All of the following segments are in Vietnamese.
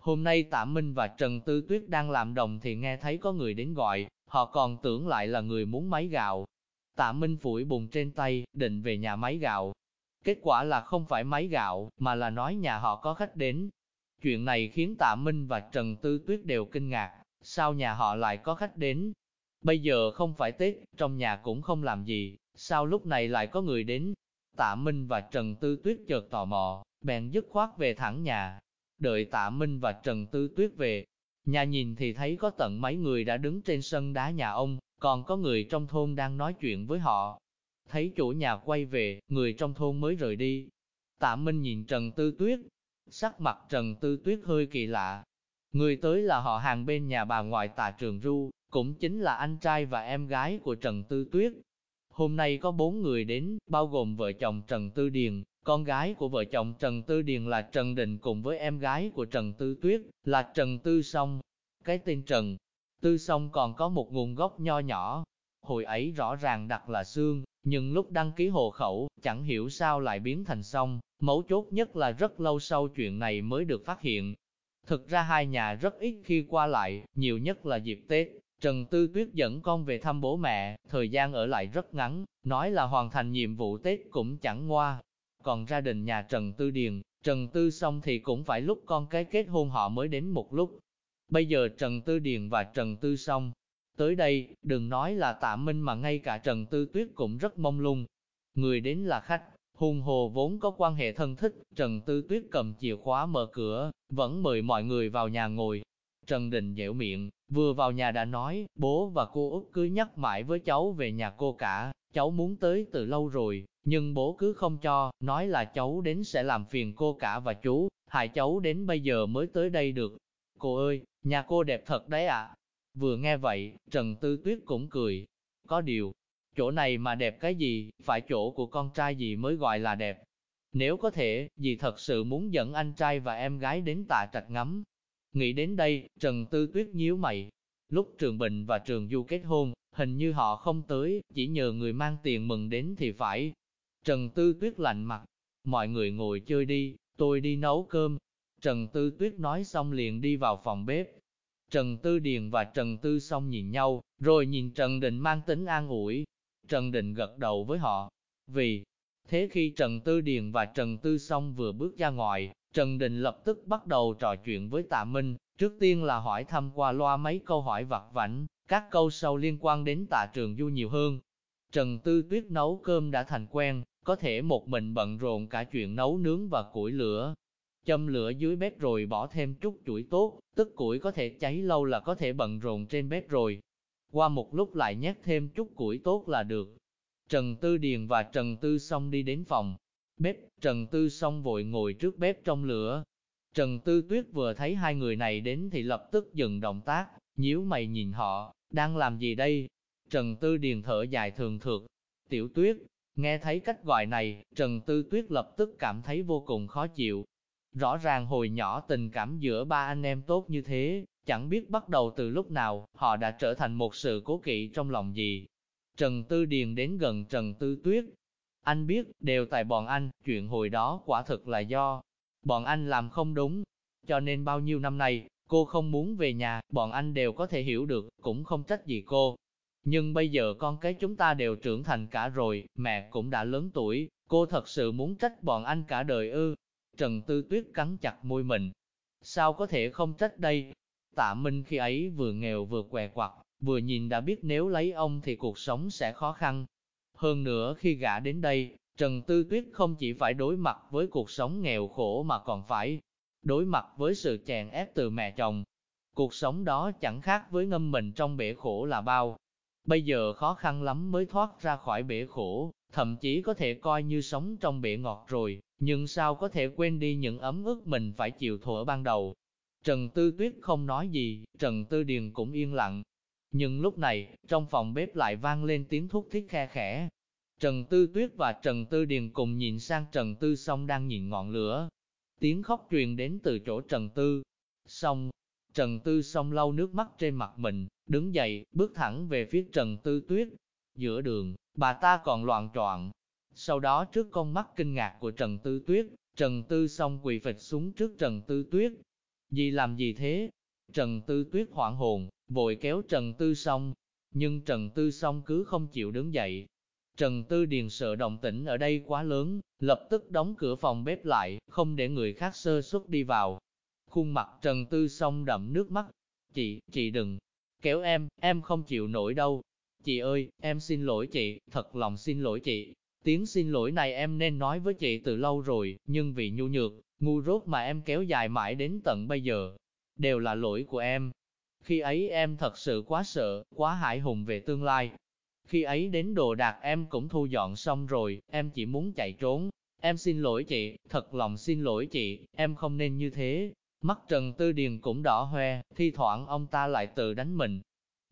Hôm nay Tạ Minh và Trần Tư Tuyết đang làm đồng thì nghe thấy có người đến gọi, họ còn tưởng lại là người muốn máy gạo. Tạ Minh phủi bùn trên tay, định về nhà máy gạo. Kết quả là không phải máy gạo, mà là nói nhà họ có khách đến. Chuyện này khiến Tạ Minh và Trần Tư Tuyết đều kinh ngạc, sao nhà họ lại có khách đến? Bây giờ không phải Tết, trong nhà cũng không làm gì, sao lúc này lại có người đến? Tạ Minh và Trần Tư Tuyết chợt tò mò, bèn dứt khoát về thẳng nhà. Đợi Tạ Minh và Trần Tư Tuyết về, nhà nhìn thì thấy có tận mấy người đã đứng trên sân đá nhà ông, còn có người trong thôn đang nói chuyện với họ. Thấy chủ nhà quay về, người trong thôn mới rời đi. Tạ Minh nhìn Trần Tư Tuyết, sắc mặt Trần Tư Tuyết hơi kỳ lạ. Người tới là họ hàng bên nhà bà ngoại Tạ Trường Ru, cũng chính là anh trai và em gái của Trần Tư Tuyết. Hôm nay có bốn người đến, bao gồm vợ chồng Trần Tư Điền, con gái của vợ chồng Trần Tư Điền là Trần Đình cùng với em gái của Trần Tư Tuyết, là Trần Tư Song. Cái tên Trần Tư Song còn có một nguồn gốc nho nhỏ. Hồi ấy rõ ràng đặt là xương, nhưng lúc đăng ký hộ khẩu, chẳng hiểu sao lại biến thành song. Mấu chốt nhất là rất lâu sau chuyện này mới được phát hiện. Thực ra hai nhà rất ít khi qua lại, nhiều nhất là dịp Tết. Trần Tư Tuyết dẫn con về thăm bố mẹ, thời gian ở lại rất ngắn, nói là hoàn thành nhiệm vụ Tết cũng chẳng ngoa. Còn gia đình nhà Trần Tư Điền, Trần Tư xong thì cũng phải lúc con cái kết hôn họ mới đến một lúc. Bây giờ Trần Tư Điền và Trần Tư xong, tới đây, đừng nói là tạ minh mà ngay cả Trần Tư Tuyết cũng rất mong lung. Người đến là khách, hùng hồ vốn có quan hệ thân thích, Trần Tư Tuyết cầm chìa khóa mở cửa, vẫn mời mọi người vào nhà ngồi. Trần Đình dẻo miệng, vừa vào nhà đã nói, bố và cô Út cứ nhắc mãi với cháu về nhà cô cả, cháu muốn tới từ lâu rồi, nhưng bố cứ không cho, nói là cháu đến sẽ làm phiền cô cả và chú, hại cháu đến bây giờ mới tới đây được. Cô ơi, nhà cô đẹp thật đấy ạ. Vừa nghe vậy, Trần Tư Tuyết cũng cười. Có điều, chỗ này mà đẹp cái gì, phải chỗ của con trai gì mới gọi là đẹp. Nếu có thể, dì thật sự muốn dẫn anh trai và em gái đến tạ trạch ngắm. Nghĩ đến đây, Trần Tư Tuyết nhíu mày. Lúc Trường Bình và Trường Du kết hôn, hình như họ không tới, chỉ nhờ người mang tiền mừng đến thì phải. Trần Tư Tuyết lạnh mặt, mọi người ngồi chơi đi, tôi đi nấu cơm. Trần Tư Tuyết nói xong liền đi vào phòng bếp. Trần Tư Điền và Trần Tư Song nhìn nhau, rồi nhìn Trần Định mang tính an ủi. Trần Định gật đầu với họ. Vì thế khi Trần Tư Điền và Trần Tư Song vừa bước ra ngoài, Trần Định lập tức bắt đầu trò chuyện với Tạ Minh, trước tiên là hỏi thăm qua loa mấy câu hỏi vặt vảnh, các câu sau liên quan đến Tạ Trường Du nhiều hơn. Trần Tư Tuyết nấu cơm đã thành quen, có thể một mình bận rộn cả chuyện nấu nướng và củi lửa. Châm lửa dưới bếp rồi bỏ thêm chút chuỗi tốt, tức củi có thể cháy lâu là có thể bận rộn trên bếp rồi. Qua một lúc lại nhét thêm chút củi tốt là được. Trần Tư Điền và Trần Tư Song đi đến phòng. Bếp, Trần Tư Song vội ngồi trước bếp trong lửa. Trần Tư Tuyết vừa thấy hai người này đến thì lập tức dừng động tác, nhíu mày nhìn họ, đang làm gì đây? Trần Tư Điền thở dài thường thượt. Tiểu Tuyết, Nghe thấy cách gọi này, Trần Tư Tuyết lập tức cảm thấy vô cùng khó chịu. Rõ ràng hồi nhỏ tình cảm giữa ba anh em tốt như thế, chẳng biết bắt đầu từ lúc nào, họ đã trở thành một sự cố kỵ trong lòng gì. Trần Tư Điền đến gần Trần Tư Tuyết. Anh biết, đều tại bọn anh, chuyện hồi đó quả thực là do bọn anh làm không đúng. Cho nên bao nhiêu năm nay, cô không muốn về nhà, bọn anh đều có thể hiểu được, cũng không trách gì cô. Nhưng bây giờ con cái chúng ta đều trưởng thành cả rồi, mẹ cũng đã lớn tuổi, cô thật sự muốn trách bọn anh cả đời ư. Trần Tư Tuyết cắn chặt môi mình. Sao có thể không trách đây? Tạ Minh khi ấy vừa nghèo vừa què quặt, vừa nhìn đã biết nếu lấy ông thì cuộc sống sẽ khó khăn. Hơn nữa khi gã đến đây, Trần Tư Tuyết không chỉ phải đối mặt với cuộc sống nghèo khổ mà còn phải đối mặt với sự chèn ép từ mẹ chồng. Cuộc sống đó chẳng khác với ngâm mình trong bể khổ là bao, Bây giờ khó khăn lắm mới thoát ra khỏi bể khổ, thậm chí có thể coi như sống trong bể ngọt rồi, nhưng sao có thể quên đi những ấm ức mình phải chịu thuở ban đầu. Trần Tư Tuyết không nói gì, Trần Tư Điền cũng yên lặng. Nhưng lúc này, trong phòng bếp lại vang lên tiếng thúc thiết khe khẽ. Trần Tư Tuyết và Trần Tư Điền cùng nhìn sang Trần Tư Song đang nhìn ngọn lửa. Tiếng khóc truyền đến từ chỗ Trần Tư. song Trần Tư Song lau nước mắt trên mặt mình, đứng dậy, bước thẳng về phía Trần Tư Tuyết. Giữa đường, bà ta còn loạn troạn. Sau đó trước con mắt kinh ngạc của Trần Tư Tuyết, Trần Tư xong quỳ phịch xuống trước Trần Tư Tuyết. Gì làm gì thế? Trần Tư Tuyết hoảng hồn, vội kéo Trần Tư xong, nhưng Trần Tư xong cứ không chịu đứng dậy. Trần Tư Điền sợ động tĩnh ở đây quá lớn, lập tức đóng cửa phòng bếp lại, không để người khác sơ xuất đi vào. Khuôn mặt Trần Tư Song đậm nước mắt. Chị, chị đừng kéo em, em không chịu nổi đâu. Chị ơi, em xin lỗi chị, thật lòng xin lỗi chị. Tiếng xin lỗi này em nên nói với chị từ lâu rồi, nhưng vì nhu nhược, ngu rốt mà em kéo dài mãi đến tận bây giờ. Đều là lỗi của em. Khi ấy em thật sự quá sợ, quá hãi hùng về tương lai. Khi ấy đến đồ đạc em cũng thu dọn xong rồi, em chỉ muốn chạy trốn. Em xin lỗi chị, thật lòng xin lỗi chị, em không nên như thế. Mắt Trần Tư Điền cũng đỏ hoe, thi thoảng ông ta lại tự đánh mình.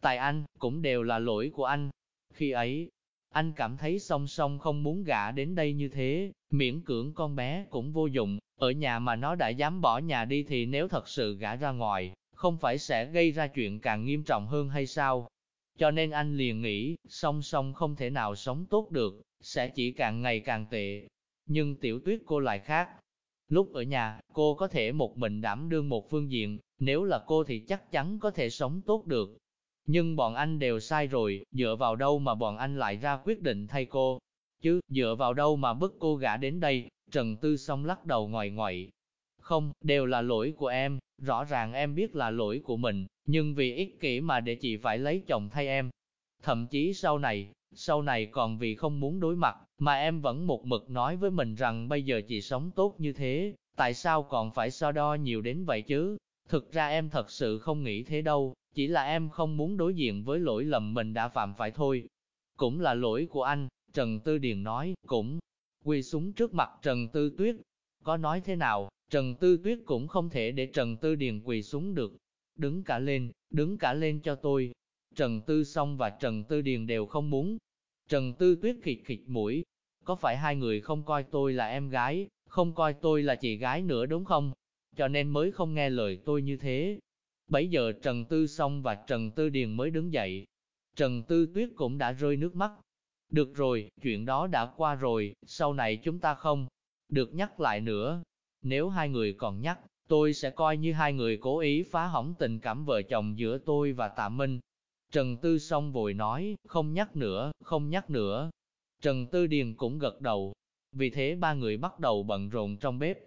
Tại anh, cũng đều là lỗi của anh. Khi ấy, anh cảm thấy song song không muốn gả đến đây như thế, miễn cưỡng con bé cũng vô dụng, ở nhà mà nó đã dám bỏ nhà đi thì nếu thật sự gả ra ngoài, không phải sẽ gây ra chuyện càng nghiêm trọng hơn hay sao? Cho nên anh liền nghĩ, song song không thể nào sống tốt được, sẽ chỉ càng ngày càng tệ. Nhưng tiểu tuyết cô lại khác. Lúc ở nhà, cô có thể một mình đảm đương một phương diện, nếu là cô thì chắc chắn có thể sống tốt được. Nhưng bọn anh đều sai rồi, dựa vào đâu mà bọn anh lại ra quyết định thay cô? Chứ, dựa vào đâu mà bức cô gã đến đây? Trần Tư Song lắc đầu ngoài ngoại. Không, đều là lỗi của em, rõ ràng em biết là lỗi của mình, nhưng vì ích kỷ mà để chị phải lấy chồng thay em. Thậm chí sau này, sau này còn vì không muốn đối mặt, mà em vẫn một mực nói với mình rằng bây giờ chị sống tốt như thế, tại sao còn phải so đo nhiều đến vậy chứ? Thực ra em thật sự không nghĩ thế đâu, chỉ là em không muốn đối diện với lỗi lầm mình đã phạm phải thôi. Cũng là lỗi của anh, Trần Tư Điền nói, cũng quỳ xuống trước mặt Trần Tư Tuyết. Có nói thế nào, Trần Tư Tuyết cũng không thể để Trần Tư Điền quỳ xuống được. Đứng cả lên, đứng cả lên cho tôi. Trần Tư Song và Trần Tư Điền đều không muốn. Trần Tư Tuyết khịt khịt mũi. Có phải hai người không coi tôi là em gái, không coi tôi là chị gái nữa đúng không? Cho nên mới không nghe lời tôi như thế. Bấy giờ Trần Tư Song và Trần Tư Điền mới đứng dậy. Trần Tư Tuyết cũng đã rơi nước mắt. Được rồi, chuyện đó đã qua rồi, sau này chúng ta không được nhắc lại nữa. Nếu hai người còn nhắc, tôi sẽ coi như hai người cố ý phá hỏng tình cảm vợ chồng giữa tôi và Tạ Minh. Trần Tư Song vội nói, không nhắc nữa, không nhắc nữa. Trần Tư Điền cũng gật đầu. Vì thế ba người bắt đầu bận rộn trong bếp.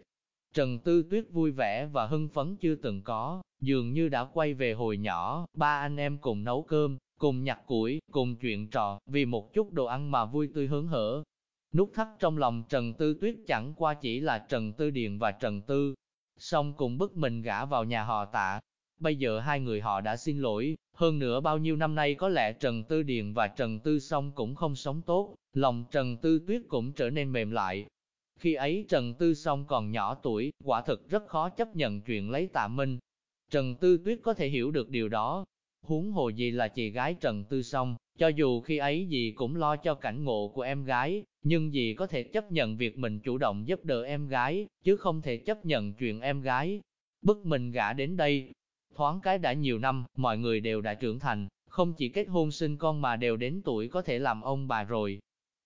Trần Tư Tuyết vui vẻ và hưng phấn chưa từng có, dường như đã quay về hồi nhỏ, ba anh em cùng nấu cơm, cùng nhặt củi, cùng chuyện trò, vì một chút đồ ăn mà vui tươi hớn hở. Nút thắt trong lòng Trần Tư Tuyết chẳng qua chỉ là Trần Tư Điền và Trần Tư, xong cùng bức mình gã vào nhà họ tạ. Bây giờ hai người họ đã xin lỗi, hơn nữa bao nhiêu năm nay có lẽ Trần Tư Điền và Trần Tư Song cũng không sống tốt, lòng Trần Tư Tuyết cũng trở nên mềm lại. Khi ấy Trần Tư Song còn nhỏ tuổi, quả thực rất khó chấp nhận chuyện lấy tạ minh. Trần Tư Tuyết có thể hiểu được điều đó. Huống hồ gì là chị gái Trần Tư Song, cho dù khi ấy dì cũng lo cho cảnh ngộ của em gái, nhưng dì có thể chấp nhận việc mình chủ động giúp đỡ em gái, chứ không thể chấp nhận chuyện em gái. Bức mình gả đến đây, thoáng cái đã nhiều năm, mọi người đều đã trưởng thành, không chỉ kết hôn sinh con mà đều đến tuổi có thể làm ông bà rồi.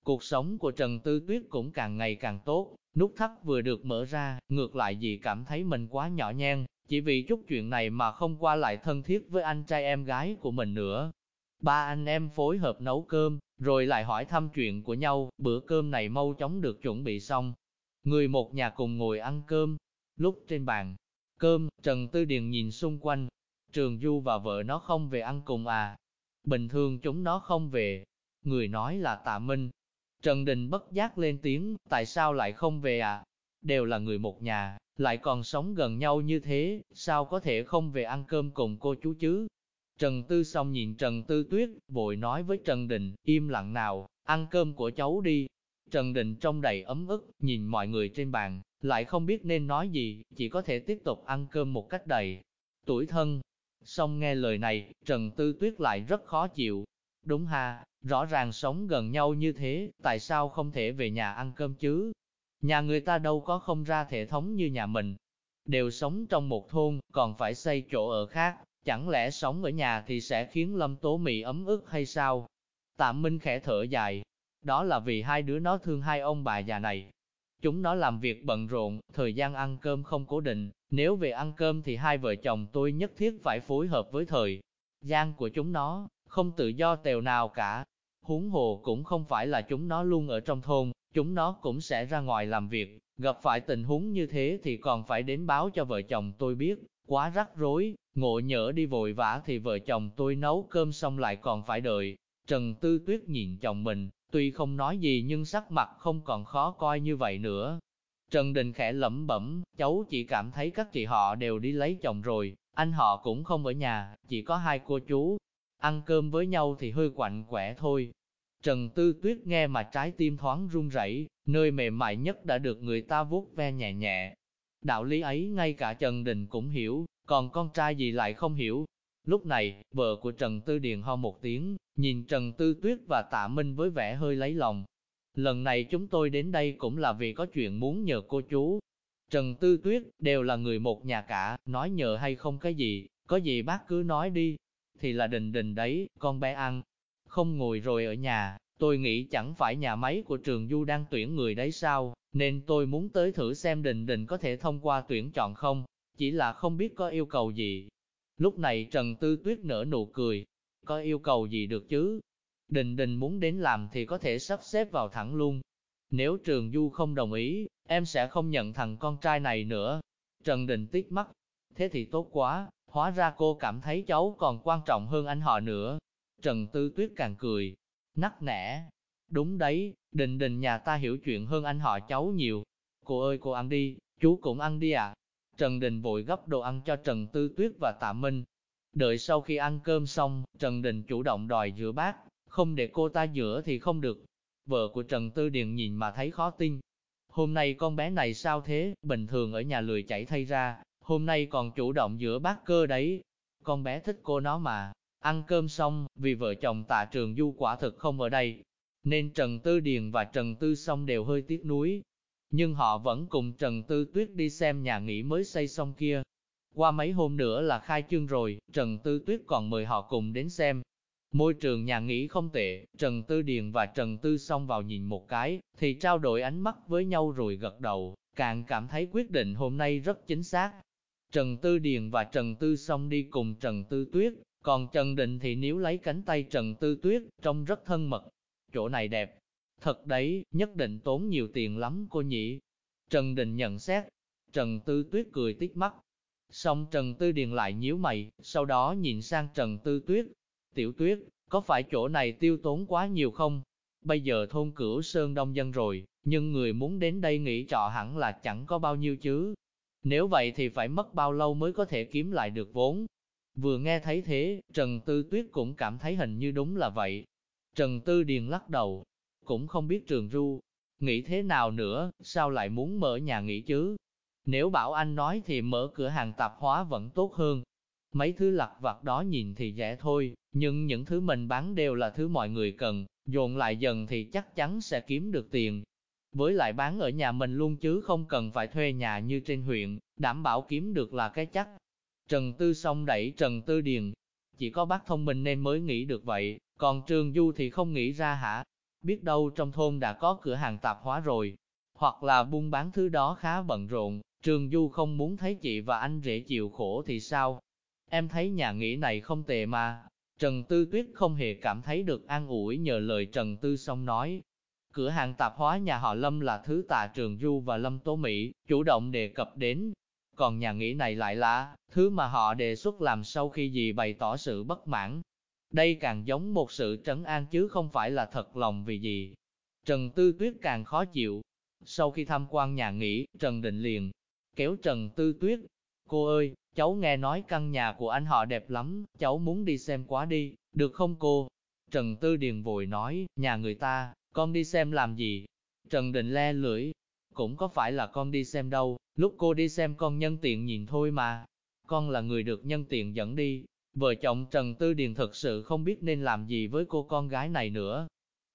Cuộc sống của Trần Tư Tuyết cũng càng ngày càng tốt, nút thắt vừa được mở ra, ngược lại dì cảm thấy mình quá nhỏ nhen, chỉ vì chút chuyện này mà không qua lại thân thiết với anh trai em gái của mình nữa. Ba anh em phối hợp nấu cơm, rồi lại hỏi thăm chuyện của nhau, bữa cơm này mau chóng được chuẩn bị xong. Người một nhà cùng ngồi ăn cơm. Lúc trên bàn cơm, Trần Tư Điền nhìn xung quanh. Trường Du và vợ nó không về ăn cùng à. Bình thường chúng nó không về. Người nói là Tạ Minh. Trần Đình bất giác lên tiếng, tại sao lại không về à? Đều là người một nhà, lại còn sống gần nhau như thế, sao có thể không về ăn cơm cùng cô chú chứ? Trần Tư xong nhìn Trần Tư Tuyết, vội nói với Trần Đình, im lặng nào, ăn cơm của cháu đi. Trần Đình trong đầy ấm ức, nhìn mọi người trên bàn, lại không biết nên nói gì, chỉ có thể tiếp tục ăn cơm một cách đầy tuổi thân. Xong nghe lời này, Trần Tư Tuyết lại rất khó chịu. Đúng ha, rõ ràng sống gần nhau như thế, tại sao không thể về nhà ăn cơm chứ? Nhà người ta đâu có không ra thể thống như nhà mình. Đều sống trong một thôn, còn phải xây chỗ ở khác, chẳng lẽ sống ở nhà thì sẽ khiến Lâm Tố Mị ấm ức hay sao? Tạm Minh khẽ thở dài, đó là vì hai đứa nó thương hai ông bà già này. Chúng nó làm việc bận rộn, thời gian ăn cơm không cố định, nếu về ăn cơm thì hai vợ chồng tôi nhất thiết phải phối hợp với thời gian của chúng nó, không tự do tèo nào cả. Huống hồ cũng không phải là chúng nó luôn ở trong thôn, chúng nó cũng sẽ ra ngoài làm việc, gặp phải tình huống như thế thì còn phải đến báo cho vợ chồng tôi biết, quá rắc rối, ngộ nhỡ đi vội vã thì vợ chồng tôi nấu cơm xong lại còn phải đợi. Trần Tư Tuyết nhìn chồng mình, tuy không nói gì nhưng sắc mặt không còn khó coi như vậy nữa. Trần Đình khẽ lẩm bẩm, cháu chỉ cảm thấy các chị họ đều đi lấy chồng rồi, anh họ cũng không ở nhà, chỉ có hai cô chú. Ăn cơm với nhau thì hơi quạnh quẻ thôi. Trần Tư Tuyết nghe mà trái tim thoáng run rẩy, nơi mềm mại nhất đã được người ta vuốt ve nhẹ nhẹ. Đạo lý ấy ngay cả Trần Đình cũng hiểu, còn con trai gì lại không hiểu. Lúc này, vợ của Trần Tư Điền ho một tiếng, nhìn Trần Tư Tuyết và Tạ Minh với vẻ hơi lấy lòng. Lần này chúng tôi đến đây cũng là vì có chuyện muốn nhờ cô chú. Trần Tư Tuyết đều là người một nhà cả, nói nhờ hay không cái gì, có gì bác cứ nói đi. Thì là đình đình đấy, con bé ăn, không ngồi rồi ở nhà, tôi nghĩ chẳng phải nhà máy của trường Du đang tuyển người đấy sao, nên tôi muốn tới thử xem đình đình có thể thông qua tuyển chọn không, chỉ là không biết có yêu cầu gì. Lúc này Trần Tư Tuyết nở nụ cười, có yêu cầu gì được chứ? Đình đình muốn đến làm thì có thể sắp xếp vào thẳng luôn. Nếu trường Du không đồng ý, em sẽ không nhận thằng con trai này nữa. Trần Đình tiếc mắt, thế thì tốt quá, hóa ra cô cảm thấy cháu còn quan trọng hơn anh họ nữa. Trần Tư Tuyết càng cười, nắc nẻ. Đúng đấy, đình đình nhà ta hiểu chuyện hơn anh họ cháu nhiều. Cô ơi cô ăn đi, chú cũng ăn đi à. Trần Đình vội gấp đồ ăn cho Trần Tư Tuyết và Tạ Minh. Đợi sau khi ăn cơm xong, Trần Đình chủ động đòi rửa bát, không để cô ta rửa thì không được. Vợ của Trần Tư Điền nhìn mà thấy khó tin. Hôm nay con bé này sao thế, bình thường ở nhà lười chảy thay ra, hôm nay còn chủ động rửa bát cơ đấy. Con bé thích cô nó mà, Ăn cơm xong, vì vợ chồng tạ trường du quả thực không ở đây, nên Trần Tư Điền và Trần Tư Song đều hơi tiếc nuối. Nhưng họ vẫn cùng Trần Tư Tuyết đi xem nhà nghỉ mới xây xong kia. Qua mấy hôm nữa là khai trương rồi, Trần Tư Tuyết còn mời họ cùng đến xem. Môi trường nhà nghỉ không tệ, Trần Tư Điền và Trần Tư Song vào nhìn một cái, thì trao đổi ánh mắt với nhau rồi gật đầu, càng cảm thấy quyết định hôm nay rất chính xác. Trần Tư Điền và Trần Tư Song đi cùng Trần Tư Tuyết, còn Trần Định thì níu lấy cánh tay Trần Tư Tuyết, trông rất thân mật. Chỗ này đẹp. Thật đấy, nhất định tốn nhiều tiền lắm cô nhỉ. Trần đình nhận xét. Trần Tư Tuyết cười tít mắt. Xong Trần Tư Điền lại nhíu mày, sau đó nhìn sang Trần Tư Tuyết. Tiểu Tuyết, có phải chỗ này tiêu tốn quá nhiều không? Bây giờ thôn cửu Sơn đông dân rồi, nhưng người muốn đến đây nghỉ trọ hẳn là chẳng có bao nhiêu chứ. Nếu vậy thì phải mất bao lâu mới có thể kiếm lại được vốn? Vừa nghe thấy thế, Trần Tư Tuyết cũng cảm thấy hình như đúng là vậy. Trần Tư Điền lắc đầu, cũng không biết Trường Ru, nghĩ thế nào nữa, sao lại muốn mở nhà nghỉ chứ? Nếu bảo anh nói thì mở cửa hàng tạp hóa vẫn tốt hơn. Mấy thứ lặt vặt đó nhìn thì rẻ thôi, nhưng những thứ mình bán đều là thứ mọi người cần, dồn lại dần thì chắc chắn sẽ kiếm được tiền. Với lại bán ở nhà mình luôn chứ không cần phải thuê nhà như trên huyện, đảm bảo kiếm được là cái chắc. Trần Tư Song đẩy Trần Tư Điền. Chỉ có bác thông minh nên mới nghĩ được vậy, còn Trường Du thì không nghĩ ra hả? Biết đâu trong thôn đã có cửa hàng tạp hóa rồi, hoặc là buôn bán thứ đó khá bận rộn, Trường Du không muốn thấy chị và anh rể chịu khổ thì sao? Em thấy nhà nghỉ này không tệ mà. Trần Tư Tuyết không hề cảm thấy được an ủi nhờ lời Trần Tư Song nói. Cửa hàng tạp hóa nhà họ Lâm là thứ tà Trường Du và Lâm Tố Mỹ chủ động đề cập đến, còn nhà nghỉ này lại là thứ mà họ đề xuất làm sau khi gì bày tỏ sự bất mãn. Đây càng giống một sự trấn an chứ không phải là thật lòng vì gì. Trần Tư Tuyết càng khó chịu. Sau khi tham quan nhà nghỉ, Trần Định liền kéo Trần Tư Tuyết. Cô ơi, cháu nghe nói căn nhà của anh họ đẹp lắm, cháu muốn đi xem quá đi, được không cô? Trần Tư Điền vội nói, nhà người ta, con đi xem làm gì? Trần Định le lưỡi, cũng có phải là con đi xem đâu, lúc cô đi xem con nhân tiện nhìn thôi mà. Con là người được nhân tiện dẫn đi, vợ chồng Trần Tư Điền thật sự không biết nên làm gì với cô con gái này nữa.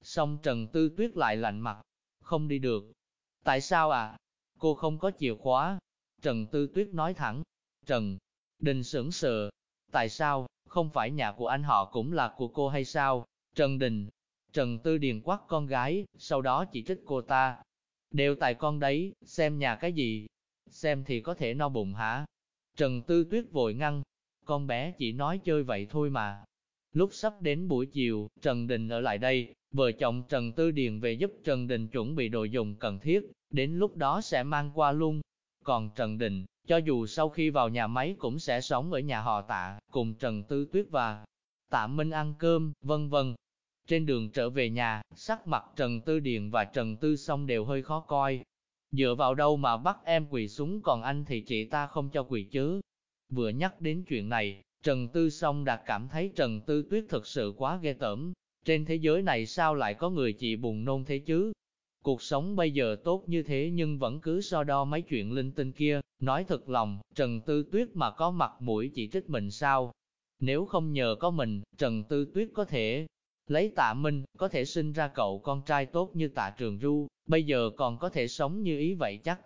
Xong Trần Tư Tuyết lại lạnh mặt, không đi được. Tại sao à? Cô không có chìa khóa. Trần Tư Tuyết nói thẳng. Trần Đình sững sờ. Tại sao, không phải nhà của anh họ cũng là của cô hay sao? Trần Đình. Trần Tư Điền quát con gái, sau đó chỉ trích cô ta. Đều tại con đấy, xem nhà cái gì? Xem thì có thể no bụng hả? Trần Tư Tuyết vội ngăn, con bé chỉ nói chơi vậy thôi mà. Lúc sắp đến buổi chiều, Trần Đình ở lại đây, vợ chồng Trần Tư Điền về giúp Trần Đình chuẩn bị đồ dùng cần thiết, đến lúc đó sẽ mang qua luôn. Còn Trần Đình, cho dù sau khi vào nhà máy cũng sẽ sống ở nhà họ tạ, cùng Trần Tư Tuyết và Tạ Minh ăn cơm, vân vân. Trên đường trở về nhà, sắc mặt Trần Tư Điền và Trần Tư Song đều hơi khó coi. Dựa vào đâu mà bắt em quỳ xuống còn anh thì chị ta không cho quỳ chứ. Vừa nhắc đến chuyện này, Trần Tư Song đã cảm thấy Trần Tư Tuyết thực sự quá ghê tởm. Trên thế giới này sao lại có người chị buồn nôn thế chứ? Cuộc sống bây giờ tốt như thế nhưng vẫn cứ so đo mấy chuyện linh tinh kia, nói thật lòng, Trần Tư Tuyết mà có mặt mũi chỉ trích mình sao? Nếu không nhờ có mình, Trần Tư Tuyết có thể lấy tạ minh, có thể sinh ra cậu con trai tốt như tạ trường du, bây giờ còn có thể sống như ý vậy chắc.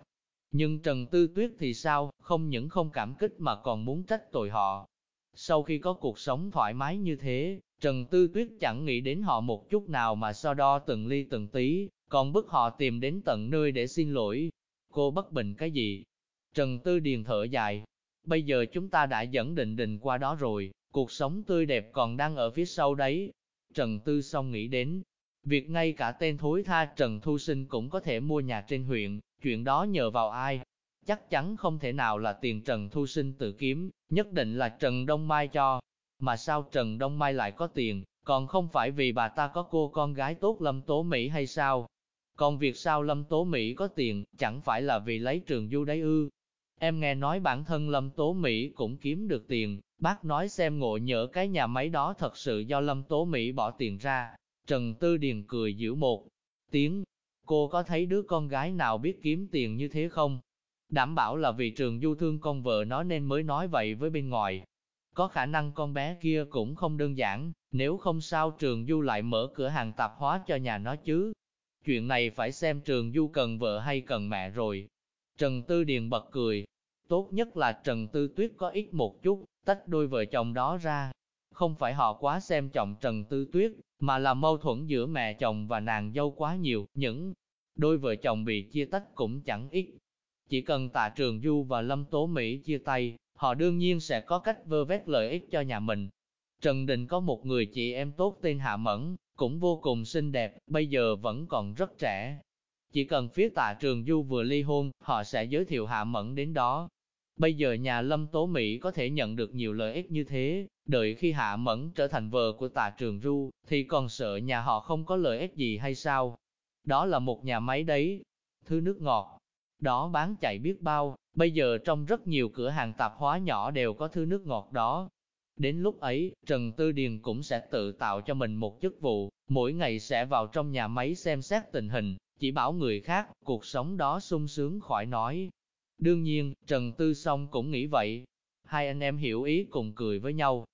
Nhưng Trần Tư Tuyết thì sao, không những không cảm kích mà còn muốn trách tội họ. Sau khi có cuộc sống thoải mái như thế, Trần Tư Tuyết chẳng nghĩ đến họ một chút nào mà so đo từng ly từng tí, còn bức họ tìm đến tận nơi để xin lỗi. Cô bất bình cái gì? Trần Tư Điền thở dài. Bây giờ chúng ta đã dẫn định định qua đó rồi, cuộc sống tươi đẹp còn đang ở phía sau đấy. Trần Tư xong nghĩ đến, việc ngay cả tên thối tha Trần Thu Sinh cũng có thể mua nhà trên huyện, chuyện đó nhờ vào ai? Chắc chắn không thể nào là tiền Trần Thu Sinh tự kiếm, nhất định là Trần Đông Mai cho. Mà sao Trần Đông Mai lại có tiền, còn không phải vì bà ta có cô con gái tốt Lâm Tố Mỹ hay sao? Còn việc sao Lâm Tố Mỹ có tiền, chẳng phải là vì lấy trường du đấy ư. Em nghe nói bản thân Lâm Tố Mỹ cũng kiếm được tiền, bác nói xem ngộ nhỡ cái nhà máy đó thật sự do Lâm Tố Mỹ bỏ tiền ra. Trần Tư Điền cười giữ một tiếng. Cô có thấy đứa con gái nào biết kiếm tiền như thế không? Đảm bảo là vì trường du thương con vợ nó nên mới nói vậy với bên ngoài. Có khả năng con bé kia cũng không đơn giản, nếu không sao trường du lại mở cửa hàng tạp hóa cho nhà nó chứ. Chuyện này phải xem trường du cần vợ hay cần mẹ rồi. Trần Tư Điền bật cười. Tốt nhất là Trần Tư Tuyết có ít một chút, tách đôi vợ chồng đó ra. Không phải họ quá xem trọng Trần Tư Tuyết, mà là mâu thuẫn giữa mẹ chồng và nàng dâu quá nhiều. Những đôi vợ chồng bị chia tách cũng chẳng ít. Chỉ cần tạ trường du và Lâm Tố Mỹ chia tay, họ đương nhiên sẽ có cách vơ vét lợi ích cho nhà mình. Trần Đình có một người chị em tốt tên Hạ Mẫn, cũng vô cùng xinh đẹp, bây giờ vẫn còn rất trẻ. Chỉ cần phía tạ trường du vừa ly hôn, họ sẽ giới thiệu Hạ Mẫn đến đó. Bây giờ nhà Lâm Tố Mỹ có thể nhận được nhiều lợi ích như thế, đợi khi Hạ Mẫn trở thành vợ của tạ trường du, thì còn sợ nhà họ không có lợi ích gì hay sao? Đó là một nhà máy đấy, thứ nước ngọt, đó bán chạy biết bao, bây giờ trong rất nhiều cửa hàng tạp hóa nhỏ đều có thứ nước ngọt đó, Đến lúc ấy, Trần Tư Điền cũng sẽ tự tạo cho mình một chức vụ, mỗi ngày sẽ vào trong nhà máy xem xét tình hình, chỉ bảo người khác, cuộc sống đó sung sướng khỏi nói. Đương nhiên, Trần Tư Song cũng nghĩ vậy. Hai anh em hiểu ý cùng cười với nhau.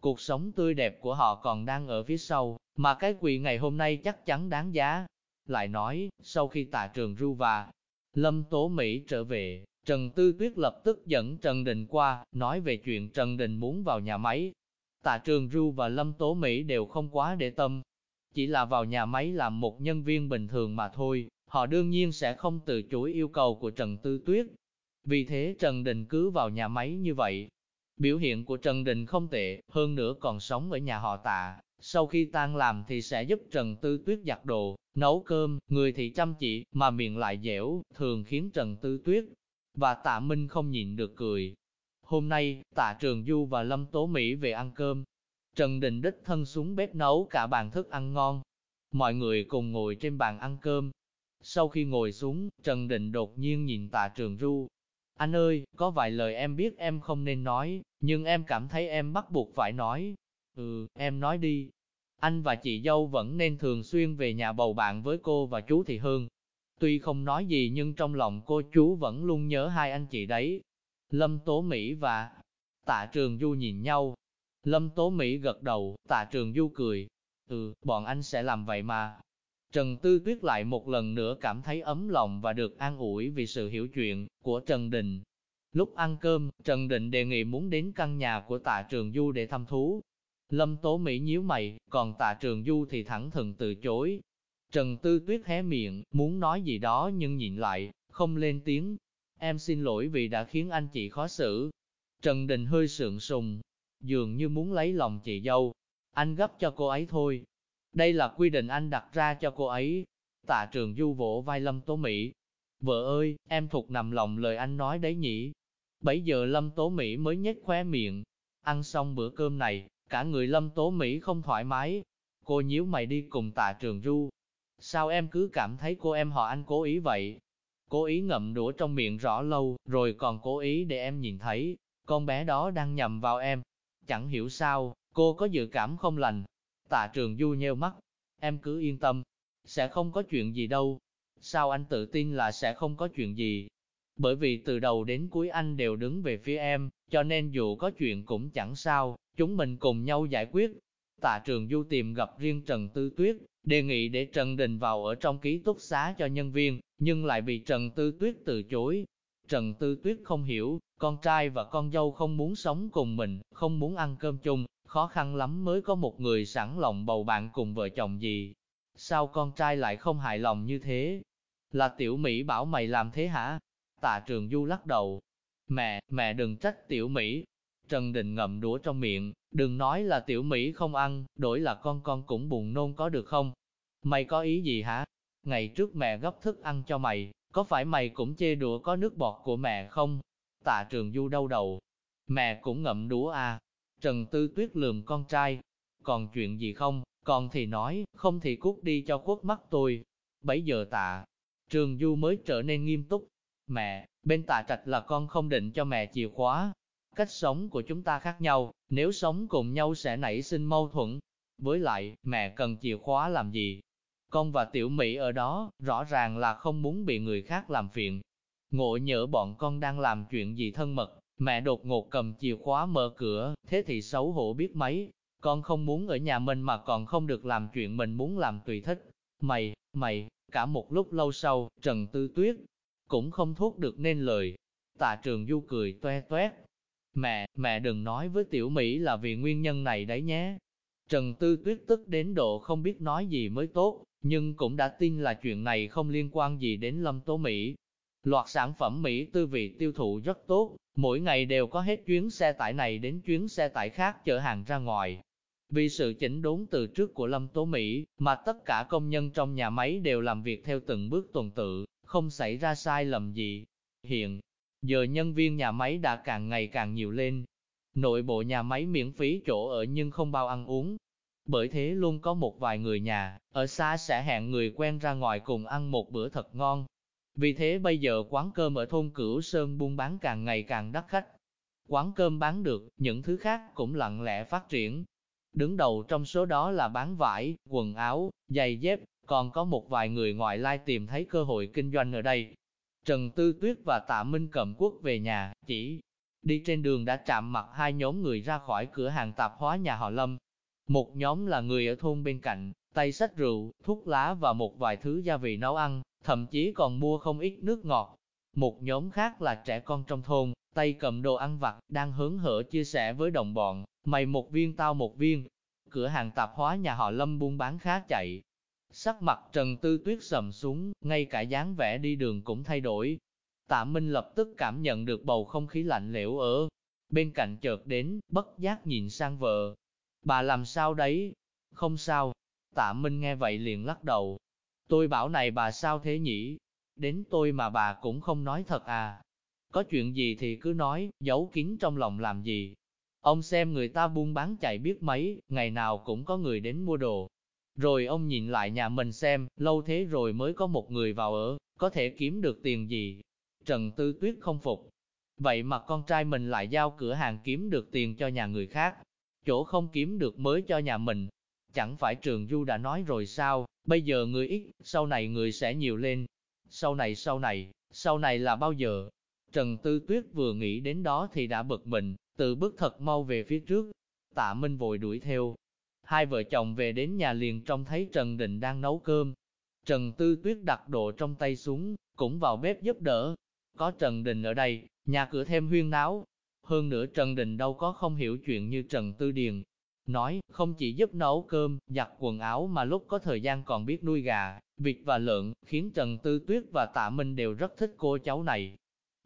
Cuộc sống tươi đẹp của họ còn đang ở phía sau, mà cái quỳ ngày hôm nay chắc chắn đáng giá. Lại nói, sau khi tạ trường ru và Lâm Tố Mỹ trở về, Trần Tư Tuyết lập tức dẫn Trần Đình qua, nói về chuyện Trần Đình muốn vào nhà máy. Tạ Trường Du và Lâm Tố Mỹ đều không quá để tâm, chỉ là vào nhà máy làm một nhân viên bình thường mà thôi, họ đương nhiên sẽ không từ chối yêu cầu của Trần Tư Tuyết. Vì thế Trần Đình cứ vào nhà máy như vậy. Biểu hiện của Trần Đình không tệ, hơn nữa còn sống ở nhà họ tạ. Sau khi tan làm thì sẽ giúp Trần Tư Tuyết giặt đồ, nấu cơm, người thì chăm chỉ, mà miệng lại dẻo, thường khiến Trần Tư Tuyết và tạ Minh không nhịn được cười. Hôm nay, tạ Trường Du và Lâm Tố Mỹ về ăn cơm. Trần Đình đích thân xuống bếp nấu cả bàn thức ăn ngon. Mọi người cùng ngồi trên bàn ăn cơm. Sau khi ngồi xuống, Trần đình đột nhiên nhìn tạ Trường Du. Anh ơi, có vài lời em biết em không nên nói, nhưng em cảm thấy em bắt buộc phải nói. Ừ, em nói đi. Anh và chị dâu vẫn nên thường xuyên về nhà bầu bạn với cô và chú Thị Hương, Tuy không nói gì nhưng trong lòng cô chú vẫn luôn nhớ hai anh chị đấy. Lâm Tố Mỹ và Tạ Trường Du nhìn nhau. Lâm Tố Mỹ gật đầu, Tạ Trường Du cười. Ừ, bọn anh sẽ làm vậy mà. Trần Tư Tuyết lại một lần nữa cảm thấy ấm lòng và được an ủi vì sự hiểu chuyện của Trần Đình. Lúc ăn cơm, Trần Định đề nghị muốn đến căn nhà của Tạ Trường Du để thăm thú. Lâm Tố Mỹ nhíu mày, còn Tạ Trường Du thì thẳng thừng từ chối. Trần Tư Tuyết hé miệng, muốn nói gì đó nhưng nhịn lại, không lên tiếng. Em xin lỗi vì đã khiến anh chị khó xử. Trần Đình hơi sượng sùng, dường như muốn lấy lòng chị dâu. Anh gấp cho cô ấy thôi. Đây là quy định anh đặt ra cho cô ấy. Tạ trường du vỗ vai Lâm Tố Mỹ. Vợ ơi, em thuộc nằm lòng lời anh nói đấy nhỉ. Bấy giờ Lâm Tố Mỹ mới nhếch khóe miệng. Ăn xong bữa cơm này, cả người Lâm Tố Mỹ không thoải mái. Cô nhíu mày đi cùng tạ trường du. Sao em cứ cảm thấy cô em họ anh cố ý vậy? Cố ý ngậm đũa trong miệng rõ lâu, rồi còn cố ý để em nhìn thấy, con bé đó đang nhầm vào em. Chẳng hiểu sao, cô có dự cảm không lành. Tạ trường du nheo mắt, em cứ yên tâm, sẽ không có chuyện gì đâu. Sao anh tự tin là sẽ không có chuyện gì? Bởi vì từ đầu đến cuối anh đều đứng về phía em, cho nên dù có chuyện cũng chẳng sao, chúng mình cùng nhau giải quyết. Tạ trường du tìm gặp riêng Trần Tư Tuyết, đề nghị để Trần Đình vào ở trong ký túc xá cho nhân viên, nhưng lại bị Trần Tư Tuyết từ chối. Trần Tư Tuyết không hiểu, con trai và con dâu không muốn sống cùng mình, không muốn ăn cơm chung, khó khăn lắm mới có một người sẵn lòng bầu bạn cùng vợ chồng gì. Sao con trai lại không hài lòng như thế? Là tiểu Mỹ bảo mày làm thế hả? Tạ trường du lắc đầu. Mẹ, mẹ đừng trách tiểu Mỹ. Trần Đình ngậm đũa trong miệng, đừng nói là tiểu Mỹ không ăn, đổi là con con cũng buồn nôn có được không? Mày có ý gì hả? Ngày trước mẹ gấp thức ăn cho mày, có phải mày cũng chê đũa có nước bọt của mẹ không? Tạ trường du đau đầu. Mẹ cũng ngậm đũa à? Trần Tư Tuyết lườm con trai. Còn chuyện gì không? Còn thì nói, không thì cút đi cho khuất mắt tôi. Bấy giờ tạ. Trường du mới trở nên nghiêm túc. Mẹ, bên tạ trạch là con không định cho mẹ chìa khóa. Cách sống của chúng ta khác nhau, nếu sống cùng nhau sẽ nảy sinh mâu thuẫn. Với lại, mẹ cần chìa khóa làm gì? Con và tiểu Mỹ ở đó, rõ ràng là không muốn bị người khác làm phiền. Ngộ nhỡ bọn con đang làm chuyện gì thân mật, mẹ đột ngột cầm chìa khóa mở cửa, thế thì xấu hổ biết mấy. Con không muốn ở nhà mình mà còn không được làm chuyện mình muốn làm tùy thích. Mày, mày, cả một lúc lâu sau, Trần Tư Tuyết cũng không thốt được nên lời. Tạ Trường Du cười toe toét. Mẹ, mẹ đừng nói với Tiểu Mỹ là vì nguyên nhân này đấy nhé. Trần Tư Tuyết tức đến độ không biết nói gì mới tốt, nhưng cũng đã tin là chuyện này không liên quan gì đến Lâm Tố Mỹ. Loạt sản phẩm Mỹ tư vị tiêu thụ rất tốt, mỗi ngày đều có hết chuyến xe tải này đến chuyến xe tải khác chở hàng ra ngoài. Vì sự chỉnh đốn từ trước của Lâm Tố Mỹ, mà tất cả công nhân trong nhà máy đều làm việc theo từng bước tuần tự, không xảy ra sai lầm gì. Hiện giờ nhân viên nhà máy đã càng ngày càng nhiều lên. Nội bộ nhà máy miễn phí chỗ ở nhưng không bao ăn uống, bởi thế luôn có một vài người nhà, ở xa sẽ hẹn người quen ra ngoài cùng ăn một bữa thật ngon. Vì thế bây giờ quán cơm ở thôn Cửu Sơn buôn bán càng ngày càng đắt khách. Quán cơm bán được, những thứ khác cũng lặng lẽ phát triển. Đứng đầu trong số đó là bán vải, quần áo, giày dép, còn có một vài người ngoại lai tìm thấy cơ hội kinh doanh ở đây. Trần Tư Tuyết và Tạ Minh Cẩm Quốc về nhà, chỉ đi trên đường đã chạm mặt hai nhóm người ra khỏi cửa hàng tạp hóa nhà họ Lâm, một nhóm là người ở thôn bên cạnh, tay sách rượu, thuốc lá và một vài thứ gia vị nấu ăn, thậm chí còn mua không ít nước ngọt. Một nhóm khác là trẻ con trong thôn, tay cầm đồ ăn vặt, đang hớn hở chia sẻ với đồng bọn, mày một viên tao một viên. Cửa hàng tạp hóa nhà họ Lâm buôn bán khá chạy. Sắc mặt Trần Tư Tuyết sầm xuống, ngay cả dáng vẻ đi đường cũng thay đổi. Tạ Minh lập tức cảm nhận được bầu không khí lạnh lẽo ở bên cạnh chợt đến, bất giác nhìn sang vợ, Bà làm sao đấy? Không sao. Tạ Minh nghe vậy liền lắc đầu. Tôi bảo này bà sao thế nhỉ? Đến tôi mà bà cũng không nói thật à? Có chuyện gì thì cứ nói, giấu kín trong lòng làm gì? Ông xem người ta buôn bán chạy biết mấy, ngày nào cũng có người đến mua đồ. Rồi ông nhìn lại nhà mình xem, lâu thế rồi mới có một người vào ở, có thể kiếm được tiền gì? Trần Tư Tuyết không phục. Vậy mà con trai mình lại giao cửa hàng kiếm được tiền cho nhà người khác, chỗ không kiếm được mới cho nhà mình. Chẳng phải trường du đã nói rồi sao, bây giờ người ít, sau này người sẽ nhiều lên. Sau này sau này, sau này là bao giờ? Trần Tư Tuyết vừa nghĩ đến đó thì đã bực mình, tự bước thật mau về phía trước. Tạ Minh vội đuổi theo. Hai vợ chồng về đến nhà liền trông thấy Trần Định đang nấu cơm. Trần Tư Tuyết đặt đồ trong tay xuống, cũng vào bếp giúp đỡ. Có Trần Định ở đây, nhà cửa thêm huyên náo, hơn nữa Trần Đình đâu có không hiểu chuyện như Trần Tư Điền nói, không chỉ giúp nấu cơm, giặt quần áo mà lúc có thời gian còn biết nuôi gà, vịt và lợn, khiến Trần Tư Tuyết và Tạ Minh đều rất thích cô cháu này.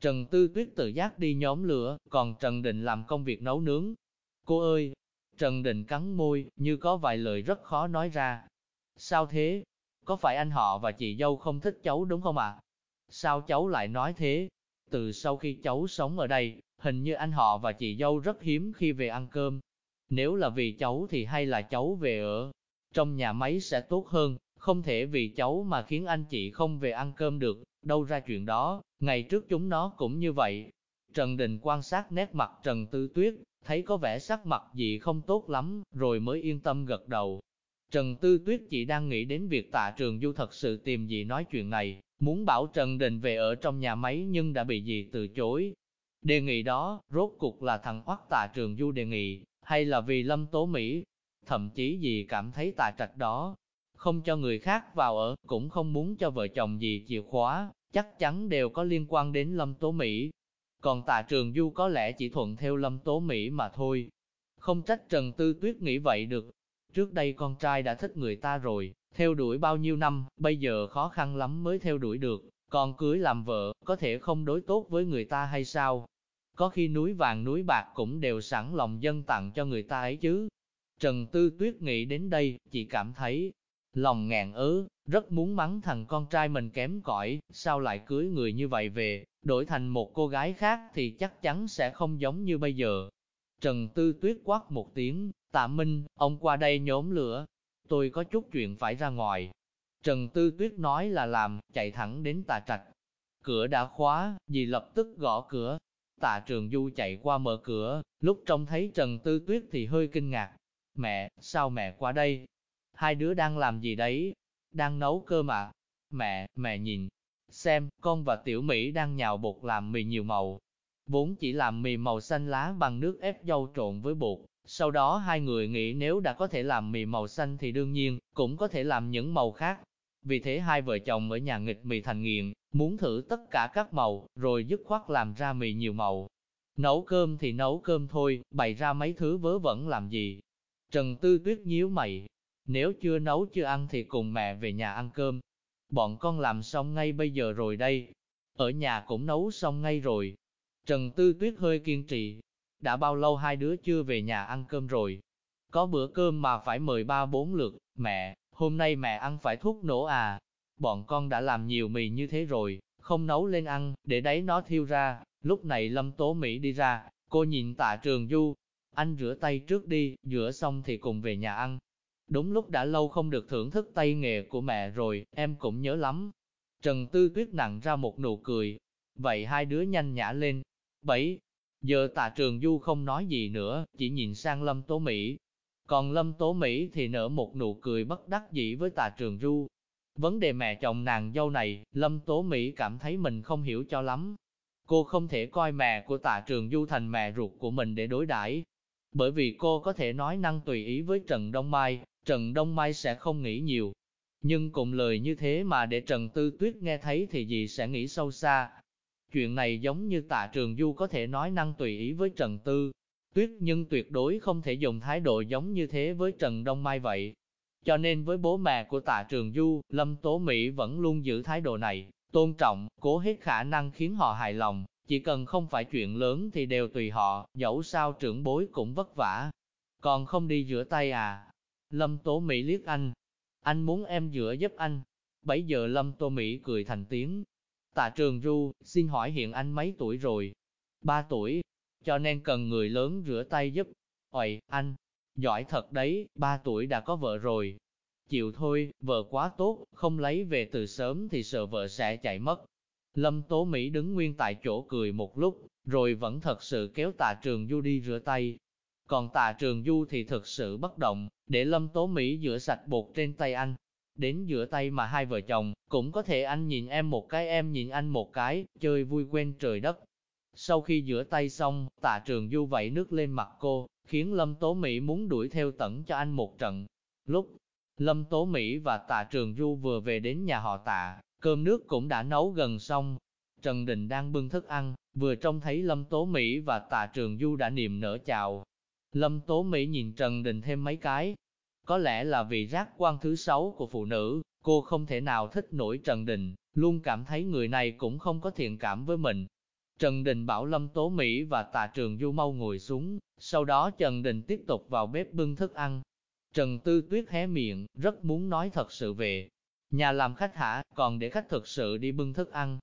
Trần Tư Tuyết tự giác đi nhóm lửa, còn Trần Định làm công việc nấu nướng. Cô ơi! Trần Định cắn môi, như có vài lời rất khó nói ra. Sao thế? Có phải anh họ và chị dâu không thích cháu đúng không ạ? Sao cháu lại nói thế? Từ sau khi cháu sống ở đây, hình như anh họ và chị dâu rất hiếm khi về ăn cơm. Nếu là vì cháu thì hay là cháu về ở trong nhà máy sẽ tốt hơn, không thể vì cháu mà khiến anh chị không về ăn cơm được, đâu ra chuyện đó, ngày trước chúng nó cũng như vậy. Trần Đình quan sát nét mặt Trần Tư Tuyết, thấy có vẻ sắc mặt gì không tốt lắm, rồi mới yên tâm gật đầu. Trần Tư Tuyết chỉ đang nghĩ đến việc tạ trường du thật sự tìm gì nói chuyện này, muốn bảo Trần Đình về ở trong nhà máy nhưng đã bị gì từ chối. Đề nghị đó, rốt cuộc là thằng oắc tạ trường du đề nghị, hay là vì Lâm Tố Mỹ, thậm chí gì cảm thấy tà trạch đó, không cho người khác vào ở, cũng không muốn cho vợ chồng gì chìa khóa, chắc chắn đều có liên quan đến Lâm Tố Mỹ. Còn tà trường du có lẽ chỉ thuận theo Lâm Tố Mỹ mà thôi. Không trách Trần Tư Tuyết nghĩ vậy được. Trước đây con trai đã thích người ta rồi, theo đuổi bao nhiêu năm, bây giờ khó khăn lắm mới theo đuổi được, còn cưới làm vợ, có thể không đối tốt với người ta hay sao? Có khi núi vàng núi bạc cũng đều sẵn lòng dân tặng cho người ta ấy chứ. Trần Tư Tuyết nghĩ đến đây, chỉ cảm thấy lòng ngàn ớ, rất muốn mắng thằng con trai mình kém cỏi, sao lại cưới người như vậy về, đổi thành một cô gái khác thì chắc chắn sẽ không giống như bây giờ. Trần Tư Tuyết quát một tiếng, tạ Minh, ông qua đây nhóm lửa, tôi có chút chuyện phải ra ngoài. Trần Tư Tuyết nói là làm, chạy thẳng đến tà trạch. Cửa đã khóa, dì lập tức gõ cửa. Tạ Trường Du chạy qua mở cửa, lúc trông thấy Trần Tư Tuyết thì hơi kinh ngạc. Mẹ, sao mẹ qua đây? Hai đứa đang làm gì đấy? Đang nấu cơm à? Mẹ, mẹ nhìn, xem, con và tiểu Mỹ đang nhào bột làm mì nhiều màu. Vốn chỉ làm mì màu xanh lá bằng nước ép dâu trộn với bột. Sau đó hai người nghĩ nếu đã có thể làm mì màu xanh thì đương nhiên, cũng có thể làm những màu khác. Vì thế hai vợ chồng ở nhà nghịch mì thành nghiện, muốn thử tất cả các màu, rồi dứt khoát làm ra mì nhiều màu. Nấu cơm thì nấu cơm thôi, bày ra mấy thứ vớ vẩn làm gì. Trần Tư Tuyết nhíu mày, nếu chưa nấu chưa ăn thì cùng mẹ về nhà ăn cơm. Bọn con làm xong ngay bây giờ rồi đây. Ở nhà cũng nấu xong ngay rồi. Trần Tư Tuyết hơi kiên trì. Đã bao lâu hai đứa chưa về nhà ăn cơm rồi? Có bữa cơm mà phải mời ba bốn lượt. Mẹ, hôm nay mẹ ăn phải thuốc nổ à? Bọn con đã làm nhiều mì như thế rồi, không nấu lên ăn, để đấy nó thiêu ra. Lúc này Lâm Tố Mỹ đi ra, cô nhìn tạ trường du. Anh rửa tay trước đi, rửa xong thì cùng về nhà ăn. Đúng lúc đã lâu không được thưởng thức tay nghề của mẹ rồi, em cũng nhớ lắm. Trần Tư Tuyết nặng ra một nụ cười. Vậy hai đứa nhanh nhã lên. Bảy. Giờ tạ trường du không nói gì nữa, chỉ nhìn sang Lâm Tố Mỹ. Còn Lâm Tố Mỹ thì nở một nụ cười bất đắc dĩ với tạ trường du. Vấn đề mẹ chồng nàng dâu này, Lâm Tố Mỹ cảm thấy mình không hiểu cho lắm. Cô không thể coi mẹ của tạ trường du thành mẹ ruột của mình để đối đãi Bởi vì cô có thể nói năng tùy ý với Trần Đông Mai, Trần Đông Mai sẽ không nghĩ nhiều. Nhưng cùng lời như thế mà để Trần Tư Tuyết nghe thấy thì gì sẽ nghĩ sâu xa. Chuyện này giống như tạ trường du có thể nói năng tùy ý với Trần Tư Tuyết nhưng tuyệt đối không thể dùng thái độ giống như thế với Trần Đông Mai vậy. Cho nên với bố mẹ của tạ trường du, Lâm Tố Mỹ vẫn luôn giữ thái độ này, tôn trọng, cố hết khả năng khiến họ hài lòng, chỉ cần không phải chuyện lớn thì đều tùy họ, dẫu sao trưởng bối cũng vất vả. Còn không đi rửa tay à, Lâm Tố Mỹ liếc anh. Anh muốn em rửa giúp anh. Bấy giờ Lâm Tố Mỹ cười thành tiếng. Tạ Trường Du, xin hỏi hiện anh mấy tuổi rồi? Ba tuổi. Cho nên cần người lớn rửa tay giúp. Ôi, anh, giỏi thật đấy, ba tuổi đã có vợ rồi. Chịu thôi, vợ quá tốt, không lấy về từ sớm thì sợ vợ sẽ chạy mất. Lâm Tố Mỹ đứng nguyên tại chỗ cười một lúc, rồi vẫn thật sự kéo tạ trường du đi rửa tay. Còn tạ trường du thì thật sự bất động, để lâm tố Mỹ rửa sạch bột trên tay anh. Đến giữa tay mà hai vợ chồng, cũng có thể anh nhìn em một cái em nhìn anh một cái, chơi vui quen trời đất. Sau khi rửa tay xong, tạ trường du vẩy nước lên mặt cô, khiến Lâm Tố Mỹ muốn đuổi theo tẩn cho anh một trận. Lúc Lâm Tố Mỹ và tạ trường du vừa về đến nhà họ tạ, cơm nước cũng đã nấu gần xong. Trần Đình đang bưng thức ăn, vừa trông thấy Lâm Tố Mỹ và tạ trường du đã niềm nở chào, Lâm Tố Mỹ nhìn Trần Đình thêm mấy cái. Có lẽ là vì giác quan thứ sáu của phụ nữ, cô không thể nào thích nổi Trần Đình, luôn cảm thấy người này cũng không có thiện cảm với mình. Trần Đình bảo Lâm Tố Mỹ và Tạ Trường Du mau ngồi xuống, sau đó Trần Đình tiếp tục vào bếp bưng thức ăn. Trần Tư Tuyết hé miệng, rất muốn nói thật sự về. Nhà làm khách hả, còn để khách thực sự đi bưng thức ăn.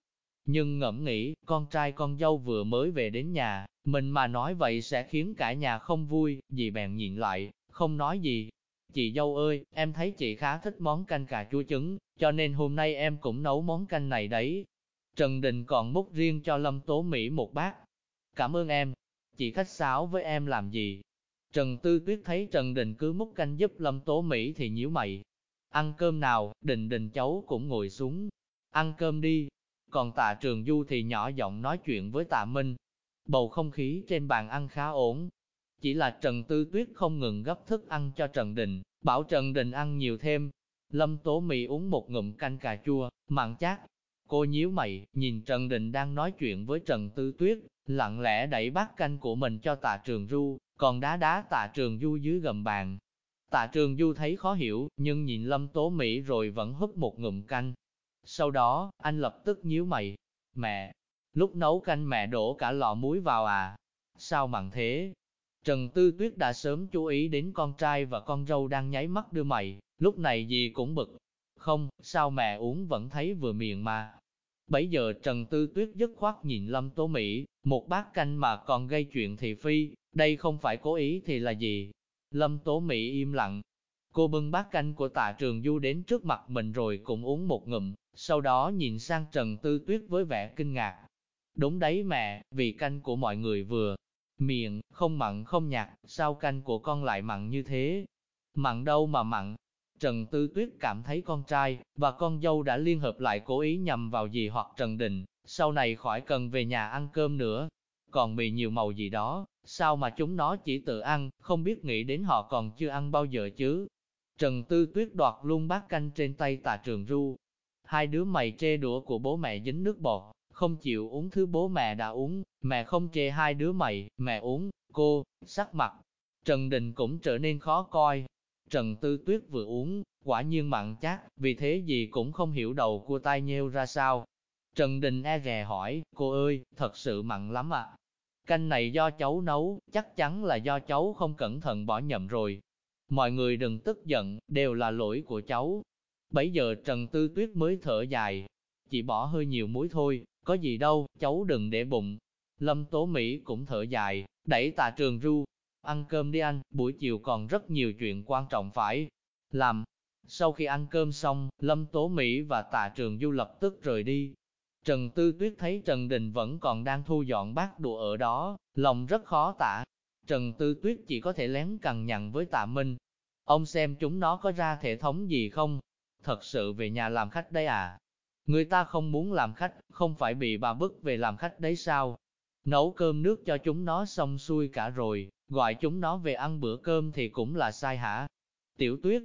Nhưng ngẫm nghĩ, con trai con dâu vừa mới về đến nhà, mình mà nói vậy sẽ khiến cả nhà không vui, dì bèn nhịn lại, không nói gì. Chị dâu ơi, em thấy chị khá thích món canh cà chua trứng, cho nên hôm nay em cũng nấu món canh này đấy. Trần Đình còn múc riêng cho Lâm Tố Mỹ một bát. Cảm ơn em, chị khách sáo với em làm gì? Trần Tư Tuyết thấy Trần Đình cứ múc canh giúp Lâm Tố Mỹ thì nhíu mày. Ăn cơm nào, Đình Đình cháu cũng ngồi xuống. Ăn cơm đi. Còn tạ Trường Du thì nhỏ giọng nói chuyện với tạ Minh. Bầu không khí trên bàn ăn khá ổn. Chỉ là Trần Tư Tuyết không ngừng gấp thức ăn cho Trần Đình, bảo Trần Đình ăn nhiều thêm. Lâm Tố Mỹ uống một ngụm canh cà chua, mặn chát, Cô nhíu mày, nhìn Trần Đình đang nói chuyện với Trần Tư Tuyết, lặng lẽ đẩy bát canh của mình cho tạ trường du, còn đá đá tạ trường du dưới gầm bàn. Tạ trường du thấy khó hiểu, nhưng nhìn Lâm Tố Mỹ rồi vẫn húp một ngụm canh. Sau đó, anh lập tức nhíu mày. Mẹ, lúc nấu canh mẹ đổ cả lọ muối vào à? Sao mặn thế? Trần Tư Tuyết đã sớm chú ý đến con trai và con dâu đang nháy mắt đưa mày, lúc này gì cũng bực. Không, sao mẹ uống vẫn thấy vừa miệng mà. Bấy giờ Trần Tư Tuyết dứt khoát nhìn Lâm Tố Mỹ, một bát canh mà còn gây chuyện thị phi, đây không phải cố ý thì là gì? Lâm Tố Mỹ im lặng. Cô bưng bát canh của tạ trường du đến trước mặt mình rồi cũng uống một ngụm, sau đó nhìn sang Trần Tư Tuyết với vẻ kinh ngạc. Đúng đấy mẹ, vì canh của mọi người vừa miệng, không mặn không nhạt, sao canh của con lại mặn như thế? Mặn đâu mà mặn, Trần Tư Tuyết cảm thấy con trai và con dâu đã liên hợp lại cố ý nhằm vào dì hoặc Trần Đình, sau này khỏi cần về nhà ăn cơm nữa. Còn mì nhiều màu gì đó, sao mà chúng nó chỉ tự ăn, không biết nghĩ đến họ còn chưa ăn bao giờ chứ. Trần Tư Tuyết đoạt luôn bát canh trên tay tà trường ru. Hai đứa mày chê đũa của bố mẹ dính nước bọt, không chịu uống thứ bố mẹ đã uống, mẹ không chê hai đứa mày, mẹ uống, cô, sắc mặt. Trần Đình cũng trở nên khó coi, Trần Tư Tuyết vừa uống, quả nhiên mặn chát, vì thế gì cũng không hiểu đầu cua tai nheo ra sao. Trần Đình e rè hỏi, cô ơi, thật sự mặn lắm à? Canh này do cháu nấu, chắc chắn là do cháu không cẩn thận bỏ nhầm rồi. Mọi người đừng tức giận, đều là lỗi của cháu. Bấy giờ Trần Tư Tuyết mới thở dài, chỉ bỏ hơi nhiều muối thôi, có gì đâu, cháu đừng để bụng. Lâm Tố Mỹ cũng thở dài, đẩy tà trường ru, Ăn cơm đi anh, buổi chiều còn rất nhiều chuyện quan trọng phải làm. Sau khi ăn cơm xong, Lâm Tố Mỹ và Tạ Trường Du lập tức rời đi. Trần Tư Tuyết thấy Trần Đình vẫn còn đang thu dọn bát đũa ở đó, lòng rất khó tả. Trần Tư Tuyết chỉ có thể lén cằn nhằn với Tạ Minh. Ông xem chúng nó có ra thể thống gì không? Thật sự về nhà làm khách đấy à? Người ta không muốn làm khách, không phải bị bà bức về làm khách đấy sao? Nấu cơm nước cho chúng nó xong xuôi cả rồi, gọi chúng nó về ăn bữa cơm thì cũng là sai hả? Tiểu tuyết,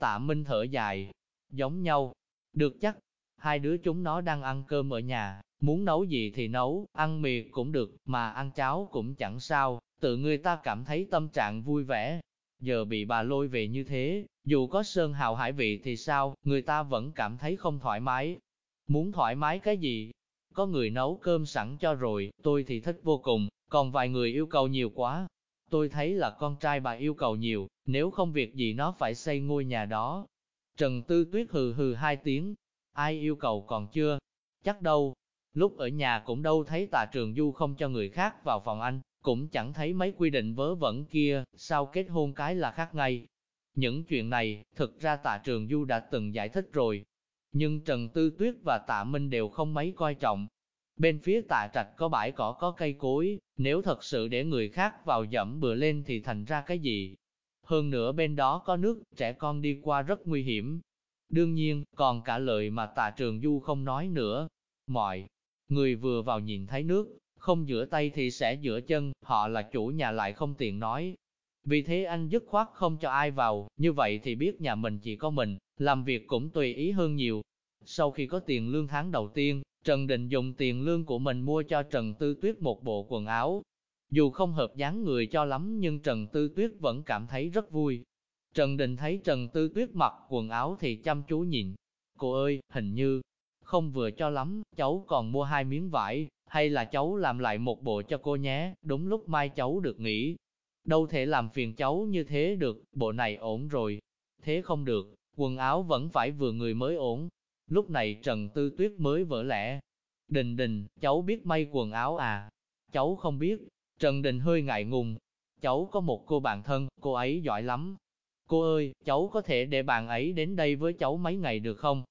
tạ minh thở dài, giống nhau, được chắc, hai đứa chúng nó đang ăn cơm ở nhà, muốn nấu gì thì nấu, ăn mì cũng được, mà ăn cháo cũng chẳng sao, tự người ta cảm thấy tâm trạng vui vẻ. Giờ bị bà lôi về như thế, dù có sơn hào hải vị thì sao, người ta vẫn cảm thấy không thoải mái. Muốn thoải mái cái gì? Có người nấu cơm sẵn cho rồi, tôi thì thích vô cùng, còn vài người yêu cầu nhiều quá, Tôi thấy là con trai bà yêu cầu nhiều, nếu không việc gì nó phải xây ngôi nhà đó. Trần Tư Tuyết hừ hừ hai tiếng, ai yêu cầu còn chưa? Chắc đâu. Lúc ở nhà cũng đâu thấy tà trường du không cho người khác vào phòng anh, cũng chẳng thấy mấy quy định vớ vẩn kia, sao kết hôn cái là khác ngay. Những chuyện này, thực ra tạ trường du đã từng giải thích rồi. Nhưng Trần Tư Tuyết và tạ Minh đều không mấy coi trọng, Bên phía tạ trạch có bãi cỏ có cây cối, nếu thật sự để người khác vào dẫm bừa lên thì thành ra cái gì? Hơn nữa bên đó có nước, trẻ con đi qua rất nguy hiểm. Đương nhiên, còn cả lời mà tạ trường du không nói nữa. Mọi người vừa vào nhìn thấy nước, không rửa tay thì sẽ rửa chân, họ là chủ nhà lại không tiện nói. Vì thế anh dứt khoát không cho ai vào, như vậy thì biết nhà mình chỉ có mình, làm việc cũng tùy ý hơn nhiều. Sau khi có tiền lương tháng đầu tiên, Trần Định dùng tiền lương của mình mua cho Trần Tư Tuyết một bộ quần áo. Dù không hợp dáng người cho lắm nhưng Trần Tư Tuyết vẫn cảm thấy rất vui. Trần Đình thấy Trần Tư Tuyết mặc quần áo thì chăm chú nhìn. Cô ơi, hình như không vừa cho lắm, cháu còn mua hai miếng vải, hay là cháu làm lại một bộ cho cô nhé, đúng lúc mai cháu được nghỉ. Đâu thể làm phiền cháu như thế được, bộ này ổn rồi. Thế không được, quần áo vẫn phải vừa người mới ổn. Lúc này Trần Tư Tuyết mới vỡ lẽ. Đình đình, cháu biết may quần áo à? Cháu không biết. Trần Đình hơi ngại ngùng. Cháu có một cô bạn thân, cô ấy giỏi lắm. Cô ơi, cháu có thể để bạn ấy đến đây với cháu mấy ngày được không?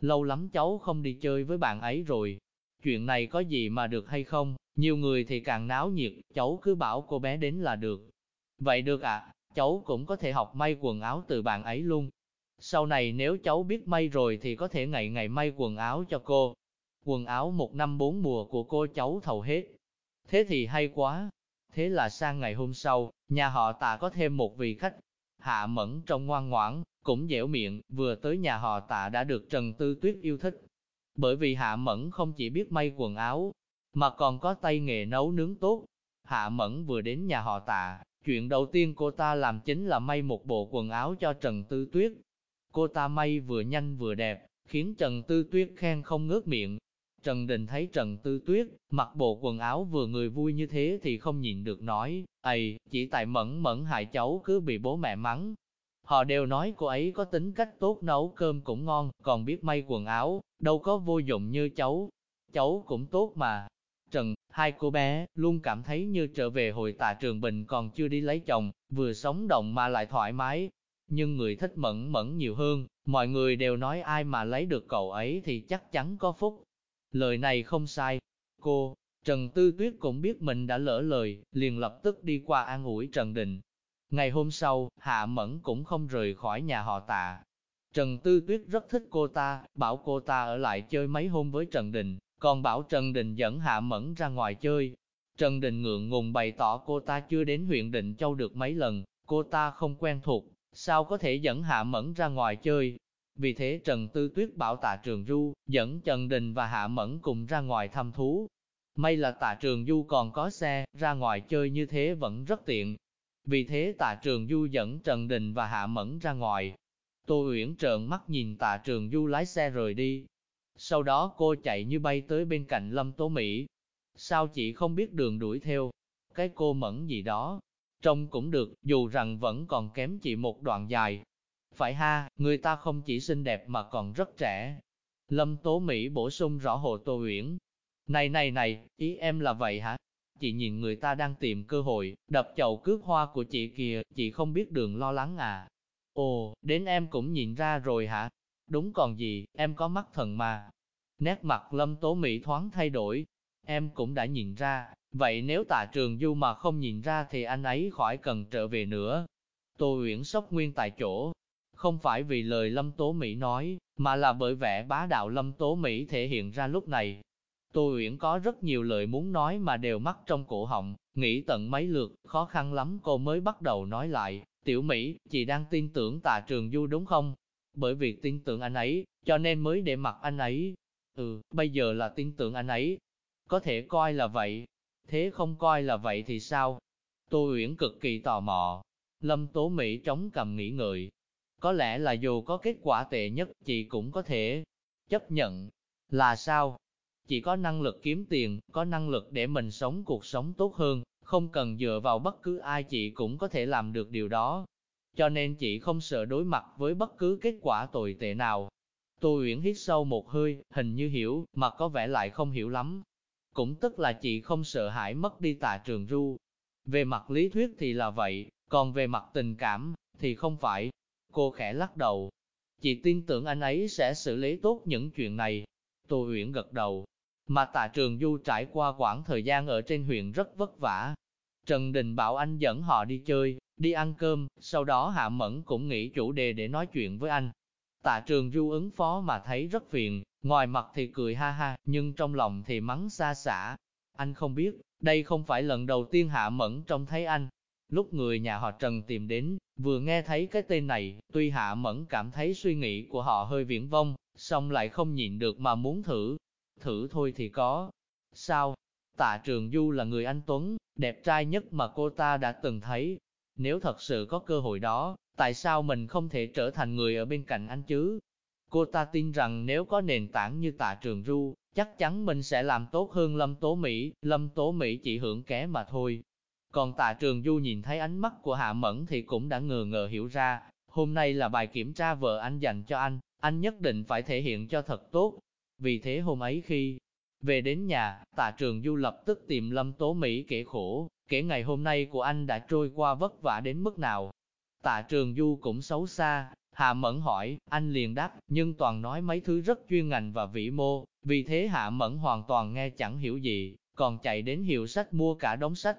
Lâu lắm cháu không đi chơi với bạn ấy rồi. Chuyện này có gì mà được hay không? Nhiều người thì càng náo nhiệt, cháu cứ bảo cô bé đến là được. Vậy được ạ, à, cháu cũng có thể học may quần áo từ bạn ấy luôn. Sau này nếu cháu biết may rồi thì có thể ngày ngày may quần áo cho cô. Quần áo một năm bốn mùa của cô cháu thầu hết. Thế thì hay quá. Thế là sang ngày hôm sau, nhà họ tạ có thêm một vị khách. Hạ mẫn trong ngoan ngoãn, cũng dẻo miệng, vừa tới nhà họ tạ đã được Trần Tư Tuyết yêu thích. Bởi vì Hạ Mẫn không chỉ biết may quần áo, mà còn có tay nghề nấu nướng tốt. Hạ Mẫn vừa đến nhà họ tạ, chuyện đầu tiên cô ta làm chính là may một bộ quần áo cho Trần Tư Tuyết. Cô ta may vừa nhanh vừa đẹp, khiến Trần Tư Tuyết khen không ngớt miệng. Trần Đình thấy Trần Tư Tuyết mặc bộ quần áo vừa người vui như thế thì không nhịn được nói, Ây, chỉ tại mẫn mẫn hại cháu cứ bị bố mẹ mắng. Họ đều nói cô ấy có tính cách tốt nấu cơm cũng ngon, còn biết may quần áo, đâu có vô dụng như cháu. Cháu cũng tốt mà. Trần, hai cô bé, luôn cảm thấy như trở về hồi tạ trường bình còn chưa đi lấy chồng, vừa sống động mà lại thoải mái, nhưng người thích mẫn mẫn nhiều hơn, mọi người đều nói ai mà lấy được cậu ấy thì chắc chắn có phúc. Lời này không sai. Cô, Trần Tư Tuyết cũng biết mình đã lỡ lời, liền lập tức đi qua an ủi Trần Đình. Ngày hôm sau, Hạ Mẫn cũng không rời khỏi nhà họ tạ. Trần Tư Tuyết rất thích cô ta, bảo cô ta ở lại chơi mấy hôm với Trần Đình, còn bảo Trần Đình dẫn Hạ Mẫn ra ngoài chơi. Trần Đình ngượng ngùng bày tỏ cô ta chưa đến huyện Định Châu được mấy lần, cô ta không quen thuộc, sao có thể dẫn Hạ Mẫn ra ngoài chơi. Vì thế Trần Tư Tuyết bảo tạ Trường Du, dẫn Trần Đình và Hạ Mẫn cùng ra ngoài thăm thú. May là tạ Trường Du còn có xe, ra ngoài chơi như thế vẫn rất tiện. Vì thế tạ Trường Du dẫn Trần Đình và Hạ Mẫn ra ngoài. Tô Uyển trợn mắt nhìn tạ Trường Du lái xe rời đi. Sau đó cô chạy như bay tới bên cạnh Lâm Tố Mỹ. Sao chị không biết đường đuổi theo? Cái cô mẫn gì đó, Trông cũng được, dù rằng vẫn còn kém chị một đoạn dài. Phải ha, người ta không chỉ xinh đẹp mà còn rất trẻ. Lâm Tố Mỹ bổ sung rõ hồ Tô Uyển. Này này này, ý em là vậy hả? Chị nhìn người ta đang tìm cơ hội, đập chậu cướp hoa của chị kìa, chị không biết đường lo lắng à? Ồ, đến em cũng nhìn ra rồi hả? Đúng còn gì, em có mắt thần mà. Nét mặt Lâm Tố Mỹ thoáng thay đổi. Em cũng đã nhìn ra, Vậy nếu tạ trường du mà không nhìn ra thì anh ấy khỏi cần trở về nữa. Tô Uyển sốc nguyên tại chỗ, không phải vì lời Lâm Tố Mỹ nói, mà là bởi vẻ bá đạo Lâm Tố Mỹ thể hiện ra lúc này. Tô Uyển có rất nhiều lời muốn nói mà đều mắc trong cổ họng, nghĩ tận mấy lượt, khó khăn lắm cô mới bắt đầu nói lại, tiểu Mỹ, chị đang tin tưởng tạ trường du đúng không? Bởi vì tin tưởng anh ấy, cho nên mới để mặc anh ấy. Ừ, bây giờ là tin tưởng anh ấy. Có thể coi là vậy, thế không coi là vậy thì sao? Tô Uyển cực kỳ tò mò. Lâm Tố Mỹ chống cầm nghĩ ngợi. Có lẽ là dù có kết quả tệ nhất, chị cũng có thể chấp nhận. Là sao? Chị có năng lực kiếm tiền, có năng lực để mình sống cuộc sống tốt hơn, không cần dựa vào bất cứ ai chị cũng có thể làm được điều đó. Cho nên chị không sợ đối mặt với bất cứ kết quả tồi tệ nào. Tô Uyển hít sâu một hơi, hình như hiểu, mà có vẻ lại không hiểu lắm. Cũng tức là chị không sợ hãi mất đi tạ trường ru. Về mặt lý thuyết thì là vậy, còn về mặt tình cảm, thì không phải. Cô khẽ lắc đầu. Chị tin tưởng anh ấy sẽ xử lý tốt những chuyện này. Tô Uyển gật đầu. Mà tạ trường du trải qua quãng thời gian ở trên huyện rất vất vả. Trần Đình bảo anh dẫn họ đi chơi, đi ăn cơm, sau đó Hạ Mẫn cũng nghĩ chủ đề để nói chuyện với anh. Tạ trường du ứng phó mà thấy rất phiền, ngoài mặt thì cười ha ha, nhưng trong lòng thì mắng xa xả. Anh không biết, đây không phải lần đầu tiên Hạ Mẫn trông thấy anh. Lúc người nhà họ Trần tìm đến, vừa nghe thấy cái tên này, tuy Hạ Mẫn cảm thấy suy nghĩ của họ hơi viễn vông, song lại không nhịn được mà muốn thử. Thử thôi thì có. Sao? Tạ Trường Du là người anh Tuấn, đẹp trai nhất mà cô ta đã từng thấy. Nếu thật sự có cơ hội đó, tại sao mình không thể trở thành người ở bên cạnh anh chứ? Cô ta tin rằng nếu có nền tảng như Tạ Trường Du, chắc chắn mình sẽ làm tốt hơn Lâm Tố Mỹ, Lâm Tố Mỹ chỉ hưởng ké mà thôi. Còn Tạ Trường Du nhìn thấy ánh mắt của Hạ Mẫn thì cũng đã ngờ ngờ hiểu ra, hôm nay là bài kiểm tra vợ anh dành cho anh, anh nhất định phải thể hiện cho thật tốt. Vì thế hôm ấy khi về đến nhà, tạ trường du lập tức tìm Lâm Tố Mỹ kể khổ, kể ngày hôm nay của anh đã trôi qua vất vả đến mức nào. Tạ trường du cũng xấu xa, Hạ Mẫn hỏi, anh liền đáp, nhưng toàn nói mấy thứ rất chuyên ngành và vĩ mô, vì thế Hạ Mẫn hoàn toàn nghe chẳng hiểu gì, còn chạy đến hiệu sách mua cả đống sách.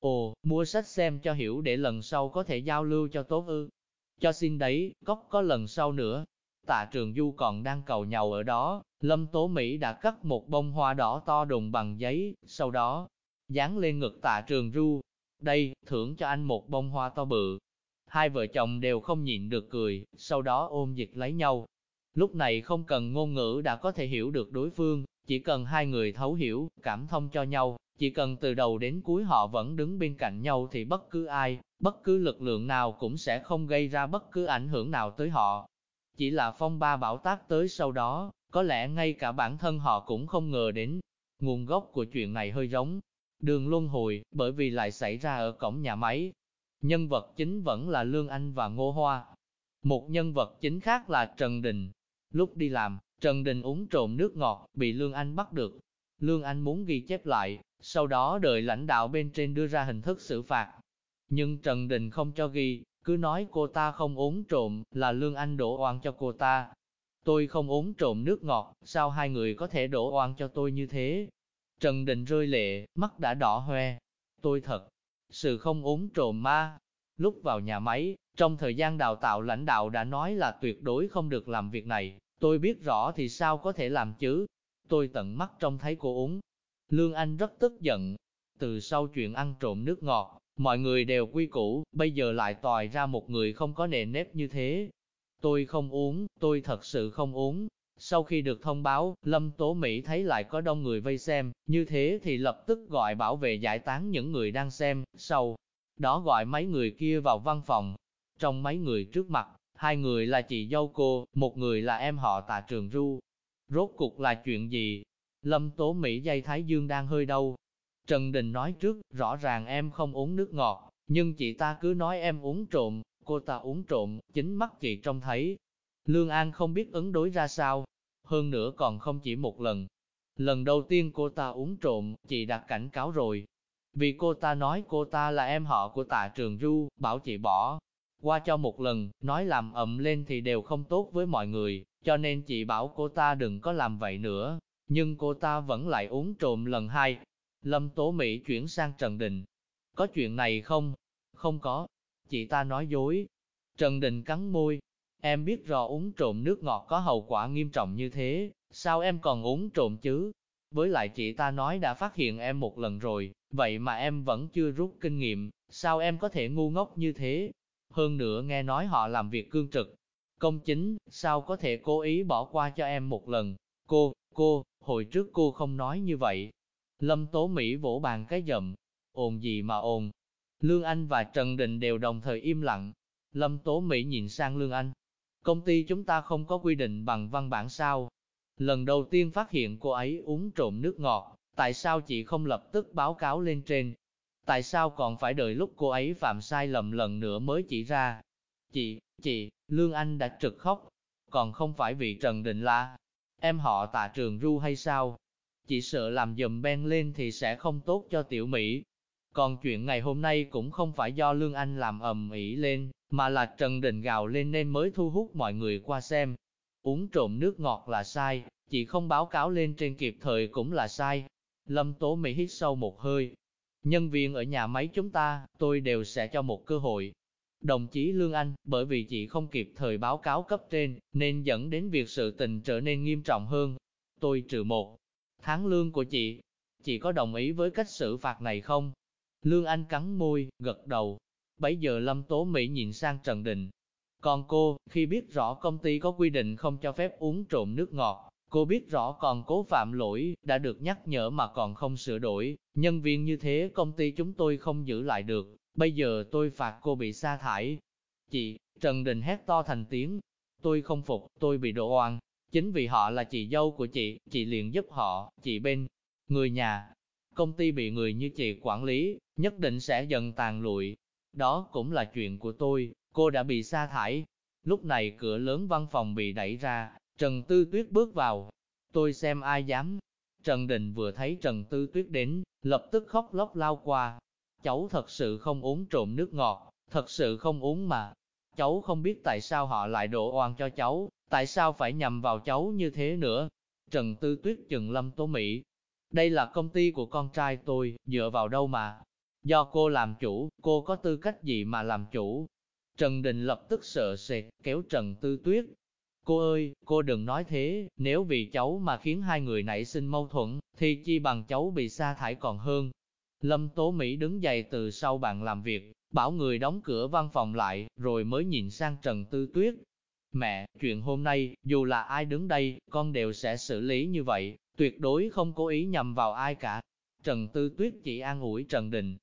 Ồ, mua sách xem cho hiểu để lần sau có thể giao lưu cho tốt ư. Cho xin đấy, cóc có lần sau nữa. Tạ Trường Du còn đang cầu nhau ở đó, Lâm Tố Mỹ đã cắt một bông hoa đỏ to đùng bằng giấy, sau đó, dán lên ngực Tạ Trường Du. Đây, thưởng cho anh một bông hoa to bự. Hai vợ chồng đều không nhịn được cười, sau đó ôm dịch lấy nhau. Lúc này không cần ngôn ngữ đã có thể hiểu được đối phương, chỉ cần hai người thấu hiểu, cảm thông cho nhau, chỉ cần từ đầu đến cuối họ vẫn đứng bên cạnh nhau thì bất cứ ai, bất cứ lực lượng nào cũng sẽ không gây ra bất cứ ảnh hưởng nào tới họ. Chỉ là phong ba bão tác tới sau đó, có lẽ ngay cả bản thân họ cũng không ngờ đến. Nguồn gốc của chuyện này hơi giống đường luân hồi, bởi vì lại xảy ra ở cổng nhà máy. Nhân vật chính vẫn là Lương Anh và Ngô Hoa. Một nhân vật chính khác là Trần Đình. Lúc đi làm, Trần Đình uống trộm nước ngọt, bị Lương Anh bắt được. Lương Anh muốn ghi chép lại, sau đó đợi lãnh đạo bên trên đưa ra hình thức xử phạt. Nhưng Trần Đình không cho ghi, cứ nói cô ta không uống trộm, là Lương Anh đổ oan cho cô ta. Tôi không uống trộm nước ngọt, sao hai người có thể đổ oan cho tôi như thế? Trần Đình rơi lệ, mắt đã đỏ hoe. Tôi thật, sự không uống trộm ma. Lúc vào nhà máy, trong thời gian đào tạo lãnh đạo đã nói là tuyệt đối không được làm việc này. Tôi biết rõ thì sao có thể làm chứ? Tôi tận mắt trông thấy cô uống. Lương Anh rất tức giận. Từ sau chuyện ăn trộm nước ngọt, mọi người đều quy củ, bây giờ lại tòi ra một người không có nề nếp như thế. Tôi không uống, tôi thật sự không uống. Sau khi được thông báo, Lâm Tố Mỹ thấy lại có đông người vây xem, như thế thì lập tức gọi bảo vệ giải tán những người đang xem, sau đó gọi mấy người kia vào văn phòng. Trong mấy người trước mặt, hai người là chị dâu cô, một người là em họ tạ trường ru. Rốt cục là chuyện gì? Lâm Tố Mỹ dây Thái Dương đang hơi đau, Trần Đình nói trước, rõ ràng em không uống nước ngọt, nhưng chị ta cứ nói em uống trộm, cô ta uống trộm, chính mắt chị trông thấy. Lương An không biết ứng đối ra sao, hơn nữa còn không chỉ một lần. Lần đầu tiên cô ta uống trộm, chị đã cảnh cáo rồi. Vì cô ta nói cô ta là em họ của tạ trường Du, bảo chị bỏ. Qua cho một lần, nói làm ậm lên thì đều không tốt với mọi người, cho nên chị bảo cô ta đừng có làm vậy nữa. Nhưng cô ta vẫn lại uống trộm lần hai, Lâm Tố Mỹ chuyển sang Trần Đình. Có chuyện này không? Không có. Chị ta nói dối. Trần Đình cắn môi. Em biết rõ uống trộm nước ngọt có hậu quả nghiêm trọng như thế, sao em còn uống trộm chứ? Với lại chị ta nói đã phát hiện em một lần rồi, vậy mà em vẫn chưa rút kinh nghiệm, sao em có thể ngu ngốc như thế? Hơn nữa nghe nói họ làm việc cương trực, công chính, sao có thể cố ý bỏ qua cho em một lần? Cô, cô, hồi trước cô không nói như vậy, Lâm Tố Mỹ vỗ bàn cái dầm, ồn gì mà ồn. Lương Anh và Trần Định đều đồng thời im lặng. Lâm Tố Mỹ nhìn sang Lương Anh. Công ty chúng ta không có quy định bằng văn bản sao. Lần đầu tiên phát hiện cô ấy uống trộm nước ngọt, tại sao chị không lập tức báo cáo lên trên? Tại sao còn phải đợi lúc cô ấy phạm sai lầm lần nữa mới chỉ ra? Chị, chị, Lương Anh đã trực khóc, còn không phải vì Trần Định là em họ tạ trường ru hay sao? Chỉ sợ làm dùm ben lên thì sẽ không tốt cho tiểu Mỹ. Còn chuyện ngày hôm nay cũng không phải do Lương Anh làm ầm ĩ lên, mà là Trần Đình gào lên nên mới thu hút mọi người qua xem. Uống trộm nước ngọt là sai, chỉ không báo cáo lên trên kịp thời cũng là sai. Lâm Tố Mỹ hít sâu một hơi. Nhân viên ở nhà máy chúng ta, tôi đều sẽ cho một cơ hội. Đồng chí Lương Anh, bởi vì chị không kịp thời báo cáo cấp trên, nên dẫn đến việc sự tình trở nên nghiêm trọng hơn. Tôi trừ một, tháng lương của chị. Chị có đồng ý với cách xử phạt này không? Lương Anh cắn môi, gật đầu. Bấy giờ Lâm Tố Mỹ nhìn sang Trần Đình. Còn cô, khi biết rõ công ty có quy định không cho phép uống trộm nước ngọt, Cô biết rõ còn cố phạm lỗi, đã được nhắc nhở mà còn không sửa đổi, nhân viên như thế công ty chúng tôi không giữ lại được, bây giờ tôi phạt cô bị sa thải. Chị, Trần Đình hét to thành tiếng, tôi không phục, tôi bị đổ oan, chính vì họ là chị dâu của chị, chị liền giúp họ, chị bên, người nhà. Công ty bị người như chị quản lý, nhất định sẽ dần tàn lụi. Đó cũng là chuyện của tôi, cô đã bị sa thải. Lúc này cửa lớn văn phòng bị đẩy ra, Trần Tư Tuyết bước vào. Tôi xem ai dám. Trần Đình vừa thấy Trần Tư Tuyết đến, lập tức khóc lóc lao qua. Cháu thật sự không uống trộm nước ngọt, thật sự không uống mà. Cháu không biết tại sao họ lại đổ oan cho cháu, tại sao phải nhầm vào cháu như thế nữa. Trần Tư Tuyết chừng Lâm Tố Mỹ. Đây là công ty của con trai tôi, dựa vào đâu mà. Do cô làm chủ, cô có tư cách gì mà làm chủ? Trần Đình lập tức sợ sệt, kéo Trần Tư Tuyết, Cô ơi, cô đừng nói thế, nếu vì cháu mà khiến hai người nảy sinh mâu thuẫn, thì chi bằng cháu bị sa thải còn hơn. Lâm Tố Mỹ đứng dậy từ sau bàn làm việc, bảo người đóng cửa văn phòng lại, rồi mới nhìn sang Trần Tư Tuyết. Mẹ, chuyện hôm nay, dù là ai đứng đây, con đều sẽ xử lý như vậy, tuyệt đối không cố ý nhầm vào ai cả. Trần Tư Tuyết chỉ an ủi Trần Đình.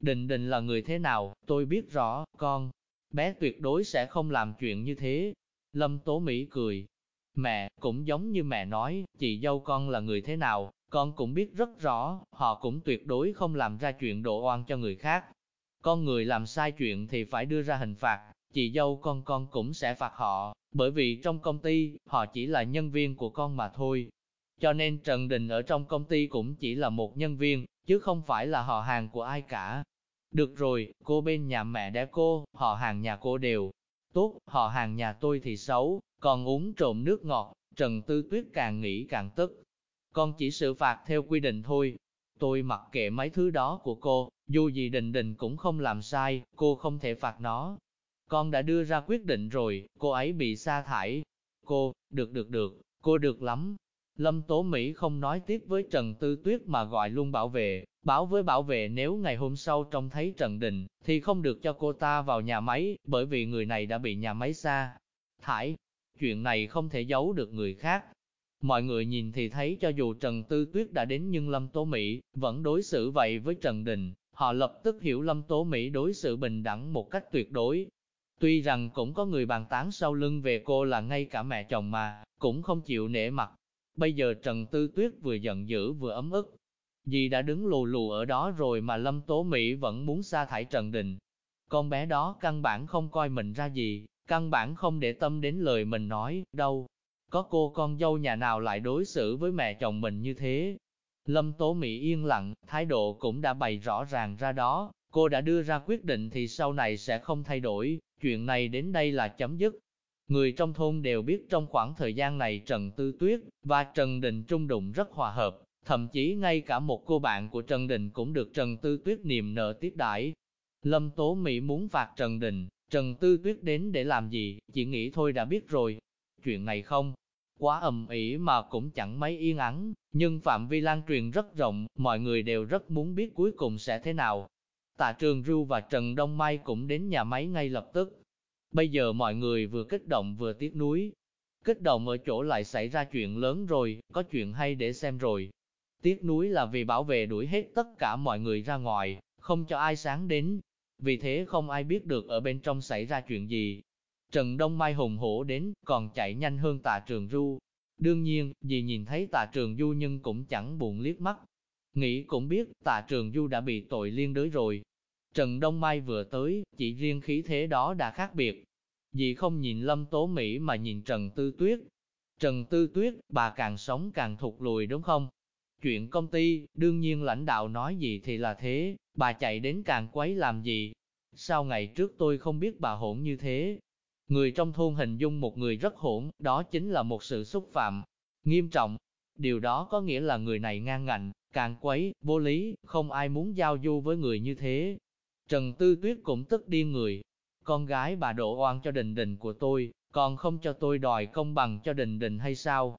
Đình Đình là người thế nào, tôi biết rõ, con, bé tuyệt đối sẽ không làm chuyện như thế, Lâm Tố Mỹ cười. Mẹ, cũng giống như mẹ nói, chị dâu con là người thế nào, con cũng biết rất rõ, họ cũng tuyệt đối không làm ra chuyện đổ oan cho người khác. Con người làm sai chuyện thì phải đưa ra hình phạt, chị dâu con con cũng sẽ phạt họ, bởi vì trong công ty, họ chỉ là nhân viên của con mà thôi. Cho nên Trần Đình ở trong công ty cũng chỉ là một nhân viên, chứ không phải là họ hàng của ai cả. Được rồi, cô bên nhà mẹ đẻ cô, họ hàng nhà cô đều Tốt, họ hàng nhà tôi thì xấu, còn uống trộm nước ngọt, Trần Tư Tuyết càng nghĩ càng tức. Con chỉ xử phạt theo quy định thôi. Tôi mặc kệ mấy thứ đó của cô, dù gì đình đình cũng không làm sai, cô không thể phạt nó. Con đã đưa ra quyết định rồi, cô ấy bị sa thải. Cô, được được được, cô được lắm. Lâm Tố Mỹ không nói tiếp với Trần Tư Tuyết mà gọi luôn bảo vệ, Báo với bảo vệ nếu ngày hôm sau trông thấy Trần Đình, thì không được cho cô ta vào nhà máy, bởi vì người này đã bị nhà máy xa. Thải, chuyện này không thể giấu được người khác. Mọi người nhìn thì thấy cho dù Trần Tư Tuyết đã đến nhưng Lâm Tố Mỹ vẫn đối xử vậy với Trần Đình, họ lập tức hiểu Lâm Tố Mỹ đối xử bình đẳng một cách tuyệt đối. Tuy rằng cũng có người bàn tán sau lưng về cô là ngay cả mẹ chồng mà, cũng không chịu nể mặt. Bây giờ Trần Tư Tuyết vừa giận dữ vừa ấm ức, Dì đã đứng lù lù ở đó rồi mà Lâm Tố Mỹ vẫn muốn sa thải Trần Đình. Con bé đó căn bản không coi mình ra gì, căn bản không để tâm đến lời mình nói, đâu. Có cô con dâu nhà nào lại đối xử với mẹ chồng mình như thế. Lâm Tố Mỹ yên lặng, thái độ cũng đã bày rõ ràng ra đó, cô đã đưa ra quyết định thì sau này sẽ không thay đổi, chuyện này đến đây là chấm dứt. Người trong thôn đều biết trong khoảng thời gian này Trần Tư Tuyết và Trần Đình trung đụng rất hòa hợp, Thậm chí ngay cả một cô bạn của Trần Đình cũng được Trần Tư Tuyết niềm nợ tiếp đãi. Lâm Tố Mỹ muốn phạt Trần Đình, Trần Tư Tuyết đến để làm gì, chỉ nghĩ thôi đã biết rồi. Chuyện này không, quá ầm ĩ mà cũng chẳng mấy yên ắng, nhưng phạm vi lan truyền rất rộng, mọi người đều rất muốn biết cuối cùng sẽ thế nào. Tạ Trường Ru và Trần Đông Mai cũng đến nhà máy ngay lập tức. Bây giờ mọi người vừa kích động vừa tiếc nuối. Kích động ở chỗ lại xảy ra chuyện lớn rồi, có chuyện hay để xem rồi. Tiếc nuối là vì bảo vệ đuổi hết tất cả mọi người ra ngoài, không cho ai sáng đến. Vì thế không ai biết được ở bên trong xảy ra chuyện gì. Trần Đông Mai hùng hổ đến, còn chạy nhanh hơn Tạ trường du. Đương nhiên, vì nhìn thấy Tạ trường du nhưng cũng chẳng buồn liếc mắt. Nghĩ cũng biết, Tạ trường du đã bị tội liên đới rồi. Trần Đông Mai vừa tới, chỉ riêng khí thế đó đã khác biệt. Dì không nhìn Lâm Tố Mỹ mà nhìn Trần Tư Tuyết. Trần Tư Tuyết, bà càng sống càng thụt lùi đúng không? Chuyện công ty, đương nhiên lãnh đạo nói gì thì là thế, bà chạy đến càng quấy làm gì. Sao ngày trước tôi không biết bà hỗn như thế? Người trong thôn hình dung một người rất hỗn, đó chính là một sự xúc phạm, nghiêm trọng. Điều đó có nghĩa là người này ngang ngạnh, càng quấy, vô lý, không ai muốn giao du với người như thế. Trần Tư Tuyết cũng tức điên người. Con gái bà đổ oan cho đình đình của tôi, còn không cho tôi đòi công bằng cho đình đình hay sao?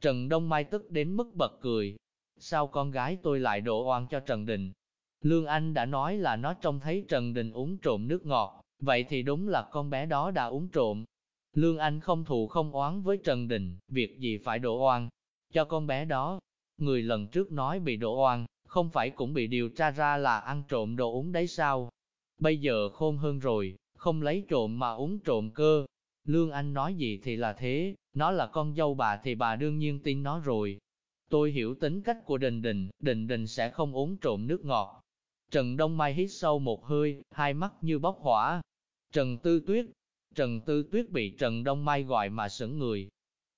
Trần Đông Mai tức đến mức bật cười, sao con gái tôi lại đổ oan cho Trần Đình? Lương Anh đã nói là nó trông thấy Trần Đình uống trộm nước ngọt, vậy thì đúng là con bé đó đã uống trộm. Lương Anh không thù không oán với Trần Đình, việc gì phải đổ oan. cho con bé đó. Người lần trước nói bị đổ oan, không phải cũng bị điều tra ra là ăn trộm đồ uống đấy sao? Bây giờ khôn hơn rồi, không lấy trộm mà uống trộm cơ. Lương Anh nói gì thì là thế, nó là con dâu bà thì bà đương nhiên tin nó rồi. Tôi hiểu tính cách của Đình Đình, Đình Đình sẽ không uống trộm nước ngọt. Trần Đông Mai hít sâu một hơi, hai mắt như bốc hỏa. Trần Tư Tuyết, Trần Tư Tuyết bị Trần Đông Mai gọi mà sững người.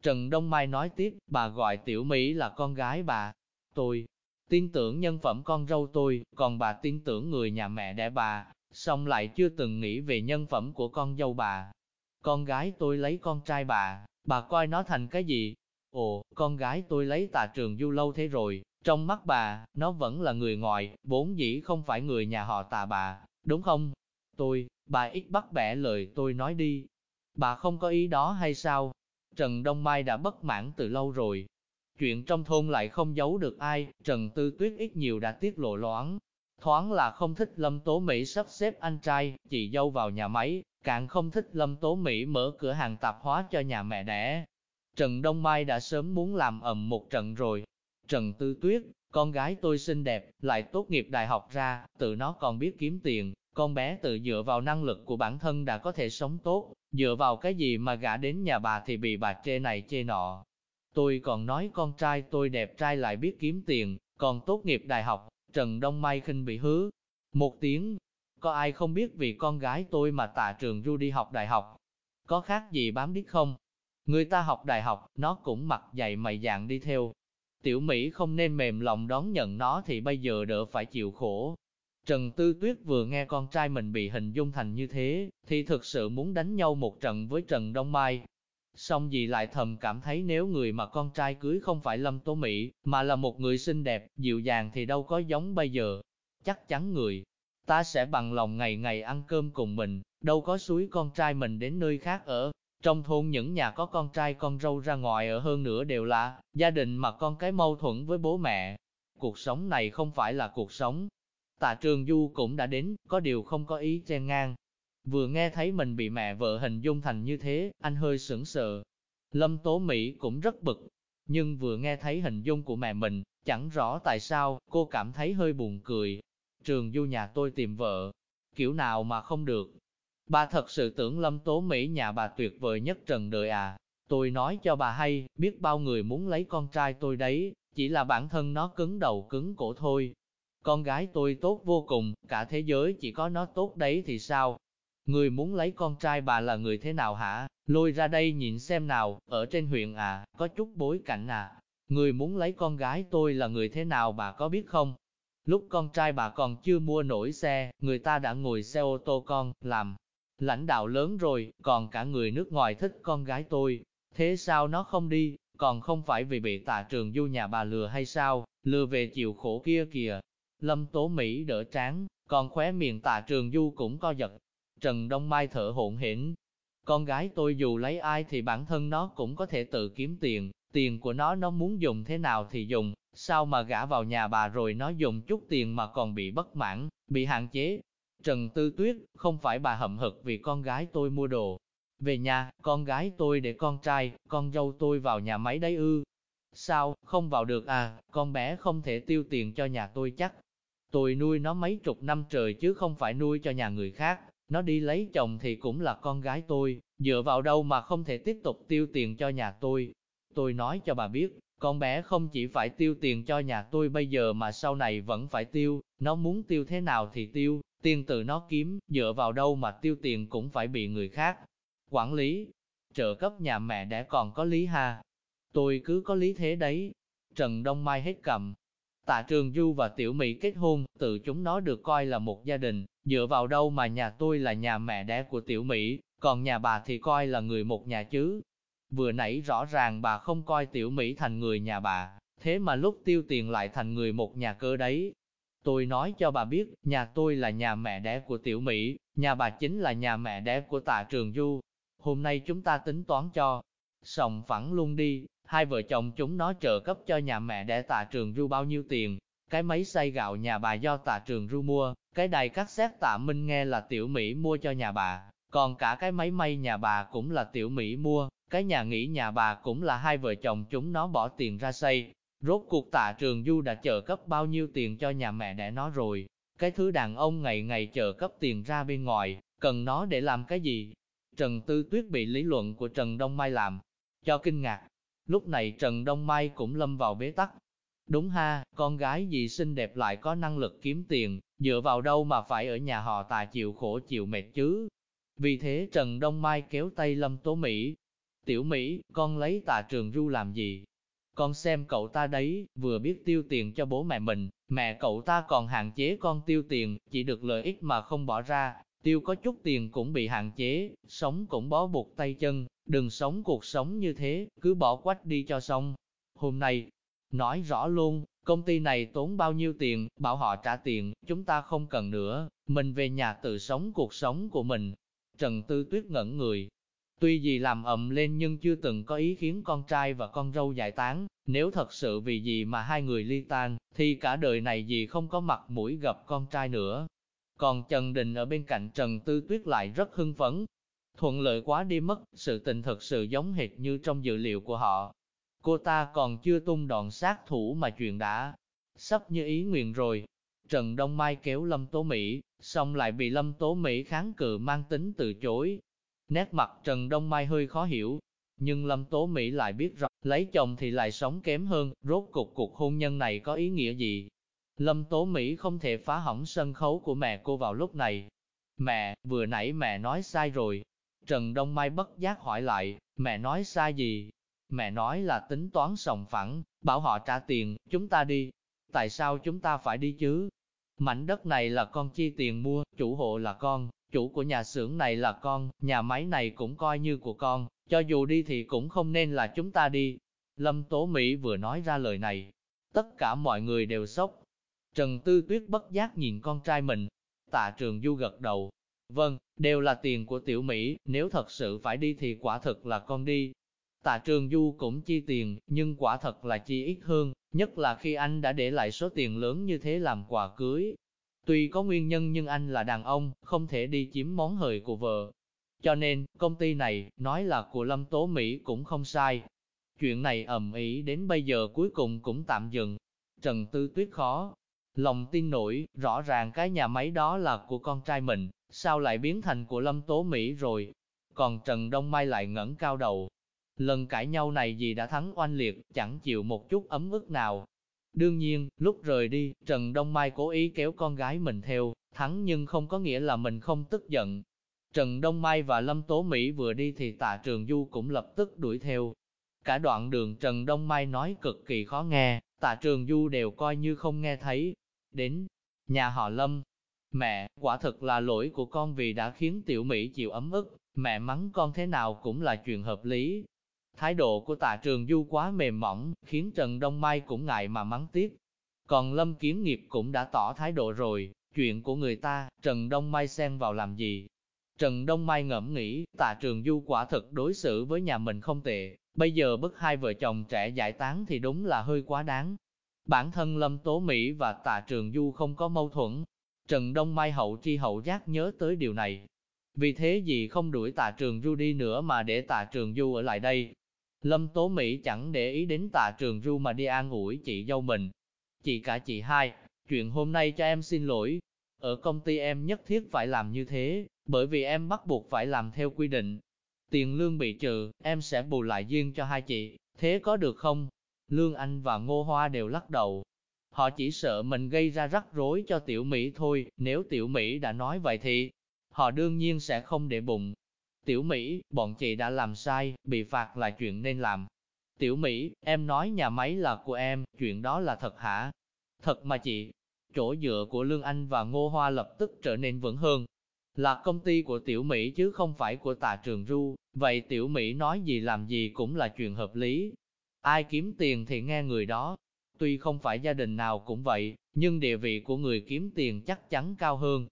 Trần Đông Mai nói tiếp, bà gọi Tiểu Mỹ là con gái bà. Tôi tin tưởng nhân phẩm con râu tôi, còn bà tin tưởng người nhà mẹ đẻ bà, song lại chưa từng nghĩ về nhân phẩm của con dâu bà. Con gái tôi lấy con trai bà, bà coi nó thành cái gì? Ồ, con gái tôi lấy tà trường du lâu thế rồi, trong mắt bà, nó vẫn là người ngoài, vốn dĩ không phải người nhà họ tà bà, đúng không? Tôi, bà ít bắt bẻ lời tôi nói đi. Bà không có ý đó hay sao? Trần Đông Mai đã bất mãn từ lâu rồi. Chuyện trong thôn lại không giấu được ai, Trần Tư Tuyết ít nhiều đã tiết lộ loãng. Thoáng là không thích Lâm Tố Mỹ sắp xếp anh trai, chị dâu vào nhà máy, càng không thích Lâm Tố Mỹ mở cửa hàng tạp hóa cho nhà mẹ đẻ. Trần Đông Mai đã sớm muốn làm ầm một trận rồi. Trần Tư Tuyết, con gái tôi xinh đẹp, lại tốt nghiệp đại học ra, tự nó còn biết kiếm tiền, con bé tự dựa vào năng lực của bản thân đã có thể sống tốt, dựa vào cái gì mà gả đến nhà bà thì bị bà chê này chê nọ. Tôi còn nói con trai tôi đẹp trai lại biết kiếm tiền, còn tốt nghiệp đại học, Trần Đông Mai khinh bị hứa. Một tiếng, có ai không biết vì con gái tôi mà tạ trường du đi học đại học? Có khác gì bám đít không? Người ta học đại học, nó cũng mặc dày mày dạng đi theo. Tiểu Mỹ không nên mềm lòng đón nhận nó thì bây giờ đỡ phải chịu khổ. Trần Tư Tuyết vừa nghe con trai mình bị hình dung thành như thế, thì thực sự muốn đánh nhau một trận với Trần Đông Mai. Xong gì lại thầm cảm thấy nếu người mà con trai cưới không phải Lâm Tố Mỹ, mà là một người xinh đẹp, dịu dàng thì đâu có giống bây giờ. Chắc chắn người, ta sẽ bằng lòng ngày ngày ăn cơm cùng mình, đâu có suối con trai mình đến nơi khác ở. Trong thôn những nhà có con trai con râu ra ngoài ở hơn nữa đều là gia đình mà con cái mâu thuẫn với bố mẹ. Cuộc sống này không phải là cuộc sống. Tạ Trường Du cũng đã đến, có điều không có ý chen ngang. Vừa nghe thấy mình bị mẹ vợ hình dung thành như thế, anh hơi sững sờ. Lâm Tố Mỹ cũng rất bực, nhưng vừa nghe thấy hình dung của mẹ mình, chẳng rõ tại sao, cô cảm thấy hơi buồn cười. Trường Du nhà tôi tìm vợ, kiểu nào mà không được, Bà thật sự tưởng lâm tố Mỹ nhà bà tuyệt vời nhất trần đời à. Tôi nói cho bà hay, biết bao người muốn lấy con trai tôi đấy, chỉ là bản thân nó cứng đầu cứng cổ thôi. Con gái tôi tốt vô cùng, cả thế giới chỉ có nó tốt đấy thì sao? Người muốn lấy con trai bà là người thế nào hả? Lôi ra đây nhìn xem nào, ở trên huyện à, có chút bối cảnh à. Người muốn lấy con gái tôi là người thế nào bà có biết không? Lúc con trai bà còn chưa mua nổi xe, người ta đã ngồi xe ô tô con, làm Lãnh đạo lớn rồi, còn cả người nước ngoài thích con gái tôi. Thế sao nó không đi, còn không phải vì bị tạ trường du nhà bà lừa hay sao, lừa về chịu khổ kia kìa. Lâm Tố Mỹ đỡ tráng, còn khóe miệng tạ trường du cũng co giật. Trần Đông Mai thở hổn hển. Con gái tôi dù lấy ai thì bản thân nó cũng có thể tự kiếm tiền, tiền của nó nó muốn dùng thế nào thì dùng, sao mà gả vào nhà bà rồi nó dùng chút tiền mà còn bị bất mãn, bị hạn chế, Trần Tư Tuyết, không phải bà hậm hực vì con gái tôi mua đồ. Về nhà, con gái tôi để con trai, con dâu tôi vào nhà máy đấy ư. Sao, không vào được à, con bé không thể tiêu tiền cho nhà tôi chắc. Tôi nuôi nó mấy chục năm trời chứ không phải nuôi cho nhà người khác. Nó đi lấy chồng thì cũng là con gái tôi, dựa vào đâu mà không thể tiếp tục tiêu tiền cho nhà tôi. Tôi nói cho bà biết, con bé không chỉ phải tiêu tiền cho nhà tôi bây giờ mà sau này vẫn phải tiêu, nó muốn tiêu thế nào thì tiêu, Tiền từ nó kiếm, dựa vào đâu mà tiêu tiền cũng phải bị người khác. Quản lý, trợ cấp nhà mẹ đã còn có lý ha. Tôi cứ có lý thế đấy. Trần Đông Mai hết cầm. Tạ Trường Du và Tiểu Mỹ kết hôn, tự chúng nó được coi là một gia đình, dựa vào đâu mà nhà tôi là nhà mẹ đẻ của Tiểu Mỹ, còn nhà bà thì coi là người một nhà chứ. Vừa nãy rõ ràng bà không coi Tiểu Mỹ thành người nhà bà, thế mà lúc tiêu tiền lại thành người một nhà cơ đấy. Tôi nói cho bà biết, nhà tôi là nhà mẹ đẻ của Tiểu Mỹ, nhà bà chính là nhà mẹ đẻ của tạ Trường Du. Hôm nay chúng ta tính toán cho, sòng phẳng luôn đi, hai vợ chồng chúng nó trợ cấp cho nhà mẹ đẻ tạ Trường Du bao nhiêu tiền. Cái máy xay gạo nhà bà do tạ Trường Du mua, cái đài cắt xét tạ Minh nghe là Tiểu Mỹ mua cho nhà bà, Còn cả cái máy may nhà bà cũng là tiểu Mỹ mua, cái nhà nghỉ nhà bà cũng là hai vợ chồng chúng nó bỏ tiền ra xây. Rốt cuộc tạ trường du đã trợ cấp bao nhiêu tiền cho nhà mẹ đẻ nó rồi. Cái thứ đàn ông ngày ngày trợ cấp tiền ra bên ngoài, cần nó để làm cái gì? Trần Tư Tuyết bị lý luận của Trần Đông Mai làm, cho kinh ngạc. Lúc này Trần Đông Mai cũng lâm vào bế tắc. Đúng ha, con gái gì xinh đẹp lại có năng lực kiếm tiền, dựa vào đâu mà phải ở nhà họ tà chịu khổ chịu mệt chứ. Vì thế Trần Đông Mai kéo tay Lâm Tố Mỹ. Tiểu Mỹ, con lấy tà trường ru làm gì? Con xem cậu ta đấy, vừa biết tiêu tiền cho bố mẹ mình, mẹ cậu ta còn hạn chế con tiêu tiền, chỉ được lợi ích mà không bỏ ra, tiêu có chút tiền cũng bị hạn chế, sống cũng bó buộc tay chân, đừng sống cuộc sống như thế, cứ bỏ quách đi cho xong. Hôm nay, nói rõ luôn, công ty này tốn bao nhiêu tiền, bảo họ trả tiền, chúng ta không cần nữa, mình về nhà tự sống cuộc sống của mình. Trần Tư Tuyết ngẩn người, tuy gì làm ầm lên nhưng chưa từng có ý khiến con trai và con râu giải tán, nếu thật sự vì gì mà hai người ly tan, thì cả đời này gì không có mặt mũi gặp con trai nữa, còn Trần Đình ở bên cạnh Trần Tư Tuyết lại rất hưng phấn. Thuận lợi quá đi mất, sự tình thật sự giống hệt như trong dự liệu của họ. Cô ta còn chưa tung đòn sát thủ mà chuyện đã sắp như ý nguyện rồi. Trần Đông Mai kéo Lâm Tố Mỹ, xong lại bị Lâm Tố Mỹ kháng cự mang tính từ chối. Nét mặt Trần Đông Mai hơi khó hiểu, nhưng Lâm Tố Mỹ lại biết rõ, lấy chồng thì lại sống kém hơn, rốt cục cuộc hôn nhân này có ý nghĩa gì, Lâm Tố Mỹ không thể phá hỏng sân khấu của mẹ cô vào lúc này. Mẹ, vừa nãy mẹ nói sai rồi. Trần Đông Mai bất giác hỏi lại, mẹ nói sai gì? Mẹ nói là tính toán sòng phẳng, bảo họ trả tiền, chúng ta đi. Tại sao chúng ta phải đi chứ? Mảnh đất này là con chi tiền mua, chủ hộ là con, chủ của nhà xưởng này là con, nhà máy này cũng coi như của con, cho dù đi thì cũng không nên là chúng ta đi. Lâm Tố Mỹ vừa nói ra lời này, tất cả mọi người đều sốc, Trần Tư Tuyết bất giác nhìn con trai mình. Tạ Trường Du gật đầu. Vâng, đều là tiền của tiểu Mỹ, nếu thật sự phải đi thì quả thực là con đi. Tạ Trường Du cũng chi tiền, nhưng quả thật là chi ít hơn, nhất là khi anh đã để lại số tiền lớn như thế làm quà cưới. Tuy có nguyên nhân nhưng anh là đàn ông, không thể đi chiếm món hời của vợ. Cho nên, công ty này, nói là của Lâm Tố Mỹ cũng không sai. Chuyện này ầm ĩ đến bây giờ cuối cùng cũng tạm dừng. Trần Tư Tuyết khó Lòng tin nổi, rõ ràng cái nhà máy đó là của con trai mình, sao lại biến thành của Lâm Tố Mỹ rồi? Còn Trần Đông Mai lại ngẩng cao đầu. Lần cãi nhau này gì đã thắng oanh liệt, chẳng chịu một chút ấm ức nào. Đương nhiên, lúc rời đi, Trần Đông Mai cố ý kéo con gái mình theo, thắng nhưng không có nghĩa là mình không tức giận. Trần Đông Mai và Lâm Tố Mỹ vừa đi thì tạ Trường Du cũng lập tức đuổi theo. Cả đoạn đường Trần Đông Mai nói cực kỳ khó nghe, tạ Trường Du đều coi như không nghe thấy, đến nhà họ Lâm. Mẹ, quả thực là lỗi của con vì đã khiến tiểu Mỹ chịu ấm ức, mẹ mắng con thế nào cũng là chuyện hợp lý. Thái độ của tạ trường du quá mềm mỏng, khiến Trần Đông Mai cũng ngại mà mắng tiếp. Còn Lâm Kiếm Nghiệp cũng đã tỏ thái độ rồi, chuyện của người ta, Trần Đông Mai xen vào làm gì. Trần Đông Mai ngẫm nghĩ, tạ trường du quả thực đối xử với nhà mình không tệ, bây giờ bức hai vợ chồng trẻ giải tán thì đúng là hơi quá đáng, Bản thân Lâm Tố Mỹ và Tạ Trường Du không có mâu thuẫn. Trần Đông Mai hậu tri hậu giác nhớ tới điều này. Vì thế gì không đuổi Tạ Trường Du đi nữa mà để Tạ Trường Du ở lại đây. Lâm Tố Mỹ chẳng để ý đến Tạ Trường Du mà đi an ủi chị dâu mình. Chị cả chị hai, chuyện hôm nay cho em xin lỗi. Ở công ty em nhất thiết phải làm như thế, bởi vì em bắt buộc phải làm theo quy định. Tiền lương bị trừ, em sẽ bù lại riêng cho hai chị, thế có được không? Lương Anh và Ngô Hoa đều lắc đầu. Họ chỉ sợ mình gây ra rắc rối cho Tiểu Mỹ thôi, nếu Tiểu Mỹ đã nói vậy thì họ đương nhiên sẽ không để bụng. Tiểu Mỹ, bọn chị đã làm sai, bị phạt là chuyện nên làm. Tiểu Mỹ, em nói nhà máy là của em, chuyện đó là thật hả? Thật mà chị. Chỗ dựa của Lương Anh và Ngô Hoa lập tức trở nên vững hơn. Là công ty của Tiểu Mỹ chứ không phải của Tạ Trường Ru, vậy Tiểu Mỹ nói gì làm gì cũng là chuyện hợp lý, Ai kiếm tiền thì nghe người đó. Tuy không phải gia đình nào cũng vậy, nhưng địa vị của người kiếm tiền chắc chắn cao hơn.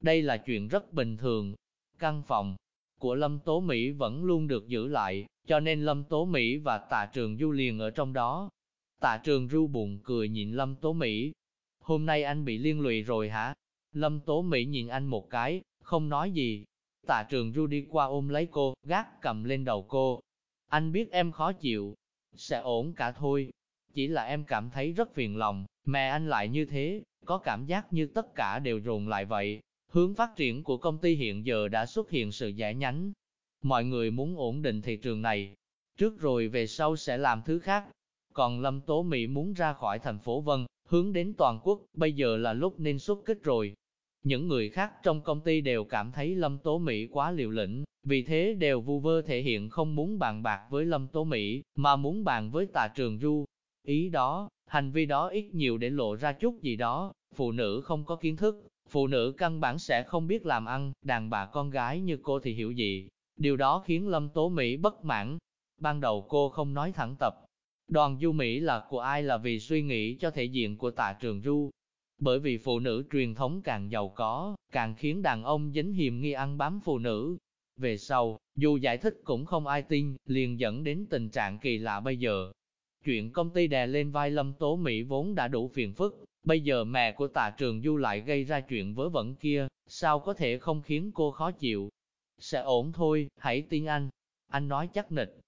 Đây là chuyện rất bình thường. Căn phòng của Lâm Tố Mỹ vẫn luôn được giữ lại, cho nên Lâm Tố Mỹ và Tạ Trường Du liền ở trong đó. Tạ Trường Du buồn cười nhìn Lâm Tố Mỹ. Hôm nay anh bị liên lụy rồi hả? Lâm Tố Mỹ nhìn anh một cái, không nói gì. Tạ trường Du đi qua ôm lấy cô, gác cầm lên đầu cô. Anh biết em khó chịu, sẽ ổn cả thôi. Chỉ là em cảm thấy rất phiền lòng, mẹ anh lại như thế, có cảm giác như tất cả đều rồn lại vậy. Hướng phát triển của công ty hiện giờ đã xuất hiện sự giải nhánh. Mọi người muốn ổn định thị trường này, trước rồi về sau sẽ làm thứ khác. Còn Lâm Tố Mỹ muốn ra khỏi thành phố Vân, hướng đến toàn quốc, bây giờ là lúc nên xuất kích rồi. Những người khác trong công ty đều cảm thấy Lâm Tố Mỹ quá liều lĩnh, vì thế đều vu vơ thể hiện không muốn bàn bạc với Lâm Tố Mỹ, mà muốn bàn với tà Trường Du. Ý đó, hành vi đó ít nhiều để lộ ra chút gì đó, phụ nữ không có kiến thức, phụ nữ căn bản sẽ không biết làm ăn, đàn bà con gái như cô thì hiểu gì. Điều đó khiến Lâm Tố Mỹ bất mãn. Ban đầu cô không nói thẳng tập. Đoàn Du Mỹ là của ai là vì suy nghĩ cho thể diện của tạ trường Du. Bởi vì phụ nữ truyền thống càng giàu có, càng khiến đàn ông dính hiềm nghi ăn bám phụ nữ. Về sau, dù giải thích cũng không ai tin, liền dẫn đến tình trạng kỳ lạ bây giờ. Chuyện công ty đè lên vai Lâm Tố Mỹ vốn đã đủ phiền phức, bây giờ mẹ của tạ trường Du lại gây ra chuyện vớ vẩn kia, sao có thể không khiến cô khó chịu. Sẽ ổn thôi, hãy tin anh. Anh nói chắc nịch.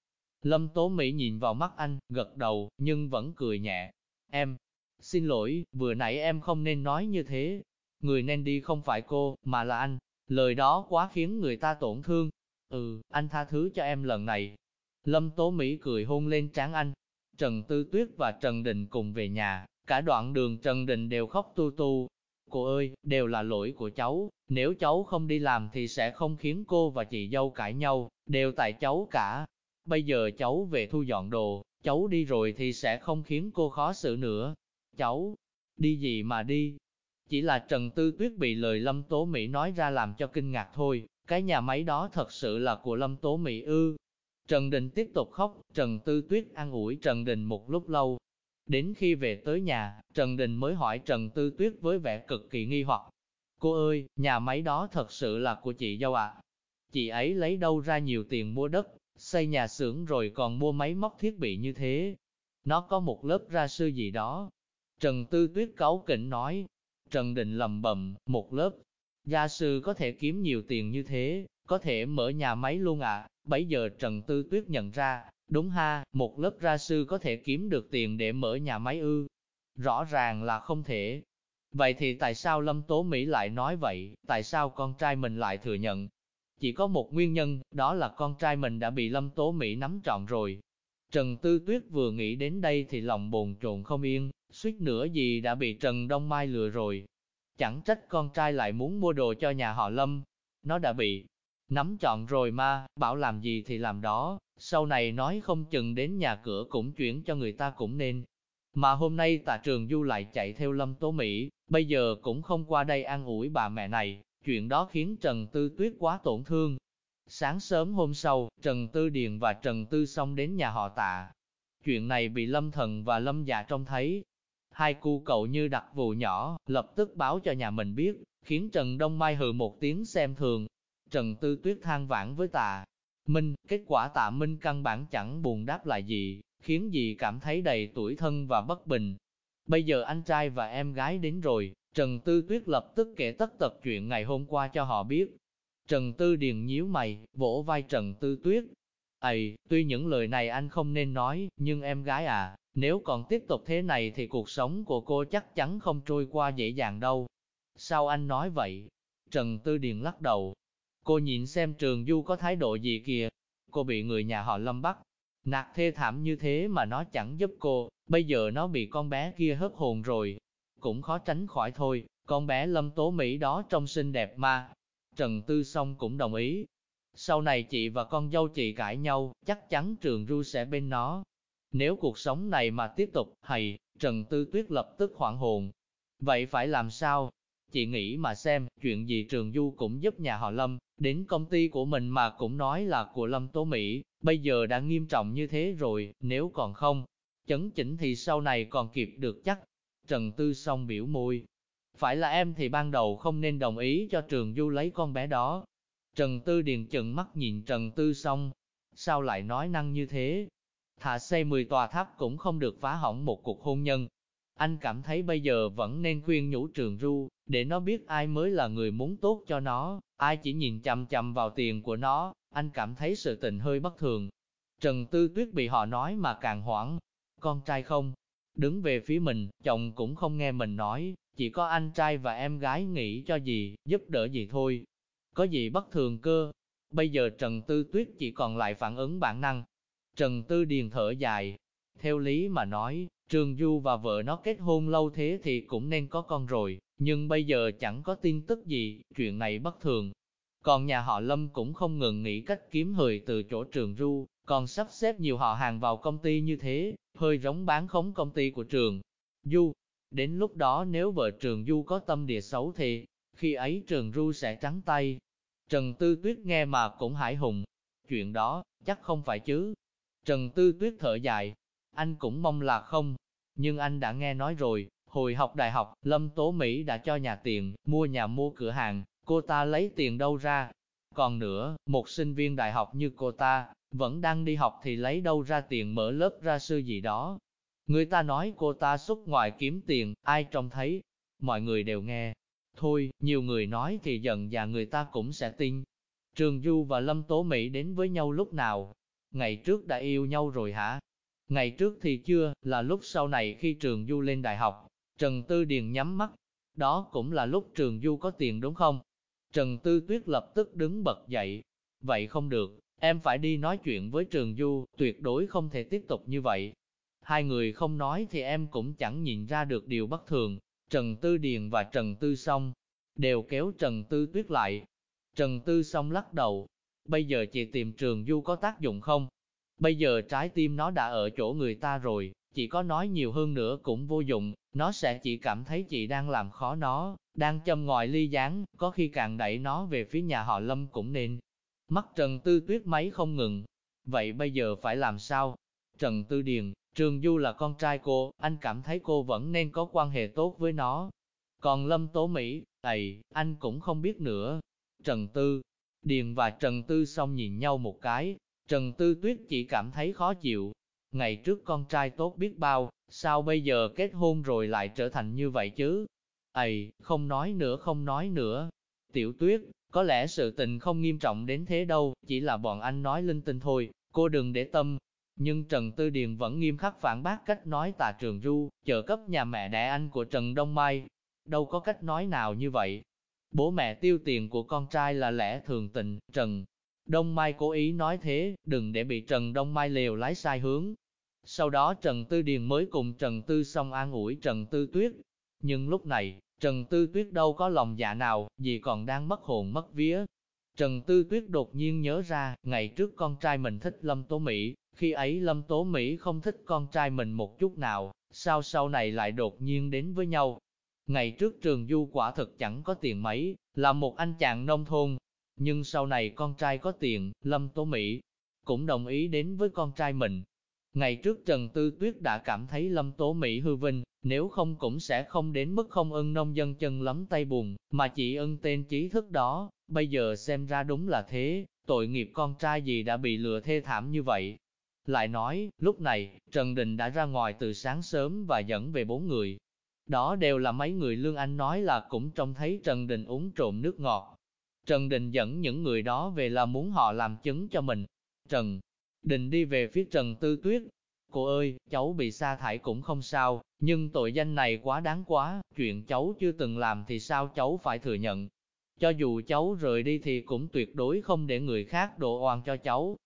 Lâm Tố Mỹ nhìn vào mắt anh, gật đầu, nhưng vẫn cười nhẹ. Em, xin lỗi, vừa nãy em không nên nói như thế. Người nên đi không phải cô, mà là anh. Lời đó quá khiến người ta tổn thương. Ừ, anh tha thứ cho em lần này. Lâm Tố Mỹ cười hôn lên trán anh. Trần Tư Tuyết và Trần Đình cùng về nhà, cả đoạn đường Trần Đình đều khóc tu tu. Cô ơi, đều là lỗi của cháu, nếu cháu không đi làm thì sẽ không khiến cô và chị dâu cãi nhau, đều tại cháu cả. Bây giờ cháu về thu dọn đồ, cháu đi rồi thì sẽ không khiến cô khó xử nữa. Cháu, đi gì mà đi? Chỉ là Trần Tư Tuyết bị lời Lâm Tố Mỹ nói ra làm cho kinh ngạc thôi, cái nhà máy đó thật sự là của Lâm Tố Mỹ ư. Trần Đình tiếp tục khóc, Trần Tư Tuyết an ủi Trần Đình một lúc lâu. Đến khi về tới nhà, Trần Đình mới hỏi Trần Tư Tuyết với vẻ cực kỳ nghi hoặc. Cô ơi, nhà máy đó thật sự là của chị dâu ạ. Chị ấy lấy đâu ra nhiều tiền mua đất, xây nhà xưởng rồi còn mua máy móc thiết bị như thế. Nó có một lớp ra sư gì đó. Trần Tư Tuyết cáu kỉnh nói. Trần Đình lầm bầm, một lớp. Gia sư có thể kiếm nhiều tiền như thế, có thể mở nhà máy luôn à. Bấy giờ Trần Tư Tuyết nhận ra, đúng ha, một lớp gia sư có thể kiếm được tiền để mở nhà máy ư. Rõ ràng là không thể. Vậy thì tại sao Lâm Tố Mỹ lại nói vậy, tại sao con trai mình lại thừa nhận? Chỉ có một nguyên nhân, đó là con trai mình đã bị Lâm Tố Mỹ nắm trọn rồi. Trần Tư Tuyết vừa nghĩ đến đây thì lòng bồn trộn không yên, suýt nữa gì đã bị Trần Đông Mai lừa rồi. Chẳng trách con trai lại muốn mua đồ cho nhà họ Lâm. Nó đã bị nắm chọn rồi mà, bảo làm gì thì làm đó, sau này nói không chừng đến nhà cửa cũng chuyển cho người ta cũng nên. Mà hôm nay tạ trường du lại chạy theo Lâm Tố Mỹ, bây giờ cũng không qua đây an ủi bà mẹ này, chuyện đó khiến Trần Tư Tuyết quá tổn thương. Sáng sớm hôm sau, Trần Tư Điền và Trần Tư Song đến nhà họ tạ. Chuyện này bị Lâm Thần và Lâm Dạ trông thấy. Hai cu cậu như đặt vụ nhỏ, lập tức báo cho nhà mình biết, khiến Trần Đông Mai hừ một tiếng xem thường. Trần Tư Tuyết than vãn với tạ. Minh, kết quả tạ Minh căn bản chẳng buồn đáp lại gì, khiến dì cảm thấy đầy tuổi thân và bất bình. Bây giờ anh trai và em gái đến rồi, Trần Tư Tuyết lập tức kể tất tật chuyện ngày hôm qua cho họ biết. Trần Tư Điền nhíu mày, vỗ vai Trần Tư Tuyết. Ây, tuy những lời này anh không nên nói, nhưng em gái à, nếu còn tiếp tục thế này thì cuộc sống của cô chắc chắn không trôi qua dễ dàng đâu. Sao anh nói vậy? Trần Tư Điền lắc đầu. Cô nhìn xem Trường Du có thái độ gì kìa. Cô bị người nhà họ Lâm bắt. Nạt thê thảm như thế mà nó chẳng giúp cô, bây giờ nó bị con bé kia hớp hồn rồi, cũng khó tránh khỏi thôi, con bé Lâm Tố Mỹ đó trông xinh đẹp mà. Trần Tư Song cũng đồng ý. Sau này chị và con dâu chị cãi nhau, chắc chắn Trường Ru sẽ bên nó. Nếu cuộc sống này mà tiếp tục, hay, Trần Tư Tuyết lập tức hoảng hồn. Vậy phải làm sao? Chị nghĩ mà xem, chuyện gì Trường Du cũng giúp nhà họ Lâm, đến công ty của mình mà cũng nói là của Lâm Tố Mỹ, bây giờ đã nghiêm trọng như thế rồi, nếu còn không, chấn chỉnh thì sau này còn kịp được chắc. Trần Tư song biểu môi. Phải là em thì ban đầu không nên đồng ý cho Trường Du lấy con bé đó. Trần Tư Điền chừng mắt nhìn Trần Tư song. Sao lại nói năng như thế? Thả xây 10 tòa tháp cũng không được phá hỏng một cuộc hôn nhân. Anh cảm thấy bây giờ vẫn nên khuyên nhủ Trường Du, để nó biết ai mới là người muốn tốt cho nó. ai chỉ nhìn chằm chằm vào tiền của nó, anh cảm thấy sự tình hơi bất thường. Trần Tư Tuyết bị họ nói mà càng hoảng, con trai không, đứng về phía mình, chồng cũng không nghe mình nói, chỉ có anh trai và em gái nghĩ cho gì, giúp đỡ gì thôi. Có gì bất thường cơ? Bây giờ Trần Tư Tuyết chỉ còn lại phản ứng bản năng. Trần Tư Điền thở dài. Theo lý mà nói, Trường Du và vợ nó kết hôn lâu thế thì cũng nên có con rồi, nhưng bây giờ chẳng có tin tức gì, chuyện này bất thường. Còn nhà họ Lâm cũng không ngừng nghĩ cách kiếm hời từ chỗ Trường Du, còn sắp xếp nhiều họ hàng vào công ty như thế, hơi giống bán khống công ty của Trường Du. Đến lúc đó nếu vợ Trường Du có tâm địa xấu thì, khi ấy Trường Du sẽ trắng tay. Trần Tư Tuyết nghe mà cũng hải hùng. Chuyện đó, chắc không phải chứ. Trần Tư Tuyết thở dài, anh cũng mong là không. Nhưng anh đã nghe nói rồi, hồi học đại học, Lâm Tố Mỹ đã cho nhà tiền, mua nhà mua cửa hàng, cô ta lấy tiền đâu ra. Còn nữa, một sinh viên đại học như cô ta, vẫn đang đi học thì lấy đâu ra tiền mở lớp ra sư gì đó. Người ta nói cô ta xuất ngoại kiếm tiền, ai trông thấy, mọi người đều nghe. Thôi, nhiều người nói thì dần và người ta cũng sẽ tin. Trường Du và Lâm Tố Mỹ đến với nhau lúc nào? Ngày trước đã yêu nhau rồi hả? Ngày trước thì chưa, là lúc sau này khi Trường Du lên đại học, Trần Tư Điền nhắm mắt. Đó cũng là lúc Trường Du có tiền đúng không? Trần Tư Tuyết lập tức đứng bật dậy. Vậy không được, em phải đi nói chuyện với Trường Du, tuyệt đối không thể tiếp tục như vậy. Hai người không nói thì em cũng chẳng nhìn ra được điều bất thường. Trần Tư Điền và Trần Tư Song đều kéo Trần Tư Tuyết lại. Trần Tư Song lắc đầu. Bây giờ chị tìm Trường Du có tác dụng không? Bây giờ trái tim nó đã ở chỗ người ta rồi, chị có nói nhiều hơn nữa cũng vô dụng, nó sẽ chỉ cảm thấy chị đang làm khó nó, đang châm ngòi ly gián, có khi càng đẩy nó về phía nhà họ Lâm cũng nên. Mắt Trần Tư Tuyết máy không ngừng. Vậy bây giờ phải làm sao? Trần Tư Điền, Trường Du là con trai cô, anh cảm thấy cô vẫn nên có quan hệ tốt với nó. Còn Lâm Tố Mỹ, ầy, anh cũng không biết nữa. Trần Tư, Điền và Trần Tư song nhìn nhau một cái, Trần Tư Tuyết chỉ cảm thấy khó chịu. Ngày trước con trai tốt biết bao, sao bây giờ kết hôn rồi lại trở thành như vậy chứ? Ây, không nói nữa không nói nữa. Tiểu Tuyết, có lẽ sự tình không nghiêm trọng đến thế đâu, chỉ là bọn anh nói linh tinh thôi, cô đừng để tâm. Nhưng Trần Tư Điền vẫn nghiêm khắc phản bác cách nói tà trường ru, trợ cấp nhà mẹ đẻ anh của Trần Đông Mai. Đâu có cách nói nào như vậy. Bố mẹ tiêu tiền của con trai là lẽ thường tình, Trần Đông Mai cố ý nói thế, đừng để bị Trần Đông Mai lều lái sai hướng. Sau đó Trần Tư Điền mới cùng Trần Tư xong an ủi Trần Tư Tuyết. Nhưng lúc này, Trần Tư Tuyết đâu có lòng dạ nào, vì còn đang mất hồn mất vía. Trần Tư Tuyết đột nhiên nhớ ra, ngày trước con trai mình thích Lâm Tố Mỹ, khi ấy Lâm Tố Mỹ không thích con trai mình một chút nào, sao sau này lại đột nhiên đến với nhau. Ngày trước trường du quả thực chẳng có tiền mấy, là một anh chàng nông thôn, nhưng sau này con trai có tiền, Lâm Tố Mỹ cũng đồng ý đến với con trai mình. Ngày trước Trần Tư Tuyết đã cảm thấy Lâm Tố Mỹ hư vinh, nếu không cũng sẽ không đến mức không ưng nông dân chân lắm tay buồn, mà chỉ ưng tên trí thức đó, bây giờ xem ra đúng là thế, tội nghiệp con trai gì đã bị lừa thê thảm như vậy. Lại nói, lúc này, Trần Đình đã ra ngoài từ sáng sớm và dẫn về bốn người. Đó đều là mấy người Lương Anh nói là cũng trông thấy Trần Đình uống trộm nước ngọt, Trần Đình dẫn những người đó về là muốn họ làm chứng cho mình. Trần Đình đi về phía Trần Tư Tuyết. Cô ơi, cháu bị sa thải cũng không sao, nhưng tội danh này quá đáng quá, chuyện cháu chưa từng làm thì sao cháu phải thừa nhận. Cho dù cháu rời đi thì cũng tuyệt đối không để người khác đổ oan cho cháu.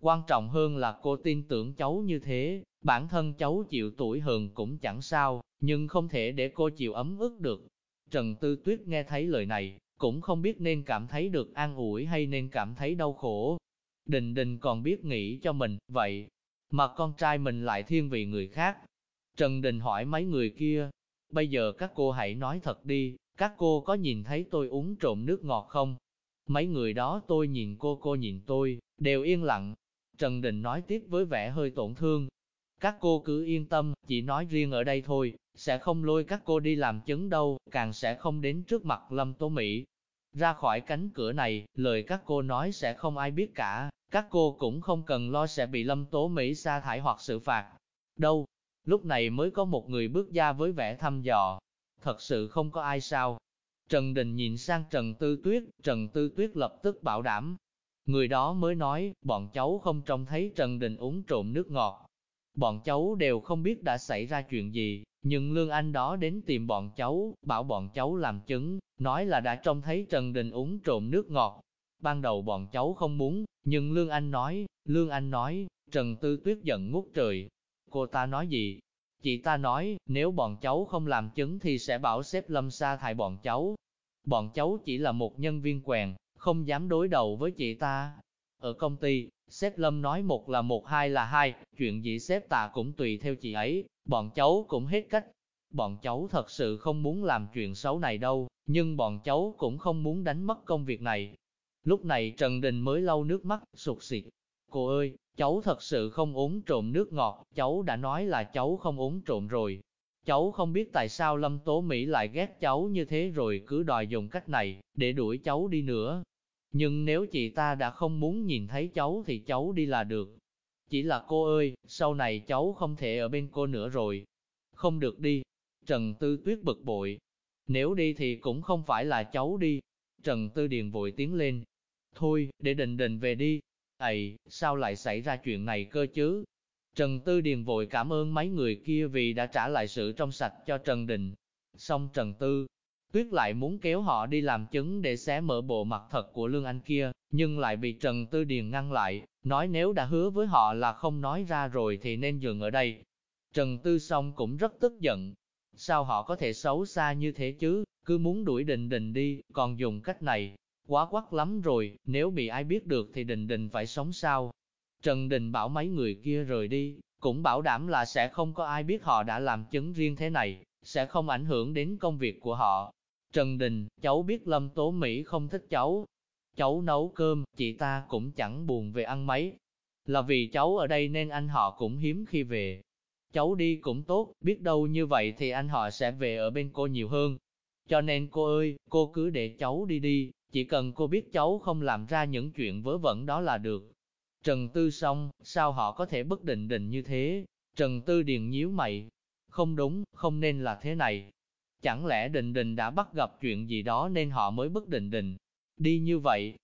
Quan trọng hơn là cô tin tưởng cháu như thế, bản thân cháu chịu tuổi hờn cũng chẳng sao, nhưng không thể để cô chịu ấm ức được. Trần Tư Tuyết nghe thấy lời này, cũng không biết nên cảm thấy được an ủi hay nên cảm thấy đau khổ. Đình đình còn biết nghĩ cho mình, vậy, mà con trai mình lại thiên vị người khác. Trần Đình hỏi mấy người kia, bây giờ các cô hãy nói thật đi, các cô có nhìn thấy tôi uống trộm nước ngọt không? Mấy người đó tôi nhìn cô cô nhìn tôi, đều yên lặng. Trần Đình nói tiếp với vẻ hơi tổn thương. Các cô cứ yên tâm, chỉ nói riêng ở đây thôi, sẽ không lôi các cô đi làm chứng đâu, càng sẽ không đến trước mặt Lâm Tố Mỹ. Ra khỏi cánh cửa này, lời các cô nói sẽ không ai biết cả, các cô cũng không cần lo sẽ bị Lâm Tố Mỹ sa thải hoặc xử phạt. Đâu? Lúc này mới có một người bước ra với vẻ thăm dò. Thật sự không có ai sao? Trần Đình nhìn sang Trần Tư Tuyết, Trần Tư Tuyết lập tức bảo đảm. Người đó mới nói, bọn cháu không trông thấy Trần Đình uống trộm nước ngọt. Bọn cháu đều không biết đã xảy ra chuyện gì, nhưng Lương Anh đó đến tìm bọn cháu, bảo bọn cháu làm chứng, nói là đã trông thấy Trần Đình uống trộm nước ngọt. Ban đầu bọn cháu không muốn, nhưng Lương Anh nói, Lương Anh nói, Trần Tư Tuyết giận ngút trời. Cô ta nói gì? Chị ta nói, nếu bọn cháu không làm chứng thì sẽ bảo xếp lâm sa thải bọn cháu. Bọn cháu chỉ là một nhân viên quèn, không dám đối đầu với chị ta. Ở công ty, sếp lâm nói một là một hai là hai, chuyện gì sếp ta cũng tùy theo chị ấy, bọn cháu cũng hết cách. Bọn cháu thật sự không muốn làm chuyện xấu này đâu, nhưng bọn cháu cũng không muốn đánh mất công việc này. Lúc này Trần Đình mới lau nước mắt, sụt xịt. Cô ơi, cháu thật sự không uống trộm nước ngọt, cháu đã nói là cháu không uống trộm rồi. Cháu không biết tại sao Lâm Tố Mỹ lại ghét cháu như thế rồi cứ đòi dùng cách này, để đuổi cháu đi nữa. Nhưng nếu chị ta đã không muốn nhìn thấy cháu thì cháu đi là được. Chỉ là cô ơi, sau này cháu không thể ở bên cô nữa rồi. Không được đi. Trần Tư Tuyết bực bội. Nếu đi thì cũng không phải là cháu đi. Trần Tư Điền vội tiến lên. Thôi, để đình đình về đi. Ây, sao lại xảy ra chuyện này cơ chứ? Trần Tư Điền vội cảm ơn mấy người kia vì đã trả lại sự trong sạch cho Trần Đình. Xong Trần Tư, Tuyết lại muốn kéo họ đi làm chứng để xé mở bộ mặt thật của Lương Anh kia, nhưng lại bị Trần Tư Điền ngăn lại, nói nếu đã hứa với họ là không nói ra rồi thì nên dừng ở đây. Trần Tư Song cũng rất tức giận. Sao họ có thể xấu xa như thế chứ, cứ muốn đuổi Đình Đình đi, còn dùng cách này, quá quắc lắm rồi, nếu bị ai biết được thì Đình Đình phải sống sao. Trần Đình bảo mấy người kia rời đi, cũng bảo đảm là sẽ không có ai biết họ đã làm chứng riêng thế này, sẽ không ảnh hưởng đến công việc của họ. Trần Đình, cháu biết Lâm Tố Mỹ không thích cháu. Cháu nấu cơm, chị ta cũng chẳng buồn về ăn mấy. Là vì cháu ở đây nên anh họ cũng hiếm khi về. Cháu đi cũng tốt, biết đâu như vậy thì anh họ sẽ về ở bên cô nhiều hơn. Cho nên cô ơi, cô cứ để cháu đi đi, chỉ cần cô biết cháu không làm ra những chuyện vớ vẩn đó là được. Trần Tư xong, sao họ có thể bất định định như thế? Trần Tư Điền nhíu mày. Không đúng, không nên là thế này. Chẳng lẽ Định Định đã bắt gặp chuyện gì đó nên họ mới bất Định Định đi như vậy?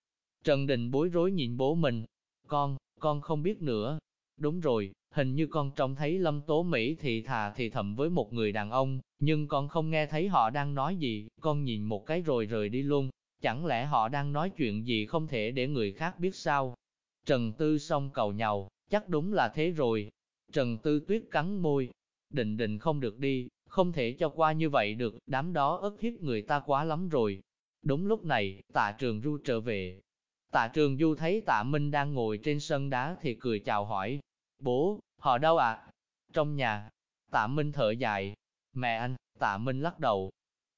Trần Định bối rối nhìn bố mình. Con, con không biết nữa. Đúng rồi, hình như con trông thấy Lâm Tố Mỹ thì thà thì thầm với một người đàn ông, nhưng con không nghe thấy họ đang nói gì, con nhìn một cái rồi rời đi luôn. Chẳng lẽ họ đang nói chuyện gì không thể để người khác biết sao? Trần Tư song cầu nhau, chắc đúng là thế rồi. Trần Tư tuyết cắn môi, định định không được đi, không thể cho qua như vậy được, đám đó ức hiếp người ta quá lắm rồi. Đúng lúc này, tạ trường du trở về. Tạ trường du thấy tạ Minh đang ngồi trên sân đá thì cười chào hỏi. Bố, họ đâu ạ? À? Trong nhà. Tạ Minh thở dài. Mẹ anh, tạ Minh lắc đầu.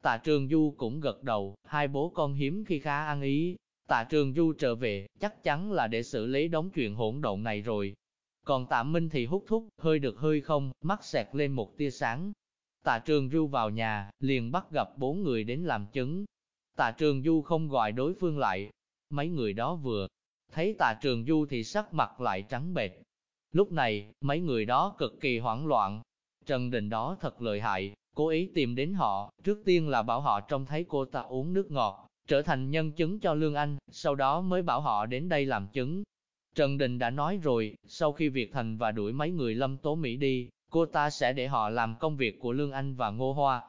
Tạ trường du cũng gật đầu, hai bố con hiếm khi khá ăn ý. Tạ trường du trở về, chắc chắn là để xử lý đống chuyện hỗn độn này rồi. Còn tạ Minh thì hút thuốc, hơi được hơi không, mắt xẹt lên một tia sáng, Tạ Trường Du vào nhà, liền bắt gặp bốn người đến làm chứng. Tạ Trường Du không gọi đối phương lại. Mấy người đó vừa thấy Tạ Trường Du thì sắc mặt lại trắng bệch. Lúc này, mấy người đó cực kỳ hoảng loạn. Trần Đình đó thật lợi hại, cố ý tìm đến họ, trước tiên là bảo họ trông thấy cô ta uống nước ngọt, trở thành nhân chứng cho Lương Anh, sau đó mới bảo họ đến đây làm chứng. Trần Đình đã nói rồi, sau khi việc thành và đuổi mấy người lâm tố Mỹ đi, cô ta sẽ để họ làm công việc của Lương Anh và Ngô Hoa.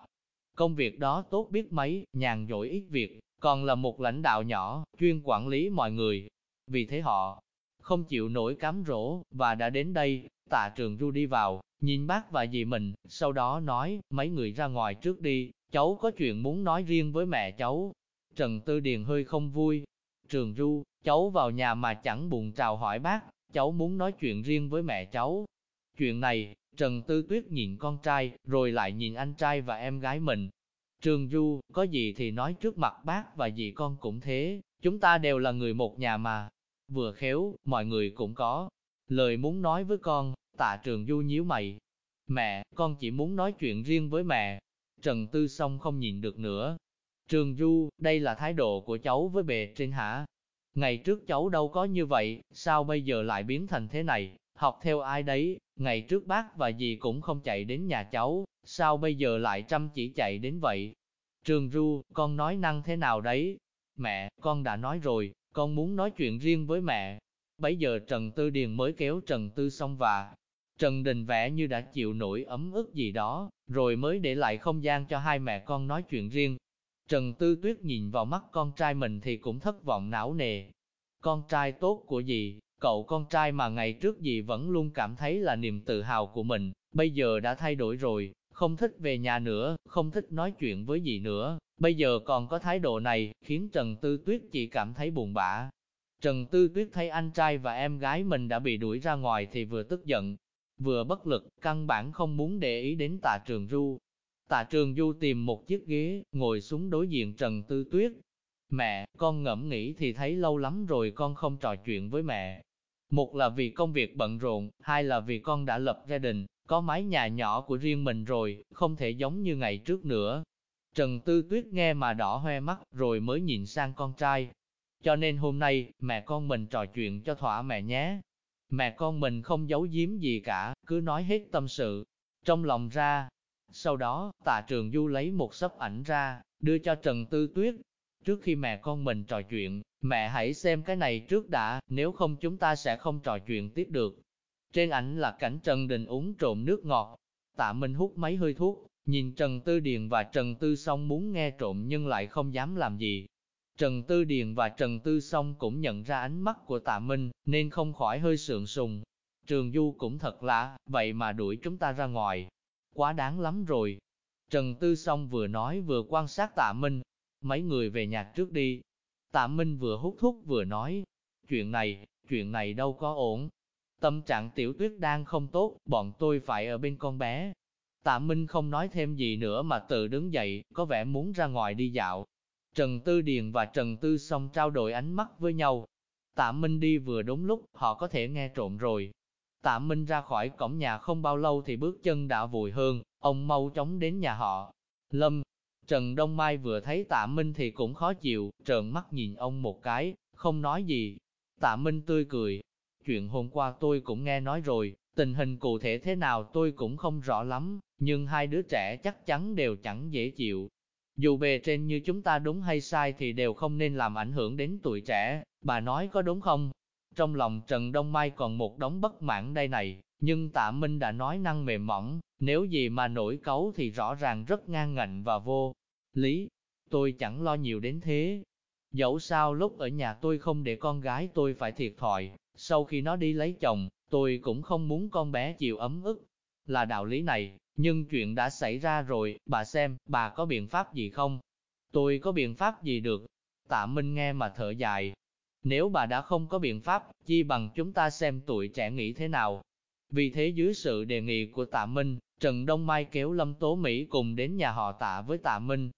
Công việc đó tốt biết mấy, nhàn dỗi ít việc, còn là một lãnh đạo nhỏ, chuyên quản lý mọi người. Vì thế họ không chịu nổi cám rỗ, và đã đến đây, tạ trường ru đi vào, nhìn bác và dì mình, sau đó nói, mấy người ra ngoài trước đi, cháu có chuyện muốn nói riêng với mẹ cháu. Trần Tư Điền hơi không vui. Trường Du, cháu vào nhà mà chẳng buồn chào hỏi bác, cháu muốn nói chuyện riêng với mẹ cháu. Chuyện này, Trần Tư Tuyết nhìn con trai, rồi lại nhìn anh trai và em gái mình. Trường Du, có gì thì nói trước mặt bác và dì con cũng thế, chúng ta đều là người một nhà mà. Vừa khéo, mọi người cũng có lời muốn nói với con, tạ Trường Du nhíu mày. Mẹ, con chỉ muốn nói chuyện riêng với mẹ. Trần Tư Song không nhìn được nữa. Trường Du, đây là thái độ của cháu với bề trên hả? Ngày trước cháu đâu có như vậy, sao bây giờ lại biến thành thế này? học theo ai đấy, ngày trước bác và dì cũng không chạy đến nhà cháu, sao bây giờ lại chăm chỉ chạy đến vậy? Trường Du, con nói năng thế nào đấy? Mẹ, con đã nói rồi, con muốn nói chuyện riêng với mẹ. Bấy giờ Trần Tư Điền mới kéo Trần Tư xong và Trần Đình vẽ như đã chịu nổi ấm ức gì đó, rồi mới để lại không gian cho hai mẹ con nói chuyện riêng. Trần Tư Tuyết nhìn vào mắt con trai mình thì cũng thất vọng não nề. Con trai tốt của dì, cậu con trai mà ngày trước dì vẫn luôn cảm thấy là niềm tự hào của mình, bây giờ đã thay đổi rồi, không thích về nhà nữa, không thích nói chuyện với dì nữa, bây giờ còn có thái độ này, khiến Trần Tư Tuyết chỉ cảm thấy buồn bã. Trần Tư Tuyết thấy anh trai và em gái mình đã bị đuổi ra ngoài thì vừa tức giận, vừa bất lực, căn bản không muốn để ý đến tạ trường du. Tạ trường du tìm một chiếc ghế, ngồi xuống đối diện Trần Tư Tuyết. Mẹ, con ngẫm nghĩ thì thấy lâu lắm rồi con không trò chuyện với mẹ. Một là vì công việc bận rộn, hai là vì con đã lập gia đình, có mái nhà nhỏ của riêng mình rồi, không thể giống như ngày trước nữa. Trần Tư Tuyết nghe mà đỏ hoe mắt, rồi mới nhìn sang con trai. Cho nên hôm nay, mẹ con mình trò chuyện cho thỏa mẹ nhé. Mẹ con mình không giấu giếm gì cả, cứ nói hết tâm sự, trong lòng ra. Sau đó, tạ trường du lấy một sấp ảnh ra, đưa cho Trần Tư Tuyết. Trước khi mẹ con mình trò chuyện, mẹ hãy xem cái này trước đã, nếu không chúng ta sẽ không trò chuyện tiếp được. Trên ảnh là cảnh Trần Đình uống trộm nước ngọt. Tạ Minh hút mấy hơi thuốc, nhìn Trần Tư Điền và Trần Tư Song muốn nghe trộm nhưng lại không dám làm gì, Trần Tư Điền và Trần Tư Song cũng nhận ra ánh mắt của Tạ Minh, nên không khỏi hơi sượng sùng. Trường Du cũng thật lạ, vậy mà đuổi chúng ta ra ngoài. Quá đáng lắm rồi. Trần Tư Song vừa nói vừa quan sát Tạ Minh. Mấy người về nhà trước đi. Tạ Minh vừa hút thuốc vừa nói. Chuyện này, chuyện này đâu có ổn. Tâm trạng tiểu tuyết đang không tốt, bọn tôi phải ở bên con bé. Tạ Minh không nói thêm gì nữa mà tự đứng dậy, có vẻ muốn ra ngoài đi dạo. Trần Tư Điền và Trần Tư Song trao đổi ánh mắt với nhau. Tạ Minh đi vừa đúng lúc, họ có thể nghe trộm rồi. Tạ Minh ra khỏi cổng nhà không bao lâu thì bước chân đã vùi hơn, ông mau chóng đến nhà họ. Lâm, Trần Đông Mai vừa thấy Tạ Minh thì cũng khó chịu, trợn mắt nhìn ông một cái, không nói gì. Tạ Minh tươi cười. Chuyện hôm qua tôi cũng nghe nói rồi, tình hình cụ thể thế nào tôi cũng không rõ lắm, nhưng hai đứa trẻ chắc chắn đều chẳng dễ chịu, dù bề trên như chúng ta đúng hay sai thì đều không nên làm ảnh hưởng đến tuổi trẻ, bà nói có đúng không? Trong lòng Trần Đông Mai còn một đống bất mãn đây này, nhưng tạ Minh đã nói năng mềm mỏng, nếu gì mà nổi cấu thì rõ ràng rất ngang ngạnh và vô lý. Tôi chẳng lo nhiều đến thế. Dẫu sao lúc ở nhà tôi không để con gái tôi phải thiệt thòi, sau khi nó đi lấy chồng, tôi cũng không muốn con bé chịu ấm ức. Là đạo lý này, nhưng chuyện đã xảy ra rồi, bà xem, bà có biện pháp gì không? Tôi có biện pháp gì được? Tạ Minh nghe mà thở dài. Nếu bà đã không có biện pháp, chi bằng chúng ta xem tuổi trẻ nghĩ thế nào. Vì thế dưới sự đề nghị của Tạ Minh, Trần Đông Mai kéo Lâm Tố Mỹ cùng đến nhà họ Tạ với Tạ Minh.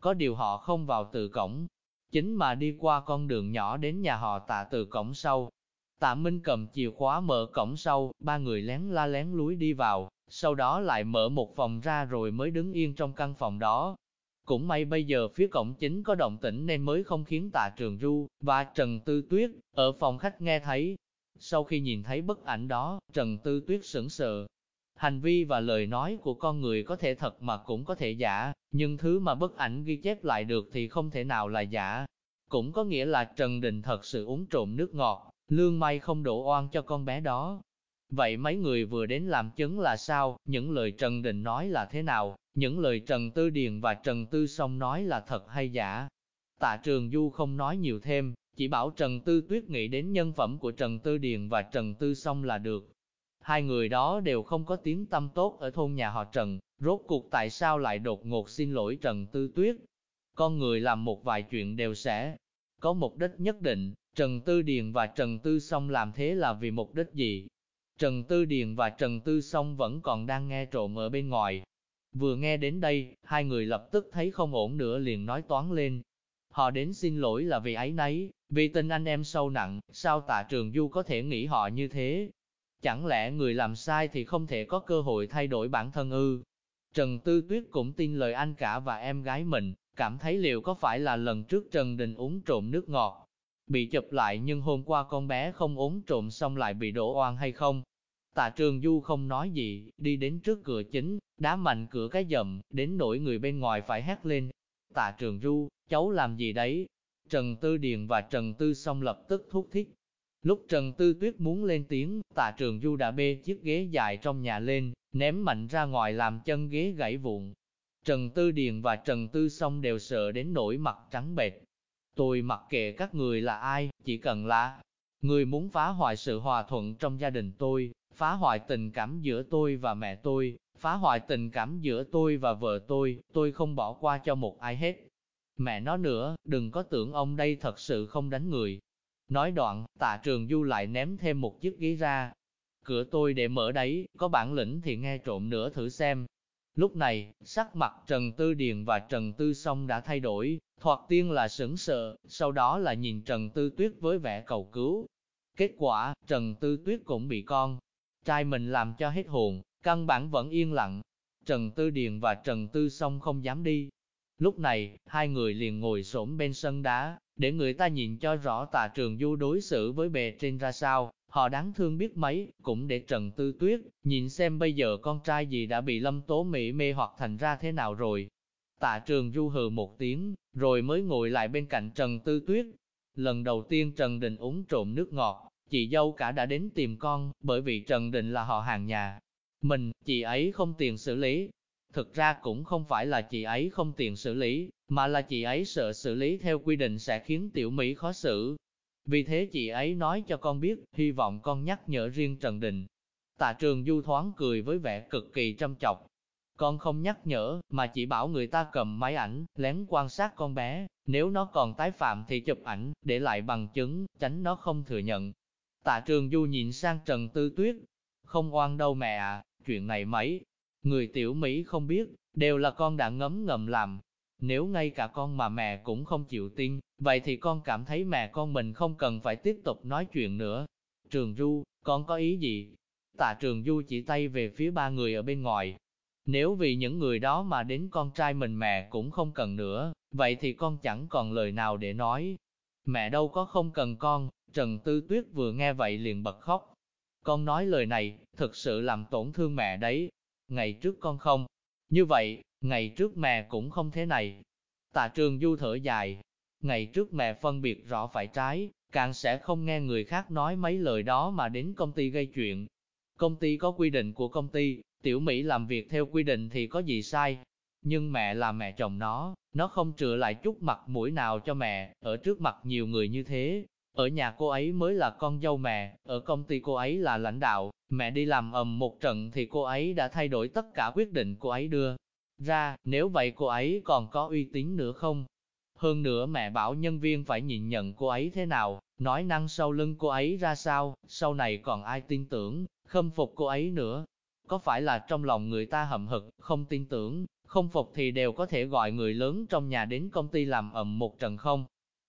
Có điều họ không vào từ cổng, chính mà đi qua con đường nhỏ đến nhà họ Tạ từ cổng sau. Tạ Minh cầm chìa khóa mở cổng sau, ba người lén la lén lúi đi vào, sau đó lại mở một phòng ra rồi mới đứng yên trong căn phòng đó. Cũng may bây giờ phía cổng chính có động tĩnh nên mới không khiến tạ trường ru và Trần Tư Tuyết ở phòng khách nghe thấy. Sau khi nhìn thấy bức ảnh đó, Trần Tư Tuyết sững sờ. Hành vi và lời nói của con người có thể thật mà cũng có thể giả, nhưng thứ mà bức ảnh ghi chép lại được thì không thể nào là giả. Cũng có nghĩa là Trần Đình thật sự uống trộm nước ngọt, lương may không đổ oan cho con bé đó. Vậy mấy người vừa đến làm chứng là sao, những lời Trần Đình nói là thế nào, những lời Trần Tư Điền và Trần Tư Song nói là thật hay giả. Tạ Trường Du không nói nhiều thêm, chỉ bảo Trần Tư Tuyết nghĩ đến nhân phẩm của Trần Tư Điền và Trần Tư Song là được. Hai người đó đều không có tiếng tâm tốt ở thôn nhà họ Trần, rốt cuộc tại sao lại đột ngột xin lỗi Trần Tư Tuyết. Con người làm một vài chuyện đều sẽ có mục đích nhất định, Trần Tư Điền và Trần Tư Song làm thế là vì mục đích gì, Trần Tư Điền và Trần Tư Song vẫn còn đang nghe trộm ở bên ngoài. Vừa nghe đến đây, hai người lập tức thấy không ổn nữa liền nói toán lên. Họ đến xin lỗi là vì ấy nấy, vì tình anh em sâu nặng, sao tạ trường du có thể nghĩ họ như thế? Chẳng lẽ người làm sai thì không thể có cơ hội thay đổi bản thân ư? Trần Tư Tuyết cũng tin lời anh cả và em gái mình, cảm thấy liệu có phải là lần trước Trần Đình uống trộm nước ngọt, bị chụp lại nhưng hôm qua con bé không uống trộm xong lại bị đổ oan hay không? Tạ Trường Du không nói gì, đi đến trước cửa chính, đá mạnh cửa cái dầm, đến nỗi người bên ngoài phải hét lên. tạ trường du, cháu làm gì đấy? Trần Tư Điền và Trần Tư Song lập tức thúc thích. Lúc Trần Tư Tuyết muốn lên tiếng, tạ trường du đã bê chiếc ghế dài trong nhà lên, ném mạnh ra ngoài làm chân ghế gãy vụn. Trần Tư Điền và Trần Tư Song đều sợ đến nỗi mặt trắng bệch. Tôi mặc kệ các người là ai, chỉ cần là người muốn phá hoại sự hòa thuận trong gia đình tôi, phá hoại tình cảm giữa tôi và mẹ tôi, phá hoại tình cảm giữa tôi và vợ tôi, tôi không bỏ qua cho một ai hết. Mẹ nó nữa, đừng có tưởng ông đây thật sự không đánh người. Nói đoạn, tạ trường du lại ném thêm một chiếc ghế ra. Cửa tôi để mở đấy, có bản lĩnh thì nghe trộm nữa thử xem. Lúc này, sắc mặt Trần Tư Điền và Trần Tư Song đã thay đổi, thoạt tiên là sững sờ, sau đó là nhìn Trần Tư Tuyết với vẻ cầu cứu. Kết quả, Trần Tư Tuyết cũng bị con, trai mình làm cho hết hồn, căn bản vẫn yên lặng. Trần Tư Điền và Trần Tư Song không dám đi. Lúc này, hai người liền ngồi xổm bên sân đá, để người ta nhìn cho rõ tà trường du đối xử với bề trên ra sao, họ đáng thương biết mấy, cũng để Trần Tư Tuyết, nhìn xem bây giờ con trai gì đã bị lâm tố Mỹ mê hoặc thành ra thế nào rồi. Tạ trường du hừ một tiếng, rồi mới ngồi lại bên cạnh Trần Tư Tuyết. Lần đầu tiên Trần Đình uống trộm nước ngọt, chị dâu cả đã đến tìm con, bởi vì Trần Đình là họ hàng nhà. Mình, chị ấy không tiền xử lý. Thực ra cũng không phải là chị ấy không tiền xử lý, mà là chị ấy sợ xử lý theo quy định sẽ khiến tiểu Mỹ khó xử. Vì thế chị ấy nói cho con biết, hy vọng con nhắc nhở riêng Trần Đình. Tạ trường du thoáng cười với vẻ cực kỳ chăm chọc. Con không nhắc nhở, mà chỉ bảo người ta cầm máy ảnh, lén quan sát con bé, nếu nó còn tái phạm thì chụp ảnh, để lại bằng chứng, tránh nó không thừa nhận. Tạ trường du nhìn sang Trần Tư Tuyết, không oan đâu mẹ à, chuyện này mấy, người tiểu Mỹ không biết, đều là con đã ngấm ngầm làm. Nếu ngay cả con mà mẹ cũng không chịu tin, vậy thì con cảm thấy mẹ con mình không cần phải tiếp tục nói chuyện nữa. Trường Du, con có ý gì? Tạ Trường Du chỉ tay về phía ba người ở bên ngoài. Nếu vì những người đó mà đến con trai mình mẹ cũng không cần nữa, vậy thì con chẳng còn lời nào để nói. Mẹ đâu có không cần con, Trần Tư Tuyết vừa nghe vậy liền bật khóc. Con nói lời này, thực sự làm tổn thương mẹ đấy. Ngày trước con không. Như vậy, ngày trước mẹ cũng không thế này. Tạ trường du thở dài. Ngày trước mẹ phân biệt rõ phải trái, càng sẽ không nghe người khác nói mấy lời đó mà đến công ty gây chuyện. Công ty có quy định của công ty, tiểu Mỹ làm việc theo quy định thì có gì sai. Nhưng mẹ là mẹ chồng nó, nó không trựa lại chút mặt mũi nào cho mẹ, ở trước mặt nhiều người như thế, ở nhà cô ấy mới là con dâu mẹ, ở công ty cô ấy là lãnh đạo, mẹ đi làm ầm một trận thì cô ấy đã thay đổi tất cả quyết định cô ấy đưa ra, nếu vậy cô ấy còn có uy tín nữa không? Hơn nữa mẹ bảo nhân viên phải nhìn nhận cô ấy thế nào, nói năng sau lưng cô ấy ra sao, sau này còn ai tin tưởng, khâm phục cô ấy nữa. Có phải là trong lòng người ta hậm hực, không tin tưởng, không phục thì đều có thể gọi người lớn trong nhà đến công ty làm ầm một trận không?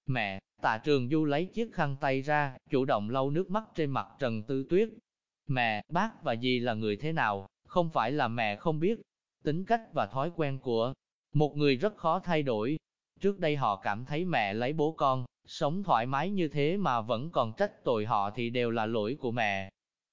Mẹ, tạ trường du lấy chiếc khăn tay ra, chủ động lau nước mắt trên mặt Trần Tư Tuyết. Mẹ, bác và dì là người thế nào, không phải là mẹ không biết. Tính cách và thói quen của một người rất khó thay đổi. Trước đây họ cảm thấy mẹ lấy bố con, sống thoải mái như thế mà vẫn còn trách tội họ thì đều là lỗi của mẹ.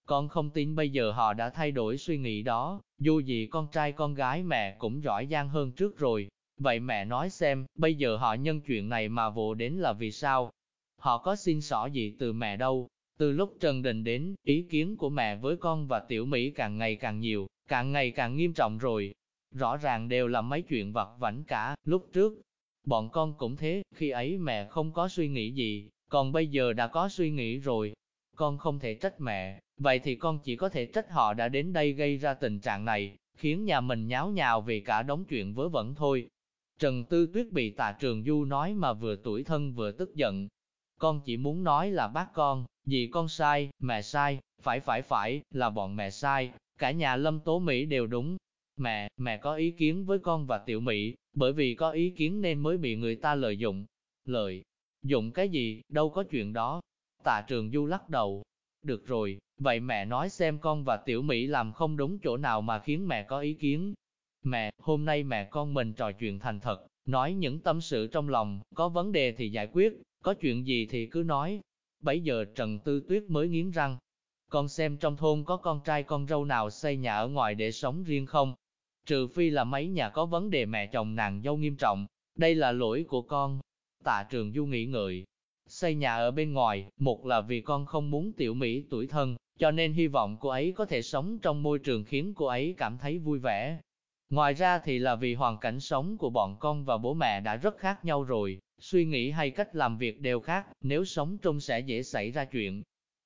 Con không tin bây giờ họ đã thay đổi suy nghĩ đó, dù gì con trai con gái mẹ cũng giỏi giang hơn trước rồi, Vậy mẹ nói xem, bây giờ họ nhân chuyện này mà vụ đến là vì sao? Họ có xin xỏ gì từ mẹ đâu? Từ lúc Trần Đình đến, ý kiến của mẹ với con và Tiểu Mỹ càng ngày càng nhiều, càng ngày càng nghiêm trọng rồi. Rõ ràng đều là mấy chuyện vặt vảnh cả, lúc trước. Bọn con cũng thế, khi ấy mẹ không có suy nghĩ gì, còn bây giờ đã có suy nghĩ rồi. Con không thể trách mẹ, vậy thì con chỉ có thể trách họ đã đến đây gây ra tình trạng này, khiến nhà mình nháo nhào vì cả đống chuyện vớ vẩn thôi. Trần Tư Tuyết bị tạ trường du nói mà vừa tuổi thân vừa tức giận. Con chỉ muốn nói là bác con, dì con sai, mẹ sai, phải phải phải, là bọn mẹ sai, cả nhà lâm tố Mỹ đều đúng. Mẹ, mẹ có ý kiến với con và tiểu Mỹ, bởi vì có ý kiến nên mới bị người ta lợi dụng. Lợi dụng cái gì, đâu có chuyện đó. Tạ trường du lắc đầu. Được rồi, vậy mẹ nói xem con và tiểu Mỹ làm không đúng chỗ nào mà khiến mẹ có ý kiến, Mẹ, hôm nay mẹ con mình trò chuyện thành thật, nói những tâm sự trong lòng, có vấn đề thì giải quyết, có chuyện gì thì cứ nói. Bấy giờ Trần Tư Tuyết mới nghiến răng. Con xem trong thôn có con trai con râu nào xây nhà ở ngoài để sống riêng không? Trừ phi là mấy nhà có vấn đề mẹ chồng nàng dâu nghiêm trọng. Đây là lỗi của con. Tạ trường du nghĩ ngợi, xây nhà ở bên ngoài, một là vì con không muốn tiểu Mỹ tuổi thân, cho nên hy vọng cô ấy có thể sống trong môi trường khiến cô ấy cảm thấy vui vẻ. Ngoài ra thì là vì hoàn cảnh sống của bọn con và bố mẹ đã rất khác nhau rồi, suy nghĩ hay cách làm việc đều khác, nếu sống chung sẽ dễ xảy ra chuyện.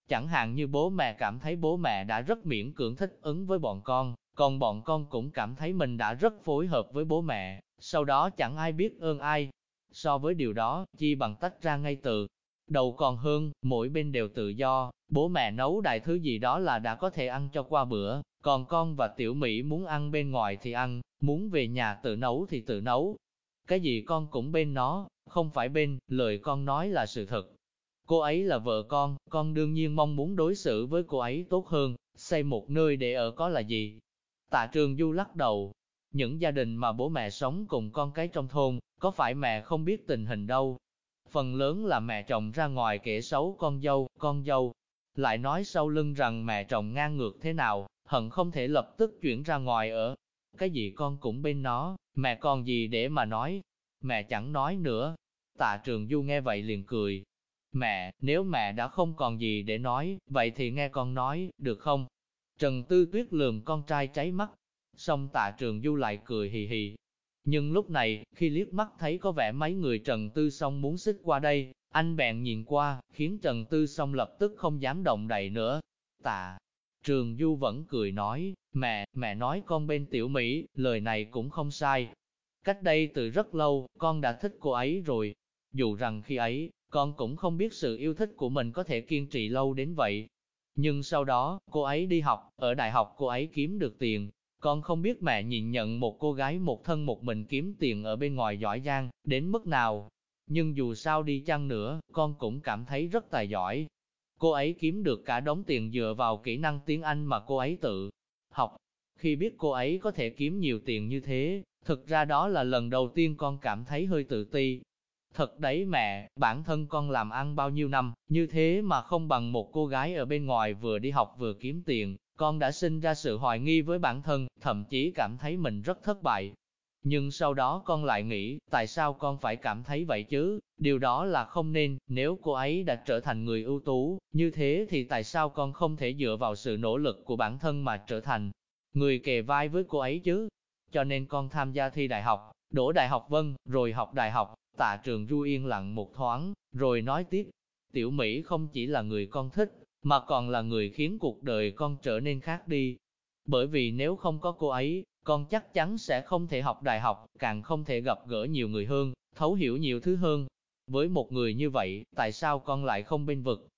Chẳng hạn như bố mẹ cảm thấy bố mẹ đã rất miễn cưỡng thích ứng với bọn con, còn bọn con cũng cảm thấy mình đã rất phối hợp với bố mẹ, sau đó chẳng ai biết ơn ai. So với điều đó, chi bằng tách ra ngay từ đầu còn hơn, mỗi bên đều tự do, bố mẹ nấu đại thứ gì đó là đã có thể ăn cho qua bữa, còn con và tiểu Mỹ muốn ăn bên ngoài thì ăn, muốn về nhà tự nấu thì tự nấu. Cái gì con cũng bên nó, không phải bên, lời con nói là sự thật. Cô ấy là vợ con, con đương nhiên mong muốn đối xử với cô ấy tốt hơn, xây một nơi để ở có là gì. Tạ trường du lắc đầu, những gia đình mà bố mẹ sống cùng con cái trong thôn, có phải mẹ không biết tình hình đâu. Phần lớn là mẹ chồng ra ngoài kể xấu con dâu, con dâu, lại nói sau lưng rằng mẹ chồng ngang ngược thế nào, hận không thể lập tức chuyển ra ngoài ở. Cái gì con cũng bên nó, mẹ còn gì để mà nói. Mẹ chẳng nói nữa. Tạ trường du nghe vậy liền cười. Mẹ, nếu mẹ đã không còn gì để nói, vậy thì nghe con nói, được không? Trần Tư Tuyết lườm con trai cháy mắt. Xong tạ trường du lại cười hì hì. Nhưng lúc này, khi liếc mắt thấy có vẻ mấy người Trần Tư Song muốn xích qua đây, anh bèn nhìn qua, khiến Trần Tư Song lập tức không dám động đậy nữa. Tạ, Trường Du vẫn cười nói, mẹ, mẹ nói con bên tiểu Mỹ, lời này cũng không sai. Cách đây từ rất lâu, con đã thích cô ấy rồi. Dù rằng khi ấy, con cũng không biết sự yêu thích của mình có thể kiên trì lâu đến vậy. Nhưng sau đó, cô ấy đi học, ở đại học cô ấy kiếm được tiền. Con không biết mẹ nhìn nhận một cô gái một thân một mình kiếm tiền ở bên ngoài giỏi giang, đến mức nào. Nhưng dù sao đi chăng nữa, con cũng cảm thấy rất tài giỏi, Cô ấy kiếm được cả đống tiền dựa vào kỹ năng tiếng Anh mà cô ấy tự học. Khi biết cô ấy có thể kiếm nhiều tiền như thế, thực ra đó là lần đầu tiên con cảm thấy hơi tự ti. Thật đấy mẹ, bản thân con làm ăn bao nhiêu năm, như thế mà không bằng một cô gái ở bên ngoài vừa đi học vừa kiếm tiền, con đã sinh ra sự hoài nghi với bản thân, thậm chí cảm thấy mình rất thất bại. Nhưng sau đó con lại nghĩ, tại sao con phải cảm thấy vậy chứ? Điều đó là không nên, nếu cô ấy đã trở thành người ưu tú, như thế thì tại sao con không thể dựa vào sự nỗ lực của bản thân mà trở thành người kề vai với cô ấy chứ? Cho nên con tham gia thi đại học, đổ đại học vân, rồi học đại học, tạ trường du yên lặng một thoáng, rồi nói tiếp. Tiểu Mỹ không chỉ là người con thích, mà còn là người khiến cuộc đời con trở nên khác đi. Bởi vì nếu không có cô ấy, con chắc chắn sẽ không thể học đại học, càng không thể gặp gỡ nhiều người hơn, thấu hiểu nhiều thứ hơn. Với một người như vậy, tại sao con lại không bên vực?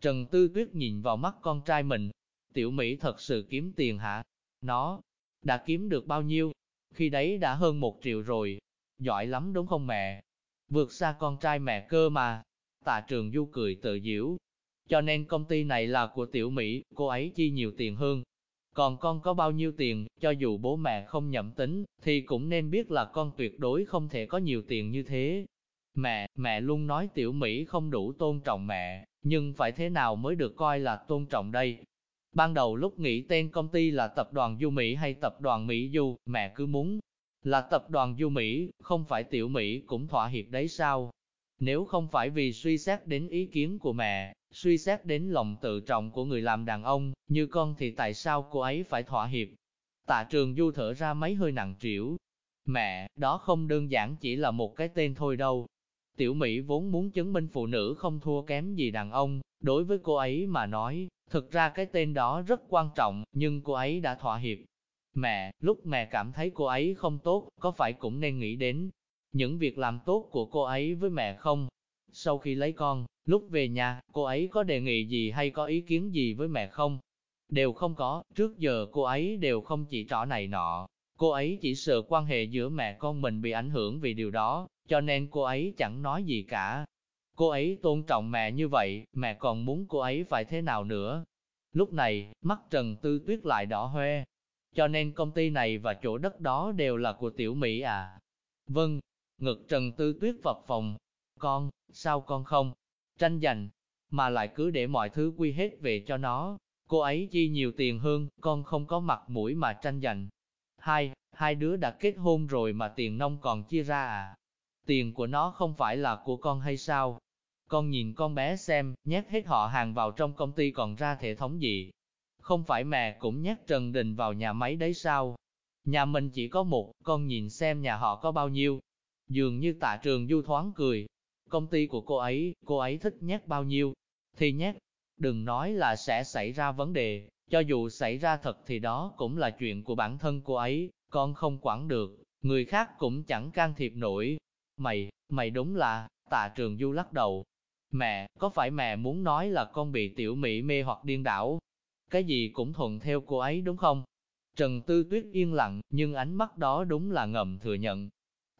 Trần Tư Tuyết nhìn vào mắt con trai mình. Tiểu Mỹ thật sự kiếm tiền hả? Nó đã kiếm được bao nhiêu? Khi đấy đã hơn một triệu rồi. Giỏi lắm đúng không mẹ? Vượt xa con trai mẹ cơ mà. Tạ Trường Du cười tự diễu. Cho nên công ty này là của Tiểu Mỹ, cô ấy chi nhiều tiền hơn, còn con có bao nhiêu tiền, cho dù bố mẹ không nhậm tính, thì cũng nên biết là con tuyệt đối không thể có nhiều tiền như thế. Mẹ, mẹ luôn nói tiểu Mỹ không đủ tôn trọng mẹ, nhưng phải thế nào mới được coi là tôn trọng đây? Ban đầu lúc nghĩ tên công ty là tập đoàn Du Mỹ hay tập đoàn Mỹ Du, mẹ cứ muốn là tập đoàn Du Mỹ, không phải tiểu Mỹ cũng thỏa hiệp đấy sao? Nếu không phải vì suy xét đến ý kiến của mẹ, suy xét đến lòng tự trọng của người làm đàn ông, như con thì tại sao cô ấy phải thỏa hiệp? Tạ trường du thở ra mấy hơi nặng trĩu. Mẹ, đó không đơn giản chỉ là một cái tên thôi đâu. Tiểu Mỹ vốn muốn chứng minh phụ nữ không thua kém gì đàn ông, đối với cô ấy mà nói, thực ra cái tên đó rất quan trọng, nhưng cô ấy đã thỏa hiệp. Mẹ, lúc mẹ cảm thấy cô ấy không tốt, có phải cũng nên nghĩ đến những việc làm tốt của cô ấy với mẹ không? Sau khi lấy con, lúc về nhà, cô ấy có đề nghị gì hay có ý kiến gì với mẹ không? Đều không có, trước giờ cô ấy đều không chỉ trỏ này nọ. Cô ấy chỉ sợ quan hệ giữa mẹ con mình bị ảnh hưởng vì điều đó, cho nên cô ấy chẳng nói gì cả. Cô ấy tôn trọng mẹ như vậy, mẹ còn muốn cô ấy phải thế nào nữa? Lúc này, mắt Trần Tư Tuyết lại đỏ hoe. Cho nên công ty này và chỗ đất đó đều là của tiểu Mỹ à? Vâng, ngực Trần Tư Tuyết vật phòng. Con, sao con không tranh giành, mà lại cứ để mọi thứ quy hết về cho nó. Cô ấy chi nhiều tiền hơn, con không có mặt mũi mà tranh giành. Hai, hai đứa đã kết hôn rồi mà tiền nông còn chia ra à? Tiền của nó không phải là của con hay sao? Con nhìn con bé xem, nhét hết họ hàng vào trong công ty còn ra hệ thống gì? Không phải mẹ cũng nhét Trần Đình vào nhà máy đấy sao? Nhà mình chỉ có một, con nhìn xem nhà họ có bao nhiêu. Dường như tạ trường du thoáng cười. Công ty của cô ấy, cô ấy thích nhét bao nhiêu? Thì nhét. Đừng nói là sẽ xảy ra vấn đề, cho dù xảy ra thật thì đó cũng là chuyện của bản thân cô ấy, con không quản được, người khác cũng chẳng can thiệp nổi. Mày, mày đúng là, tạ trường du lắc đầu. Mẹ, có phải mẹ muốn nói là con bị tiểu mỹ mê hoặc điên đảo? Cái gì cũng thuận theo cô ấy đúng không? Trần Tư Tuyết yên lặng, nhưng ánh mắt đó đúng là ngầm thừa nhận.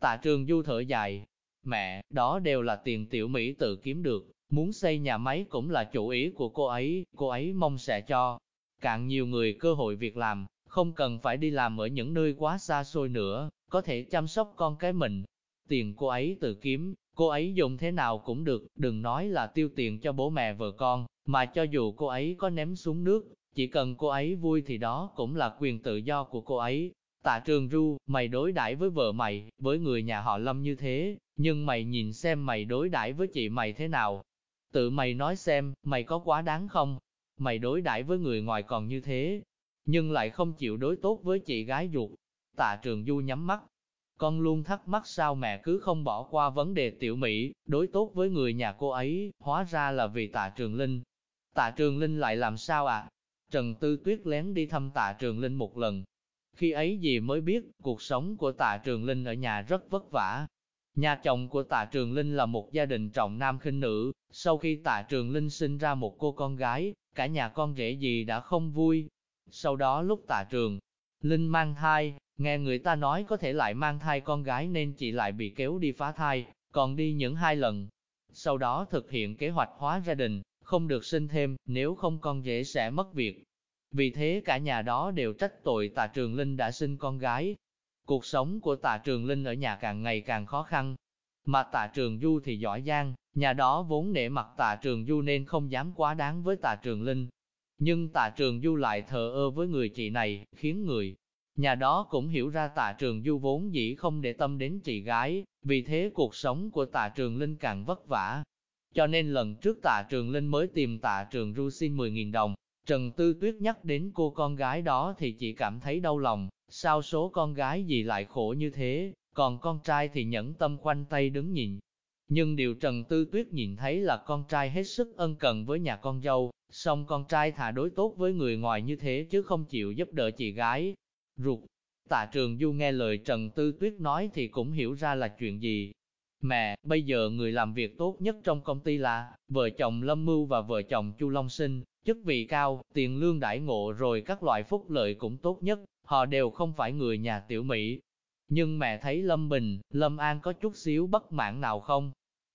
Tạ trường du thở dài. Mẹ, đó đều là tiền tiểu Mỹ tự kiếm được, muốn xây nhà máy cũng là chủ ý của cô ấy, cô ấy mong sẽ cho càng nhiều người cơ hội việc làm, không cần phải đi làm ở những nơi quá xa xôi nữa, có thể chăm sóc con cái mình. Tiền cô ấy tự kiếm, cô ấy dùng thế nào cũng được, đừng nói là tiêu tiền cho bố mẹ vợ con, mà cho dù cô ấy có ném xuống nước, chỉ cần cô ấy vui thì đó cũng là quyền tự do của cô ấy. Tạ trường ru, mày đối đãi với vợ mày, với người nhà họ lâm như thế, nhưng mày nhìn xem mày đối đãi với chị mày thế nào. Tự mày nói xem, mày có quá đáng không? Mày đối đãi với người ngoài còn như thế, nhưng lại không chịu đối tốt với chị gái ruột. Tạ trường du nhắm mắt. Con luôn thắc mắc sao mẹ cứ không bỏ qua vấn đề tiểu Mỹ, đối tốt với người nhà cô ấy, hóa ra là vì tạ trường linh. Tạ trường linh lại làm sao ạ? À? Trần Tư Tuyết lén đi thăm tạ Trường Linh một lần. Khi ấy dì mới biết, cuộc sống của tạ Trường Linh ở nhà rất vất vả. Nhà chồng của tạ Trường Linh là một gia đình trọng nam khinh nữ, sau khi tạ Trường Linh sinh ra một cô con gái, cả nhà con rể dì đã không vui. Sau đó lúc tạ Trường Linh mang thai, nghe người ta nói có thể lại mang thai con gái nên chị lại bị kéo đi phá thai, còn đi những hai lần. Sau đó thực hiện kế hoạch hóa gia đình, không được sinh thêm, nếu không con rể sẽ mất việc. Vì thế cả nhà đó đều trách tội Tạ Trường Linh đã sinh con gái. Cuộc sống của Tạ Trường Linh ở nhà càng ngày càng khó khăn. Mà Tạ Trường Du thì giỏi giang, nhà đó vốn nể mặt Tạ Trường Du nên không dám quá đáng với Tạ Trường Linh. Nhưng Tạ Trường Du lại thờ ơ với người chị này, khiến người nhà đó cũng hiểu ra Tạ Trường Du vốn dĩ không để tâm đến chị gái, vì thế cuộc sống của Tạ Trường Linh càng vất vả. Cho nên lần trước tạ trường Linh mới tìm tạ trường Du xin 10.000 đồng. Trần Tư Tuyết nhắc đến cô con gái đó thì chỉ cảm thấy đau lòng, sao số con gái gì lại khổ như thế, còn con trai thì nhẫn tâm khoanh tay đứng nhìn. Nhưng điều Trần Tư Tuyết nhìn thấy là con trai hết sức ân cần với nhà con dâu, song con trai thả đối tốt với người ngoài như thế chứ không chịu giúp đỡ chị gái. Ruột, tạ trường Du nghe lời Trần Tư Tuyết nói thì cũng hiểu ra là chuyện gì, Mẹ, bây giờ người làm việc tốt nhất trong công ty là vợ chồng Lâm Mưu và vợ chồng Chu Long Sinh, chức vị cao, tiền lương đãi ngộ rồi các loại phúc lợi cũng tốt nhất, họ đều không phải người nhà tiểu Mỹ. Nhưng mẹ thấy Lâm Bình, Lâm An có chút xíu bất mãn nào không?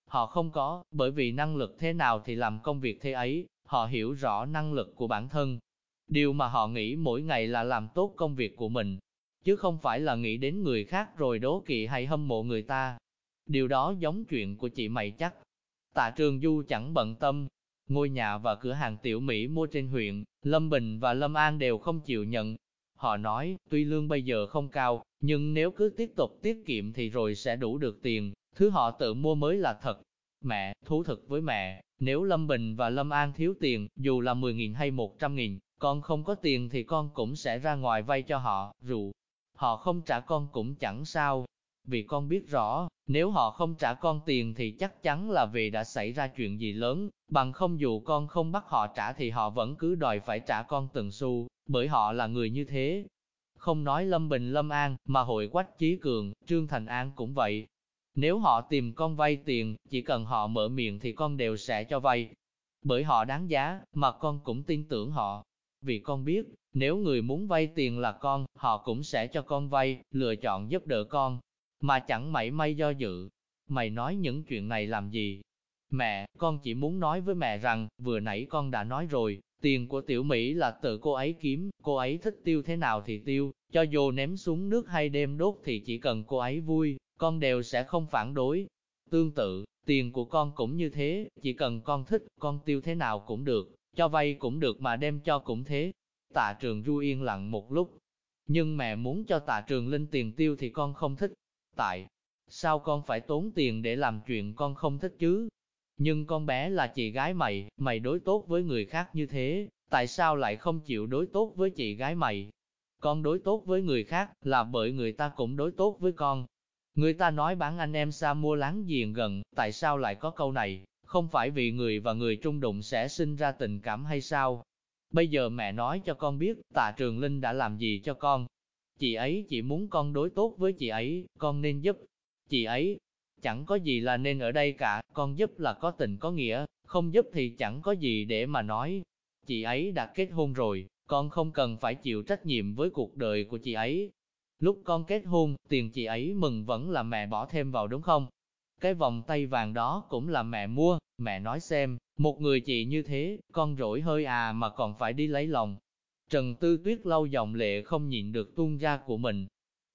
Họ không có, bởi vì năng lực thế nào thì làm công việc thế ấy, họ hiểu rõ năng lực của bản thân. Điều mà họ nghĩ mỗi ngày là làm tốt công việc của mình, chứ không phải là nghĩ đến người khác rồi đố kỵ hay hâm mộ người ta. Điều đó giống chuyện của chị mày chắc. Tạ Trường Du chẳng bận tâm. Ngôi nhà và cửa hàng tiểu Mỹ mua trên huyện, Lâm Bình và Lâm An đều không chịu nhận. Họ nói, tuy lương bây giờ không cao, nhưng nếu cứ tiếp tục tiết kiệm thì rồi sẽ đủ được tiền, thứ họ tự mua mới là thật. Mẹ, thú thực với mẹ, nếu Lâm Bình và Lâm An thiếu tiền, dù là 10.000 hay 100.000, con không có tiền thì con cũng sẽ ra ngoài vay cho họ, dù họ không trả con cũng chẳng sao, vì con biết rõ, nếu họ không trả con tiền thì chắc chắn là vì đã xảy ra chuyện gì lớn, bằng không dù con không bắt họ trả thì họ vẫn cứ đòi phải trả con từng xu, bởi họ là người như thế. Không nói Lâm Bình Lâm An, mà hội Quách Chí Cường, Trương Thành An cũng vậy. Nếu họ tìm con vay tiền, chỉ cần họ mở miệng thì con đều sẽ cho vay. Bởi họ đáng giá, mà con cũng tin tưởng họ. Vì con biết, nếu người muốn vay tiền là con, họ cũng sẽ cho con vay, lựa chọn giúp đỡ con, mà chẳng mảy may do dự. Mày nói những chuyện này làm gì? Mẹ, con chỉ muốn nói với mẹ rằng, vừa nãy con đã nói rồi, tiền của tiểu Mỹ là tự cô ấy kiếm, cô ấy thích tiêu thế nào thì tiêu, cho dù ném xuống nước hay đêm đốt thì chỉ cần cô ấy vui, con đều sẽ không phản đối. Tương tự, tiền của con cũng như thế, chỉ cần con thích, con tiêu thế nào cũng được, cho vay cũng được mà đem cho cũng thế. Tạ trường Du yên lặng một lúc, nhưng mẹ muốn cho tạ trường linh tiền tiêu thì con không thích, Tại Sao con phải tốn tiền để làm chuyện con không thích chứ? Nhưng con bé là chị gái mày, mày đối tốt với người khác như thế, tại sao lại không chịu đối tốt với chị gái mày? Con đối tốt với người khác là bởi người ta cũng đối tốt với con. Người ta nói bán anh em xa mua láng giềng gần, tại sao lại có câu này? Không phải vì người và người trung đụng sẽ sinh ra tình cảm hay sao? Bây giờ mẹ nói cho con biết, tạ trường Linh đã làm gì cho con. Chị ấy chỉ muốn con đối tốt với chị ấy, con nên giúp. Chị ấy, chẳng có gì là nên ở đây cả, con giúp là có tình có nghĩa, không giúp thì chẳng có gì để mà nói. Chị ấy đã kết hôn rồi, con không cần phải chịu trách nhiệm với cuộc đời của chị ấy. Lúc con kết hôn, tiền chị ấy mừng vẫn là mẹ bỏ thêm vào đúng không? Cái vòng tay vàng đó cũng là mẹ mua, mẹ nói xem, một người chị như thế, con rỗi hơi à mà còn phải đi lấy lòng. Trần Tư Tuyết lâu dòng lệ không nhịn được tuôn ra của mình.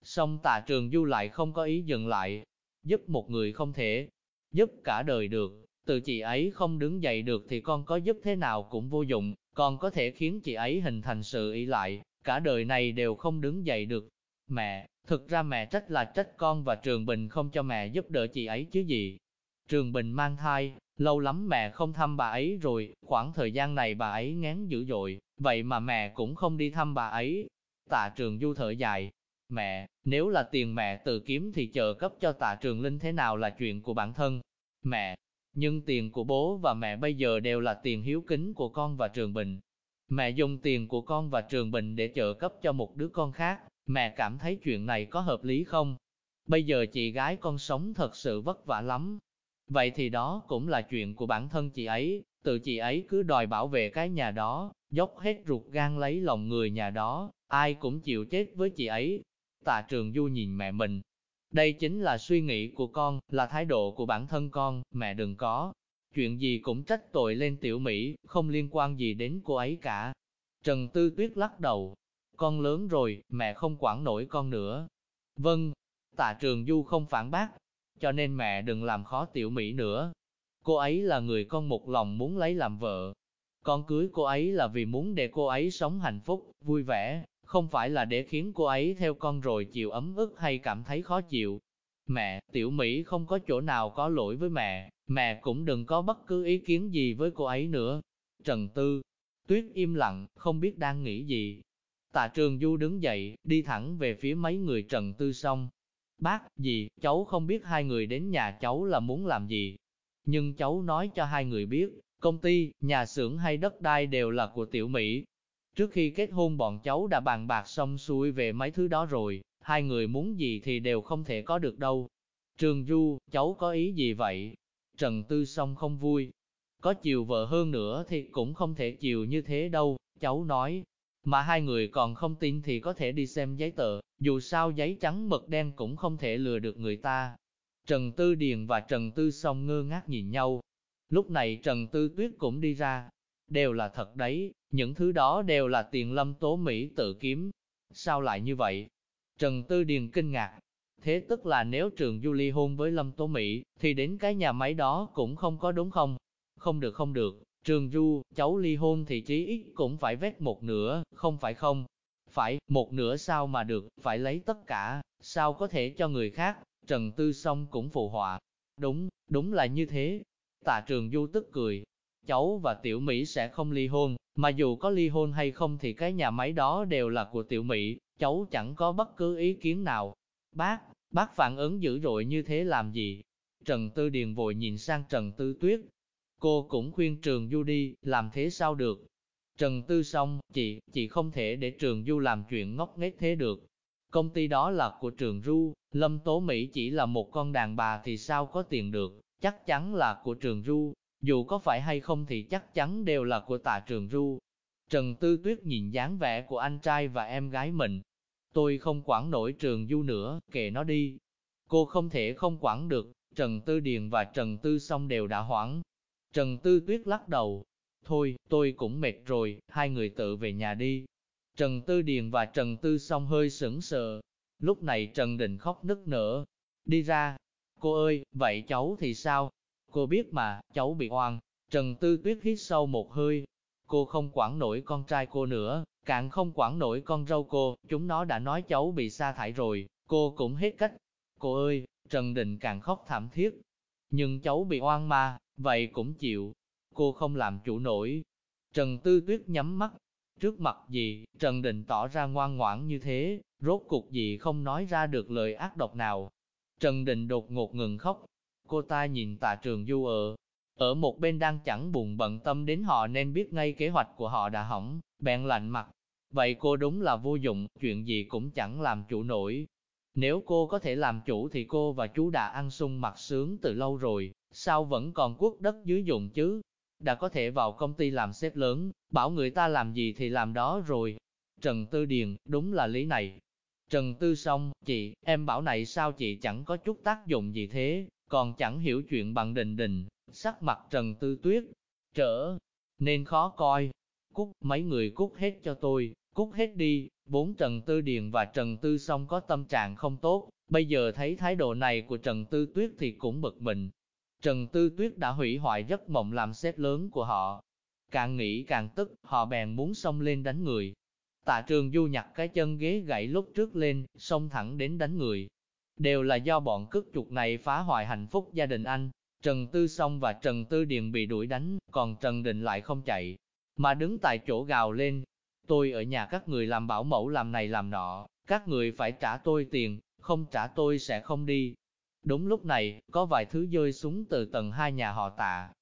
Song tạ trường du lại không có ý dừng lại. Giúp một người không thể, giúp cả đời được. Từ chị ấy không đứng dậy được thì con có giúp thế nào cũng vô dụng, con có thể khiến chị ấy hình thành sự ý lại, cả đời này đều không đứng dậy được. Mẹ, thực ra mẹ trách là trách con và Trường Bình không cho mẹ giúp đỡ chị ấy chứ gì. Trường Bình mang thai, lâu lắm mẹ không thăm bà ấy rồi, khoảng thời gian này bà ấy ngán dữ dội, vậy mà mẹ cũng không đi thăm bà ấy. Tạ Trường Du thở dài, mẹ, nếu là tiền mẹ tự kiếm thì chờ cấp cho tạ Trường Linh thế nào là chuyện của bản thân. Mẹ, nhưng tiền của bố và mẹ bây giờ đều là tiền hiếu kính của con và Trường Bình. Mẹ dùng tiền của con và Trường Bình để trợ cấp cho một đứa con khác, mẹ cảm thấy chuyện này có hợp lý không? Bây giờ chị gái con sống thật sự vất vả lắm. Vậy thì đó cũng là chuyện của bản thân chị ấy, tự chị ấy cứ đòi bảo vệ cái nhà đó, dốc hết ruột gan lấy lòng người nhà đó, ai cũng chịu chết với chị ấy. Tạ Trường Du nhìn mẹ mình, đây chính là suy nghĩ của con, là thái độ của bản thân con, mẹ đừng có. Chuyện gì cũng trách tội lên tiểu Mỹ, không liên quan gì đến cô ấy cả. Trần Tư Tuyết lắc đầu. Con lớn rồi, mẹ không quản nổi con nữa. Vâng, tạ trường du không phản bác, cho nên mẹ đừng làm khó tiểu Mỹ nữa. Cô ấy là người con một lòng muốn lấy làm vợ. Con cưới cô ấy là vì muốn để cô ấy sống hạnh phúc, vui vẻ, không phải là để khiến cô ấy theo con rồi chịu ấm ức hay cảm thấy khó chịu. Mẹ, tiểu Mỹ không có chỗ nào có lỗi với mẹ, mẹ cũng đừng có bất cứ ý kiến gì với cô ấy nữa. Trần Tư, Tuyết im lặng, không biết đang nghĩ gì. Tạ Trường Du đứng dậy, đi thẳng về phía mấy người Trần Tư xong. Bác, gì, cháu không biết hai người đến nhà cháu là muốn làm gì. Nhưng cháu nói cho hai người biết, công ty, nhà xưởng hay đất đai đều là của tiểu Mỹ, Trước khi kết hôn bọn cháu đã bàn bạc xong xuôi về mấy thứ đó rồi, hai người muốn gì thì đều không thể có được đâu. Trường Du, cháu có ý gì vậy? Trần Tư Song không vui. Có chiều vợ hơn nữa thì cũng không thể chiều như thế đâu, cháu nói. Mà hai người còn không tin thì có thể đi xem giấy tờ, dù sao giấy trắng mực đen cũng không thể lừa được người ta. Trần Tư Điền và Trần Tư Song ngơ ngác nhìn nhau. Lúc này Trần Tư Tuyết cũng đi ra, đều là thật đấy, những thứ đó đều là tiền lâm tố Mỹ tự kiếm. Sao lại như vậy? Trần Tư Điền kinh ngạc. Thế tức là nếu trường du ly hôn với Lâm Tố Mỹ, thì đến cái nhà máy đó cũng không có đúng không? Không được không được, trường du, cháu ly hôn thì chí ít cũng phải vét một nửa, không phải không? Phải, một nửa sao mà được, phải lấy tất cả, sao có thể cho người khác? Trần Tư Song cũng phụ họa. Đúng, đúng là như thế. Tạ trường du tức cười, cháu và Tiểu Mỹ sẽ không ly hôn, mà dù có ly hôn hay không thì cái nhà máy đó đều là của Tiểu Mỹ, cháu chẳng có bất cứ ý kiến nào. Bác, bác phản ứng dữ dội như thế làm gì? Trần Tư Điền vội nhìn sang Trần Tư Tuyết. Cô cũng khuyên Trường Du đi, làm thế sao được? Trần Tư xong, chị, chị không thể để Trường Du làm chuyện ngốc nghếch thế được. Công ty đó là của Trường Du, Lâm Tố Mỹ chỉ là một con đàn bà thì sao có tiền được, chắc chắn là của Trường Du, dù có phải hay không thì chắc chắn đều là của tạ trường ru. Trần Tư Tuyết nhìn dáng vẻ của anh trai và em gái mình. Tôi không quản nổi trường du nữa, kệ nó đi. Cô không thể không quản được, Trần Tư Điền và Trần Tư Song đều đã hoảng. Trần Tư Tuyết lắc đầu. Thôi, tôi cũng mệt rồi, hai người tự về nhà đi. Trần Tư Điền và Trần Tư Song hơi sững sờ. Lúc này Trần Đình khóc nức nở. Đi ra. Cô ơi, vậy cháu thì sao? Cô biết mà, cháu bị oan. Trần Tư Tuyết hít sâu một hơi. Cô không quản nổi con trai cô nữa, càng không quản nổi con râu cô, chúng nó đã nói cháu bị sa thải rồi, cô cũng hết cách. Cô ơi, Trần Đình càng khóc thảm thiết. Nhưng cháu bị oan mà, vậy cũng chịu. Cô không làm chủ nổi. Trần Tư Tuyết nhắm mắt. Trước mặt gì, Trần Đình tỏ ra ngoan ngoãn như thế, rốt cuộc gì không nói ra được lời ác độc nào. Trần Đình đột ngột ngừng khóc. Cô ta nhìn tạ trường du ở, ở một bên đang chẳng buồn bận tâm đến họ nên biết ngay kế hoạch của họ đã hỏng, bèn lạnh mặt. Vậy cô đúng là vô dụng, chuyện gì cũng chẳng làm chủ nổi. Nếu cô có thể làm chủ thì cô và chú đã ăn sung mặt sướng từ lâu rồi, sao vẫn còn quốc đất dưới dụng chứ? Đã có thể vào công ty làm sếp lớn, bảo người ta làm gì thì làm đó rồi. Trần Tư Điền, đúng là lý này. Trần Tư Song, chị, em bảo này sao chị chẳng có chút tác dụng gì thế, còn chẳng hiểu chuyện bằng đình đình, sắc mặt Trần Tư Tuyết, trở nên khó coi. Cút, mấy người cút hết cho tôi, cút hết đi, bốn Trần Tư Điền và Trần Tư Song có tâm trạng không tốt, bây giờ thấy thái độ này của Trần Tư Tuyết thì cũng bực mình. Trần Tư Tuyết đã hủy hoại giấc mộng làm xét lớn của họ. Càng nghĩ càng tức, họ bèn muốn xông lên đánh người. Tạ trường du nhặt cái chân ghế gãy lúc trước lên, xông thẳng đến đánh người. Đều là do bọn cướp chuột này phá hoại hạnh phúc gia đình anh, Trần Tư Song và Trần Tư Điền bị đuổi đánh, còn Trần Định lại không chạy, mà đứng tại chỗ gào lên. Tôi ở nhà các người làm bảo mẫu làm này làm nọ, các người phải trả tôi tiền, không trả tôi sẽ không đi. Đúng lúc này, có vài thứ rơi xuống từ tầng hai nhà họ tạ.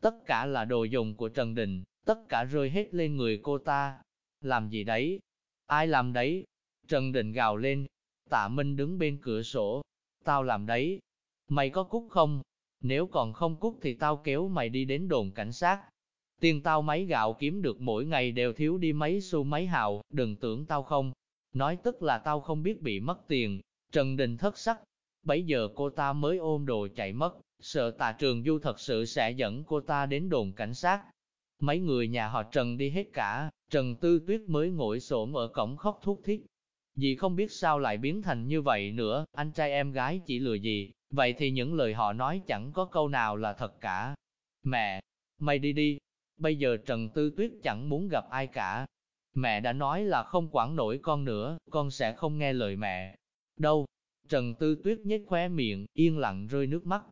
Tất cả là đồ dùng của Trần Đình, tất cả rơi hết lên người cô ta. Làm gì đấy? Ai làm đấy? Trần Đình gào lên. Tạ Minh đứng bên cửa sổ. Tao làm đấy. Mày có cút không? Nếu còn không cút thì tao kéo mày đi đến đồn cảnh sát. Tiền tao mấy gạo kiếm được mỗi ngày đều thiếu đi mấy xu mấy hào, đừng tưởng tao không. Nói tức là tao không biết bị mất tiền. Trần Đình thất sắc. Bấy giờ cô ta mới ôm đồ chạy mất, sợ tạ trường du thật sự sẽ dẫn cô ta đến đồn cảnh sát. Mấy người nhà họ Trần đi hết cả, Trần Tư Tuyết mới ngồi xổm ở cổng khóc thút thít. Dì không biết sao lại biến thành như vậy nữa, anh trai em gái chỉ lừa gì, Vậy thì những lời họ nói chẳng có câu nào là thật cả. Mẹ, mày đi đi. Bây giờ Trần Tư Tuyết chẳng muốn gặp ai cả. Mẹ đã nói là không quản nổi con nữa, con sẽ không nghe lời mẹ. Đâu? Trần Tư Tuyết nhếch khóe miệng, yên lặng rơi nước mắt.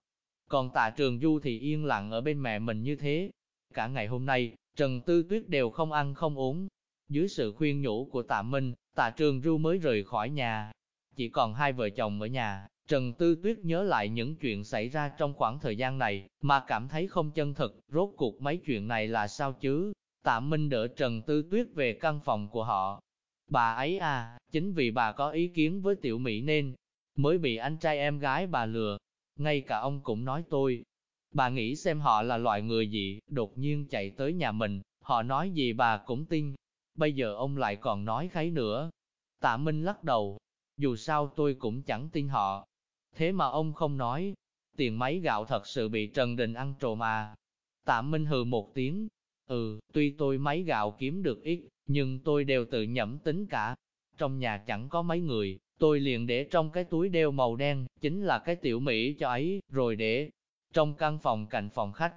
Còn tạ trường Du thì yên lặng ở bên mẹ mình như thế. Cả ngày hôm nay, Trần Tư Tuyết đều không ăn không uống. Dưới sự khuyên nhủ của tạ Minh, tạ trường Du mới rời khỏi nhà. Chỉ còn hai vợ chồng ở nhà, Trần Tư Tuyết nhớ lại những chuyện xảy ra trong khoảng thời gian này, mà cảm thấy không chân thực, rốt cuộc mấy chuyện này là sao chứ? Tạ Minh đỡ Trần Tư Tuyết về căn phòng của họ. Bà ấy à, chính vì bà có ý kiến với Tiểu Mỹ nên, mới bị anh trai em gái bà lừa. Ngay cả ông cũng nói tôi. Bà nghĩ xem họ là loại người gì, đột nhiên chạy tới nhà mình, họ nói gì bà cũng tin. Bây giờ ông lại còn nói kháy nữa. Tạ Minh lắc đầu. Dù sao tôi cũng chẳng tin họ, Thế mà ông không nói, tiền máy gạo thật sự bị Trần Đình ăn trộm à. Tạ Minh hừ một tiếng, ừ, tuy tôi máy gạo kiếm được ít, nhưng tôi đều tự nhẩm tính cả. Trong nhà chẳng có mấy người, tôi liền để trong cái túi đeo màu đen, chính là cái tiểu Mỹ cho ấy, rồi để trong căn phòng cạnh phòng khách.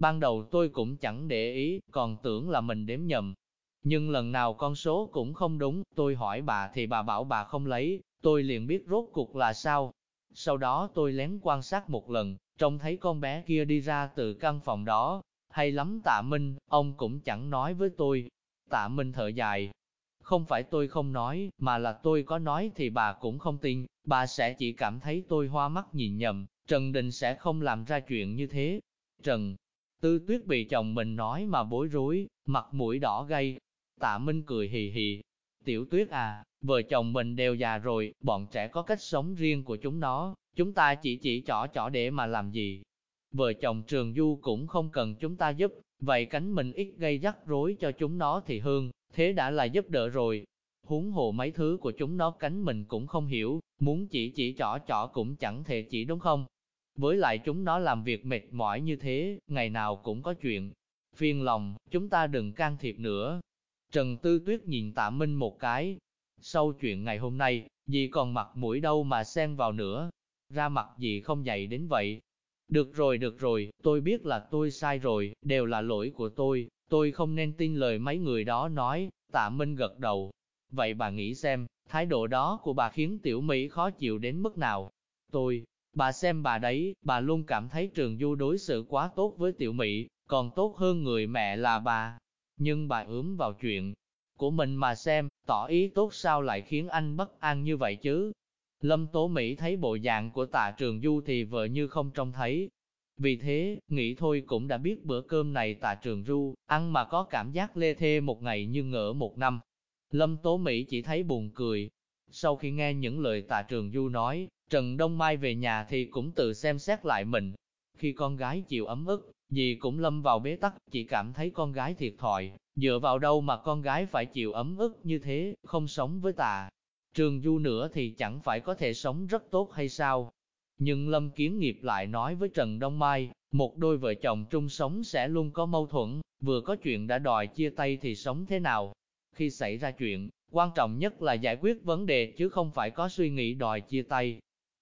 Ban đầu tôi cũng chẳng để ý, còn tưởng là mình đếm nhầm. Nhưng lần nào con số cũng không đúng, tôi hỏi bà thì bà bảo bà không lấy, tôi liền biết rốt cuộc là sao, sau đó tôi lén quan sát một lần, trông thấy con bé kia đi ra từ căn phòng đó. Hay lắm tạ Minh, ông cũng chẳng nói với tôi. Tạ Minh thở dài. Không phải tôi không nói, mà là tôi có nói thì bà cũng không tin, bà sẽ chỉ cảm thấy tôi hoa mắt nhìn nhầm, Trần Đình sẽ không làm ra chuyện như thế. Trần, Tư Tuyết bị chồng mình nói mà bối rối, mặt mũi đỏ gay. Tạ Minh cười hì hì. Tiểu Tuyết à, Vợ chồng mình đều già rồi, bọn trẻ có cách sống riêng của chúng nó, chúng ta chỉ chỉ chỏ chỏ để mà làm gì. Vợ chồng Trường Du cũng không cần chúng ta giúp, vậy cánh mình ít gây rắc rối cho chúng nó thì hơn, thế đã là giúp đỡ rồi. Huống hồ mấy thứ của chúng nó cánh mình cũng không hiểu, muốn chỉ chỉ chỏ chỏ cũng chẳng thể chỉ đúng không? Với lại chúng nó làm việc mệt mỏi như thế, ngày nào cũng có chuyện. Phiền lòng, chúng ta đừng can thiệp nữa. Trần Tư Tuyết nhìn tạ Minh một cái, sau chuyện ngày hôm nay, dì còn mặt mũi đâu mà xen vào nữa. Ra mặt dì không dậy đến vậy. Được rồi, được rồi, tôi biết là tôi sai rồi, đều là lỗi của tôi, tôi không nên tin lời mấy người đó nói, tạ Minh gật đầu. Vậy bà nghĩ xem, thái độ đó của bà khiến tiểu Mỹ khó chịu đến mức nào? Tôi, Bà xem bà đấy, bà luôn cảm thấy Trường Du đối xử quá tốt với tiểu Mỹ, còn tốt hơn người mẹ là bà. Nhưng bà ướm vào chuyện của mình mà xem, tỏ ý tốt sao lại khiến anh bất an như vậy chứ. Lâm Tố Mỹ thấy bộ dạng của tạ Trường Du thì vợ như không trông thấy. Vì thế, nghĩ thôi cũng đã biết bữa cơm này tạ Trường Du, ăn mà có cảm giác lê thê một ngày như ngỡ một năm. Lâm Tố Mỹ chỉ thấy buồn cười. Sau khi nghe những lời tạ Trường Du nói, Trần Đông Mai về nhà thì cũng tự xem xét lại mình. Khi con gái chịu ấm ức, dì cũng lâm vào bế tắc, chỉ cảm thấy con gái thiệt thòi, dựa vào đâu mà con gái phải chịu ấm ức như thế, không sống với tà. Trường Du nữa thì chẳng phải có thể sống rất tốt hay sao? Nhưng Lâm Kiến Nghiệp lại nói với Trần Đông Mai, một đôi vợ chồng chung sống sẽ luôn có mâu thuẫn, vừa có chuyện đã đòi chia tay thì sống thế nào? Khi xảy ra chuyện, quan trọng nhất là giải quyết vấn đề chứ không phải có suy nghĩ đòi chia tay.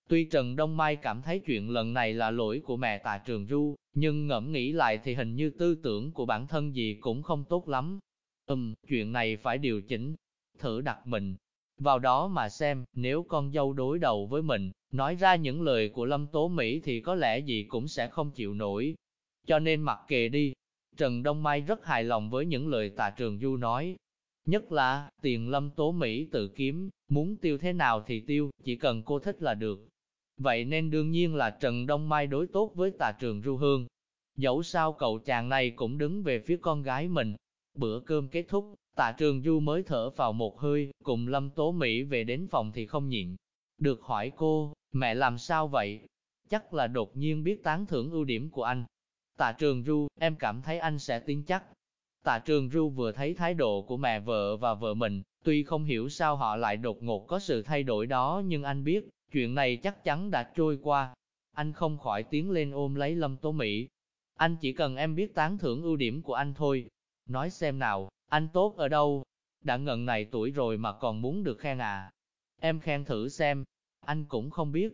Tuy Trần Đông Mai cảm thấy chuyện lần này là lỗi của mẹ tạ Trường Du, nhưng ngẫm nghĩ lại thì hình như tư tưởng của bản thân gì cũng không tốt lắm. Ừm, chuyện này phải điều chỉnh, thử đặt mình. Vào đó mà xem, nếu con dâu đối đầu với mình, nói ra những lời của Lâm Tố Mỹ thì có lẽ gì cũng sẽ không chịu nổi. Cho nên mặc kệ đi. Trần Đông Mai rất hài lòng với những lời tạ Trường Du nói, Nhất là, tiền lâm tố Mỹ tự kiếm, muốn tiêu thế nào thì tiêu, chỉ cần cô thích là được. Vậy nên đương nhiên là Trần Đông Mai đối tốt với Tạ trường Du hương. Dẫu sao cậu chàng này cũng đứng về phía con gái mình. Bữa cơm kết thúc, tạ trường du mới thở vào một hơi, cùng lâm tố Mỹ về đến phòng thì không nhịn. Được hỏi cô, mẹ làm sao vậy? Chắc là đột nhiên biết tán thưởng ưu điểm của anh. Tạ trường du, em cảm thấy anh sẽ tin chắc, Tạ Trường Du vừa thấy thái độ của mẹ vợ và vợ mình, tuy không hiểu sao họ lại đột ngột có sự thay đổi đó nhưng anh biết, chuyện này chắc chắn đã trôi qua. Anh không khỏi tiến lên ôm lấy Lâm Tố Mỹ. Anh chỉ cần em biết tán thưởng ưu điểm của anh thôi. Nói xem nào, anh tốt ở đâu? Đã ngần này tuổi rồi mà còn muốn được khen à? Em khen thử xem. Anh cũng không biết.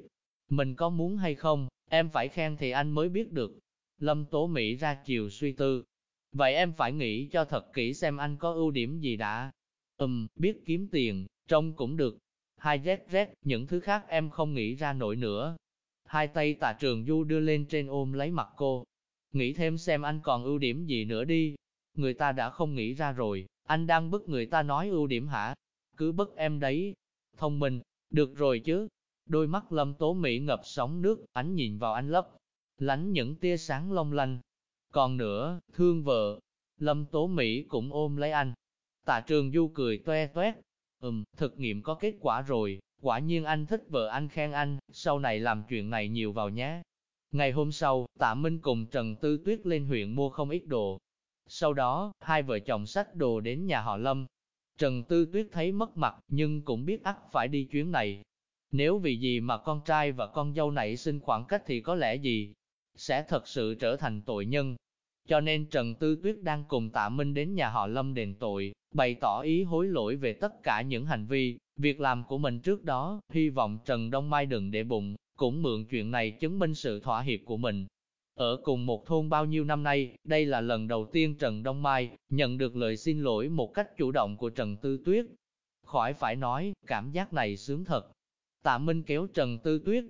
Mình có muốn hay không, em phải khen thì anh mới biết được. Lâm Tố Mỹ ra chiều suy tư, Vậy em phải nghĩ cho thật kỹ xem anh có ưu điểm gì đã. Ừm, biết kiếm tiền, trông cũng được. Hai rét rét, những thứ khác em không nghĩ ra nổi nữa. Hai tay tà trường du đưa lên trên ôm lấy mặt cô. Nghĩ thêm xem anh còn ưu điểm gì nữa đi. Người ta đã không nghĩ ra rồi, anh đang bức người ta nói ưu điểm hả? Cứ bức em đấy. Thông minh, được rồi chứ. Đôi mắt lâm tố Mỹ ngập sóng nước, ánh nhìn vào anh lấp. Lánh những tia sáng long lanh, còn nữa, thương vợ, Lâm Tố Mỹ cũng ôm lấy anh. Tạ Trường Du cười toe toét. Ừm, thực nghiệm có kết quả rồi, quả nhiên anh thích vợ anh khen anh, sau này làm chuyện này nhiều vào nhé. Ngày hôm sau, Tạ Minh cùng Trần Tư Tuyết lên huyện mua không ít đồ. Sau đó, hai vợ chồng sách đồ đến nhà họ Lâm. Trần Tư Tuyết thấy mất mặt, nhưng cũng biết ắt phải đi chuyến này. Nếu vì gì mà con trai và con dâu nảy sinh khoảng cách thì có lẽ gì, sẽ thật sự trở thành tội nhân. Cho nên Trần Tư Tuyết đang cùng Tạ Minh đến nhà họ Lâm đền tội, bày tỏ ý hối lỗi về tất cả những hành vi, việc làm của mình trước đó, hy vọng Trần Đông Mai đừng để bụng, cũng mượn chuyện này chứng minh sự thỏa hiệp của mình. Ở cùng một thôn bao nhiêu năm nay, đây là lần đầu tiên Trần Đông Mai nhận được lời xin lỗi một cách chủ động của Trần Tư Tuyết. Khỏi phải nói, cảm giác này sướng thật. Tạ Minh kéo Trần Tư Tuyết.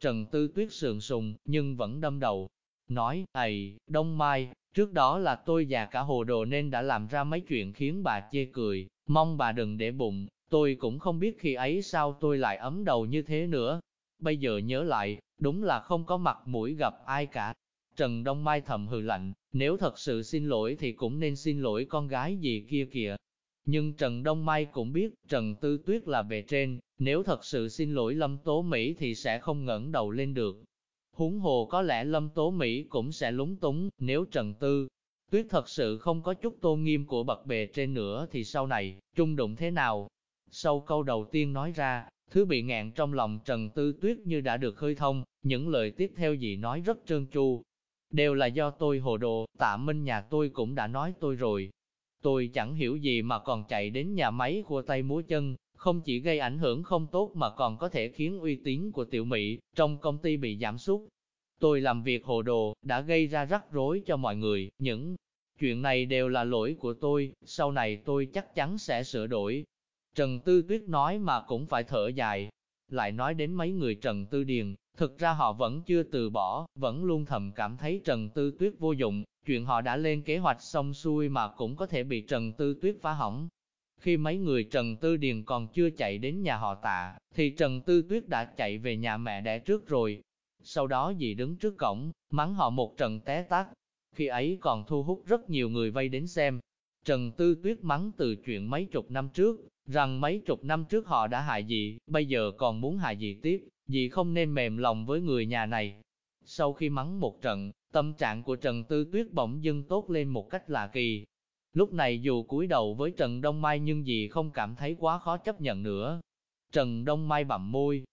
Trần Tư Tuyết sườn sùng, nhưng vẫn đâm đầu. Nói, ầy, Đông Mai, Trước đó là tôi già cả hồ đồ nên đã làm ra mấy chuyện khiến bà chê cười, mong bà đừng để bụng, tôi cũng không biết khi ấy sao tôi lại ấm đầu như thế nữa. Bây giờ nhớ lại, đúng là không có mặt mũi gặp ai cả. Trần Đông Mai thầm hừ lạnh, nếu thật sự xin lỗi thì cũng nên xin lỗi con gái gì kia kìa. Nhưng Trần Đông Mai cũng biết, Trần Tư Tuyết là bề trên, nếu thật sự xin lỗi Lâm Tố Mỹ thì sẽ không ngẩng đầu lên được. Huống hồ có lẽ Lâm Tố Mỹ cũng sẽ lúng túng, nếu Trần Tư Tuyết thật sự không có chút tôn nghiêm của bậc bề trên nữa thì sau này, trung đụng thế nào? Sau câu đầu tiên nói ra, thứ bị ngạn trong lòng Trần Tư Tuyết như đã được khơi thông, những lời tiếp theo gì nói rất trơn tru. Đều là do tôi hồ đồ, tạ minh nhà tôi cũng đã nói tôi rồi. Tôi chẳng hiểu gì mà còn chạy đến nhà máy của tay múa chân, không chỉ gây ảnh hưởng không tốt mà còn có thể khiến uy tín của tiểu Mỹ trong công ty bị giảm sút. Tôi làm việc hồ đồ, đã gây ra rắc rối cho mọi người, những chuyện này đều là lỗi của tôi, sau này tôi chắc chắn sẽ sửa đổi. Trần Tư Tuyết nói mà cũng phải thở dài. Lại nói đến mấy người Trần Tư Điền, thực ra họ vẫn chưa từ bỏ, vẫn luôn thầm cảm thấy Trần Tư Tuyết vô dụng, chuyện họ đã lên kế hoạch xong xuôi mà cũng có thể bị Trần Tư Tuyết phá hỏng. Khi mấy người Trần Tư Điền còn chưa chạy đến nhà họ tạ, thì Trần Tư Tuyết đã chạy về nhà mẹ đẻ trước rồi. Sau đó dì đứng trước cổng, mắng họ một trận té tát. Khi ấy còn thu hút rất nhiều người vây đến xem. Trần Tư Tuyết mắng từ chuyện mấy chục năm trước, rằng mấy chục năm trước họ đã hại dị, bây giờ còn muốn hại dị tiếp, dị không nên mềm lòng với người nhà này. Sau khi mắng một trận, tâm trạng của Trần Tư Tuyết bỗng dưng tốt lên một cách lạ kỳ, Lúc này dù cúi đầu với Trần Đông Mai nhưng dị không cảm thấy quá khó chấp nhận nữa. Trần Đông Mai bặm môi.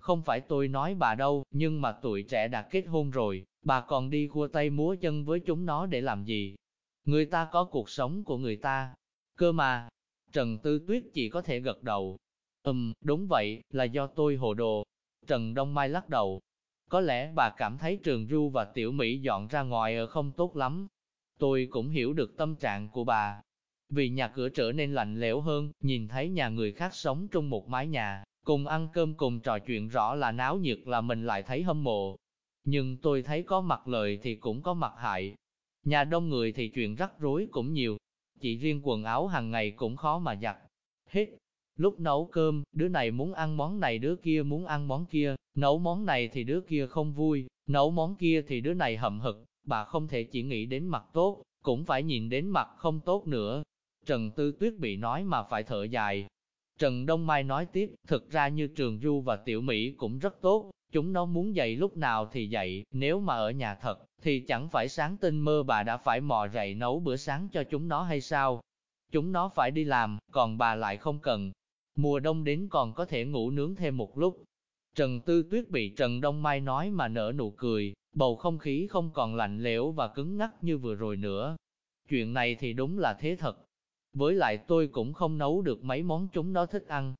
Không phải tôi nói bà đâu, nhưng mà tuổi trẻ đã kết hôn rồi, bà còn đi cua tay múa chân với chúng nó để làm gì? Người ta có cuộc sống của người ta. Cơ mà, Trần Tư Tuyết chỉ có thể gật đầu. Ừm, đúng vậy, là do tôi hồ đồ. Trần Đông Mai lắc đầu. Có lẽ bà cảm thấy Trường Du và Tiểu Mỹ dọn ra ngoài ở không tốt lắm, Tôi cũng hiểu được tâm trạng của bà. Vì nhà cửa trở nên lạnh lẽo hơn, nhìn thấy nhà người khác sống trong một mái nhà, cùng ăn cơm cùng trò chuyện rõ là náo nhiệt là mình lại thấy hâm mộ. Nhưng tôi thấy có mặt lợi thì cũng có mặt hại. Nhà đông người thì chuyện rắc rối cũng nhiều, chỉ riêng quần áo hàng ngày cũng khó mà giặt. Hết, lúc nấu cơm, đứa này muốn ăn món này đứa kia muốn ăn món kia, nấu món này thì đứa kia không vui, nấu món kia thì đứa này hậm hực, bà không thể chỉ nghĩ đến mặt tốt, cũng phải nhìn đến mặt không tốt nữa. Trần Tư Tuyết bị nói mà phải thở dài. Trần Đông Mai nói tiếp, thực ra như Trường Du và Tiểu Mỹ cũng rất tốt, chúng nó muốn dậy lúc nào thì dậy, nếu mà ở nhà thật, thì chẳng phải sáng tinh mơ bà đã phải mò dậy nấu bữa sáng cho chúng nó hay sao? Chúng nó phải đi làm, còn bà lại không cần. Mùa đông đến còn có thể ngủ nướng thêm một lúc. Trần Tư Tuyết bị Trần Đông Mai nói mà nở nụ cười, bầu không khí không còn lạnh lẽo và cứng ngắc như vừa rồi nữa. Chuyện này thì đúng là thế thật. Với lại tôi cũng không nấu được mấy món chúng nó thích ăn.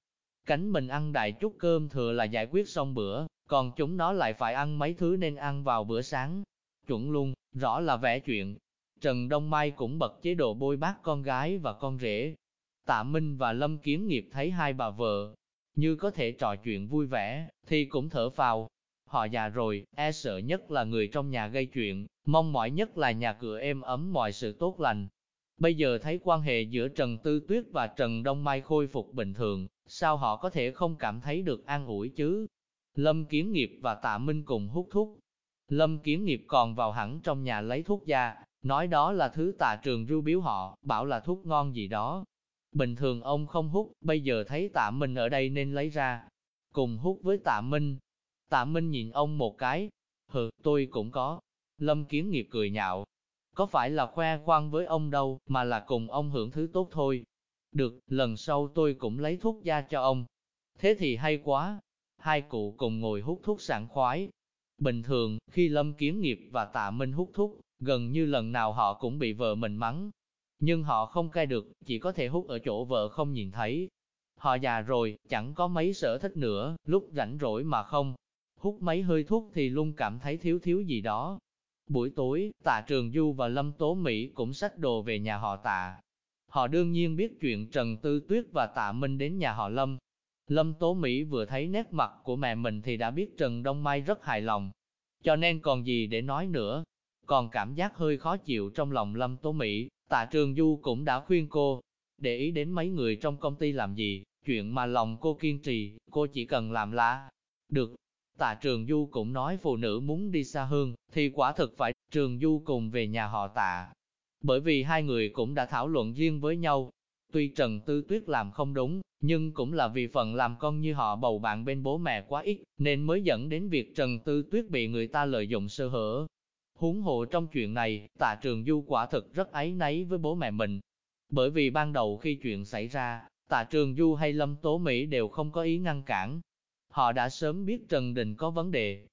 Cánh mình ăn đại chút cơm thừa là giải quyết xong bữa, còn chúng nó lại phải ăn mấy thứ nên ăn vào bữa sáng. Chuẩn luôn, rõ là vẽ chuyện. Trần Đông Mai cũng bật chế độ bôi bát con gái và con rể. Tạ Minh và Lâm Kiến Nghiệp thấy hai bà vợ, như có thể trò chuyện vui vẻ, thì cũng thở phào, Họ già rồi, e sợ nhất là người trong nhà gây chuyện, mong mỏi nhất là nhà cửa êm ấm mọi sự tốt lành. Bây giờ thấy quan hệ giữa Trần Tư Tuyết và Trần Đông Mai khôi phục bình thường, sao họ có thể không cảm thấy được an ủi chứ? Lâm Kiến Nghiệp và Tạ Minh cùng hút thuốc. Lâm Kiến Nghiệp còn vào hẳn trong nhà lấy thuốc ra, nói đó là thứ tạ trường ru biếu họ, bảo là thuốc ngon gì đó. Bình thường ông không hút, bây giờ thấy Tạ Minh ở đây nên lấy ra. Cùng hút với Tạ Minh, Tạ Minh nhìn ông một cái. Hừ, tôi cũng có. Lâm Kiến Nghiệp cười nhạo. Có phải là khoe khoang với ông đâu, mà là cùng ông hưởng thứ tốt thôi. Được, lần sau tôi cũng lấy thuốc ra cho ông. Thế thì hay quá. Hai cụ cùng ngồi hút thuốc sảng khoái. Bình thường, khi Lâm Kiến Nghiệp và Tạ Minh hút thuốc, gần như lần nào họ cũng bị vợ mình mắng. Nhưng họ không cai được, chỉ có thể hút ở chỗ vợ không nhìn thấy. Họ già rồi, chẳng có mấy sở thích nữa, lúc rảnh rỗi mà không hút mấy hơi thuốc thì luôn cảm thấy thiếu thiếu gì đó. Buổi tối, tạ Trường Du và Lâm Tố Mỹ cũng xách đồ về nhà họ tạ. Họ đương nhiên biết chuyện Trần Tư Tuyết và tạ Minh đến nhà họ Lâm. Lâm Tố Mỹ vừa thấy nét mặt của mẹ mình thì đã biết Trần Đông Mai rất hài lòng. Cho nên còn gì để nói nữa. Còn cảm giác hơi khó chịu trong lòng Lâm Tố Mỹ, tạ Trường Du cũng đã khuyên cô, để ý đến mấy người trong công ty làm gì, chuyện mà lòng cô kiên trì, cô chỉ cần làm là được, Tạ Trường Du cũng nói phụ nữ muốn đi xa hơn, thì quả thực phải Trường Du cùng về nhà họ tạ. Bởi vì hai người cũng đã thảo luận riêng với nhau. Tuy Trần Tư Tuyết làm không đúng, nhưng cũng là vì phần làm con như họ bầu bạn bên bố mẹ quá ít, nên mới dẫn đến việc Trần Tư Tuyết bị người ta lợi dụng sơ hở. Huống hộ trong chuyện này, tạ trường du quả thực rất áy náy với bố mẹ mình. Bởi vì ban đầu khi chuyện xảy ra, tạ trường du hay lâm tố Mỹ đều không có ý ngăn cản, Họ đã sớm biết Trần Đình có vấn đề.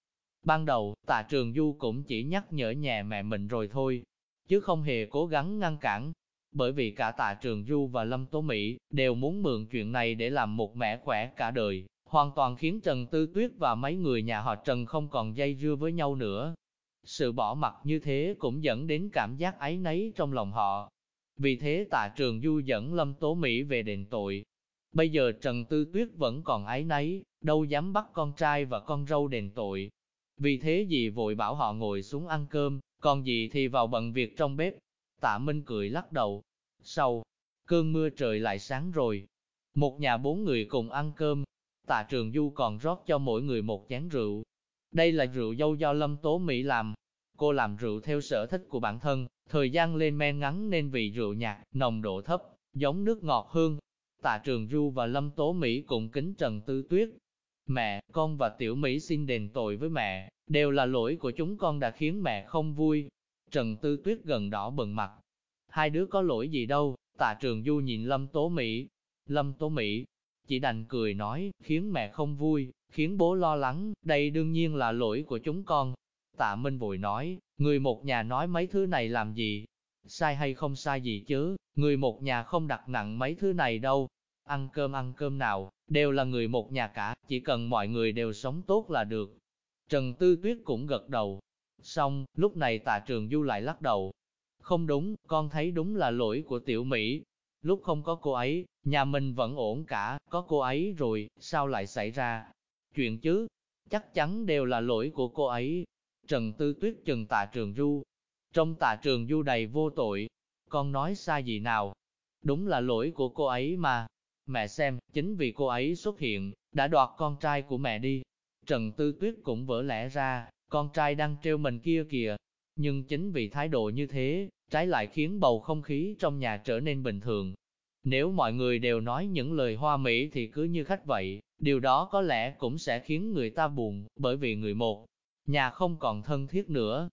Ban đầu, tạ trường du cũng chỉ nhắc nhở nhà mẹ mình rồi thôi, chứ không hề cố gắng ngăn cản. Bởi vì cả tạ trường du và Lâm Tố Mỹ đều muốn mượn chuyện này để làm một mẻ khỏe cả đời, hoàn toàn khiến Trần Tư Tuyết và mấy người nhà họ Trần không còn dây dưa với nhau nữa. Sự bỏ mặt như thế cũng dẫn đến cảm giác ấy náy trong lòng họ. Vì thế tạ trường du dẫn Lâm Tố Mỹ về đền tội, Bây giờ Trần Tư Tuyết vẫn còn ái náy, đâu dám bắt con trai và con râu đền tội. Vì thế dì vội bảo họ ngồi xuống ăn cơm, còn dì thì vào bận việc trong bếp. Tạ Minh cười lắc đầu. Sau, cơn mưa trời lại sáng rồi. Một nhà bốn người cùng ăn cơm. Tạ Trường Du còn rót cho mỗi người một chén rượu. Đây là rượu dâu do Lâm Tố Mỹ làm. Cô làm rượu theo sở thích của bản thân, thời gian lên men ngắn nên vị rượu nhạt, nồng độ thấp, giống nước ngọt hương. Tạ Trường Du và Lâm Tố Mỹ cùng kính Trần Tư Tuyết. Mẹ, con và Tiểu Mỹ xin đền tội với mẹ, đều là lỗi của chúng con đã khiến mẹ không vui. Trần Tư Tuyết gần đỏ bừng mặt. Hai đứa có lỗi gì đâu, tạ trường du nhìn Lâm Tố Mỹ. Lâm Tố Mỹ chỉ đành cười nói, khiến mẹ không vui, khiến bố lo lắng, đây đương nhiên là lỗi của chúng con. Tạ Minh vội nói, người một nhà nói mấy thứ này làm gì? Sai hay không sai gì chứ, người một nhà không đặt nặng mấy thứ này đâu. Ăn cơm ăn cơm nào, đều là người một nhà cả, chỉ cần mọi người đều sống tốt là được. Trần Tư Tuyết cũng gật đầu. Xong, lúc này tạ trường du lại lắc đầu. Không đúng, con thấy đúng là lỗi của tiểu Mỹ. Lúc không có cô ấy, nhà mình vẫn ổn cả, có cô ấy rồi, sao lại xảy ra chuyện chứ? Chắc chắn đều là lỗi của cô ấy. Trần Tư Tuyết chừng tạ trường du. Trong tà trường du đầy vô tội. Con nói sai gì nào? Đúng là lỗi của cô ấy mà. Mẹ xem, chính vì cô ấy xuất hiện, đã đoạt con trai của mẹ đi. Trần Tư Tuyết cũng vỡ lẽ ra, con trai đang treo mình kia kìa. Nhưng chính vì thái độ như thế, trái lại khiến bầu không khí trong nhà trở nên bình thường. Nếu mọi người đều nói những lời hoa mỹ thì cứ như khách vậy, điều đó có lẽ cũng sẽ khiến người ta buồn, bởi vì người một, nhà không còn thân thiết nữa.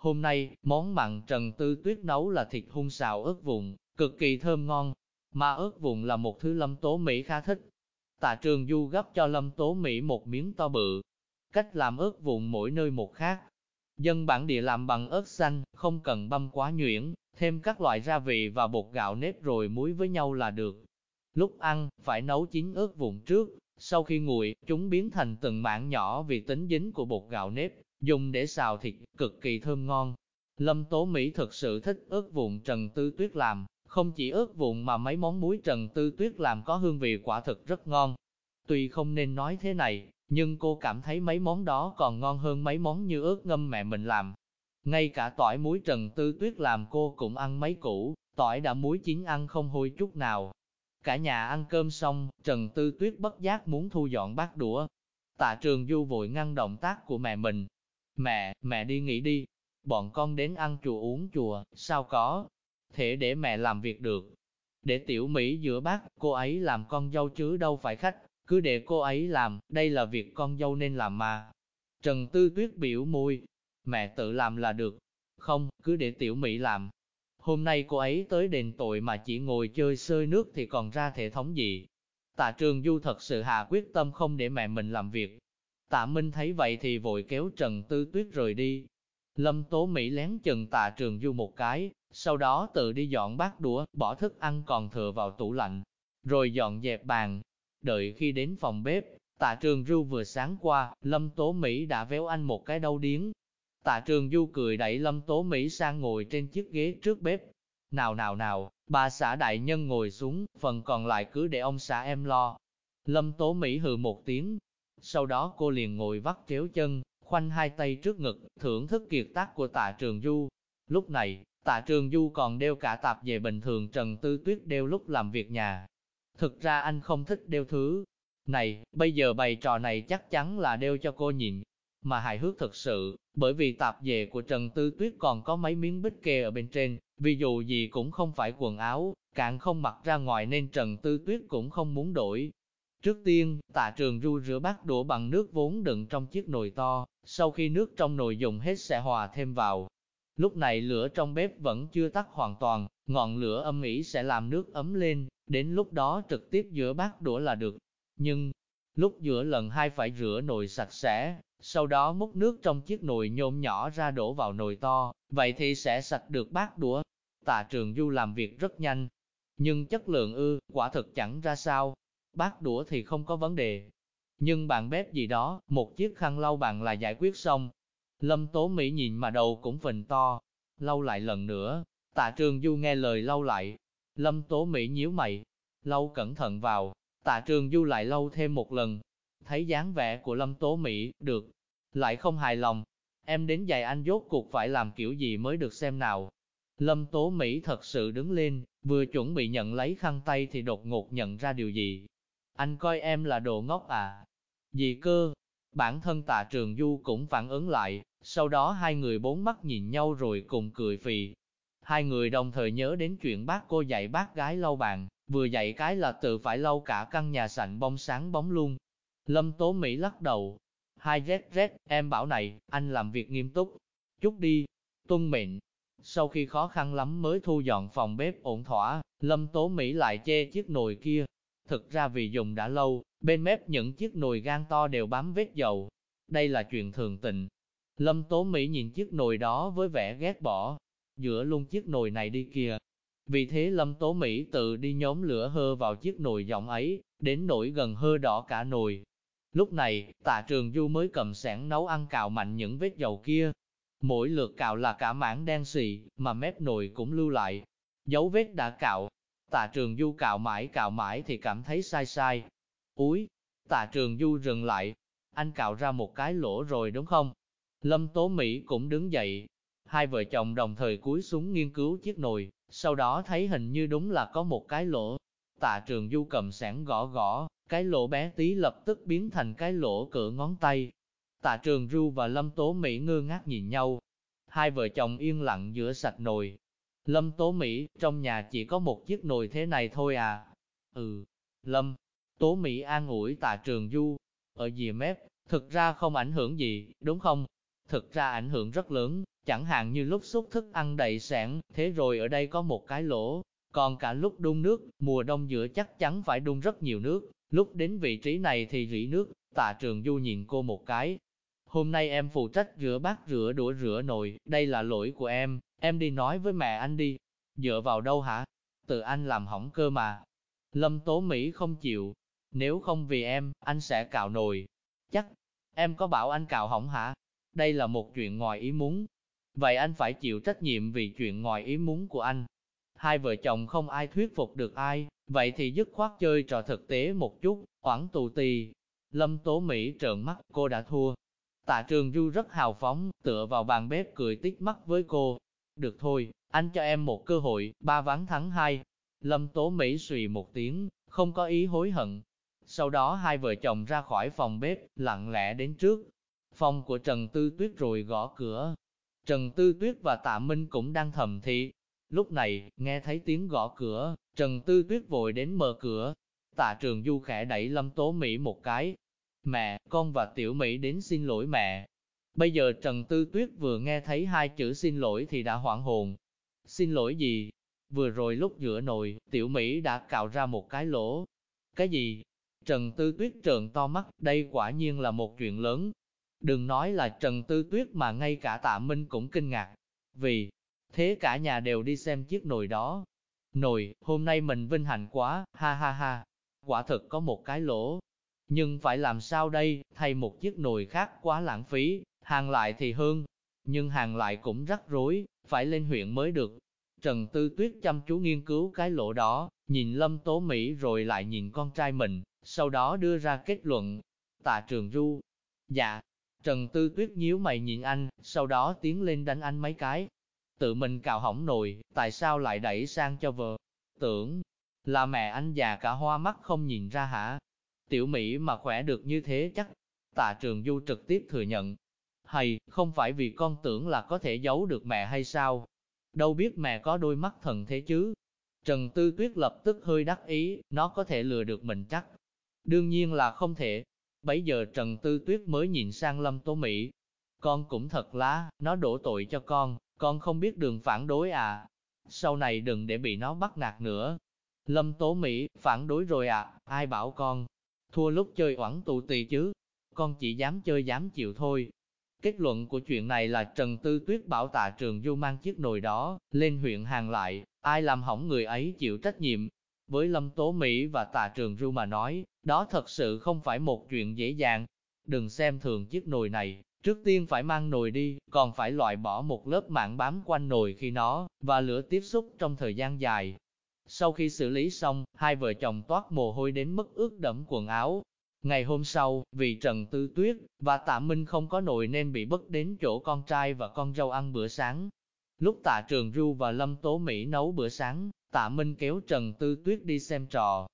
Hôm nay, món mặn Trần Tư Tuyết nấu là thịt hung xào ớt vùng, cực kỳ thơm ngon, mà ớt vùng là một thứ lâm tố Mỹ khá thích. Tạ trường du gấp cho lâm tố Mỹ một miếng to bự. Cách làm ớt vùng mỗi nơi một khác. Dân bản địa làm bằng ớt xanh, không cần băm quá nhuyễn, thêm các loại gia vị và bột gạo nếp rồi muối với nhau là được. Lúc ăn, phải nấu chín ớt vùng trước, sau khi nguội, chúng biến thành từng mảng nhỏ vì tính dính của bột gạo nếp, dùng để xào thịt, cực kỳ thơm ngon. Lâm Tố Mỹ thực sự thích ớt vụn Trần Tư Tuyết làm, không chỉ ớt vụn mà mấy món muối Trần Tư Tuyết làm có hương vị quả thực rất ngon. Tuy không nên nói thế này, nhưng cô cảm thấy mấy món đó còn ngon hơn mấy món như ớt ngâm mẹ mình làm. Ngay cả tỏi muối Trần Tư Tuyết làm cô cũng ăn mấy củ, tỏi đã muối chín ăn không hôi chút nào. Cả nhà ăn cơm xong, Trần Tư Tuyết bất giác muốn thu dọn bát đũa. Tạ Trường Du vội ngăn động tác của mẹ mình. Mẹ, mẹ đi nghỉ đi. Bọn con đến ăn chùa uống chùa, sao có? Thể để mẹ làm việc được. Để tiểu Mỹ giữa bác, cô ấy làm con dâu chứ đâu phải khách, cứ để cô ấy làm, đây là việc con dâu nên làm mà. Trần Tư Tuyết biểu môi, mẹ tự làm là được. Không, cứ để tiểu Mỹ làm. Hôm nay cô ấy tới đền tội mà chỉ ngồi chơi sơi nước thì còn ra thể thống gì. Tạ Trường Du thật sự hạ quyết tâm không để mẹ mình làm việc. Tạ Minh thấy vậy thì vội kéo Trần Tư Tuyết rời đi. Lâm Tố Mỹ lén chừng Tạ Trường Du một cái, sau đó tự đi dọn bát đũa, bỏ thức ăn còn thừa vào tủ lạnh, rồi dọn dẹp bàn. Đợi khi đến phòng bếp, Tạ Trường Du vừa sáng qua, Lâm Tố Mỹ đã véo anh một cái đau điếng, Tạ trường du cười đẩy lâm tố Mỹ sang ngồi trên chiếc ghế trước bếp. Nào nào nào, bà xã đại nhân ngồi xuống, phần còn lại cứ để ông xã em lo. Lâm tố Mỹ hừ một tiếng. Sau đó cô liền ngồi vắt chéo chân, khoanh hai tay trước ngực, thưởng thức kiệt tác của tạ trường du. Lúc này, tạ trường du còn đeo cả tạp về bình thường Trần Tư Tuyết đeo lúc làm việc nhà. Thực ra anh không thích đeo thứ. Này, bây giờ bày trò này chắc chắn là đeo cho cô nhìn, mà hài hước thật sự, bởi vì tạp dề của Trần Tư Tuyết còn có mấy miếng bích kê ở bên trên, vì dù gì cũng không phải quần áo, càng không mặc ra ngoài nên Trần Tư Tuyết cũng không muốn đổi. Trước tiên, tạ trường ru rửa bát đũa bằng nước vốn đựng trong chiếc nồi to, sau khi nước trong nồi dùng hết sẽ hòa thêm vào. Lúc này lửa trong bếp vẫn chưa tắt hoàn toàn, ngọn lửa âm ỉ sẽ làm nước ấm lên, đến lúc đó trực tiếp rửa bát đũa là được. Nhưng, lúc rửa lần hai phải rửa nồi sạch sẽ, sau đó múc nước trong chiếc nồi nhôm nhỏ ra đổ vào nồi to, vậy thì sẽ sạch được bát đũa. Tạ trường du làm việc rất nhanh, nhưng chất lượng ư, quả thực chẳng ra sao. Bát đũa thì không có vấn đề. Nhưng bàn bếp gì đó, một chiếc khăn lau bàn là giải quyết xong. Lâm Tố Mỹ nhìn mà đầu cũng phình to. Lau lại lần nữa, tạ trường du nghe lời lau lại. Lâm Tố Mỹ nhíu mày, lau cẩn thận vào. Tạ trường du lại lau thêm một lần, thấy dáng vẻ của Lâm Tố Mỹ, được, lại không hài lòng. Em đến dạy anh dốt cuộc phải làm kiểu gì mới được xem nào. Lâm Tố Mỹ thật sự đứng lên, vừa chuẩn bị nhận lấy khăn tay thì đột ngột nhận ra điều gì. Anh coi em là đồ ngốc à? Gì cơ? Bản thân tạ trường du cũng phản ứng lại, sau đó hai người bốn mắt nhìn nhau rồi cùng cười phì. Hai người đồng thời nhớ đến chuyện bác cô dạy bác gái lau bàn, vừa dạy cái là tự phải lau cả căn nhà sạch bóng sáng bóng luôn. Lâm Tố Mỹ lắc đầu. Hai rét rét, em bảo này, anh làm việc nghiêm túc. Chút đi. Tuân mệnh. Sau khi khó khăn lắm mới thu dọn phòng bếp ổn thỏa, Lâm Tố Mỹ lại che chiếc nồi kia. Thực ra vì dùng đã lâu, bên mép những chiếc nồi gan to đều bám vết dầu. Đây là chuyện thường tình. Lâm Tố Mỹ nhìn chiếc nồi đó với vẻ ghét bỏ. Giữa luôn chiếc nồi này đi kìa. Vì thế Lâm Tố Mỹ tự đi nhóm lửa hơ vào chiếc nồi giọng ấy, đến nỗi gần hơ đỏ cả nồi. Lúc này, tạ trường du mới cầm sẻn nấu ăn cào mạnh những vết dầu kia. Mỗi lượt cào là cả mảng đen xì, mà mép nồi cũng lưu lại. Dấu vết đã cạo. Tạ trường du cạo mãi cạo mãi thì cảm thấy sai sai. Úi, tạ trường du dừng lại. Anh cạo ra một cái lỗ rồi đúng không? Lâm Tố Mỹ cũng đứng dậy. Hai vợ chồng đồng thời cúi xuống nghiên cứu chiếc nồi, sau đó thấy hình như đúng là có một cái lỗ. Tạ trường du cầm sẵn gõ gõ, cái lỗ bé tí lập tức biến thành cái lỗ cỡ ngón tay. Tạ trường du và Lâm Tố Mỹ ngơ ngác nhìn nhau. Hai vợ chồng yên lặng giữa sạch nồi. Lâm Tố Mỹ, trong nhà chỉ có một chiếc nồi thế này thôi à? Ừ, Lâm, Tố Mỹ an ủi tạ trường du. Ở dìa mép, thực ra không ảnh hưởng gì, đúng không? Thực ra ảnh hưởng rất lớn, chẳng hạn như lúc xúc thức ăn đầy sẵn, thế rồi ở đây có một cái lỗ. Còn cả lúc đun nước, mùa đông giữa chắc chắn phải đun rất nhiều nước, Lúc đến vị trí này thì rỉ nước, tạ trường du nhìn cô một cái. Hôm nay em phụ trách rửa bát rửa đũa rửa nồi, đây là lỗi của em, em đi nói với mẹ anh đi. Dựa vào đâu hả? Tự anh làm hỏng cơ mà. Lâm Tố Mỹ không chịu. Nếu không vì em, anh sẽ cạo nồi. Chắc, em có bảo anh cạo hỏng hả? Đây là một chuyện ngoài ý muốn. Vậy anh phải chịu trách nhiệm vì chuyện ngoài ý muốn của anh. Hai vợ chồng không ai thuyết phục được ai, Vậy thì dứt khoát chơi trò thực tế một chút, oản tù tì. Lâm Tố Mỹ trợn mắt, cô đã thua. Tạ Trường Du rất hào phóng, tựa vào bàn bếp cười tít mắt với cô. Được thôi, anh cho em một cơ hội, ba ván thắng hai. Lâm Tố Mỹ suy một tiếng, không có ý hối hận. Sau đó hai vợ chồng ra khỏi phòng bếp, lặng lẽ đến trước. Phòng của Trần Tư Tuyết rồi gõ cửa. Trần Tư Tuyết và Tạ Minh cũng đang thầm thị. Lúc này, nghe thấy tiếng gõ cửa, Trần Tư Tuyết vội đến mở cửa. Tạ trường du khẽ đẩy Lâm Tố Mỹ một cái. Mẹ, con và Tiểu Mỹ đến xin lỗi mẹ. Bây giờ Trần Tư Tuyết vừa nghe thấy hai chữ xin lỗi thì đã hoảng hồn. Xin lỗi gì? Vừa rồi lúc giữa nồi, Tiểu Mỹ đã cạo ra một cái lỗ. Cái gì? Trần Tư Tuyết trợn to mắt, đây quả nhiên là một chuyện lớn. Đừng nói là Trần Tư Tuyết mà ngay cả Tạ Minh cũng kinh ngạc. Vì, thế cả nhà đều đi xem chiếc nồi đó. Nồi, hôm nay mình vinh hạnh quá, ha ha ha. Quả thật có một cái lỗ. Nhưng phải làm sao đây, thay một chiếc nồi khác quá lãng phí, hàng lại thì hơn. Nhưng hàng lại cũng rắc rối, phải lên huyện mới được. Trần Tư Tuyết chăm chú nghiên cứu cái lỗ đó, nhìn Lâm Tố Mỹ rồi lại nhìn con trai mình, sau đó đưa ra kết luận. Tạ Trường Du. Dạ. Trần Tư Tuyết nhíu mày nhìn anh, sau đó tiến lên đánh anh mấy cái, tự mình cào hỏng nồi, tại sao lại đẩy sang cho vợ? Tưởng là mẹ anh già cả hoa mắt không nhìn ra hả? Tiểu Mỹ mà khỏe được như thế chắc. Tạ Trường Du trực tiếp thừa nhận. Hay, không phải vì con tưởng là có thể giấu được mẹ hay sao? Đâu biết mẹ có đôi mắt thần thế chứ? Trần Tư Tuyết lập tức hơi đắc ý, nó có thể lừa được mình chắc. Đương nhiên là không thể. Bấy giờ Trần Tư Tuyết mới nhìn sang Lâm Tố Mỹ. Con cũng thật lá, nó đổ tội cho con, con không biết đường phản đối à? Sau này đừng để bị nó bắt nạt nữa. Lâm Tố Mỹ, phản đối rồi à? Ai bảo con? Thua lúc chơi oản tụ tì chứ? Con chỉ dám chơi dám chịu thôi. Kết luận của chuyện này là Trần Tư Tuyết bảo tạ trường du mang chiếc nồi đó, lên huyện hàng lại, ai làm hỏng người ấy chịu trách nhiệm. Với Lâm Tố Mỹ và tạ trường du mà nói, đó thật sự không phải một chuyện dễ dàng. Đừng xem thường chiếc nồi này, Trước tiên phải mang nồi đi, còn phải loại bỏ một lớp mạng bám quanh nồi khi nó và lửa tiếp xúc trong thời gian dài. Sau khi xử lý xong, hai vợ chồng toát mồ hôi đến mức ướt đẫm quần áo. Ngày hôm sau, vì Trần Tư Tuyết và Tạ Minh không có nồi nên bị bất đến chỗ con trai và con dâu ăn bữa sáng. Lúc Tạ Trường Du và Lâm Tố Mỹ nấu bữa sáng, Tạ Minh kéo Trần Tư Tuyết đi xem trò.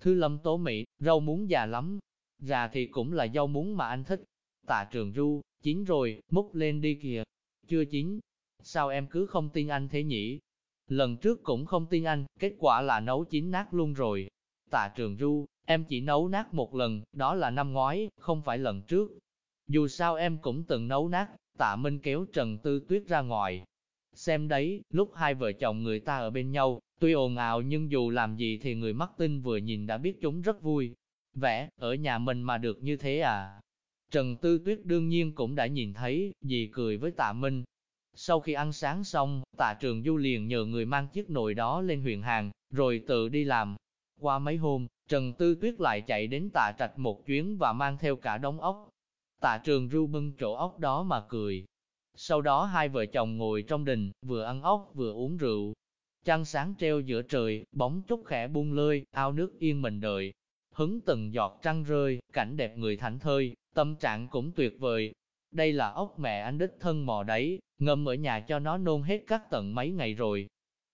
Thứ Lâm Tố Mỹ, rau muống già lắm. Già thì cũng là rau muống mà anh thích. Tạ Trường Du, chín rồi, múc lên đi kìa. Chưa chín. Sao em cứ không tin anh thế nhỉ? Lần trước cũng không tin anh, kết quả là nấu chín nát luôn rồi. Tạ Trường Du, em chỉ nấu nát một lần, đó là năm ngoái, không phải lần trước. Dù sao em cũng từng nấu nát, Tạ Minh kéo Trần Tư Tuyết ra ngoài. Xem đấy, lúc hai vợ chồng người ta ở bên nhau, tuy ồn ào nhưng dù làm gì thì người mắc tin vừa nhìn đã biết chúng rất vui. Vẽ, ở nhà mình mà được như thế à? Trần Tư Tuyết đương nhiên cũng đã nhìn thấy, dì cười với Tạ Minh. Sau khi ăn sáng xong, Tạ Trường Du liền nhờ người mang chiếc nồi đó lên huyện hàng, rồi tự đi làm. Qua mấy hôm, Trần Tư Tuyết lại chạy đến Tạ Trạch một chuyến và mang theo cả đống ốc. Tạ Trường ru bưng chỗ ốc đó mà cười. Sau đó hai vợ chồng ngồi trong đình, vừa ăn ốc vừa uống rượu. Trăng sáng treo giữa trời, bóng trúc khẽ buông lơi, ao nước yên mình đợi. Hứng từng giọt trăng rơi, cảnh đẹp người thảnh thơi, tâm trạng cũng tuyệt vời. Đây là ốc mẹ anh đích thân mò đấy, ngâm ở nhà cho nó nôn hết các tận mấy ngày rồi.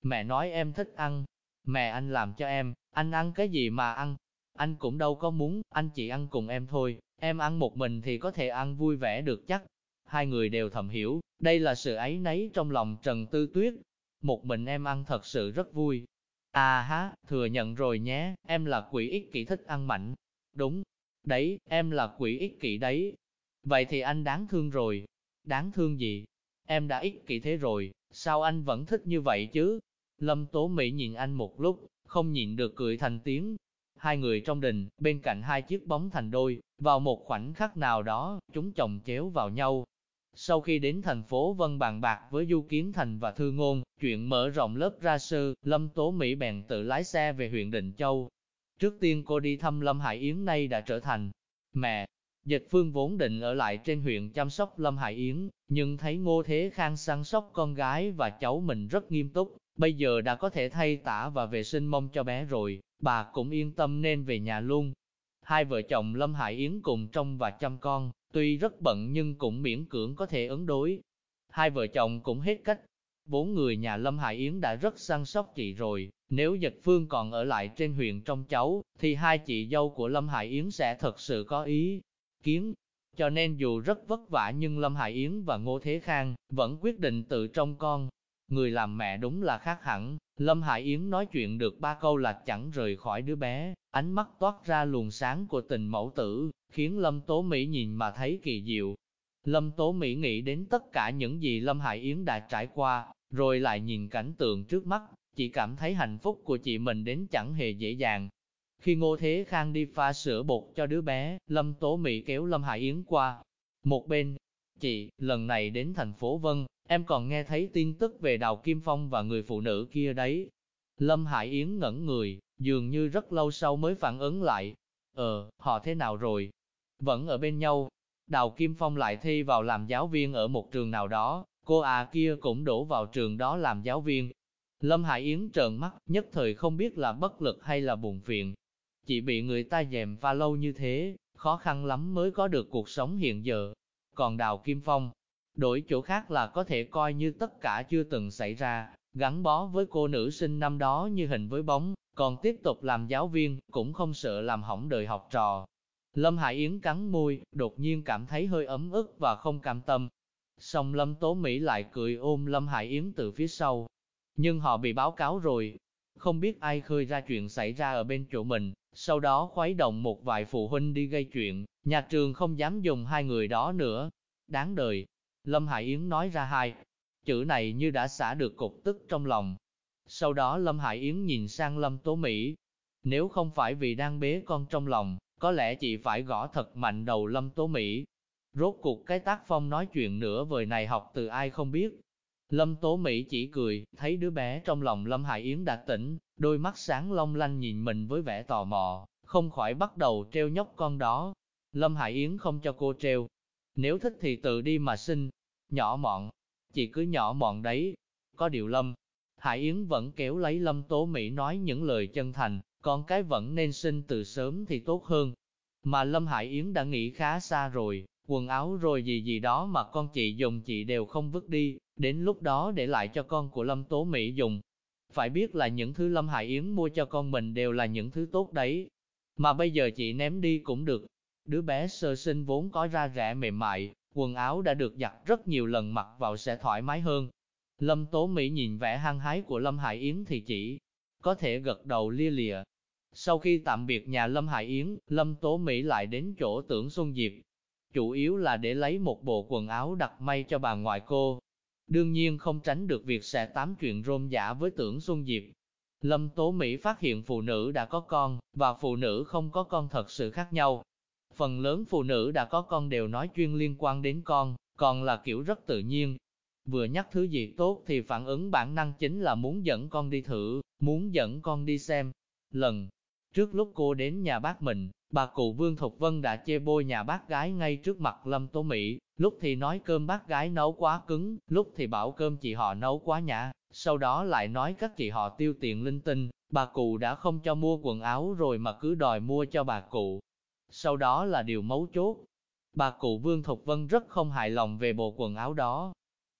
Mẹ nói em thích ăn, mẹ anh làm cho em, anh ăn cái gì mà ăn. Anh cũng đâu có muốn, anh chỉ ăn cùng em thôi, em ăn một mình thì có thể ăn vui vẻ được chắc. Hai người đều thầm hiểu, đây là sự ấy nấy trong lòng Trần Tư Tuyết. Một mình em ăn thật sự rất vui. À ha, thừa nhận rồi nhé, em là quỷ ích kỷ thích ăn mạnh. Đúng, đấy, em là quỷ ích kỷ đấy. Vậy thì anh đáng thương rồi. Đáng thương gì? Em đã ích kỷ thế rồi, sao anh vẫn thích như vậy chứ? Lâm Tố Mỹ nhìn anh một lúc, không nhịn được cười thành tiếng. Hai người trong đình, bên cạnh hai chiếc bóng thành đôi, vào một khoảnh khắc nào đó, chúng chồng chéo vào nhau. Sau khi đến thành phố Vân bàn bạc với Du Kiến Thành và Thư Ngôn, chuyện mở rộng lớp ra sư, Lâm Tố Mỹ bèn tự lái xe về huyện Định Châu. Trước tiên cô đi thăm Lâm Hải Yến nay đã trở thành mẹ. Dịch Phương vốn định ở lại trên huyện chăm sóc Lâm Hải Yến, nhưng thấy Ngô Thế Khang săn sóc con gái và cháu mình rất nghiêm túc, bây giờ đã có thể thay tả và vệ sinh mông cho bé rồi, bà cũng yên tâm nên về nhà luôn. Hai vợ chồng Lâm Hải Yến cùng trông và chăm con, tuy rất bận nhưng cũng miễn cưỡng có thể ứng đối. Hai vợ chồng cũng hết cách. Bốn người nhà Lâm Hải Yến đã rất săn sóc chị rồi, nếu Dịch Phương còn ở lại trên huyện trong cháu, thì hai chị dâu của Lâm Hải Yến sẽ thật sự có ý kiến. Cho nên dù rất vất vả nhưng Lâm Hải Yến và Ngô Thế Khang vẫn quyết định tự trông con. Người làm mẹ đúng là khác hẳn, Lâm Hải Yến nói chuyện được ba câu là chẳng rời khỏi đứa bé, ánh mắt toát ra luồng sáng của tình mẫu tử, khiến Lâm Tố Mỹ nhìn mà thấy kỳ diệu. Lâm Tố Mỹ nghĩ đến tất cả những gì Lâm Hải Yến đã trải qua, rồi lại nhìn cảnh tượng trước mắt, chỉ cảm thấy hạnh phúc của chị mình đến chẳng hề dễ dàng. Khi Ngô Thế Khang đi pha sữa bột cho đứa bé, Lâm Tố Mỹ kéo Lâm Hải Yến qua. Một bên, chị, lần này đến thành phố Vân, em còn nghe thấy tin tức về Đào Kim Phong và người phụ nữ kia đấy. Lâm Hải Yến ngẩn người, dường như rất lâu sau mới phản ứng lại. Ờ, họ thế nào rồi? Vẫn ở bên nhau. Đào Kim Phong lại thi vào làm giáo viên ở một trường nào đó, cô à kia cũng đổ vào trường đó làm giáo viên. Lâm Hải Yến trợn mắt, nhất thời không biết là bất lực hay là buồn phiền. Chỉ bị người ta dèm pha lâu như thế, khó khăn lắm mới có được cuộc sống hiện giờ. Còn Đào Kim Phong, đổi chỗ khác là có thể coi như tất cả chưa từng xảy ra, gắn bó với cô nữ sinh năm đó như hình với bóng, còn tiếp tục làm giáo viên, cũng không sợ làm hỏng đời học trò. Lâm Hải Yến cắn môi, đột nhiên cảm thấy hơi ấm ức và không cam tâm. Song Lâm Tố Mỹ lại cười ôm Lâm Hải Yến từ phía sau. Nhưng họ bị báo cáo rồi, không biết ai khơi ra chuyện xảy ra ở bên chỗ mình, sau đó khuấy động một vài phụ huynh đi gây chuyện, nhà trường không dám dùng hai người đó nữa. Đáng đời, Lâm Hải Yến nói ra hai chữ này như đã xả được cục tức trong lòng. Sau đó Lâm Hải Yến nhìn sang Lâm Tố Mỹ. Nếu không phải vì đang bế con trong lòng, có lẽ chị phải gõ thật mạnh đầu Lâm Tố Mỹ. Rốt cuộc cái tác phong nói chuyện nửa vời này học từ ai không biết. Lâm Tố Mỹ chỉ cười, thấy đứa bé trong lòng Lâm Hải Yến đã tỉnh, đôi mắt sáng long lanh nhìn mình với vẻ tò mò, không khỏi bắt đầu treo nhóc con đó. Lâm Hải Yến không cho cô treo. Nếu thích thì tự đi mà sinh. Nhỏ mọn, chị cứ nhỏ mọn đấy. Có điều Lâm, Hải Yến vẫn kéo lấy Lâm Tố Mỹ nói những lời chân thành, con cái vẫn nên sinh từ sớm thì tốt hơn. Mà Lâm Hải Yến đã nghĩ khá xa rồi, quần áo rồi gì gì đó mà con chị dùng chị đều không vứt đi, đến lúc đó để lại cho con của Lâm Tố Mỹ dùng. Phải biết là những thứ Lâm Hải Yến mua cho con mình đều là những thứ tốt đấy, mà bây giờ chị ném đi cũng được. Đứa bé sơ sinh vốn có ra rẻ mềm mại, quần áo đã được giặt rất nhiều lần mặc vào sẽ thoải mái hơn. Lâm Tố Mỹ nhìn vẻ hăng hái của Lâm Hải Yến thì chỉ có thể gật đầu lia lịa. Sau khi tạm biệt nhà Lâm Hải Yến, Lâm Tố Mỹ lại đến chỗ tưởng Xuân Diệp. Chủ yếu là để lấy một bộ quần áo đặt may cho bà ngoại cô. Đương nhiên không tránh được việc sẽ tám chuyện rôm giả với tưởng Xuân Diệp. Lâm Tố Mỹ phát hiện phụ nữ đã có con, và phụ nữ không có con thật sự khác nhau. Phần lớn phụ nữ đã có con đều nói chuyên liên quan đến con, còn là kiểu rất tự nhiên. Vừa nhắc thứ gì tốt thì phản ứng bản năng chính là muốn dẫn con đi thử, muốn dẫn con đi xem. Lần trước lúc cô đến nhà bác mình, bà cụ Vương Thục Vân đã chê bôi nhà bác gái ngay trước mặt Lâm Tố Mỹ, lúc thì nói cơm bác gái nấu quá cứng, lúc thì bảo cơm chị họ nấu quá nhã, sau đó lại nói các chị họ tiêu tiền linh tinh, bà cụ đã không cho mua quần áo rồi mà cứ đòi mua cho bà cụ. Sau đó là điều mấu chốt. Bà cụ Vương Thục Vân rất không hài lòng về bộ quần áo đó.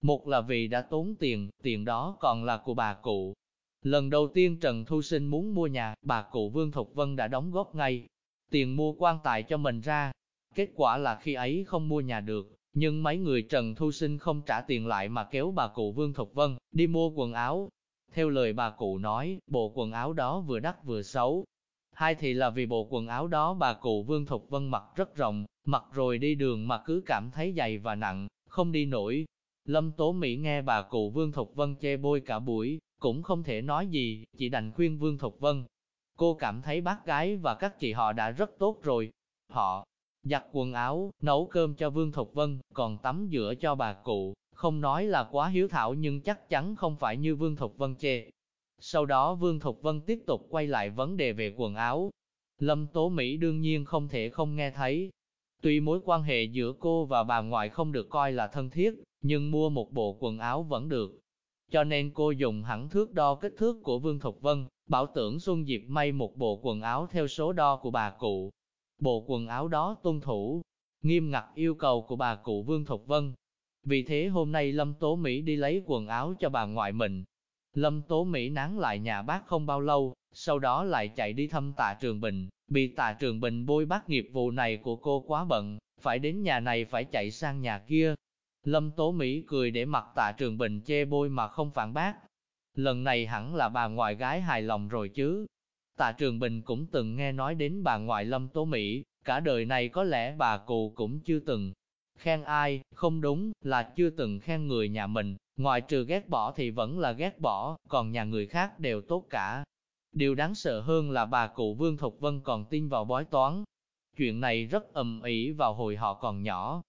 Một là vì đã tốn tiền, tiền đó còn là của bà cụ. Lần đầu tiên Trần Thu Sinh muốn mua nhà, bà cụ Vương Thục Vân đã đóng góp ngay. Tiền mua quan tài cho mình ra. Kết quả là khi ấy không mua nhà được, nhưng mấy người Trần Thu Sinh không trả tiền lại mà kéo bà cụ Vương Thục Vân đi mua quần áo. Theo lời bà cụ nói, bộ quần áo đó vừa đắt vừa xấu, hai thì là vì bộ quần áo đó bà cụ Vương Thục Vân mặc rất rộng, mặc rồi đi đường mà cứ cảm thấy dày và nặng, không đi nổi. Lâm Tố Mỹ nghe bà cụ Vương Thục Vân chê bôi cả buổi, cũng không thể nói gì, chỉ đành khuyên Vương Thục Vân. Cô cảm thấy bác gái và các chị họ đã rất tốt rồi. Họ giặt quần áo, nấu cơm cho Vương Thục Vân, còn tắm rửa cho bà cụ, không nói là quá hiếu thảo nhưng chắc chắn không phải như Vương Thục Vân chê. Sau đó Vương Thục Vân tiếp tục quay lại vấn đề về quần áo. Lâm Tố Mỹ đương nhiên không thể không nghe thấy. Tuy mối quan hệ giữa cô và bà ngoại không được coi là thân thiết, nhưng mua một bộ quần áo vẫn được. Cho nên cô dùng hẳn thước đo kích thước của Vương Thục Vân, bảo tưởng Xuân Diệp may một bộ quần áo theo số đo của bà cụ. Bộ quần áo đó tuân thủ, nghiêm ngặt yêu cầu của bà cụ Vương Thục Vân. Vì thế hôm nay Lâm Tố Mỹ đi lấy quần áo cho bà ngoại mình, Lâm Tố Mỹ nán lại nhà bác không bao lâu, sau đó lại chạy đi thăm tạ Trường Bình, bị tạ Trường Bình bôi bác nghiệp vụ này của cô quá bận, phải đến nhà này phải chạy sang nhà kia. Lâm Tố Mỹ cười để mặt tạ Trường Bình chê bôi mà không phản bác. Lần này hẳn là bà ngoại gái hài lòng rồi chứ. Tạ Trường Bình cũng từng nghe nói đến bà ngoại Lâm Tố Mỹ, cả đời này có lẽ bà cụ cũng chưa từng khen ai, không đúng, là chưa từng khen người nhà mình, ngoại trừ ghét bỏ thì vẫn là ghét bỏ, còn nhà người khác đều tốt cả. Điều đáng sợ hơn là bà cụ Vương Thục Vân còn tin vào bói toán. Chuyện này rất ầm ĩ vào hồi họ còn nhỏ.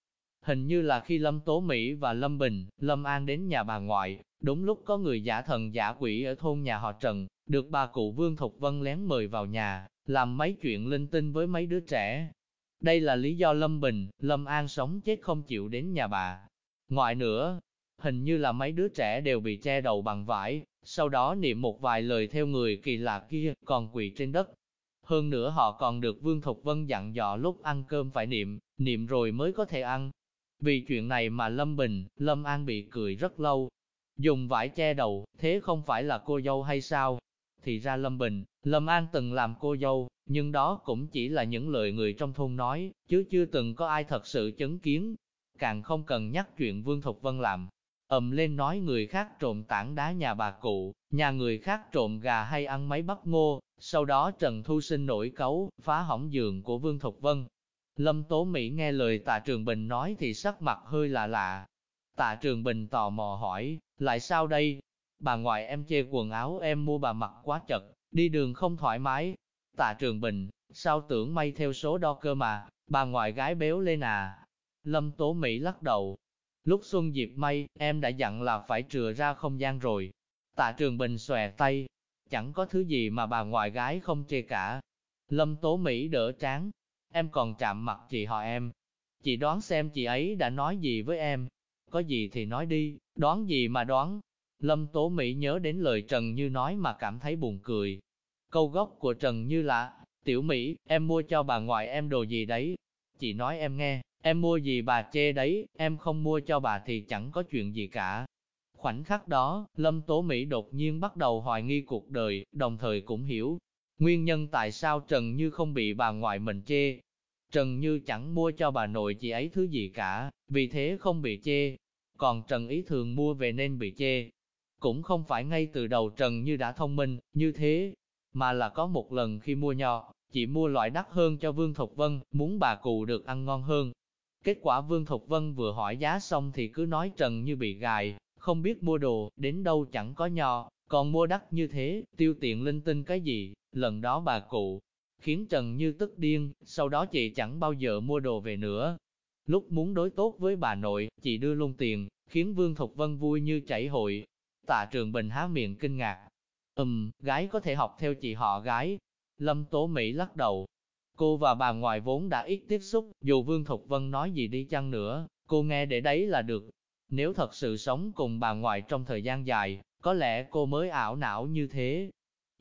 Hình như là khi Lâm Tố Mỹ và Lâm Bình, Lâm An đến nhà bà ngoại, đúng lúc có người giả thần giả quỷ ở thôn nhà họ Trần, được bà cụ Vương Thục Vân lén mời vào nhà, làm mấy chuyện linh tinh với mấy đứa trẻ. Đây là lý do Lâm Bình, Lâm An sống chết không chịu đến nhà bà. Ngoại nữa, hình như là mấy đứa trẻ đều bị che đầu bằng vải, sau đó niệm một vài lời theo người kỳ lạ kia, còn quỳ trên đất. Hơn nữa họ còn được Vương Thục Vân dặn dò lúc ăn cơm phải niệm, niệm rồi mới có thể ăn. Vì chuyện này mà Lâm Bình, Lâm An bị cười rất lâu. Dùng vải che đầu, thế không phải là cô dâu hay sao? Thì ra Lâm Bình, Lâm An từng làm cô dâu, nhưng đó cũng chỉ là những lời người trong thôn nói, chứ chưa từng có ai thật sự chứng kiến. Càng không cần nhắc chuyện Vương Thục Vân làm, ầm lên nói người khác trộm tảng đá nhà bà cụ, nhà người khác trộm gà hay ăn mấy bắp ngô, sau đó Trần Thu Sinh nổi cấu, phá hỏng giường của Vương Thục Vân. Lâm Tố Mỹ nghe lời tạ Trường Bình nói thì sắc mặt hơi lạ lạ. Tạ Trường Bình tò mò hỏi, lại sao đây? Bà ngoại em chê quần áo em mua bà mặc quá chật, đi đường không thoải mái. Tạ Trường Bình, sao tưởng may theo số đo cơ mà, bà ngoại gái béo lên à? Lâm Tố Mỹ lắc đầu, Lúc Xuân dịp may, em đã dặn là phải trừa ra không gian rồi. Tạ Trường Bình xòe tay, chẳng có thứ gì mà bà ngoại gái không chê cả. Lâm Tố Mỹ đỡ tráng, em còn chạm mặt chị họ em. Chị đoán xem chị ấy đã nói gì với em. Có gì thì nói đi, đoán gì mà đoán. Lâm Tố Mỹ nhớ đến lời Trần Như nói mà cảm thấy buồn cười. Câu gốc của Trần Như là, Tiểu Mỹ, em mua cho bà ngoại em đồ gì đấy? Chị nói em nghe, em mua gì bà chê đấy, em không mua cho bà thì chẳng có chuyện gì cả. Khoảnh khắc đó, Lâm Tố Mỹ đột nhiên bắt đầu hoài nghi cuộc đời, đồng thời cũng hiểu nguyên nhân tại sao Trần Như không bị bà ngoại mình chê. Trần Như chẳng mua cho bà nội chị ấy thứ gì cả, vì thế không bị chê. Còn Trần Ý thường mua về nên bị chê. Cũng không phải ngay từ đầu Trần Như đã thông minh, như thế, mà là có một lần khi mua nho, chị mua loại đắt hơn cho Vương Thục Vân, muốn bà cụ được ăn ngon hơn. Kết quả Vương Thục Vân vừa hỏi giá xong thì cứ nói Trần Như bị gài, không biết mua đồ, đến đâu chẳng có nho, còn mua đắt như thế, tiêu tiện linh tinh cái gì, lần đó bà cụ, khiến Trần Như tức điên, sau đó chị chẳng bao giờ mua đồ về nữa. Lúc muốn đối tốt với bà nội, chị đưa luôn tiền, khiến Vương Thục Vân vui như chảy hội. Tạ Trường Bình há miệng kinh ngạc. Ừm, gái có thể học theo chị họ gái. Lâm Tố Mỹ lắc đầu. Cô và bà ngoại vốn đã ít tiếp xúc, dù Vương Thục Vân nói gì đi chăng nữa, cô nghe để đấy là được. Nếu thật sự sống cùng bà ngoại trong thời gian dài, có lẽ cô mới ảo não như thế.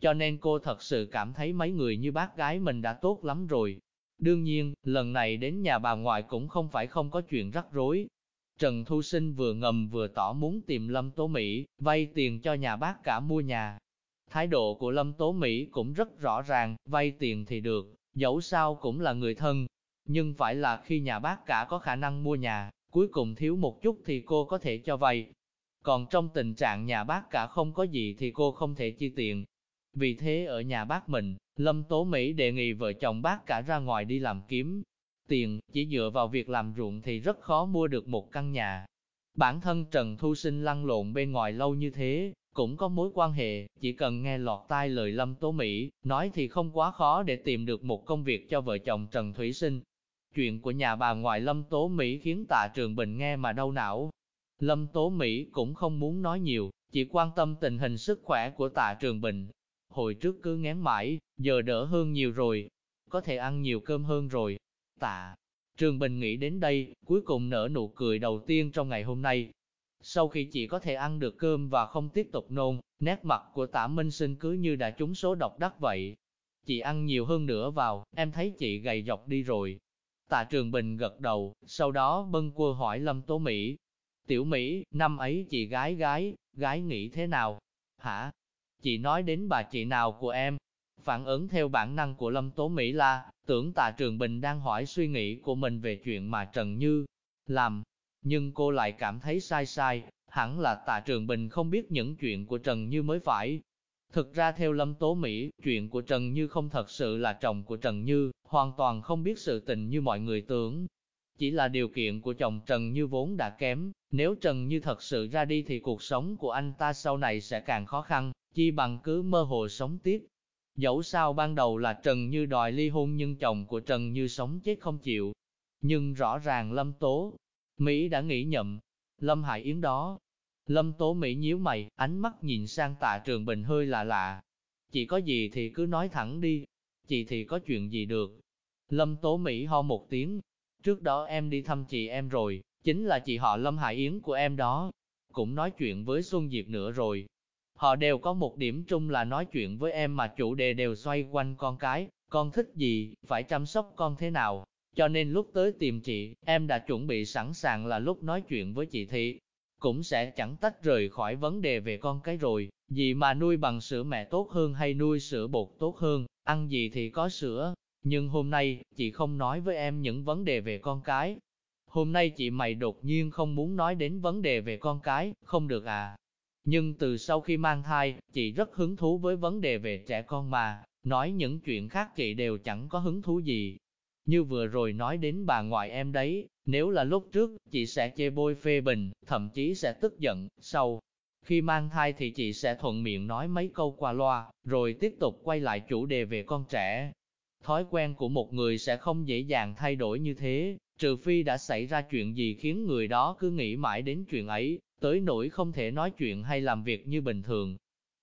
Cho nên cô thật sự cảm thấy mấy người như bác gái mình đã tốt lắm rồi. Đương nhiên, lần này đến nhà bà ngoại cũng không phải không có chuyện rắc rối. Trần Thu Sinh vừa ngầm vừa tỏ muốn tìm Lâm Tố Mỹ, vay tiền cho nhà bác cả mua nhà. Thái độ của Lâm Tố Mỹ cũng rất rõ ràng, vay tiền thì được, dẫu sao cũng là người thân. Nhưng phải là khi nhà bác cả có khả năng mua nhà, cuối cùng thiếu một chút thì cô có thể cho vay. Còn trong tình trạng nhà bác cả không có gì thì cô không thể chi tiền. Vì thế ở nhà bác mình, Lâm Tố Mỹ đề nghị vợ chồng bác cả ra ngoài đi làm kiếm. Tiền, chỉ dựa vào việc làm ruộng thì rất khó mua được một căn nhà. Bản thân Trần Thu Sinh lăn lộn bên ngoài lâu như thế, cũng có mối quan hệ, chỉ cần nghe lọt tai lời Lâm Tố Mỹ, nói thì không quá khó để tìm được một công việc cho vợ chồng Trần Thủy Sinh. Chuyện của nhà bà ngoại Lâm Tố Mỹ khiến tạ Trường Bình nghe mà đau não, Lâm Tố Mỹ cũng không muốn nói nhiều, chỉ quan tâm tình hình sức khỏe của tạ Trường Bình. Hồi trước cứ ngán mãi, giờ đỡ hơn nhiều rồi, có thể ăn nhiều cơm hơn rồi. Tạ Trường Bình nghĩ đến đây, cuối cùng nở nụ cười đầu tiên trong ngày hôm nay. Sau khi chị có thể ăn được cơm và không tiếp tục nôn, nét mặt của tạ Minh Sinh cứ như đã trúng số độc đắc vậy. Chị ăn nhiều hơn nữa vào, em thấy chị gầy dọc đi rồi. Tạ Trường Bình gật đầu, sau đó bâng quơ hỏi Lâm Tố Mỹ, Tiểu Mỹ, năm ấy chị gái gái, gái nghĩ thế nào? Hả? Chị nói đến bà chị nào của em? Phản ứng theo bản năng của Lâm Tố Mỹ là, tưởng tạ Trường Bình đang hỏi suy nghĩ của mình về chuyện mà Trần Như làm. Nhưng cô lại cảm thấy sai sai, hẳn là tạ Trường Bình không biết những chuyện của Trần Như mới phải. Thực ra theo Lâm Tố Mỹ, chuyện của Trần Như không thật sự là chồng của Trần Như, hoàn toàn không biết sự tình như mọi người tưởng. Chỉ là điều kiện của chồng Trần Như vốn đã kém, nếu Trần Như thật sự ra đi thì cuộc sống của anh ta sau này sẽ càng khó khăn, chi bằng cứ mơ hồ sống tiếp. Dẫu sao ban đầu là Trần Như đòi ly hôn nhưng chồng của Trần Như sống chết không chịu. Nhưng rõ ràng Lâm Tố, Mỹ đã nghĩ nhậm, Lâm Hải Yến đó. Lâm Tố Mỹ nhíu mày, ánh mắt nhìn sang tạ trường bình hơi lạ lạ. Chị có gì thì cứ nói thẳng đi, chị thì có chuyện gì được. Lâm Tố Mỹ ho một tiếng, trước đó em đi thăm chị em rồi, chính là chị họ Lâm Hải Yến của em đó. Cũng nói chuyện với Xuân Diệp nữa rồi. Họ đều có một điểm chung là nói chuyện với em mà chủ đề đều xoay quanh con cái, con thích gì, phải chăm sóc con thế nào. Cho nên lúc tới tìm chị, em đã chuẩn bị sẵn sàng là lúc nói chuyện với chị thì cũng sẽ chẳng tách rời khỏi vấn đề về con cái rồi, gì mà nuôi bằng sữa mẹ tốt hơn hay nuôi sữa bột tốt hơn, ăn gì thì có sữa. Nhưng hôm nay, chị không nói với em những vấn đề về con cái, Hôm nay chị mày đột nhiên không muốn nói đến vấn đề về con cái, không được à. Nhưng từ sau khi mang thai, chị rất hứng thú với vấn đề về trẻ con mà, nói những chuyện khác chị đều chẳng có hứng thú gì. Như vừa rồi nói đến bà ngoại em đấy, nếu là lúc trước, chị sẽ chê bôi phê bình, thậm chí sẽ tức giận, sau. Khi mang thai thì chị sẽ thuận miệng nói mấy câu qua loa, rồi tiếp tục quay lại chủ đề về con trẻ. Thói quen của một người sẽ không dễ dàng thay đổi như thế, trừ phi đã xảy ra chuyện gì khiến người đó cứ nghĩ mãi đến chuyện ấy, tới nỗi không thể nói chuyện hay làm việc như bình thường.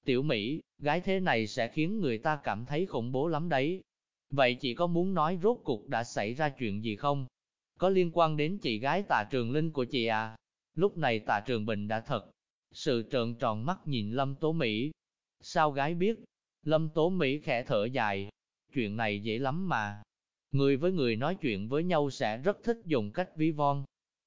Tiểu Mỹ, gái thế này sẽ khiến người ta cảm thấy khủng bố lắm đấy. Vậy chị có muốn nói rốt cuộc đã xảy ra chuyện gì không? Có liên quan đến chị gái tạ trường linh của chị à? Lúc này tạ trường bình đã thật sự trợn tròn mắt nhìn Lâm Tố Mỹ. Sao gái biết? Lâm Tố Mỹ khẽ thở dài. Chuyện này dễ lắm mà. Người với người nói chuyện với nhau sẽ rất thích dùng cách ví von.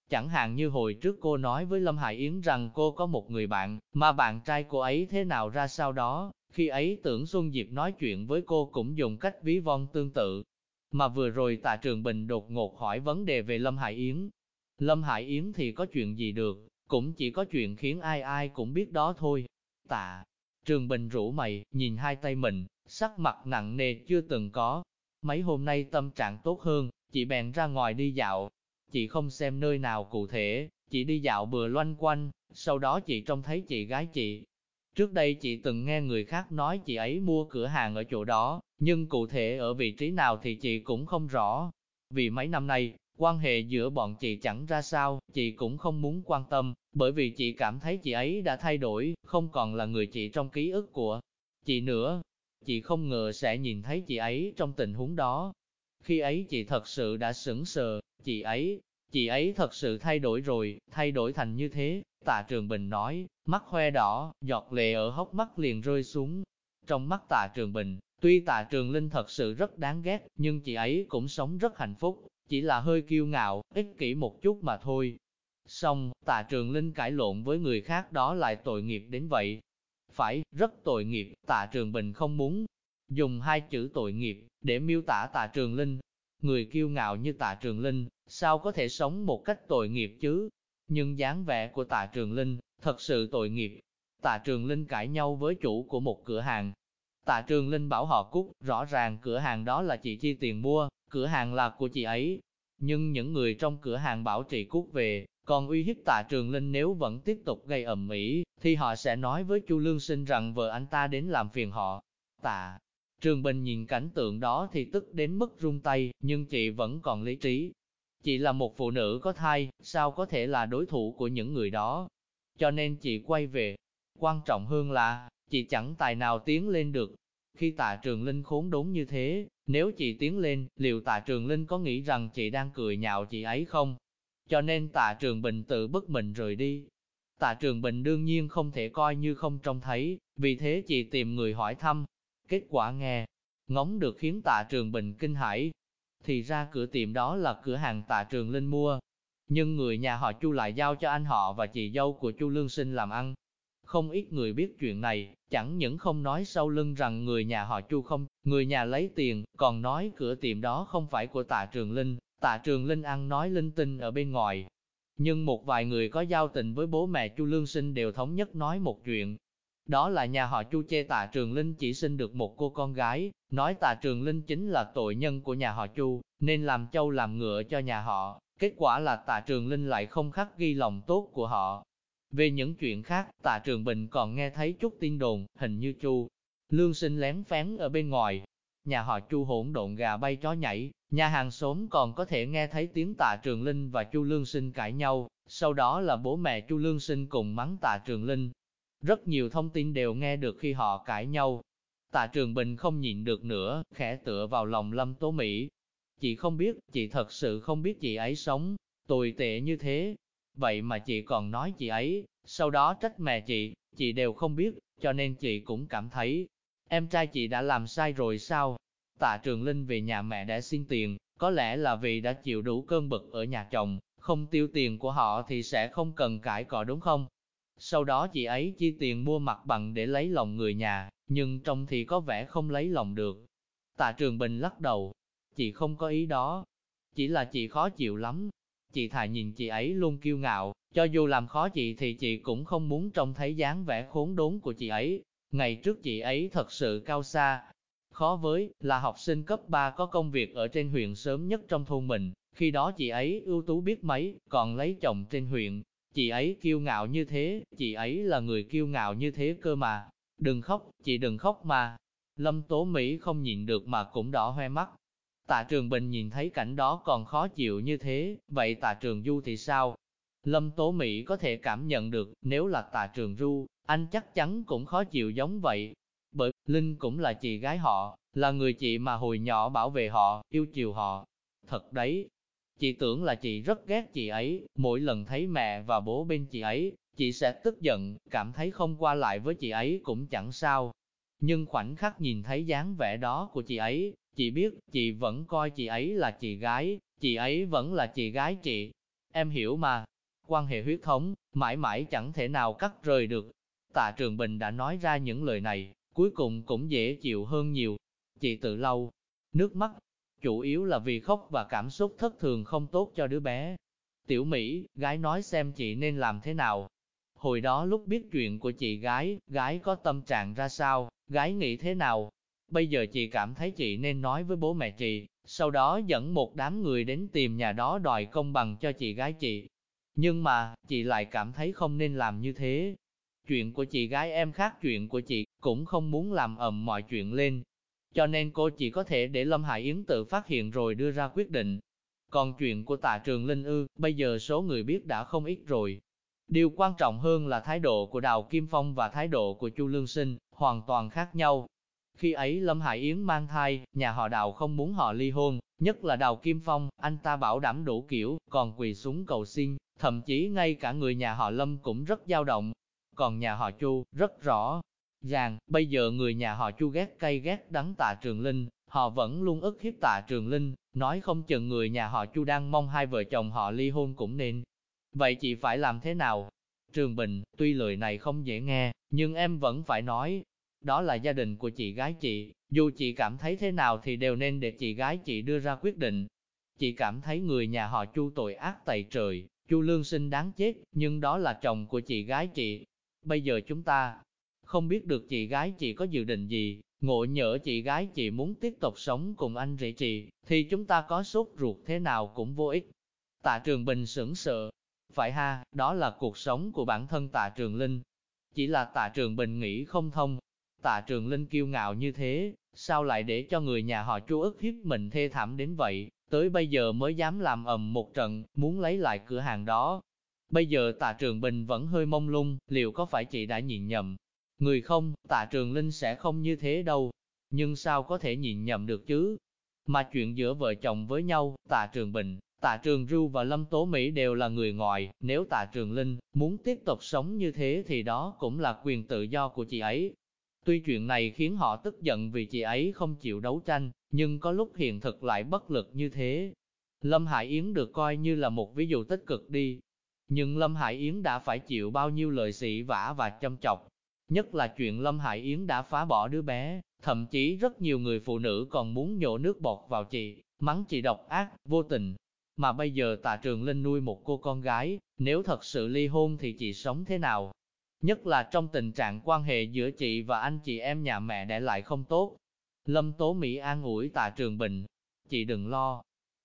Chẳng hạn như hồi trước cô nói với Lâm Hải Yến rằng cô có một người bạn, mà bạn trai cô ấy thế nào ra sau đó, khi ấy tưởng Xuân Diệp nói chuyện với cô cũng dùng cách ví von tương tự. Mà vừa rồi tạ Trường Bình đột ngột hỏi vấn đề về Lâm Hải Yến. Lâm Hải Yến thì có chuyện gì được, cũng chỉ có chuyện khiến ai ai cũng biết đó thôi. Tạ Trường Bình rủ mày, nhìn hai tay mình, sắc mặt nặng nề chưa từng có. Mấy hôm nay tâm trạng tốt hơn, chị bèn ra ngoài đi dạo. Chị không xem nơi nào cụ thể, chị đi dạo bừa loanh quanh, sau đó chị trông thấy chị gái chị. Trước đây chị từng nghe người khác nói chị ấy mua cửa hàng ở chỗ đó, nhưng cụ thể ở vị trí nào thì chị cũng không rõ. Vì mấy năm nay, quan hệ giữa bọn chị chẳng ra sao, chị cũng không muốn quan tâm, bởi vì chị cảm thấy chị ấy đã thay đổi, không còn là người chị trong ký ức của chị nữa. Chị không ngờ sẽ nhìn thấy chị ấy trong tình huống đó. Khi ấy chị thật sự đã sững sờ, chị ấy, chị ấy thật sự thay đổi rồi, thay đổi thành như thế, tạ Trường Bình nói, mắt hoe đỏ, giọt lệ ở hốc mắt liền rơi xuống. Trong mắt tạ Trường Bình, tuy tạ Trường Linh thật sự rất đáng ghét, nhưng chị ấy cũng sống rất hạnh phúc, chỉ là hơi kiêu ngạo, ích kỷ một chút mà thôi. Xong, tạ Trường Linh cãi lộn với người khác đó lại tội nghiệp đến vậy. Phải, rất tội nghiệp, tạ Trường Bình không muốn dùng hai chữ tội nghiệp để miêu tả tạ Trường Linh. Người kiêu ngạo như tạ Trường Linh, sao có thể sống một cách tội nghiệp chứ? Nhưng dáng vẻ của tạ Trường Linh, thật sự tội nghiệp. Tạ Trường Linh cãi nhau với chủ của một cửa hàng. Tạ Trường Linh bảo họ cút, rõ ràng cửa hàng đó là chị chi tiền mua, cửa hàng là của chị ấy. Nhưng những người trong cửa hàng bảo chị cút về, còn uy hiếp tạ Trường Linh nếu vẫn tiếp tục gây ầm ĩ, thì họ sẽ nói với Chu Lương Sinh rằng vợ anh ta đến làm phiền họ. Tạ Trường Bình nhìn cảnh tượng đó thì tức đến mức run tay, nhưng chị vẫn còn lý trí. Chị là một phụ nữ có thai, sao có thể là đối thủ của những người đó? Cho nên chị quay về. Quan trọng hơn là, chị chẳng tài nào tiến lên được. Khi tạ trường linh khốn đốn như thế, nếu chị tiến lên, liệu tạ trường linh có nghĩ rằng chị đang cười nhạo chị ấy không? Cho nên tạ trường bình tự bất mình rời đi. Tạ trường bình đương nhiên không thể coi như không trông thấy, vì thế chị tìm người hỏi thăm. Kết quả nghe, ngóng được khiến tạ trường bình kinh hãi. Thì ra cửa tiệm đó là cửa hàng tạ trường linh mua. Nhưng người nhà họ Chu lại giao cho anh họ và chị dâu của Chu Lương Sinh làm ăn. Không ít người biết chuyện này, chẳng những không nói sau lưng rằng người nhà họ Chu không, người nhà lấy tiền, còn nói cửa tiệm đó không phải của tạ Trường Linh, tạ Trường Linh ăn nói linh tinh ở bên ngoài. Nhưng một vài người có giao tình với bố mẹ Chu Lương Sinh đều thống nhất nói một chuyện. Đó là nhà họ Chu chê tạ Trường Linh chỉ sinh được một cô con gái, nói tạ Trường Linh chính là tội nhân của nhà họ Chu, nên làm châu làm ngựa cho nhà họ. Kết quả là tạ Trường Linh lại không khắc ghi lòng tốt của họ, về những chuyện khác, tạ Trường Bình còn nghe thấy chút tin đồn, hình như Chu Lương Sinh lén phán ở bên ngoài. Nhà họ Chu hỗn độn gà bay chó nhảy, nhà hàng xóm còn có thể nghe thấy tiếng tạ Trường Linh và Chu Lương Sinh cãi nhau, sau đó là bố mẹ Chu Lương Sinh cùng mắng tạ Trường Linh. Rất nhiều thông tin đều nghe được khi họ cãi nhau. Tạ Trường Bình không nhịn được nữa, khẽ tựa vào lòng Lâm Tố Mỹ. Chị không biết, chị thật sự không biết chị ấy sống, tồi tệ như thế, Vậy mà chị còn nói chị ấy, sau đó trách mẹ chị, chị đều không biết, cho nên chị cũng cảm thấy, em trai chị đã làm sai rồi sao? Tạ Trường Linh về nhà mẹ đã xin tiền, có lẽ là vì đã chịu đủ cơn bực ở nhà chồng, không tiêu tiền của họ thì sẽ không cần cãi cọ đúng không? Sau đó chị ấy chi tiền mua mặt bằng để lấy lòng người nhà, nhưng trong thì có vẻ không lấy lòng được. Tạ Trường Bình lắc đầu, chị không có ý đó, chỉ là chị khó chịu lắm, Chị thà nhìn chị ấy luôn kiêu ngạo, cho dù làm khó chị thì chị cũng không muốn trông thấy dáng vẻ khốn đốn của chị ấy. Ngày trước chị ấy thật sự cao xa. Khó với, là học sinh cấp 3 có công việc ở trên huyện sớm nhất trong thôn mình, khi đó chị ấy ưu tú biết mấy, còn lấy chồng trên huyện. Chị ấy kiêu ngạo như thế, chị ấy là người kiêu ngạo như thế cơ mà. Đừng khóc, chị đừng khóc mà. Lâm Tố Mỹ không nhịn được mà cũng đỏ hoe mắt, Tạ Trường Bình nhìn thấy cảnh đó còn khó chịu như thế, vậy Tạ Trường Du thì sao? Lâm Tố Mỹ có thể cảm nhận được, nếu là Tạ Trường Du, anh chắc chắn cũng khó chịu giống vậy. Bởi Linh cũng là chị gái họ, là người chị mà hồi nhỏ bảo vệ họ, yêu chiều họ. Thật đấy, chị tưởng là chị rất ghét chị ấy, mỗi lần thấy mẹ và bố bên chị ấy, chị sẽ tức giận, cảm thấy không qua lại với chị ấy cũng chẳng sao. Nhưng khoảnh khắc nhìn thấy dáng vẻ đó của chị ấy, chị biết chị vẫn coi chị ấy là chị gái, chị ấy vẫn là chị gái chị. Em hiểu mà, quan hệ huyết thống, mãi mãi chẳng thể nào cắt rời được. Tạ Trường Bình đã nói ra những lời này, cuối cùng cũng dễ chịu hơn nhiều. Chị tự lau, nước mắt, chủ yếu là vì khóc và cảm xúc thất thường không tốt cho đứa bé. Tiểu Mỹ, gái nói xem chị nên làm thế nào. Hồi đó lúc biết chuyện của chị gái, gái có tâm trạng ra sao, gái nghĩ thế nào. Bây giờ chị cảm thấy chị nên nói với bố mẹ chị, sau đó dẫn một đám người đến tìm nhà đó đòi công bằng cho chị gái chị. Nhưng mà, chị lại cảm thấy không nên làm như thế. Chuyện của chị gái em khác chuyện của chị, cũng không muốn làm ầm mọi chuyện lên. Cho nên cô chỉ có thể để Lâm Hải Yến tự phát hiện rồi đưa ra quyết định. Còn chuyện của tạ trường Linh ư, bây giờ số người biết đã không ít rồi. Điều quan trọng hơn là thái độ của Đào Kim Phong và thái độ của Chu Lương Sinh, hoàn toàn khác nhau. Khi ấy Lâm Hải Yến mang thai, nhà họ Đào không muốn họ ly hôn, nhất là Đào Kim Phong, anh ta bảo đảm đủ kiểu, còn quỳ xuống cầu xin, thậm chí ngay cả người nhà họ Lâm cũng rất dao động. Còn nhà họ Chu, rất rõ ràng, bây giờ người nhà họ Chu ghét cay ghét đắng tạ Trường Linh, họ vẫn luôn ức hiếp tạ Trường Linh, nói không chừng người nhà họ Chu đang mong hai vợ chồng họ ly hôn cũng nên. Vậy chị phải làm thế nào? Trường Bình, tuy lời này không dễ nghe, nhưng em vẫn phải nói, đó là gia đình của chị gái chị, dù chị cảm thấy thế nào thì đều nên để chị gái chị đưa ra quyết định. Chị cảm thấy người nhà họ Chu tội ác tày trời, Chu Lương Sinh đáng chết, nhưng đó là chồng của chị gái chị. Bây giờ chúng ta không biết được chị gái chị có dự định gì, ngộ nhỡ chị gái chị muốn tiếp tục sống cùng anh rể chị, thì chúng ta có sốt ruột thế nào cũng vô ích. Tạ Trường Bình sững sờ, Phải ha, đó là cuộc sống của bản thân Tạ Trường Linh. Chỉ là Tạ Trường Bình nghĩ không thông, Tạ Trường Linh kiêu ngạo như thế, sao lại để cho người nhà họ Chu ức hiếp mình thê thảm đến vậy, tới bây giờ mới dám làm ầm một trận, muốn lấy lại cửa hàng đó. Bây giờ Tạ Trường Bình vẫn hơi mông lung, liệu có phải chị đã nhìn nhầm? Người không, Tạ Trường Linh sẽ không như thế đâu. Nhưng sao có thể nhìn nhầm được chứ? Mà chuyện giữa vợ chồng với nhau, Tạ Trường Bình, Tạ Trường Ru và Lâm Tố Mỹ đều là người ngoài, nếu Tạ Trường Linh muốn tiếp tục sống như thế thì đó cũng là quyền tự do của chị ấy, Tuy chuyện này khiến họ tức giận vì chị ấy không chịu đấu tranh, nhưng có lúc hiện thực lại bất lực như thế. Lâm Hải Yến được coi như là một ví dụ tích cực đi. Nhưng Lâm Hải Yến đã phải chịu bao nhiêu lời sỉ vả và châm chọc. Nhất là chuyện Lâm Hải Yến đã phá bỏ đứa bé, thậm chí rất nhiều người phụ nữ còn muốn nhổ nước bọt vào chị, mắng chị độc ác, vô tình. Mà bây giờ tạ trường Linh nuôi một cô con gái, nếu thật sự ly hôn thì chị sống thế nào? Nhất là trong tình trạng quan hệ giữa chị và anh chị em nhà mẹ để lại không tốt. Lâm Tố Mỹ an ủi tạ Trường Bình. Chị đừng lo.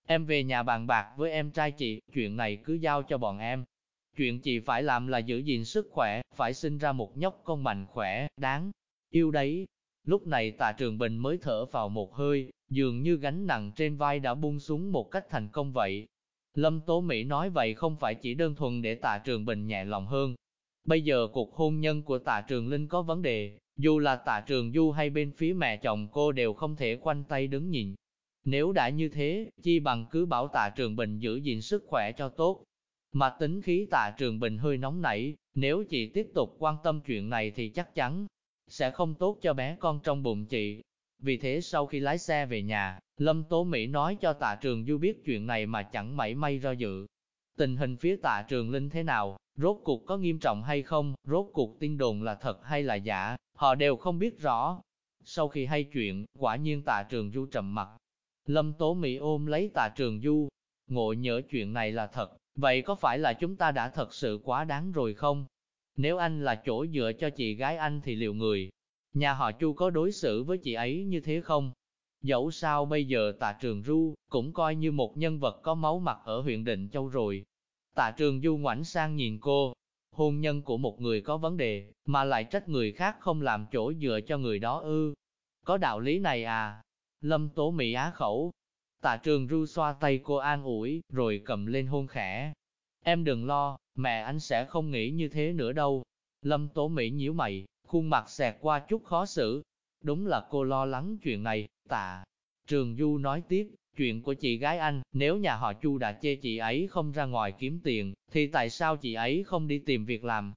Em về nhà bàn bạc với em trai chị, chuyện này cứ giao cho bọn em. Chuyện chị phải làm là giữ gìn sức khỏe, phải sinh ra một nhóc con mạnh khỏe, đáng yêu đấy. Lúc này tạ Trường Bình mới thở vào một hơi, dường như gánh nặng trên vai đã buông xuống một cách thành công vậy. Lâm Tố Mỹ nói vậy không phải chỉ đơn thuần để tạ Trường Bình nhẹ lòng hơn, Bây giờ cuộc hôn nhân của tạ trường Linh có vấn đề, dù là tạ trường Du hay bên phía mẹ chồng cô đều không thể quanh tay đứng nhìn. Nếu đã như thế, chi bằng cứ bảo tạ trường Bình giữ gìn sức khỏe cho tốt. Mà tính khí tạ trường Bình hơi nóng nảy, nếu chị tiếp tục quan tâm chuyện này thì chắc chắn sẽ không tốt cho bé con trong bụng chị. Vì thế sau khi lái xe về nhà, Lâm Tố Mỹ nói cho tạ trường Du biết chuyện này mà chẳng mảy may do dự. Tình hình phía tạ trường Linh thế nào, Rốt cuộc có nghiêm trọng hay không, rốt cuộc tin đồn là thật hay là giả, họ đều không biết rõ. Sau khi hay chuyện, quả nhiên tạ trường du trầm mặt. Lâm Tố Mỹ ôm lấy tạ trường du, ngộ nhớ chuyện này là thật, vậy có phải là chúng ta đã thật sự quá đáng rồi không? Nếu anh là chỗ dựa cho chị gái anh thì liệu người, nhà họ Chu có đối xử với chị ấy như thế không? Dẫu sao bây giờ tạ trường du cũng coi như một nhân vật có máu mặt ở huyện Định Châu rồi, Tạ trường du ngoảnh sang nhìn cô, hôn nhân của một người có vấn đề, mà lại trách người khác không làm chỗ dựa cho người đó ư. Có đạo lý này à? Lâm tố Mỹ á khẩu. Tạ trường ru xoa tay cô an ủi, rồi cầm lên hôn khẽ. Em đừng lo, mẹ anh sẽ không nghĩ như thế nữa đâu. Lâm tố Mỹ nhíu mày, khuôn mặt xẹt qua chút khó xử. Đúng là cô lo lắng chuyện này, tạ. Trường Du nói tiếp, Chuyện của chị gái anh, nếu nhà họ Chu đã chê chị ấy không ra ngoài kiếm tiền, thì tại sao chị ấy không đi tìm việc làm?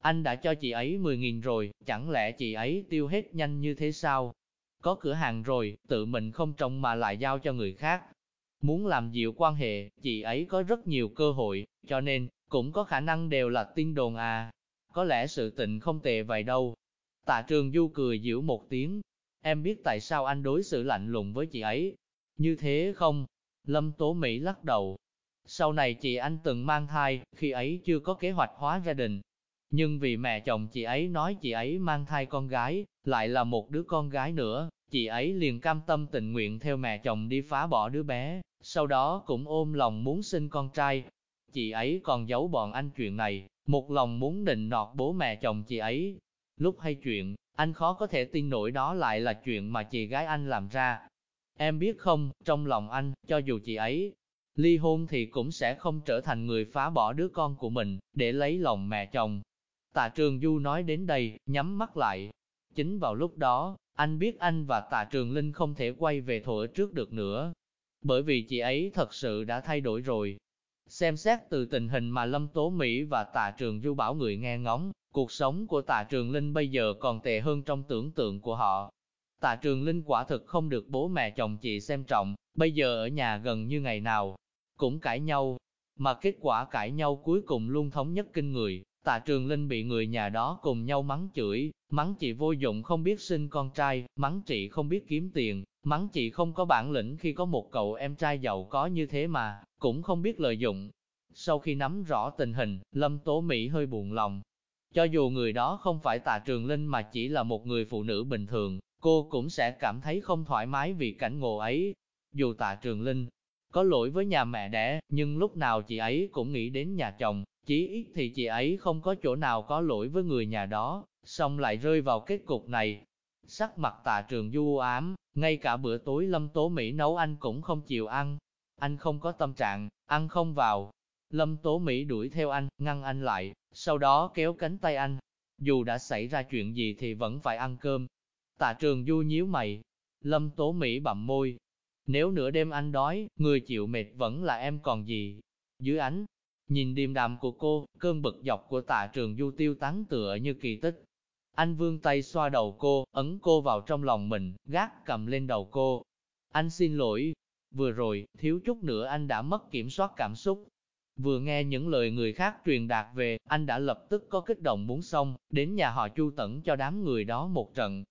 Anh đã cho chị ấy 10.000 rồi, chẳng lẽ chị ấy tiêu hết nhanh như thế sao? Có cửa hàng rồi, tự mình không trồng mà lại giao cho người khác. Muốn làm dịu quan hệ, chị ấy có rất nhiều cơ hội, cho nên, cũng có khả năng đều là tin đồn à. Có lẽ sự tình không tệ vậy đâu. Tạ trường du cười giễu một tiếng. Em biết tại sao anh đối xử lạnh lùng với chị ấy. Như thế không? Lâm Tố Mỹ lắc đầu. Sau này chị anh từng mang thai, khi ấy chưa có kế hoạch hóa gia đình. Nhưng vì mẹ chồng chị ấy nói chị ấy mang thai con gái, lại là một đứa con gái nữa, chị ấy liền cam tâm tình nguyện theo mẹ chồng đi phá bỏ đứa bé, sau đó cũng ôm lòng muốn sinh con trai. Chị ấy còn giấu bọn anh chuyện này, một lòng muốn định nọt bố mẹ chồng chị ấy. Lúc hay chuyện, anh khó có thể tin nổi đó lại là chuyện mà chị gái anh làm ra. Em biết không, trong lòng anh, cho dù chị ấy ly hôn thì cũng sẽ không trở thành người phá bỏ đứa con của mình, để lấy lòng mẹ chồng. Tạ Trường Du nói đến đây, nhắm mắt lại. Chính vào lúc đó, anh biết anh và Tạ Trường Linh không thể quay về thuở trước được nữa. Bởi vì chị ấy thật sự đã thay đổi rồi. Xem xét từ tình hình mà Lâm Tố Mỹ và Tạ Trường Du bảo người nghe ngóng, cuộc sống của Tạ Trường Linh bây giờ còn tệ hơn trong tưởng tượng của họ. Tạ Trường Linh quả thực không được bố mẹ chồng chị xem trọng, bây giờ ở nhà gần như ngày nào, cũng cãi nhau, mà kết quả cãi nhau cuối cùng luôn thống nhất kinh người. Tạ Trường Linh bị người nhà đó cùng nhau mắng chửi, mắng chị vô dụng không biết sinh con trai, mắng chị không biết kiếm tiền, mắng chị không có bản lĩnh khi có một cậu em trai giàu có như thế mà, cũng không biết lợi dụng. Sau khi nắm rõ tình hình, Lâm Tố Mỹ hơi buồn lòng. Cho dù người đó không phải Tạ Trường Linh mà chỉ là một người phụ nữ bình thường, cô cũng sẽ cảm thấy không thoải mái vì cảnh ngộ ấy. Dù Tạ Trường Linh có lỗi với nhà mẹ đẻ, nhưng lúc nào chị ấy cũng nghĩ đến nhà chồng, chỉ ít thì chị ấy không có chỗ nào có lỗi với người nhà đó, xong lại rơi vào kết cục này. Sắc mặt tạ trường du ám, ngay cả bữa tối Lâm Tố Mỹ nấu anh cũng không chịu ăn. Anh không có tâm trạng, ăn không vào. Lâm Tố Mỹ đuổi theo anh, ngăn anh lại, sau đó kéo cánh tay anh. Dù đã xảy ra chuyện gì thì vẫn phải ăn cơm. Tạ trường du nhíu mày. Lâm Tố Mỹ bậm môi. Nếu nửa đêm anh đói, người chịu mệt vẫn là em còn gì. Dưới ánh, Nhìn điềm đạm của cô, cơn bực dọc của tạ trường du tiêu tán tựa như kỳ tích. Anh vương tay xoa đầu cô, ấn cô vào trong lòng mình, gác cầm lên đầu cô. Anh xin lỗi, vừa rồi, thiếu chút nữa anh đã mất kiểm soát cảm xúc. Vừa nghe những lời người khác truyền đạt về, anh đã lập tức có kích động muốn xong, đến nhà họ Chu Tẩn cho đám người đó một trận.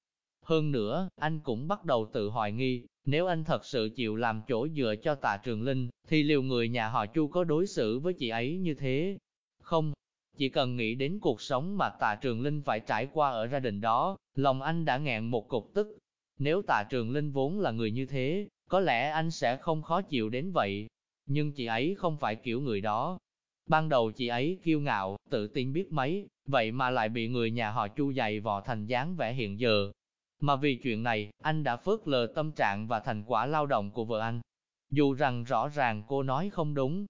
Hơn nữa, anh cũng bắt đầu tự hoài nghi, nếu anh thật sự chịu làm chỗ dựa cho tạ trường linh, thì liệu người nhà họ Chu có đối xử với chị ấy như thế? Không, chỉ cần nghĩ đến cuộc sống mà tạ trường linh phải trải qua ở gia đình đó, lòng anh đã ngẹn một cục tức. Nếu tạ trường linh vốn là người như thế, có lẽ anh sẽ không khó chịu đến vậy. Nhưng chị ấy không phải kiểu người đó. Ban đầu chị ấy kiêu ngạo, tự tin biết mấy, vậy mà lại bị người nhà họ Chu dày vò thành dáng vẻ hiện giờ, mà vì chuyện này, anh đã phớt lờ tâm trạng và thành quả lao động của vợ anh. Dù rằng rõ ràng cô nói không đúng.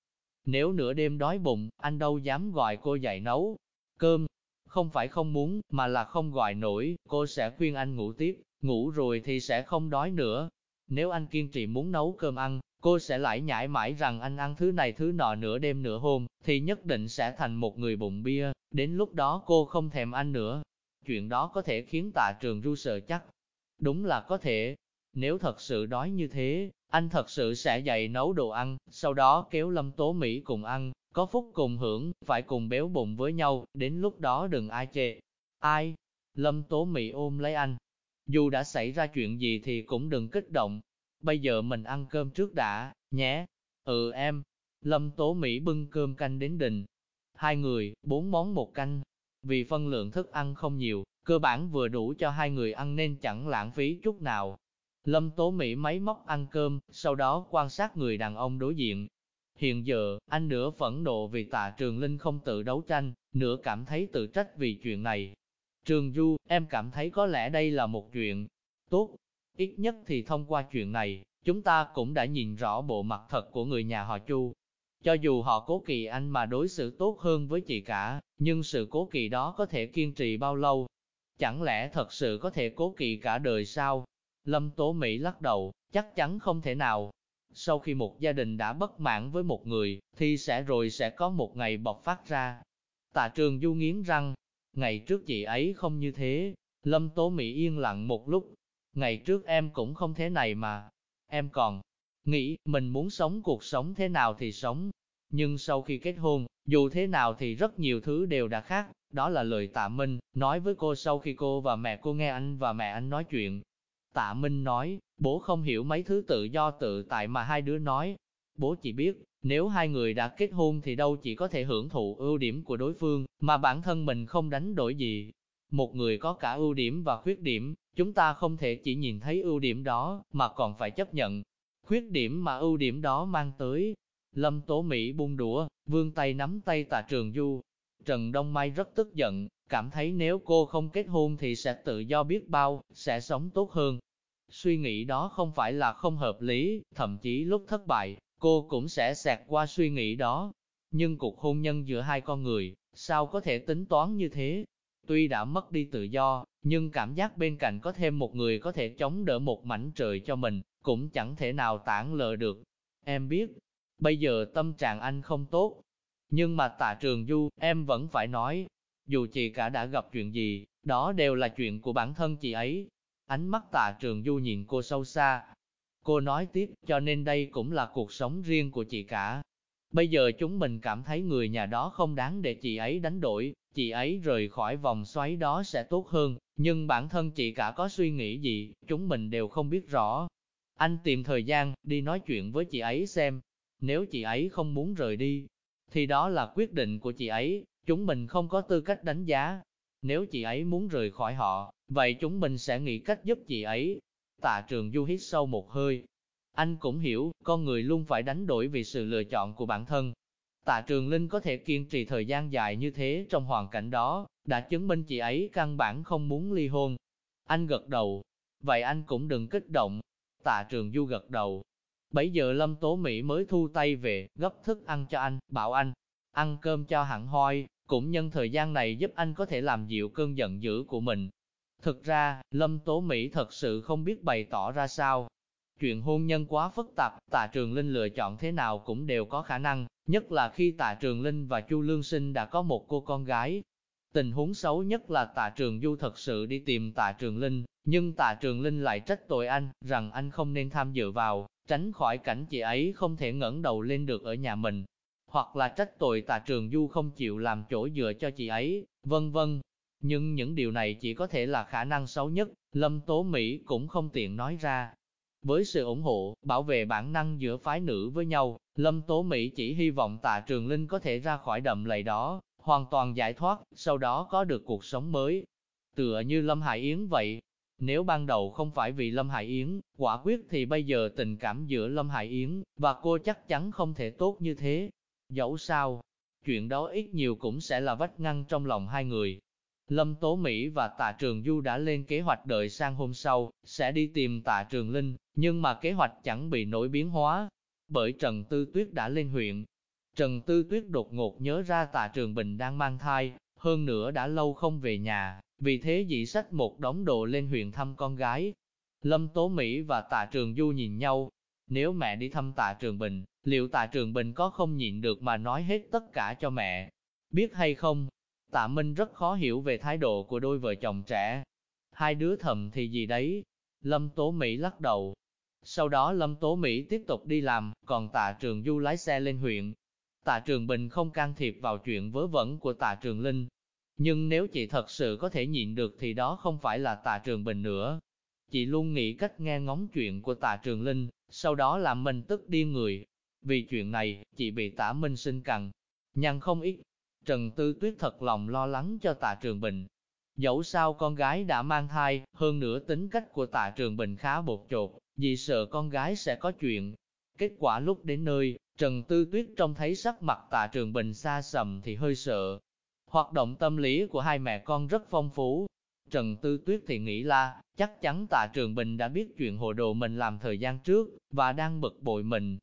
Nếu nửa đêm đói bụng, anh đâu dám gọi cô dậy nấu cơm. Không phải không muốn, mà là không gọi nổi, cô sẽ khuyên anh ngủ tiếp, ngủ rồi thì sẽ không đói nữa. Nếu anh kiên trì muốn nấu cơm ăn, cô sẽ lại nhải mãi rằng anh ăn thứ này thứ nọ nửa đêm nửa hôm, thì nhất định sẽ thành một người bụng bia, đến lúc đó cô không thèm anh nữa, Chuyện đó có thể khiến tạ trường ru sợ chắc. Đúng là có thể. Nếu thật sự đói như thế, anh thật sự sẽ dậy nấu đồ ăn, sau đó kéo Lâm Tố Mỹ cùng ăn, có phúc cùng hưởng, phải cùng béo bụng với nhau, đến lúc đó đừng ai chê. Ai? Lâm Tố Mỹ ôm lấy anh. Dù đã xảy ra chuyện gì thì cũng đừng kích động. Bây giờ mình ăn cơm trước đã, nhé. Ừ em. Lâm Tố Mỹ bưng cơm canh đến đình. Hai người, bốn món một canh, vì phân lượng thức ăn không nhiều, cơ bản vừa đủ cho hai người ăn nên chẳng lãng phí chút nào. Lâm Tố Mỹ máy móc ăn cơm, sau đó quan sát người đàn ông đối diện. Hiện giờ, anh nửa phẫn nộ vì tạ Trường Linh không tự đấu tranh, nửa cảm thấy tự trách vì chuyện này. Trường Du, em cảm thấy có lẽ đây là một chuyện tốt. Ít nhất thì thông qua chuyện này, chúng ta cũng đã nhìn rõ bộ mặt thật của người nhà họ Chu. Cho dù họ cố kỳ anh mà đối xử tốt hơn với chị cả, nhưng sự cố kỳ đó có thể kiên trì bao lâu? Chẳng lẽ thật sự có thể cố kỳ cả đời sao? Lâm Tố Mỹ lắc đầu, chắc chắn không thể nào. Sau khi một gia đình đã bất mãn với một người, thì sẽ rồi sẽ có một ngày bộc phát ra. Tạ trường du nghiến răng, Ngày trước chị ấy không như thế. Lâm Tố Mỹ yên lặng một lúc. Ngày trước em cũng không thế này mà. Em còn nghĩ mình muốn sống cuộc sống thế nào thì sống. Nhưng sau khi kết hôn, dù thế nào thì rất nhiều thứ đều đã khác. Đó là lời tạ Minh, nói với cô sau khi cô và mẹ cô nghe anh và mẹ anh nói chuyện. Tạ Minh nói, bố không hiểu mấy thứ tự do tự tại mà hai đứa nói. Bố chỉ biết, nếu hai người đã kết hôn thì đâu chỉ có thể hưởng thụ ưu điểm của đối phương, mà bản thân mình không đánh đổi gì. Một người có cả ưu điểm và khuyết điểm, chúng ta không thể chỉ nhìn thấy ưu điểm đó, mà còn phải chấp nhận khuyết điểm mà ưu điểm đó mang tới. Lâm Tố Mỹ buông đũa, vương tay nắm tay tạ trường du. Trần Đông Mai rất tức giận, cảm thấy nếu cô không kết hôn thì sẽ tự do biết bao, sẽ sống tốt hơn. Suy nghĩ đó không phải là không hợp lý, thậm chí lúc thất bại, cô cũng sẽ xẹt qua suy nghĩ đó. Nhưng cuộc hôn nhân giữa hai con người, sao có thể tính toán như thế? Tuy đã mất đi tự do, nhưng cảm giác bên cạnh có thêm một người có thể chống đỡ một mảnh trời cho mình, cũng chẳng thể nào tản lờ được. Em biết, bây giờ tâm trạng anh không tốt, nhưng mà tạ trường du, em vẫn phải nói, dù chị cả đã gặp chuyện gì, đó đều là chuyện của bản thân chị ấy. Ánh mắt tạ trường du nhìn cô sâu xa. Cô nói tiếp, cho nên đây cũng là cuộc sống riêng của chị cả. Bây giờ chúng mình cảm thấy người nhà đó không đáng để chị ấy đánh đổi, chị ấy rời khỏi vòng xoáy đó sẽ tốt hơn, nhưng bản thân chị cả có suy nghĩ gì, chúng mình đều không biết rõ. Anh tìm thời gian, đi nói chuyện với chị ấy xem. Nếu chị ấy không muốn rời đi, thì đó là quyết định của chị ấy, chúng mình không có tư cách đánh giá. Nếu chị ấy muốn rời khỏi họ, vậy chúng mình sẽ nghĩ cách giúp chị ấy. Tạ trường du hít sâu một hơi. Anh cũng hiểu, con người luôn phải đánh đổi vì sự lựa chọn của bản thân. Tạ Trường Linh có thể kiên trì thời gian dài như thế trong hoàn cảnh đó, đã chứng minh chị ấy căn bản không muốn ly hôn. Anh gật đầu. Vậy anh cũng đừng kích động, Tạ trường du gật đầu. Bấy giờ Lâm Tố Mỹ mới thu tay về, gấp thức ăn cho anh, bảo anh, ăn cơm cho hẳn hoi, cũng nhân thời gian này giúp anh có thể làm dịu cơn giận dữ của mình. Thực ra, Lâm Tố Mỹ thật sự không biết bày tỏ ra sao. Chuyện hôn nhân quá phức tạp, Tạ Trường Linh lựa chọn thế nào cũng đều có khả năng, nhất là khi Tạ Trường Linh và Chu Lương Sinh đã có một cô con gái. Tình huống xấu nhất là Tạ Trường Du thật sự đi tìm Tạ Trường Linh, nhưng tạ trường linh lại trách tội anh, rằng anh không nên tham dự vào, tránh khỏi cảnh chị ấy không thể ngẩng đầu lên được ở nhà mình. Hoặc là trách tội tạ trường du không chịu làm chỗ dựa cho chị ấy, vân vân. Nhưng những điều này chỉ có thể là khả năng xấu nhất, Lâm Tố Mỹ cũng không tiện nói ra. Với sự ủng hộ, bảo vệ bản năng giữa phái nữ với nhau, Lâm Tố Mỹ chỉ hy vọng tạ trường linh có thể ra khỏi đầm lầy đó, hoàn toàn giải thoát, sau đó có được cuộc sống mới. Tựa như Lâm Hải Yến vậy, nếu ban đầu không phải vì Lâm Hải Yến, quả quyết thì bây giờ tình cảm giữa Lâm Hải Yến và cô chắc chắn không thể tốt như thế. Dẫu sao, chuyện đó ít nhiều cũng sẽ là vách ngăn trong lòng hai người. Lâm Tố Mỹ và Tạ Trường Du đã lên kế hoạch đợi sang hôm sau, sẽ đi tìm Tạ Trường Linh, nhưng mà kế hoạch chẳng bị nổi biến hóa, bởi Trần Tư Tuyết đã lên huyện. Trần Tư Tuyết đột ngột nhớ ra Tạ Trường Bình đang mang thai, hơn nữa đã lâu không về nhà, vì thế dị sách một đống đồ lên huyện thăm con gái. Lâm Tố Mỹ và Tạ Trường Du nhìn nhau. Nếu mẹ đi thăm Tạ Trường Bình, liệu Tạ Trường Bình có không nhịn được mà nói hết tất cả cho mẹ? Biết hay không? Tạ Minh rất khó hiểu về thái độ của đôi vợ chồng trẻ. Hai đứa thầm thì gì đấy? Lâm Tố Mỹ lắc đầu. Sau đó Lâm Tố Mỹ tiếp tục đi làm, còn Tạ Trường Du lái xe lên huyện. Tạ Trường Bình không can thiệp vào chuyện vớ vẩn của Tạ Trường Linh, nhưng nếu chị thật sự có thể nhịn được thì đó không phải là tà trường bình nữa. Chị luôn nghĩ cách nghe ngóng chuyện của tà trường linh, sau đó làm mình tức điên người. Vì chuyện này, chị bị tả minh sinh cằn, nhằn không ít. Trần Tư Tuyết thật lòng lo lắng cho tà trường bình. Dẫu sao con gái đã mang thai, hơn nữa tính cách của tà trường bình khá bột chột, vì sợ con gái sẽ có chuyện. Kết quả lúc đến nơi, Trần Tư Tuyết trông thấy sắc mặt Tạ trường bình xa sầm thì hơi sợ, Hoạt động tâm lý của hai mẹ con rất phong phú. Trần Tư Tuyết thì nghĩ là, chắc chắn tạ Trường Bình đã biết chuyện hồ đồ mình làm thời gian trước, và đang bực bội mình.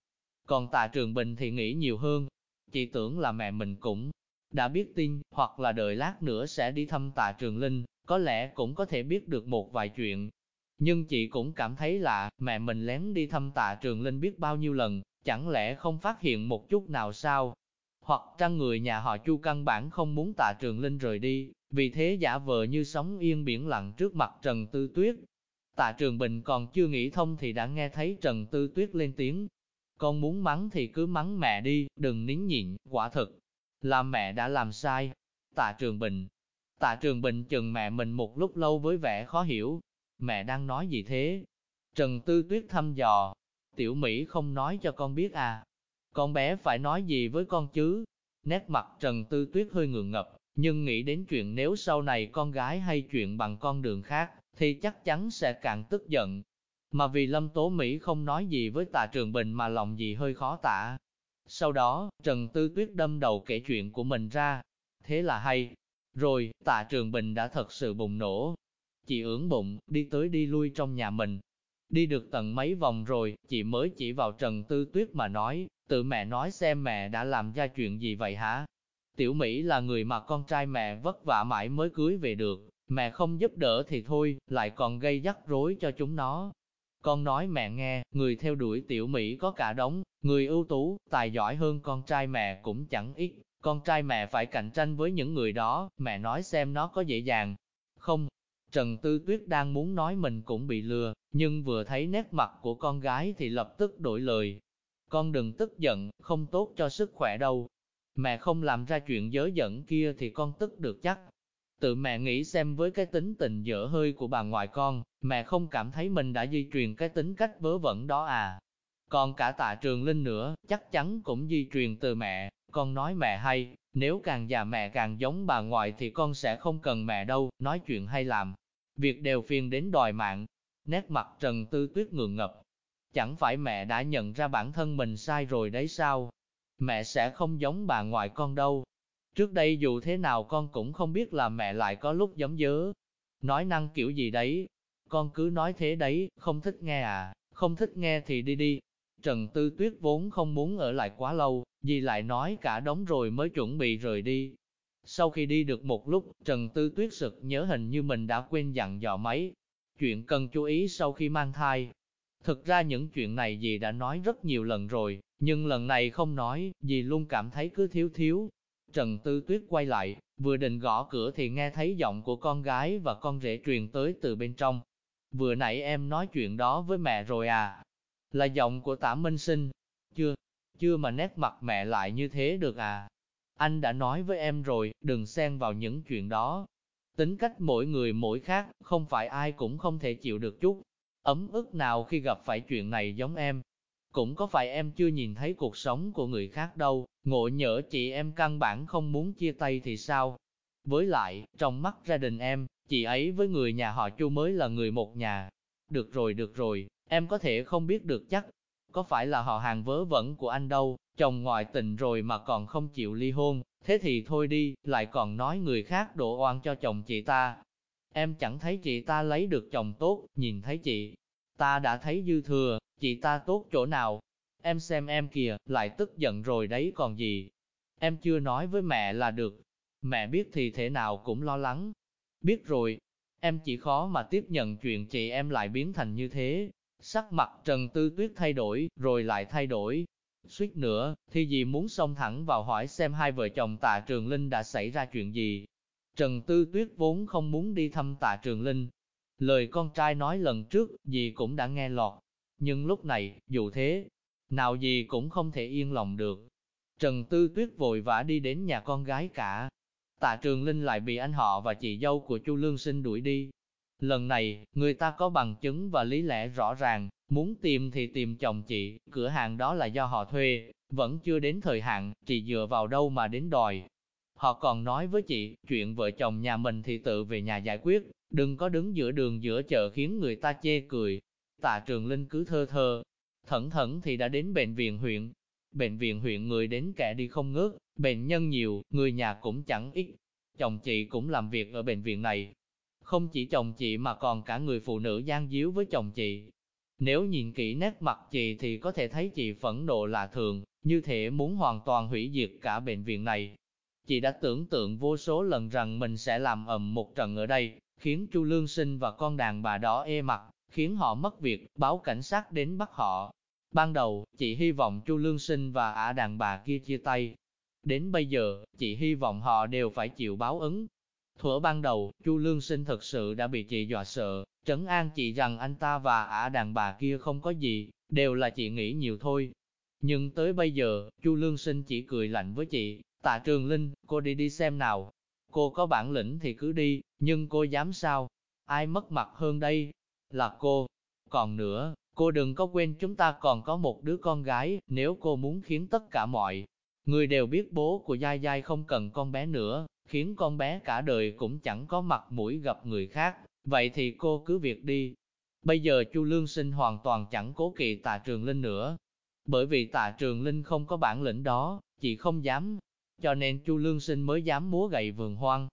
Còn tạ Trường Bình thì nghĩ nhiều hơn. chỉ tưởng là mẹ mình cũng đã biết tin, hoặc là đợi lát nữa sẽ đi thăm tạ Trường Linh, có lẽ cũng có thể biết được một vài chuyện. Nhưng chị cũng cảm thấy lạ mẹ mình lén đi thăm tạ Trường Linh biết bao nhiêu lần, chẳng lẽ không phát hiện một chút nào sao? hoặc trang người nhà họ Chu căn bản không muốn tạ trường linh rời đi, vì thế giả vờ như sóng yên biển lặng trước mặt Trần Tư Tuyết. Tạ Trường Bình còn chưa nghĩ thông thì đã nghe thấy Trần Tư Tuyết lên tiếng. Con muốn mắng thì cứ mắng mẹ đi, đừng nín nhịn, quả thực. Là mẹ đã làm sai. Tạ Trường Bình. Tạ Trường Bình chừng mẹ mình một lúc lâu với vẻ khó hiểu. Mẹ đang nói gì thế? Trần Tư Tuyết thăm dò. Tiểu Mỹ không nói cho con biết à. Con bé phải nói gì với con chứ? Nét mặt Trần Tư Tuyết hơi ngượng ngập, nhưng nghĩ đến chuyện nếu sau này con gái hay chuyện bằng con đường khác, thì chắc chắn sẽ càng tức giận. Mà vì Lâm Tố Mỹ không nói gì với tạ Trường Bình mà lòng gì hơi khó tả. Sau đó, Trần Tư Tuyết đâm đầu kể chuyện của mình ra. Thế là hay. Rồi, tạ Trường Bình đã thật sự bùng nổ. Chị ưỡn bụng, đi tới đi lui trong nhà mình. Đi được tận mấy vòng rồi, chị mới chỉ vào Trần Tư Tuyết mà nói, tự mẹ nói xem mẹ đã làm ra chuyện gì vậy hả? Tiểu Mỹ là người mà con trai mẹ vất vả mãi mới cưới về được, mẹ không giúp đỡ thì thôi, lại còn gây rắc rối cho chúng nó. Con nói mẹ nghe, người theo đuổi Tiểu Mỹ có cả đống, người ưu tú, tài giỏi hơn con trai mẹ cũng chẳng ít, con trai mẹ phải cạnh tranh với những người đó, mẹ nói xem nó có dễ dàng. Không, Trần Tư Tuyết đang muốn nói mình cũng bị lừa, nhưng vừa thấy nét mặt của con gái thì lập tức đổi lời. Con đừng tức giận, không tốt cho sức khỏe đâu. Mẹ không làm ra chuyện dớ dẫn kia thì con tức được chắc. Tự mẹ nghĩ xem với cái tính tình dở hơi của bà ngoại con, mẹ không cảm thấy mình đã di truyền cái tính cách vớ vẩn đó à. Còn cả tạ trường linh nữa, chắc chắn cũng di truyền từ mẹ, con nói mẹ hay, nếu càng già mẹ càng giống bà ngoại thì con sẽ không cần mẹ đâu, nói chuyện hay làm. Việc đều phiền đến đòi mạng. Nét mặt Trần Tư Tuyết ngượng ngập. Chẳng phải mẹ đã nhận ra bản thân mình sai rồi đấy sao? Mẹ sẽ không giống bà ngoại con đâu. Trước đây dù thế nào con cũng không biết là mẹ lại có lúc giống dớ. Nói năng kiểu gì đấy. Con cứ nói thế đấy, không thích nghe à, không thích nghe thì đi đi. Trần Tư Tuyết vốn không muốn ở lại quá lâu, vì lại nói cả đống rồi mới chuẩn bị rời đi. Sau khi đi được một lúc, Trần Tư Tuyết sực nhớ hình như mình đã quên dặn dò mấy. Chuyện cần chú ý sau khi mang thai. Thực ra những chuyện này dì đã nói rất nhiều lần rồi, nhưng lần này không nói, dì luôn cảm thấy cứ thiếu thiếu. Trần Tư Tuyết quay lại, vừa định gõ cửa thì nghe thấy giọng của con gái và con rể truyền tới từ bên trong. Vừa nãy em nói chuyện đó với mẹ rồi à? Là giọng của tả Minh Sinh. Chưa, chưa mà nét mặt mẹ lại như thế được à? Anh đã nói với em rồi, đừng xen vào những chuyện đó. Tính cách mỗi người mỗi khác, không phải ai cũng không thể chịu được chút. Ấm ức nào khi gặp phải chuyện này giống em. Cũng có phải em chưa nhìn thấy cuộc sống của người khác đâu, ngộ nhỡ chị em căn bản không muốn chia tay thì sao? Với lại, trong mắt gia đình em, chị ấy với người nhà họ Chu mới là người một nhà. Được rồi, được rồi, em có thể không biết được chắc, có phải là họ hàng vớ vẩn của anh đâu, chồng ngoại tình rồi mà còn không chịu ly hôn, thế thì thôi đi, lại còn nói người khác đổ oan cho chồng chị ta. Em chẳng thấy chị ta lấy được chồng tốt, nhìn thấy chị, ta đã thấy dư thừa, chị ta tốt chỗ nào. Em xem em kìa, lại tức giận rồi đấy còn gì. Em chưa nói với mẹ là được. Mẹ biết thì thế nào cũng lo lắng. Biết rồi, em chỉ khó mà tiếp nhận chuyện chị em lại biến thành như thế. Sắc mặt Trần Tư Tuyết thay đổi, rồi lại thay đổi. Suýt nữa, thì dì muốn xông thẳng vào hỏi xem hai vợ chồng tạ Trường Linh đã xảy ra chuyện gì. Trần Tư Tuyết vốn không muốn đi thăm tạ Trường Linh. Lời con trai nói lần trước, dì cũng đã nghe lọt. Nhưng lúc này, dù thế, nào dì cũng không thể yên lòng được. Trần Tư Tuyết vội vã đi đến nhà con gái cả. Tạ Trường Linh lại bị anh họ và chị dâu của Chu Lương Sinh đuổi đi. Lần này, người ta có bằng chứng và lý lẽ rõ ràng, muốn tìm thì tìm chồng chị, cửa hàng đó là do họ thuê, vẫn chưa đến thời hạn, chị dựa vào đâu mà đến đòi. Họ còn nói với chị, chuyện vợ chồng nhà mình thì tự về nhà giải quyết, đừng có đứng giữa đường giữa chợ khiến người ta chê cười. Tạ Trường Linh cứ thơ thơ, thẩn thẩn thì đã đến bệnh viện huyện. Bệnh viện huyện người đến kẻ đi không ngớt, bệnh nhân nhiều, người nhà cũng chẳng ít. Chồng chị cũng làm việc ở bệnh viện này, không chỉ chồng chị mà còn cả người phụ nữ gian díu với chồng chị. Nếu nhìn kỹ nét mặt chị thì có thể thấy chị phẫn nộ lạ thường, như thể muốn hoàn toàn hủy diệt cả bệnh viện này. Chị đã tưởng tượng vô số lần rằng mình sẽ làm ầm một trận ở đây, khiến Chu Lương Sinh và con đàn bà đó e ê mặt, khiến họ mất việc, báo cảnh sát đến bắt họ. Ban đầu, chị hy vọng Chu Lương Sinh và ả đàn bà kia chia tay. Đến bây giờ, chị hy vọng họ đều phải chịu báo ứng, Thuở ban đầu, Chu Lương Sinh thật sự đã bị chị dọa sợ, trấn an chị rằng anh ta và ả đàn bà kia không có gì, đều là chị nghĩ nhiều thôi. Nhưng tới bây giờ, Chu Lương Sinh chỉ cười lạnh với chị, tạ Trường Linh, cô đi đi xem nào. Cô có bản lĩnh thì cứ đi, nhưng cô dám sao? Ai mất mặt hơn đây? Là cô. Còn nữa, cô đừng có quên chúng ta còn có một đứa con gái, nếu cô muốn khiến tất cả mọi người đều biết bố của Giai Giai không cần con bé nữa, khiến con bé cả đời cũng chẳng có mặt mũi gặp người khác, vậy thì cô cứ việc đi. Bây giờ Chu Lương Sinh hoàn toàn chẳng cố kỵ tạ Trường Linh nữa, bởi vì tạ Trường Linh không có bản lĩnh đó, chị không dám, cho nên Chu Lương Sinh mới dám múa gậy vườn hoang.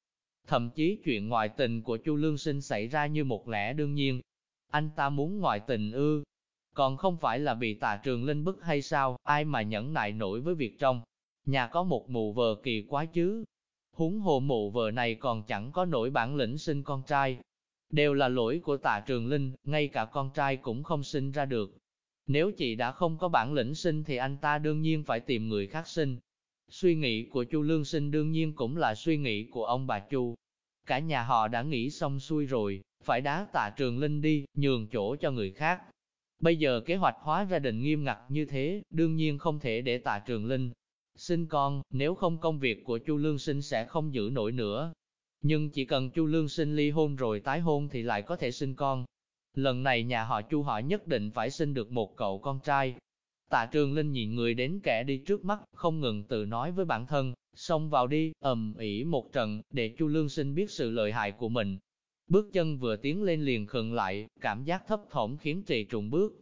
Thậm chí chuyện ngoại tình của Chu Lương Sinh xảy ra như một lẽ đương nhiên. Anh ta muốn ngoại tình ư, còn không phải là bị tạ Trường Linh bức hay sao, ai mà nhẫn nại nổi với việc trong. Nhà có một mù vờ kỳ quá chứ, Húng hồ mụ vợ này còn chẳng có nổi bản lĩnh sinh con trai. Đều là lỗi của tạ trường linh, ngay cả con trai cũng không sinh ra được. Nếu chị đã không có bản lĩnh sinh thì anh ta đương nhiên phải tìm người khác sinh. Suy nghĩ của Chu Lương Sinh đương nhiên cũng là suy nghĩ của ông bà Chu. Cả nhà họ đã nghĩ xong xuôi rồi, phải đá tạ trường linh đi, nhường chỗ cho người khác. Bây giờ kế hoạch hóa gia đình nghiêm ngặt như thế, đương nhiên không thể để tạ trường linh sinh con, nếu không công việc của Chu Lương Sinh sẽ không giữ nổi nữa. Nhưng chỉ cần Chu Lương Sinh ly hôn rồi tái hôn thì lại có thể sinh con. Lần này nhà họ Chu họ nhất định phải sinh được một cậu con trai. Tạ Trường Linh nhìn người đến kẻ đi trước mắt, không ngừng tự nói với bản thân, xông vào đi, ầm ỉ một trận, để Chu Lương Sinh biết sự lợi hại của mình. Bước chân vừa tiến lên liền khựng lại, cảm giác thấp thỏm khiến trì trùng bước.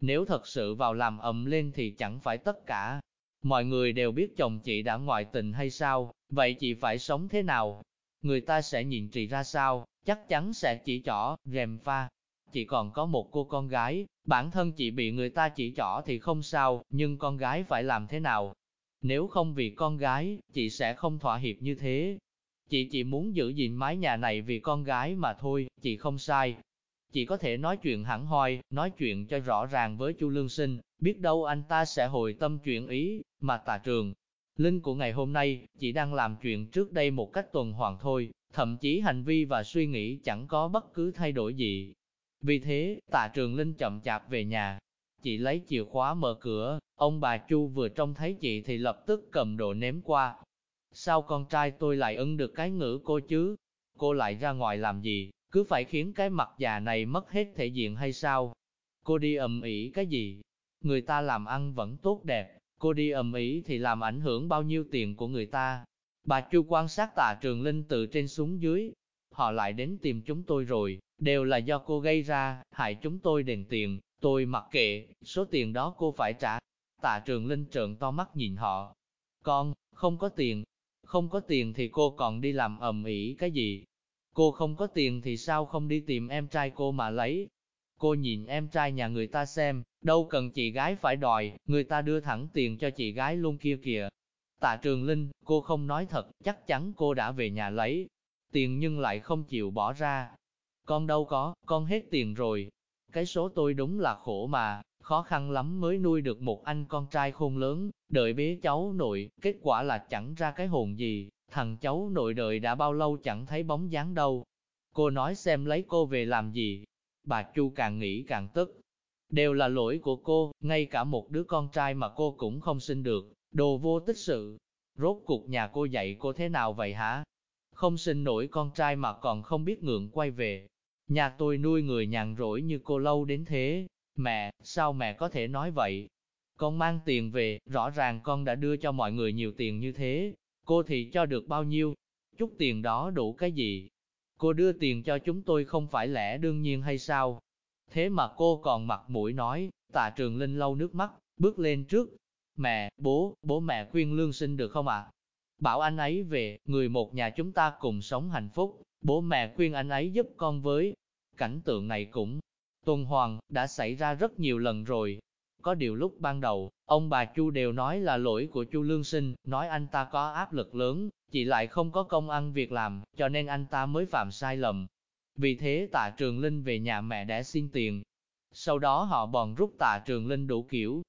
Nếu thật sự vào làm ầm lên thì chẳng phải tất cả Mọi người đều biết chồng chị đã ngoại tình hay sao, vậy chị phải sống thế nào? Người ta sẽ nhìn chị ra sao, chắc chắn sẽ chỉ trỏ, rèm pha. Chị còn có một cô con gái, bản thân chị bị người ta chỉ trỏ thì không sao, nhưng con gái phải làm thế nào? Nếu không vì con gái, chị sẽ không thỏa hiệp như thế. Chị chỉ muốn giữ gìn mái nhà này vì con gái mà thôi, chị không sai, chỉ có thể nói chuyện hẳn hoi, nói chuyện cho rõ ràng với Chu Lương Sinh, biết đâu anh ta sẽ hồi tâm chuyện ý, mà tà trường. Linh của ngày hôm nay, chỉ đang làm chuyện trước đây một cách tuần hoàn thôi, thậm chí hành vi và suy nghĩ chẳng có bất cứ thay đổi gì. Vì thế, tạ trường Linh chậm chạp về nhà. Chị lấy chìa khóa mở cửa, ông bà Chu vừa trông thấy chị thì lập tức cầm đồ ném qua. Sao con trai tôi lại ưng được cái ngữ cô chứ? Cô lại ra ngoài làm gì? Cứ phải khiến cái mặt già này mất hết thể diện hay sao? Cô đi ầm ĩ cái gì? Người ta làm ăn vẫn tốt đẹp, cô đi ầm ĩ thì làm ảnh hưởng bao nhiêu tiền của người ta? Bà Chu quan sát tạ trường linh từ trên xuống dưới, họ lại đến tìm chúng tôi rồi, đều là do cô gây ra, hại chúng tôi đền tiền, tôi mặc kệ, số tiền đó cô phải trả. Tạ trường linh trợn to mắt nhìn họ. Con, không có tiền, không có tiền thì cô còn đi làm ầm ĩ cái gì? Cô không có tiền thì sao không đi tìm em trai cô mà lấy. Cô nhìn em trai nhà người ta xem, đâu cần chị gái phải đòi, người ta đưa thẳng tiền cho chị gái luôn kia kìa. Tạ Trường Linh, cô không nói thật, chắc chắn cô đã về nhà lấy tiền nhưng lại không chịu bỏ ra. Con đâu có, con hết tiền rồi. Cái số tôi đúng là khổ mà, khó khăn lắm mới nuôi được một anh con trai khôn lớn, đợi bế cháu nội, kết quả là chẳng ra cái hồn gì. Thằng cháu nội đời đã bao lâu chẳng thấy bóng dáng đâu. Cô nói xem lấy cô về làm gì. Bà Chu càng nghĩ càng tức. Đều là lỗi của cô, ngay cả một đứa con trai mà cô cũng không sinh được, đồ vô tích sự. Rốt cuộc nhà cô dạy cô thế nào vậy hả? Không sinh nổi con trai mà còn không biết ngượng quay về. Nhà tôi nuôi người nhàn rỗi như cô lâu đến thế. Mẹ, sao mẹ có thể nói vậy? Con mang tiền về, rõ ràng con đã đưa cho mọi người nhiều tiền như thế, Cô thì cho được bao nhiêu? Chút tiền đó đủ cái gì? Cô đưa tiền cho chúng tôi không phải lẽ đương nhiên hay sao? Thế mà cô còn mặt mũi nói, tạ trường linh lau nước mắt, bước lên trước. Mẹ, bố, bố mẹ khuyên lương sinh được không ạ? Bảo anh ấy về, người một nhà chúng ta cùng sống hạnh phúc, bố mẹ khuyên anh ấy giúp con với. Cảnh tượng này cũng tuần hoàn, đã xảy ra rất nhiều lần rồi, có điều lúc ban đầu, ông bà Chu đều nói là lỗi của Chu Lương Sinh, nói anh ta có áp lực lớn, chị lại không có công ăn việc làm, cho nên anh ta mới phạm sai lầm. Vì thế tạ Trường Linh về nhà mẹ đã xin tiền. Sau đó họ bòn rút tạ Trường Linh đủ kiểu.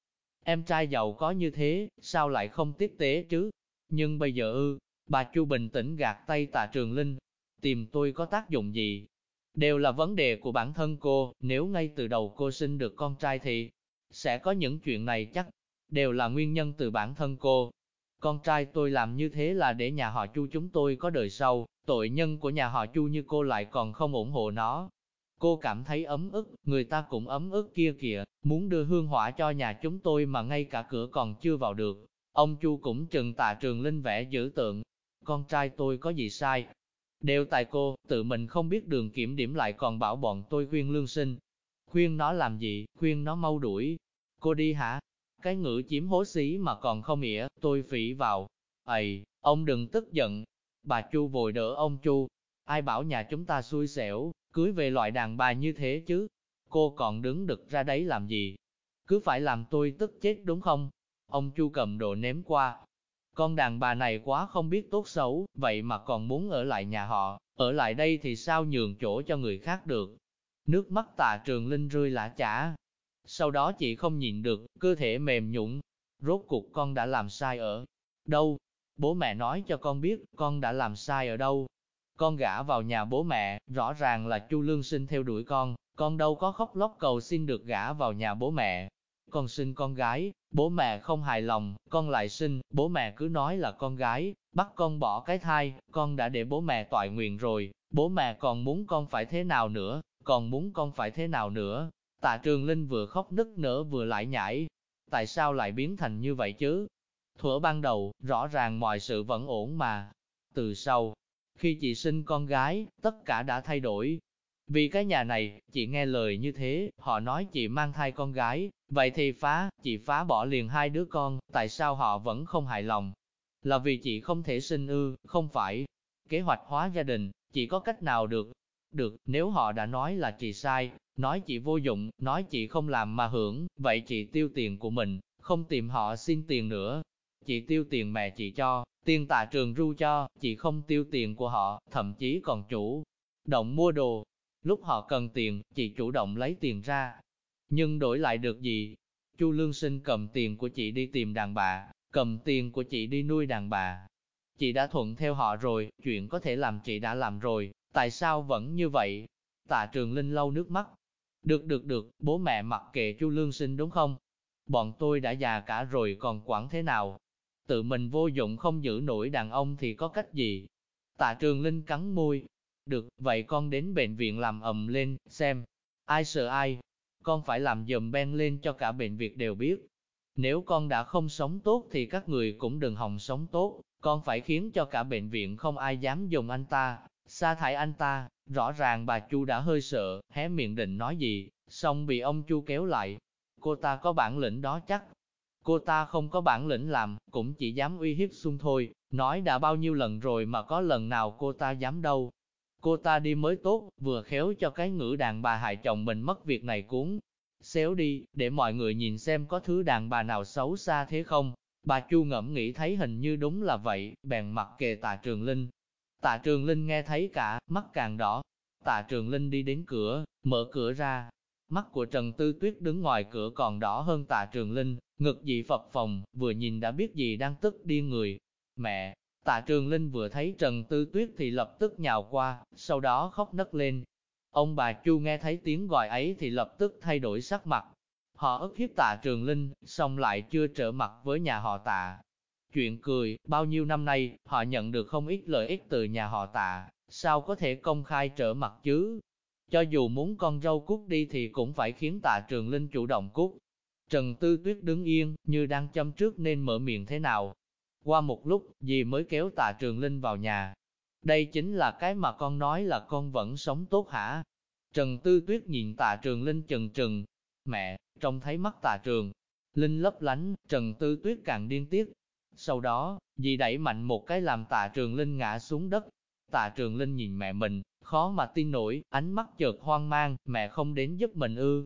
Em trai giàu có như thế, sao lại không tiếp tế chứ? Nhưng bây giờ ư, bà Chu bình tĩnh gạt tay tạ Trường Linh. Tìm tôi có tác dụng gì? Đều là vấn đề của bản thân cô, nếu ngay từ đầu cô sinh được con trai thì sẽ có những chuyện này chắc, đều là nguyên nhân từ bản thân cô. Con trai tôi làm như thế là để nhà họ Chu chúng tôi có đời sau, tội nhân của nhà họ Chu như cô lại còn không ủng hộ nó. Cô cảm thấy ấm ức, người ta cũng ấm ức kia kìa, muốn đưa hương hỏa cho nhà chúng tôi mà ngay cả cửa còn chưa vào được. Ông Chu cũng chừng tạ trường linh vẽ dữ tượng. Con trai tôi có gì sai? Đều tại cô, tự mình không biết đường kiểm điểm lại còn bảo bọn tôi khuyên lương sinh. Khuyên nó làm gì, khuyên nó mau đuổi. Cô đi hả? Cái ngữ chiếm hố xí mà còn không ỉa, tôi phỉ vào. Ây, ông đừng tức giận. Bà Chu vội đỡ ông Chu. Ai bảo nhà chúng ta xui xẻo, cưới về loại đàn bà như thế chứ? Cô còn đứng đực ra đấy làm gì? Cứ phải làm tôi tức chết đúng không? Ông Chu cầm đồ ném qua. Con đàn bà này quá không biết tốt xấu, vậy mà còn muốn ở lại nhà họ, ở lại đây thì sao nhường chỗ cho người khác được. Nước mắt tà trường linh rơi lã chả. Sau đó chị không nhìn được, cơ thể mềm nhũn. Rốt cuộc con đã làm sai ở đâu? Bố mẹ nói cho con biết, con đã làm sai ở đâu? Con gả vào nhà bố mẹ, rõ ràng là Chu Lương Sinh theo đuổi con, con đâu có khóc lóc cầu xin được gả vào nhà bố mẹ. Con sinh con gái, bố mẹ không hài lòng, con lại sinh, bố mẹ cứ nói là con gái, bắt con bỏ cái thai, con đã để bố mẹ toại nguyện rồi, bố mẹ còn muốn con phải thế nào nữa, còn muốn con phải thế nào nữa. Tạ Trường Linh vừa khóc nức nở vừa lại nhảy. Tại sao lại biến thành như vậy chứ? Thuở ban đầu, rõ ràng mọi sự vẫn ổn mà. Từ sau, khi chị sinh con gái, tất cả đã thay đổi. Vì cái nhà này, chị nghe lời như thế, họ nói chị mang thai con gái, vậy thì phá, chị phá bỏ liền hai đứa con, tại sao họ vẫn không hài lòng? Là vì chị không thể sinh ư, không phải. Kế hoạch hóa gia đình, chị có cách nào được? Được, nếu họ đã nói là chị sai, nói chị vô dụng, nói chị không làm mà hưởng, vậy chị tiêu tiền của mình, không tìm họ xin tiền nữa. Chị tiêu tiền mẹ chị cho, Tiền tạ trường ru cho, chị không tiêu tiền của họ, thậm chí còn chủ động mua đồ. Lúc họ cần tiền, chị chủ động lấy tiền ra. Nhưng đổi lại được gì? Chu Lương Sinh cầm tiền của chị đi tìm đàn bà, cầm tiền của chị đi nuôi đàn bà. Chị đã thuận theo họ rồi, chuyện có thể làm chị đã làm rồi, tại sao vẫn như vậy? Tạ Trường Linh lau nước mắt. Được được được, bố mẹ mặc kệ Chu Lương Sinh đúng không? Bọn tôi đã già cả rồi còn quản thế nào? tự mình vô dụng không giữ nổi đàn ông thì có cách gì? Tạ Trường Linh cắn môi. Được, vậy con đến bệnh viện làm ầm lên, xem. Ai sợ ai? Con phải làm dùm ben lên cho cả bệnh viện đều biết. Nếu con đã không sống tốt thì các người cũng đừng hòng sống tốt. Con phải khiến cho cả bệnh viện không ai dám dùng anh ta, sa thải anh ta. Rõ ràng bà Chu đã hơi sợ, hé miệng định nói gì, xong bị ông Chu kéo lại. Cô ta có bản lĩnh đó chắc, Cô ta không có bản lĩnh làm, cũng chỉ dám uy hiếp xung thôi, nói đã bao nhiêu lần rồi mà có lần nào cô ta dám đâu. Cô ta đi mới tốt, vừa khéo cho cái ngữ đàn bà hại chồng mình mất việc này cuốn. Xéo đi, để mọi người nhìn xem có thứ đàn bà nào xấu xa thế không. Bà Chu ngẫm nghĩ thấy hình như đúng là vậy, bèn mặc kề tà trường linh. Tạ trường linh nghe thấy cả, mắt càng đỏ. Tạ trường linh đi đến cửa, mở cửa ra. Mắt của Trần Tư Tuyết đứng ngoài cửa còn đỏ hơn tạ trường linh, Ngực dị phập phòng, vừa nhìn đã biết gì đang tức điên người. Mẹ, tạ trường linh vừa thấy Trần Tư Tuyết thì lập tức nhào qua, sau đó khóc nấc lên. Ông bà Chu nghe thấy tiếng gọi ấy thì lập tức thay đổi sắc mặt. Họ ức hiếp tạ trường linh, xong lại chưa trở mặt với nhà họ tạ. Chuyện cười, bao nhiêu năm nay, họ nhận được không ít lợi ích từ nhà họ tạ, sao có thể công khai trở mặt chứ? Cho dù muốn con dâu cút đi thì cũng phải khiến tạ trường linh chủ động cút. Trần Tư Tuyết đứng yên, như đang châm trước nên mở miệng thế nào. Qua một lúc, dì mới kéo tạ Trường Linh vào nhà. Đây chính là cái mà con nói là con vẫn sống tốt hả? Trần Tư Tuyết nhìn tạ Trường Linh chừng chừng. Mẹ, trông thấy mắt tạ Trường. Linh lấp lánh, Trần Tư Tuyết càng điên tiết. Sau đó, dì đẩy mạnh một cái làm tạ Trường Linh ngã xuống đất. Tạ Trường Linh nhìn mẹ mình, khó mà tin nổi, ánh mắt chợt hoang mang, mẹ không đến giúp mình ư,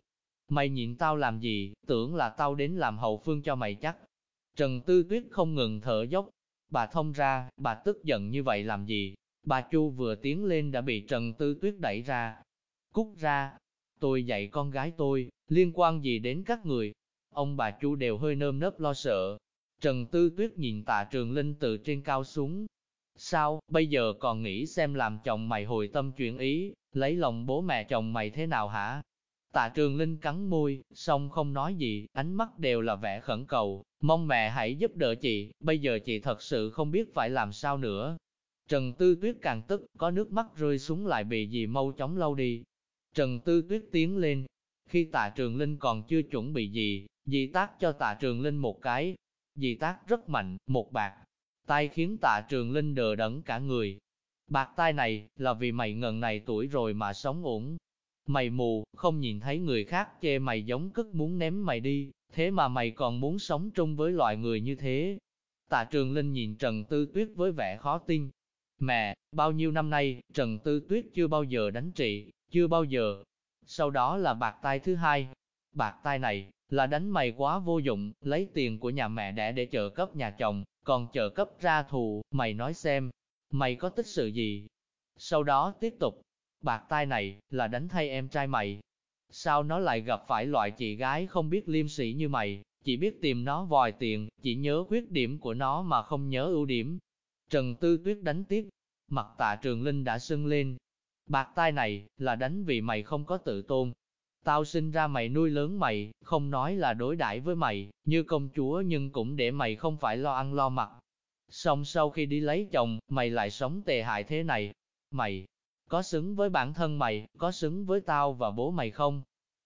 Mày nhìn tao làm gì, tưởng là tao đến làm hậu phương cho mày chắc. Trần Tư Tuyết không ngừng thở dốc. Bà thông ra, bà tức giận như vậy làm gì? Bà Chu vừa tiến lên đã bị Trần Tư Tuyết đẩy ra. Cút ra, tôi dạy con gái tôi, liên quan gì đến các người? Ông bà Chu đều hơi nơm nớp lo sợ. Trần Tư Tuyết nhìn tạ trường linh từ trên cao xuống. Sao, bây giờ còn nghĩ xem làm chồng mày hồi tâm chuyển ý, lấy lòng bố mẹ chồng mày thế nào hả? Tạ Trường Linh cắn môi, xong không nói gì, ánh mắt đều là vẻ khẩn cầu, mong mẹ hãy giúp đỡ chị, bây giờ chị thật sự không biết phải làm sao nữa. Trần Tư Tuyết càng tức, có nước mắt rơi xuống lại bị gì mau chóng lâu đi. Trần Tư Tuyết tiến lên, khi Tạ Trường Linh còn chưa chuẩn bị gì, dì tác cho Tạ Trường Linh một cái. Dì tác rất mạnh, một bạc, tay khiến Tạ Trường Linh đờ đẫn cả người. Bạc tay này, là vì mày ngần này tuổi rồi mà sống ổn, Mày mù, không nhìn thấy người khác chê mày giống cất muốn ném mày đi, thế mà mày còn muốn sống chung với loại người như thế. Tạ Trường Linh nhìn Trần Tư Tuyết với vẻ khó tin. Mẹ, bao nhiêu năm nay, Trần Tư Tuyết chưa bao giờ đánh trị, chưa bao giờ. Sau đó là bạc tay thứ hai. Bạc tay này, là đánh mày quá vô dụng, lấy tiền của nhà mẹ đẻ để trợ cấp nhà chồng, còn trợ cấp ra thù, mày nói xem, mày có tích sự gì? Sau đó tiếp tục, bạc tai này, là đánh thay em trai mày. Sao nó lại gặp phải loại chị gái không biết liêm sĩ như mày, chỉ biết tìm nó vòi tiền, chỉ nhớ khuyết điểm của nó mà không nhớ ưu điểm. Trần Tư Tuyết đánh tiếp, mặt tạ trường linh đã sưng lên. Bạc tai này, là đánh vì mày không có tự tôn. Tao sinh ra mày nuôi lớn mày, không nói là đối đãi với mày, như công chúa nhưng cũng để mày không phải lo ăn lo mặc. Xong sau khi đi lấy chồng, mày lại sống tệ hại thế này. Mày, có xứng với bản thân mày, có xứng với tao và bố mày không?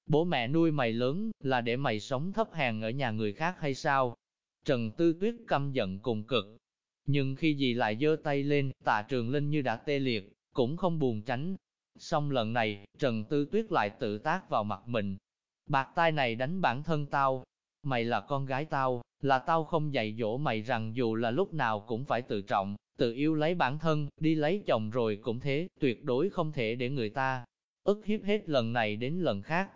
Bố mẹ nuôi mày lớn, là để mày sống thấp hèn ở nhà người khác hay sao? Trần Tư Tuyết căm giận cùng cực. Nhưng khi dì lại giơ tay lên, tạ trường linh như đã tê liệt, cũng không buồn tránh. Xong lần này, Trần Tư Tuyết lại tự tác vào mặt mình. Bạc tai này đánh bản thân tao. Mày là con gái tao, là tao không dạy dỗ mày rằng dù là lúc nào cũng phải tự trọng, tự yêu lấy bản thân, đi lấy chồng rồi cũng thế, tuyệt đối không thể để người ta ức hiếp hết lần này đến lần khác.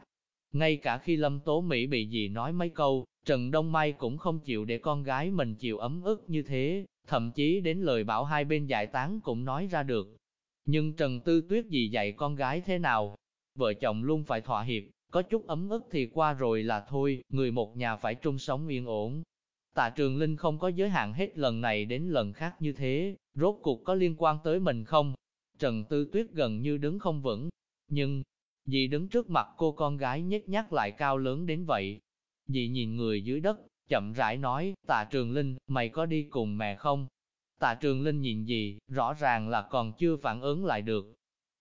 Ngay cả khi Lâm Tố Mỹ bị gì nói mấy câu, Trần Đông Mai cũng không chịu để con gái mình chịu ấm ức như thế, thậm chí đến lời bảo hai bên giải tán cũng nói ra được. Nhưng Trần Tư Tuyết gì dạy con gái thế nào? Vợ chồng luôn phải thỏa hiệp, có chút ấm ức thì qua rồi là thôi, người một nhà phải chung sống yên ổn. Tạ Trường Linh không có giới hạn hết lần này đến lần khác như thế, rốt cuộc có liên quan tới mình không? Trần Tư Tuyết gần như đứng không vững, nhưng, dì đứng trước mặt cô con gái nhếch nhác lại cao lớn đến vậy. Dì nhìn người dưới đất, chậm rãi nói, Tạ Trường Linh, mày có đi cùng mẹ không? Tạ Trường Linh nhìn gì, rõ ràng là còn chưa phản ứng lại được.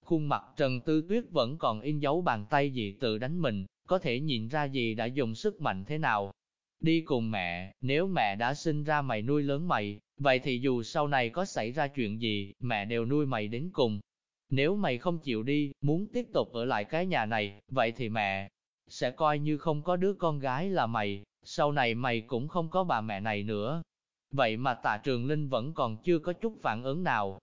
Khuôn mặt Trần Tư Tuyết vẫn còn in dấu bàn tay gì tự đánh mình, có thể nhìn ra gì đã dùng sức mạnh thế nào. Đi cùng mẹ, nếu mẹ đã sinh ra mày nuôi lớn mày, vậy thì dù sau này có xảy ra chuyện gì, mẹ đều nuôi mày đến cùng. Nếu mày không chịu đi, muốn tiếp tục ở lại cái nhà này, vậy thì mẹ sẽ coi như không có đứa con gái là mày, sau này mày cũng không có bà mẹ này nữa. Vậy mà tạ trường linh vẫn còn chưa có chút phản ứng nào.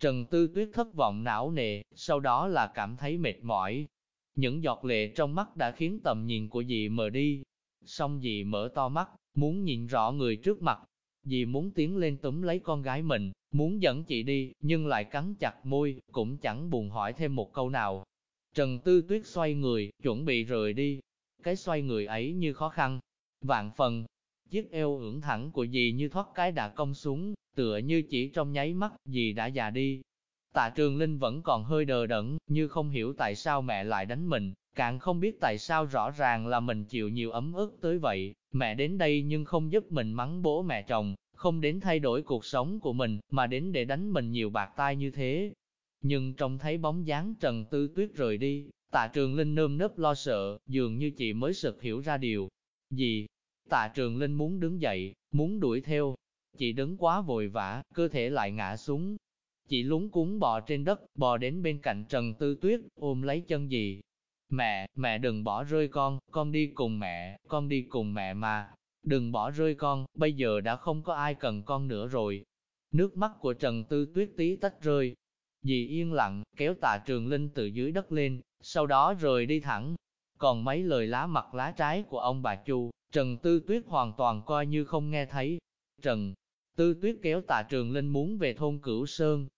Trần Tư Tuyết thất vọng não nề, sau đó là cảm thấy mệt mỏi. Những giọt lệ trong mắt đã khiến tầm nhìn của dì mờ đi, Xong dì mở to mắt, muốn nhìn rõ người trước mặt. Dì muốn tiến lên túm lấy con gái mình, muốn dẫn chị đi, nhưng lại cắn chặt môi, cũng chẳng buồn hỏi thêm một câu nào. Trần Tư Tuyết xoay người, chuẩn bị rời đi. Cái xoay người ấy như khó khăn. Vạn phần, chiếc eo ưỡn thẳng của dì như thoát cái đã cong xuống, tựa như chỉ trong nháy mắt, dì đã già đi. Tạ Trường Linh vẫn còn hơi đờ đẫn, như không hiểu tại sao mẹ lại đánh mình, Càng không biết tại sao rõ ràng là mình chịu nhiều ấm ức tới vậy, mẹ đến đây nhưng không giúp mình mắng bố mẹ chồng, không đến thay đổi cuộc sống của mình, mà đến để đánh mình nhiều bạc tai như thế. Nhưng trông thấy bóng dáng Trần Tư Tuyết rời đi, tạ trường Linh nơm nớp lo sợ, dường như chị mới sực hiểu ra điều. Gì? Tạ trường Linh muốn đứng dậy, muốn đuổi theo. Chị đứng quá vội vã, cơ thể lại ngã xuống. Chị lúng cuốn bò trên đất, bò đến bên cạnh Trần Tư Tuyết, ôm lấy chân dì. Mẹ, mẹ đừng bỏ rơi con, con đi cùng mẹ, con đi cùng mẹ mà. Đừng bỏ rơi con, bây giờ đã không có ai cần con nữa rồi. Nước mắt của Trần Tư Tuyết tí tách rơi. Dì yên lặng, kéo tạ trường linh từ dưới đất lên, sau đó rời đi thẳng. Còn mấy lời lá mặt lá trái của ông bà Chu, Trần Tư Tuyết hoàn toàn coi như không nghe thấy. Trần Tư Tuyết kéo tạ trường linh muốn về thôn Cửu Sơn.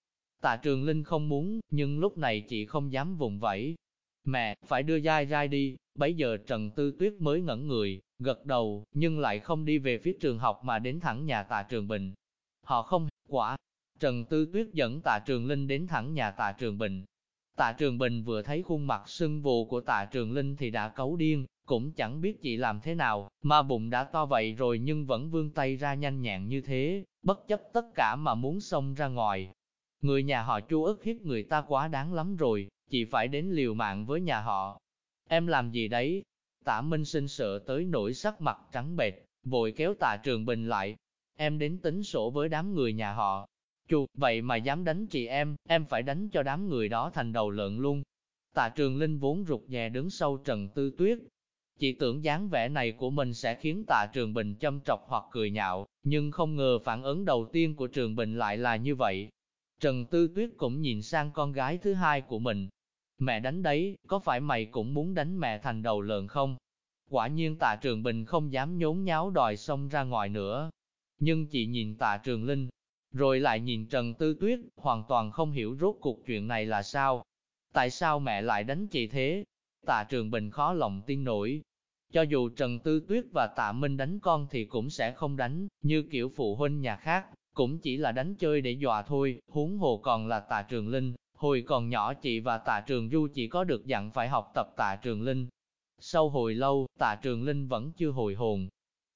Tạ trường linh không muốn, nhưng lúc này chị không dám vùng vẫy, Mẹ, phải đưa dai dai đi, bấy giờ Trần Tư Tuyết mới ngẩn người, gật đầu, nhưng lại không đi về phía trường học mà đến thẳng nhà tạ trường Bình. Họ không, quả. Trần Tư Tuyết dẫn tạ Trường Linh đến thẳng nhà tạ Trường Bình. Tạ Trường Bình vừa thấy khuôn mặt sưng vù của tạ Trường Linh thì đã cấu điên, cũng chẳng biết chị làm thế nào, mà bụng đã to vậy rồi nhưng vẫn vươn tay ra nhanh nhẹn như thế, bất chấp tất cả mà muốn xông ra ngoài. Người nhà họ chu ức hiếp người ta quá đáng lắm rồi, chị phải đến liều mạng với nhà họ. Em làm gì đấy? Tạ Minh sinh sợ tới nỗi sắc mặt trắng bệch, vội kéo tạ Trường Bình lại. Em đến tính sổ với đám người nhà họ. Chu, vậy mà dám đánh chị em, em phải đánh cho đám người đó thành đầu lợn luôn. Tạ Trường Linh vốn rụt rè đứng sau Trần Tư Tuyết, Chị tưởng dáng vẻ này của mình sẽ khiến tạ Trường Bình châm trọc hoặc cười nhạo, nhưng không ngờ phản ứng đầu tiên của Trường Bình lại là như vậy. Trần Tư Tuyết cũng nhìn sang con gái thứ hai của mình. Mẹ đánh đấy, có phải mày cũng muốn đánh mẹ thành đầu lợn không? Quả nhiên tạ Trường Bình không dám nhốn nháo đòi xông ra ngoài nữa. Nhưng chị nhìn tạ Trường Linh, rồi lại nhìn Trần Tư Tuyết, hoàn toàn không hiểu rốt cuộc chuyện này là sao. Tại sao mẹ lại đánh chị thế? Tạ Trường Bình khó lòng tin nổi, cho dù Trần Tư Tuyết và Tạ Minh đánh con thì cũng sẽ không đánh, như kiểu phụ huynh nhà khác, cũng chỉ là đánh chơi để dọa thôi, huống hồ còn là Tạ Trường Linh. Hồi còn nhỏ chị và Tạ Trường Du chỉ có được dặn phải học tập Tạ Trường Linh. Sau hồi lâu, Tạ Trường Linh vẫn chưa hồi hồn.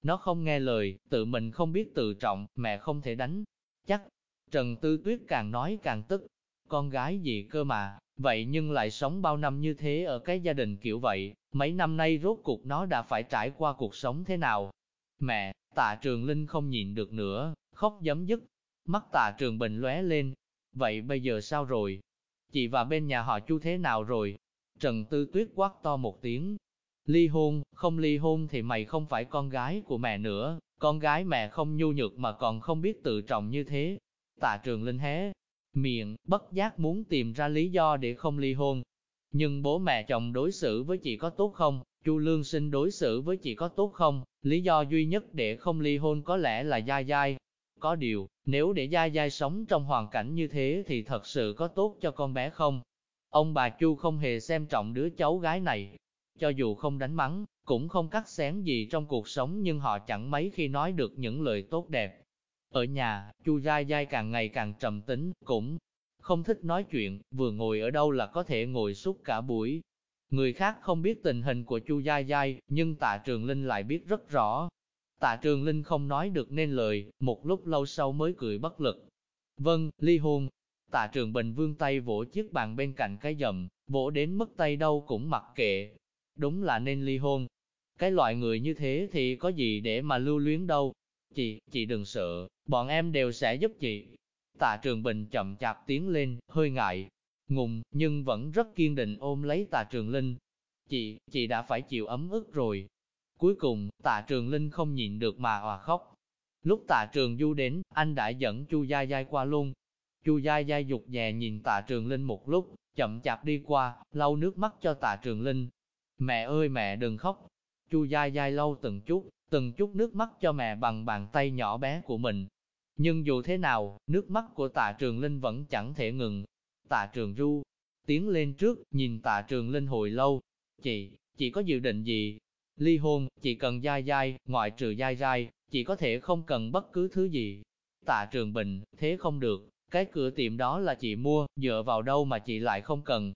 Nó không nghe lời, tự mình không biết tự trọng, mẹ không thể đánh. Chắc, Trần Tư Tuyết càng nói càng tức. Con gái gì cơ mà, vậy nhưng lại sống bao năm như thế ở cái gia đình kiểu vậy, Mấy năm nay rốt cuộc nó đã phải trải qua cuộc sống thế nào? Mẹ, tạ trường Linh không nhịn được nữa, khóc giấm dứt. Mắt tạ trường Bình lóe lên. Vậy bây giờ sao rồi? Chị và bên nhà họ chu thế nào rồi? Trần Tư Tuyết quát to một tiếng. Ly hôn, không ly hôn thì mày không phải con gái của mẹ nữa. Con gái mẹ không nhu nhược mà còn không biết tự trọng như thế. Tạ trường Linh hé miệng, bất giác muốn tìm ra lý do để không ly hôn, nhưng bố mẹ chồng đối xử với chị có tốt không? Chu Lương Sinh đối xử với chị có tốt không? Lý do duy nhất để không ly hôn có lẽ là gia Giai. Có điều, nếu để gia Giai sống trong hoàn cảnh như thế thì thật sự có tốt cho con bé không? Ông bà Chu không hề xem trọng đứa cháu gái này. Cho dù không đánh mắng, cũng không cắt xén gì trong cuộc sống nhưng họ chẳng mấy khi nói được những lời tốt đẹp. Ở nhà, Chu Gia Giai càng ngày càng trầm tính, cũng không thích nói chuyện, vừa ngồi ở đâu là có thể ngồi suốt cả buổi. Người khác không biết tình hình của Chu Gia Giai, nhưng tạ Trường Linh lại biết rất rõ. Tạ Trường Linh không nói được nên lời, một lúc lâu sau mới cười bất lực. Vâng, ly hôn. Tạ Trường Bình vương tay vỗ chiếc bàn bên cạnh cái dầm, vỗ đến mất tay đâu cũng mặc kệ. Đúng là nên ly hôn. Cái loại người như thế thì có gì để mà lưu luyến đâu. Chị, chị đừng sợ, bọn em đều sẽ giúp chị. Tạ Trường Bình chậm chạp tiến lên, hơi ngại, ngùng, nhưng vẫn rất kiên định ôm lấy Tạ Trường Linh. Chị, chị đã phải chịu ấm ức rồi. Cuối cùng, Tạ Trường Linh không nhịn được mà hòa khóc. Lúc Tạ Trường Du đến, anh đã dẫn Chu Gia Gia qua luôn. Chu Gia Gia dục nhẹ nhìn Tạ Trường Linh một lúc, chậm chạp đi qua, lau nước mắt cho Tạ Trường Linh. Mẹ ơi mẹ đừng khóc. Chu dai dai lâu từng chút, từng chút nước mắt cho mẹ bằng bàn tay nhỏ bé của mình. Nhưng dù thế nào, nước mắt của tạ trường linh vẫn chẳng thể ngừng. Tạ trường ru, tiến lên trước, nhìn tạ trường linh hồi lâu. Chị, chị có dự định gì? Ly hôn, chị cần dai dai, ngoại trừ dai dai, chị có thể không cần bất cứ thứ gì. Tạ trường bình, thế không được, cái cửa tiệm đó là chị mua, dựa vào đâu mà chị lại không cần.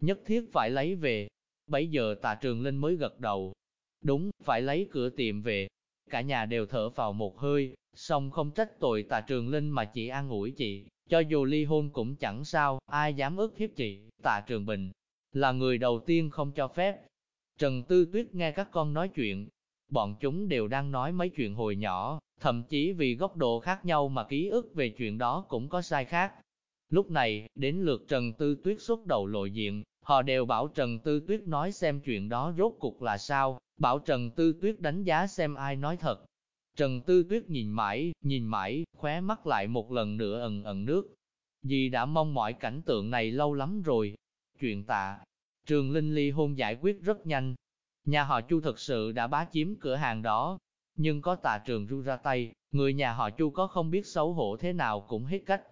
Nhất thiết phải lấy về. Bấy giờ tạ trường linh mới gật đầu. Đúng, phải lấy cửa tiệm về. Cả nhà đều thở vào một hơi, Xong không trách tội tà trường linh mà chỉ an ủi chị, cho dù ly hôn cũng chẳng sao, ai dám ức hiếp chị, tạ trường bình, là người đầu tiên không cho phép. Trần Tư Tuyết nghe các con nói chuyện, bọn chúng đều đang nói mấy chuyện hồi nhỏ, thậm chí vì góc độ khác nhau mà ký ức về chuyện đó cũng có sai khác. Lúc này, đến lượt Trần Tư Tuyết xuất đầu lộ diện, họ đều bảo Trần Tư Tuyết nói xem chuyện đó rốt cuộc là sao, bảo Trần Tư Tuyết đánh giá xem ai nói thật, Trần Tư Tuyết nhìn mãi, nhìn mãi, khóe mắt lại một lần nữa ẩn ẩn nước. Dì đã mong mỏi cảnh tượng này lâu lắm rồi. Chuyện tạ, Trường Linh ly hôn giải quyết rất nhanh. Nhà họ Chu thật sự đã bá chiếm cửa hàng đó. Nhưng có tà trường ru ra tay, người nhà họ Chu có không biết xấu hổ thế nào cũng hết cách.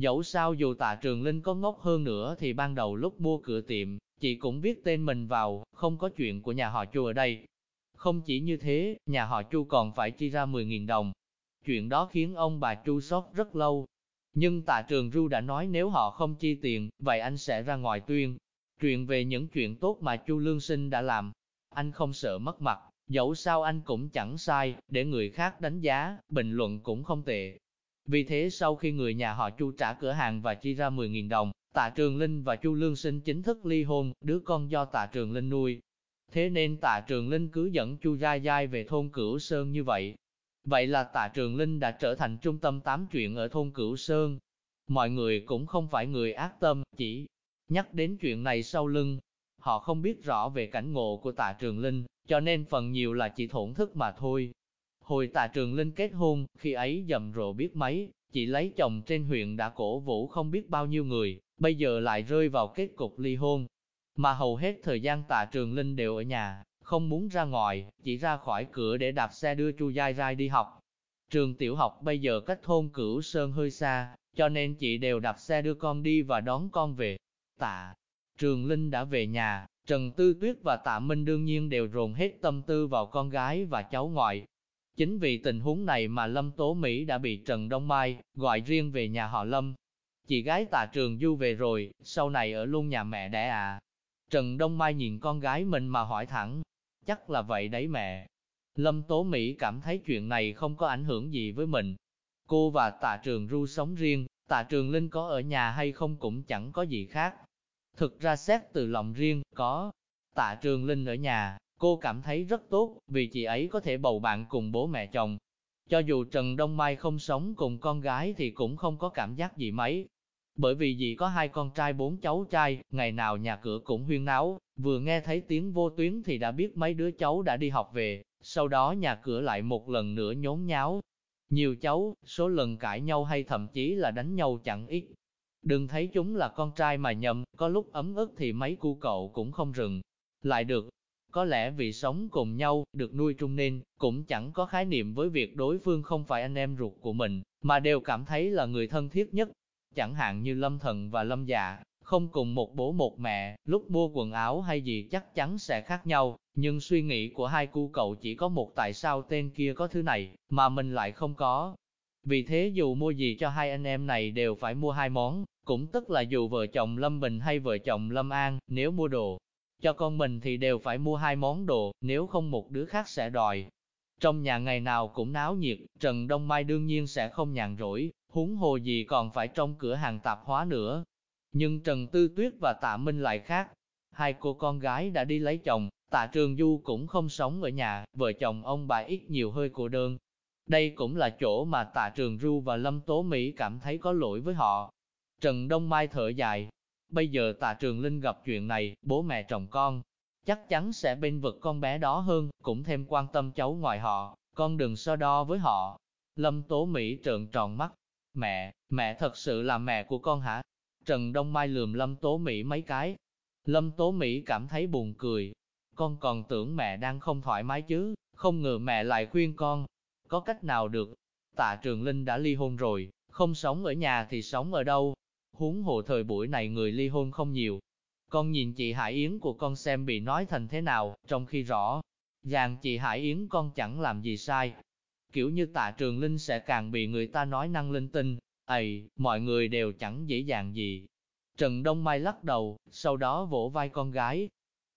Dẫu sao dù tạ trường Linh có ngốc hơn nữa thì ban đầu lúc mua cửa tiệm, chị cũng viết tên mình vào, không có chuyện của nhà họ Chu ở đây, không chỉ như thế, nhà họ Chu còn phải chi ra 10.000 đồng. Chuyện đó khiến ông bà Chu sót rất lâu. Nhưng tạ trường ru đã nói nếu họ không chi tiền, vậy anh sẽ ra ngoài tuyên. Chuyện về những chuyện tốt mà chu Lương Sinh đã làm. Anh không sợ mất mặt, dẫu sao anh cũng chẳng sai, để người khác đánh giá, bình luận cũng không tệ. Vì thế sau khi người nhà họ chu trả cửa hàng và chi ra 10.000 đồng, tạ Trường Linh và chu Lương Sinh chính thức ly hôn, đứa con do tạ Trường Linh nuôi. Thế nên tạ Trường Linh cứ dẫn chu Gia Giai về thôn Cửu Sơn như vậy, Vậy là tạ Trường Linh đã trở thành trung tâm tám chuyện ở thôn Cửu Sơn. Mọi người cũng không phải người ác tâm, chỉ nhắc đến chuyện này sau lưng. Họ không biết rõ về cảnh ngộ của tạ Trường Linh, cho nên phần nhiều là chỉ thổn thức mà thôi. Hồi tạ Trường Linh kết hôn, khi ấy dầm rộ biết mấy, chỉ lấy chồng trên huyện đã cổ vũ không biết bao nhiêu người, bây giờ lại rơi vào kết cục ly hôn. Mà hầu hết thời gian tạ Trường Linh đều ở nhà, không muốn ra ngoài, chỉ ra khỏi cửa để đạp xe đưa Chu Giai Rai đi học. Trường tiểu học bây giờ cách thôn Cửu Sơn hơi xa, cho nên chị đều đạp xe đưa con đi và đón con về. Tạ, Trường Linh đã về nhà, Trần Tư Tuyết và Tạ Minh đương nhiên đều dồn hết tâm tư vào con gái và cháu ngoại. Chính vì tình huống này mà Lâm Tố Mỹ đã bị Trần Đông Mai gọi riêng về nhà họ Lâm. Chị gái Tạ Trường Du về rồi, sau này ở luôn nhà mẹ đẻ à. Trần Đông Mai nhìn con gái mình mà hỏi thẳng, chắc là vậy đấy mẹ. Lâm Tố Mỹ cảm thấy chuyện này không có ảnh hưởng gì với mình. Cô và tạ trường ru sống riêng, tạ trường Linh có ở nhà hay không cũng chẳng có gì khác. Thực ra xét từ lòng riêng, có tạ trường Linh ở nhà, cô cảm thấy rất tốt, vì chị ấy có thể bầu bạn cùng bố mẹ chồng. Cho dù Trần Đông Mai không sống cùng con gái thì cũng không có cảm giác gì mấy, bởi vì dì có hai con trai bốn cháu trai, ngày nào nhà cửa cũng huyên náo, vừa nghe thấy tiếng vô tuyến thì đã biết mấy đứa cháu đã đi học về, sau đó nhà cửa lại một lần nữa nhốn nháo. Nhiều cháu, số lần cãi nhau hay thậm chí là đánh nhau chẳng ít. Đừng thấy chúng là con trai mà nhầm, có lúc ấm ức thì mấy cu cậu cũng không rừng. Lại được, có lẽ vì sống cùng nhau, được nuôi trung nên, cũng chẳng có khái niệm với việc đối phương không phải anh em ruột của mình, mà đều cảm thấy là người thân thiết nhất. Chẳng hạn như lâm thần và lâm dạ, không cùng một bố một mẹ, lúc mua quần áo hay gì chắc chắn sẽ khác nhau, nhưng suy nghĩ của hai cu cậu chỉ có một tại sao tên kia có thứ này, mà mình lại không có. Vì thế dù mua gì cho hai anh em này đều phải mua hai món, cũng tức là dù vợ chồng Lâm Bình hay vợ chồng Lâm An, nếu mua đồ cho con mình thì đều phải mua hai món đồ, nếu không một đứa khác sẽ đòi. Trong nhà ngày nào cũng náo nhiệt, Trần Đông Mai đương nhiên sẽ không nhàn rỗi, huống hồ gì còn phải trong cửa hàng tạp hóa nữa. Nhưng Trần Tư Tuyết và Tạ Minh lại khác. Hai cô con gái đã đi lấy chồng, Tạ Trường Du cũng không sống ở nhà, vợ chồng ông bà ít nhiều hơi cô đơn. Đây cũng là chỗ mà Tạ Trường Du và Lâm Tố Mỹ cảm thấy có lỗi với họ. Trần Đông Mai thở dài. Bây giờ Tạ Trường Linh gặp chuyện này, bố mẹ chồng con, chắc chắn sẽ bên vực con bé đó hơn, cũng thêm quan tâm cháu ngoài họ, con đừng so đo với họ. Lâm Tố Mỹ trợn tròn mắt, Mẹ, mẹ thật sự là mẹ của con hả? Trần Đông Mai lườm Lâm Tố Mỹ mấy cái. Lâm Tố Mỹ cảm thấy buồn cười. Con còn tưởng mẹ đang không thoải mái chứ, không ngờ mẹ lại khuyên con. Có cách nào được? Tạ Trường Linh đã ly hôn rồi, không sống ở nhà thì sống ở đâu? Huống hồ thời buổi này người ly hôn không nhiều. Con nhìn chị Hải Yến của con xem bị nói thành thế nào, trong khi rõ ràng chị Hải Yến con chẳng làm gì sai, kiểu như tạ trường linh sẽ càng bị người ta nói năng linh tinh, ầy, mọi người đều chẳng dễ dàng gì. Trần Đông Mai lắc đầu, sau đó vỗ vai con gái.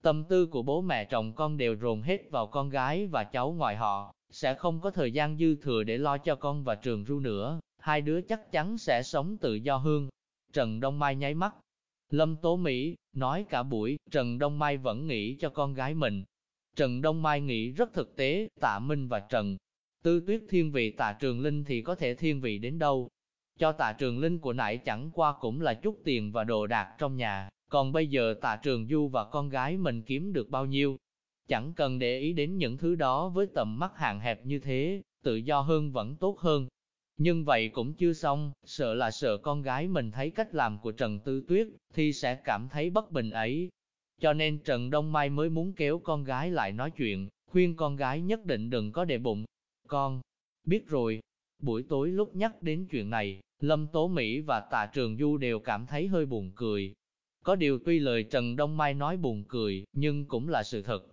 Tâm tư của bố mẹ chồng con đều rồn hết vào con gái và cháu ngoài họ, sẽ không có thời gian dư thừa để lo cho con và trường ru nữa, hai đứa chắc chắn sẽ sống tự do hơn. Trần Đông Mai nháy mắt. Lâm Tố Mỹ, nói cả buổi, Trần Đông Mai vẫn nghĩ cho con gái mình. Trần Đông Mai nghĩ rất thực tế, Tạ Minh và Trần Tư tuyết thiên vị tạ trường linh thì có thể thiên vị đến đâu. Cho tạ trường linh của nãy chẳng qua cũng là chút tiền và đồ đạc trong nhà, còn bây giờ tạ trường du và con gái mình kiếm được bao nhiêu. Chẳng cần để ý đến những thứ đó với tầm mắt hạn hẹp như thế, tự do hơn vẫn tốt hơn. Nhưng vậy cũng chưa xong, sợ là sợ con gái mình thấy cách làm của Trần Tư Tuyết, thì sẽ cảm thấy bất bình ấy. Cho nên Trần Đông Mai mới muốn kéo con gái lại nói chuyện, khuyên con gái nhất định đừng có để bụng, con. Biết rồi, buổi tối lúc nhắc đến chuyện này, Lâm Tố Mỹ và Tạ Trường Du đều cảm thấy hơi buồn cười. Có điều tuy lời Trần Đông Mai nói buồn cười, nhưng cũng là sự thật.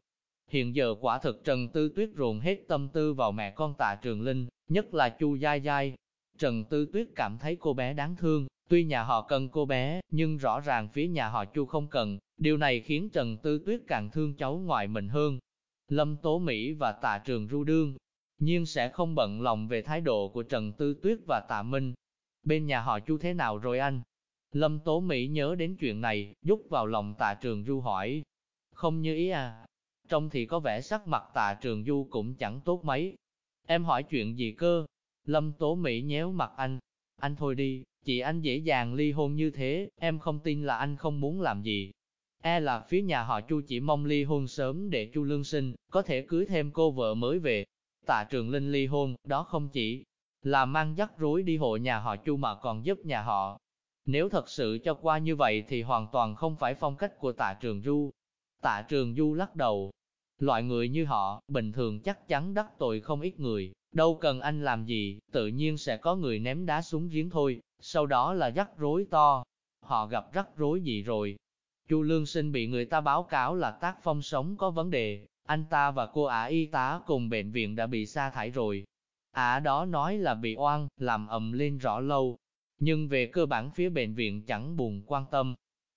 Hiện giờ quả thực Trần Tư Tuyết ruồn hết tâm tư vào mẹ con Tạ Trường Linh, nhất là Chu Giai Giai. Trần Tư Tuyết cảm thấy cô bé đáng thương, tuy nhà họ cần cô bé, nhưng rõ ràng phía nhà họ Chu không cần, điều này khiến Trần Tư Tuyết càng thương cháu ngoại mình hơn. Lâm Tố Mỹ và Tạ Trường Ru Đương, nhưng sẽ không bận lòng về thái độ của Trần Tư Tuyết và Tạ Minh. Bên nhà họ Chu thế nào rồi anh? Lâm Tố Mỹ nhớ đến chuyện này, giúp vào lòng Tạ Trường Du hỏi. Không như ý à? Trong thì có vẻ sắc mặt Tạ Trường Du cũng chẳng tốt mấy. Em hỏi chuyện gì cơ? Lâm Tố Mỹ nhéo mặt anh. Anh thôi đi, chị anh dễ dàng ly hôn như thế, em không tin là anh không muốn làm gì. E là phía nhà họ Chu chỉ mong ly hôn sớm để Chu Lương Sinh có thể cưới thêm cô vợ mới về. Tạ Trường Linh ly hôn, đó không chỉ là mang dắt rối đi hộ nhà họ Chu mà còn giúp nhà họ. Nếu thật sự cho qua như vậy thì hoàn toàn không phải phong cách của Tạ Trường Du. Tạ Trường Du lắc đầu. Loại người như họ, bình thường chắc chắn đắc tội không ít người, đâu cần anh làm gì, tự nhiên sẽ có người ném đá xuống giếng thôi, sau đó là rắc rối to. Họ gặp rắc rối gì rồi? Chu Lương Sinh bị người ta báo cáo là tác phong sống có vấn đề, anh ta và cô ả y tá cùng bệnh viện đã bị sa thải rồi. Ả đó nói là bị oan, làm ầm lên rõ lâu. Nhưng về cơ bản phía bệnh viện chẳng buồn quan tâm.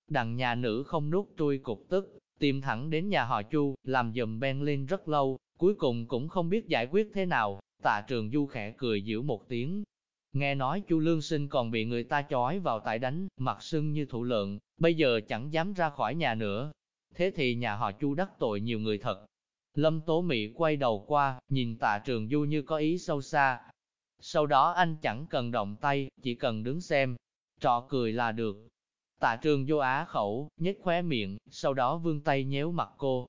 Đằng nhà nữ không nuốt trôi cục tức, tìm thẳng đến nhà họ Chu, làm dùm ben lên rất lâu, cuối cùng cũng không biết giải quyết thế nào. Tạ trường du khẽ cười giễu một tiếng. Nghe nói Chu Lương Sinh còn bị người ta chói vào tại đánh, mặt sưng như thủ lợn, bây giờ chẳng dám ra khỏi nhà nữa. Thế thì nhà họ Chu đắc tội nhiều người thật. Lâm Tố Mỹ quay đầu qua, nhìn tạ trường du như có ý sâu xa. Sau đó anh chẳng cần động tay, chỉ cần đứng xem, trọ cười là được. Tạ trường vô á khẩu, nhếch khóe miệng, sau đó vươn tay nhéo mặt cô.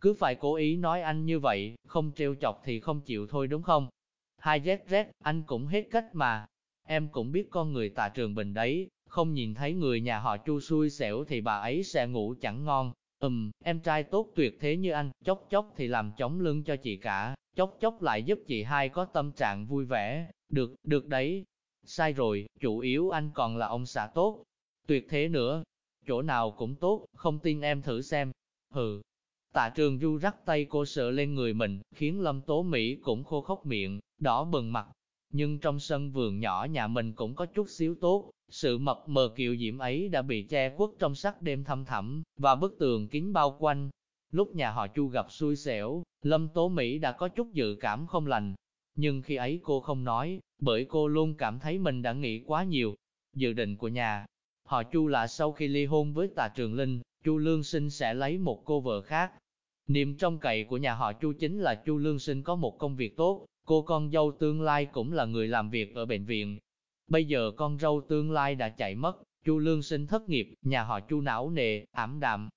Cứ phải cố ý nói anh như vậy, không trêu chọc thì không chịu thôi đúng không? Hai rét rét, anh cũng hết cách mà. Em cũng biết con người tạ trường bình đấy, không nhìn thấy người nhà họ chu xui xẻo thì bà ấy sẽ ngủ chẳng ngon. Ừm, em trai tốt tuyệt thế như anh, chốc chốc thì làm chống lưng cho chị cả, chốc chốc lại giúp chị hai có tâm trạng vui vẻ. Được, được đấy. Sai rồi, chủ yếu anh còn là ông xã tốt. Tuyệt thế nữa. Chỗ nào cũng tốt, không tin em thử xem. Hừ, Tạ trường du rắc tay cô sợ lên người mình, khiến Lâm Tố Mỹ cũng khô khóc miệng, đỏ bừng mặt. Nhưng trong sân vườn nhỏ nhà mình cũng có chút xíu tốt, sự mập mờ kiều diễm ấy đã bị che khuất trong sắc đêm thâm thẳm, và bức tường kín bao quanh. Lúc nhà họ Chu gặp xui xẻo, Lâm Tố Mỹ đã có chút dự cảm không lành. Nhưng khi ấy cô không nói, bởi cô luôn cảm thấy mình đã nghĩ quá nhiều. Dự định của nhà họ Chu là sau khi ly hôn với Tạ Trường Linh, Chu Lương Sinh sẽ lấy một cô vợ khác. Niềm trong cậy của nhà họ Chu chính là Chu Lương Sinh có một công việc tốt, cô con dâu tương lai cũng là người làm việc ở bệnh viện. Bây giờ con dâu tương lai đã chạy mất, Chu Lương Sinh thất nghiệp, nhà họ Chu não nề, ảm đạm.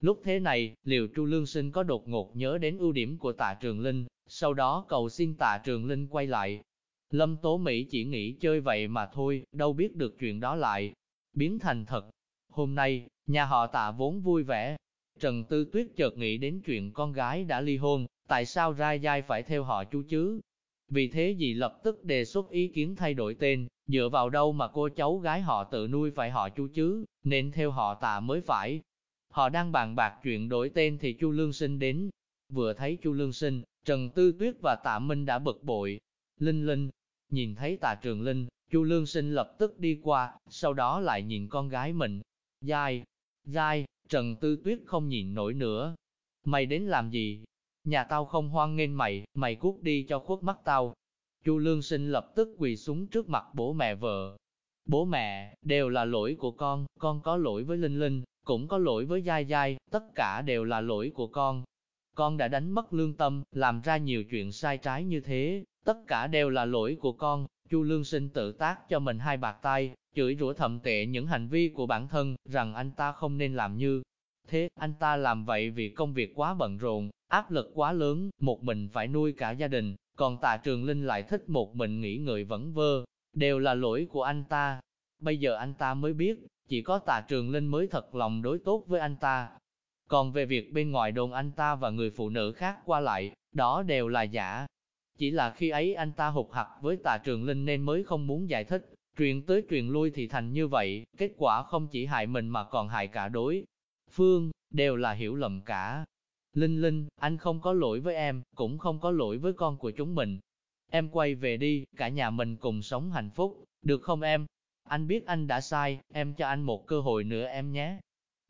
Lúc thế này, liệu Chu Lương Sinh có đột ngột nhớ đến ưu điểm của Tạ Trường Linh, sau đó cầu xin Tạ Trường Linh quay lại. Lâm Tố Mỹ chỉ nghĩ chơi vậy mà thôi, đâu biết được chuyện đó lại, biến thành thật. Hôm nay, nhà họ Tạ vốn vui vẻ, Trần Tư Tuyết chợt nghĩ đến chuyện con gái đã ly hôn, tại sao Rai Giai phải theo họ chú chứ? Vì thế dì lập tức đề xuất ý kiến thay đổi tên, dựa vào đâu mà cô cháu gái họ tự nuôi phải họ chú chứ, nên theo họ tạ mới phải. Họ đang bàn bạc chuyện đổi tên thì Chu Lương Sinh đến. Vừa thấy Chu Lương Sinh, Trần Tư Tuyết và Tạ Minh đã bực bội. Linh Linh, nhìn thấy Tạ Trường Linh, Chu Lương Sinh lập tức đi qua, sau đó lại nhìn con gái mình. Giai, Giai, Trần Tư Tuyết không nhìn nổi nữa. Mày đến làm gì? Nhà tao không hoan nghênh mày, mày cút đi cho khuất mắt tao. Chu Lương Sinh lập tức quỳ xuống trước mặt bố mẹ vợ. Bố mẹ, đều là lỗi của con, con có lỗi với Linh Linh, cũng có lỗi với Giai Giai, tất cả đều là lỗi của con. Con đã đánh mất lương tâm, làm ra nhiều chuyện sai trái như thế, tất cả đều là lỗi của con. Chu Lương Sinh tự tác cho mình hai bạc tay, chửi rủa thậm tệ những hành vi của bản thân, rằng anh ta không nên làm như thế, anh ta làm vậy vì công việc quá bận rộn, áp lực quá lớn, một mình phải nuôi cả gia đình, còn tạ trường linh lại thích một mình nghỉ ngơi vẫn vơ, đều là lỗi của anh ta. Bây giờ anh ta mới biết, chỉ có tạ trường linh mới thật lòng đối tốt với anh ta. Còn về việc bên ngoài đồn anh ta và người phụ nữ khác qua lại, đó đều là giả. Chỉ là khi ấy anh ta hụt hặc với tà trường linh nên mới không muốn giải thích, Truyền tới truyền lui thì thành như vậy, kết quả không chỉ hại mình mà còn hại cả đối. Phương, đều là hiểu lầm cả. Linh Linh, anh không có lỗi với em, cũng không có lỗi với con của chúng mình. em quay về đi, cả nhà mình cùng sống hạnh phúc, được không em? Anh biết anh đã sai, em cho anh một cơ hội nữa em nhé.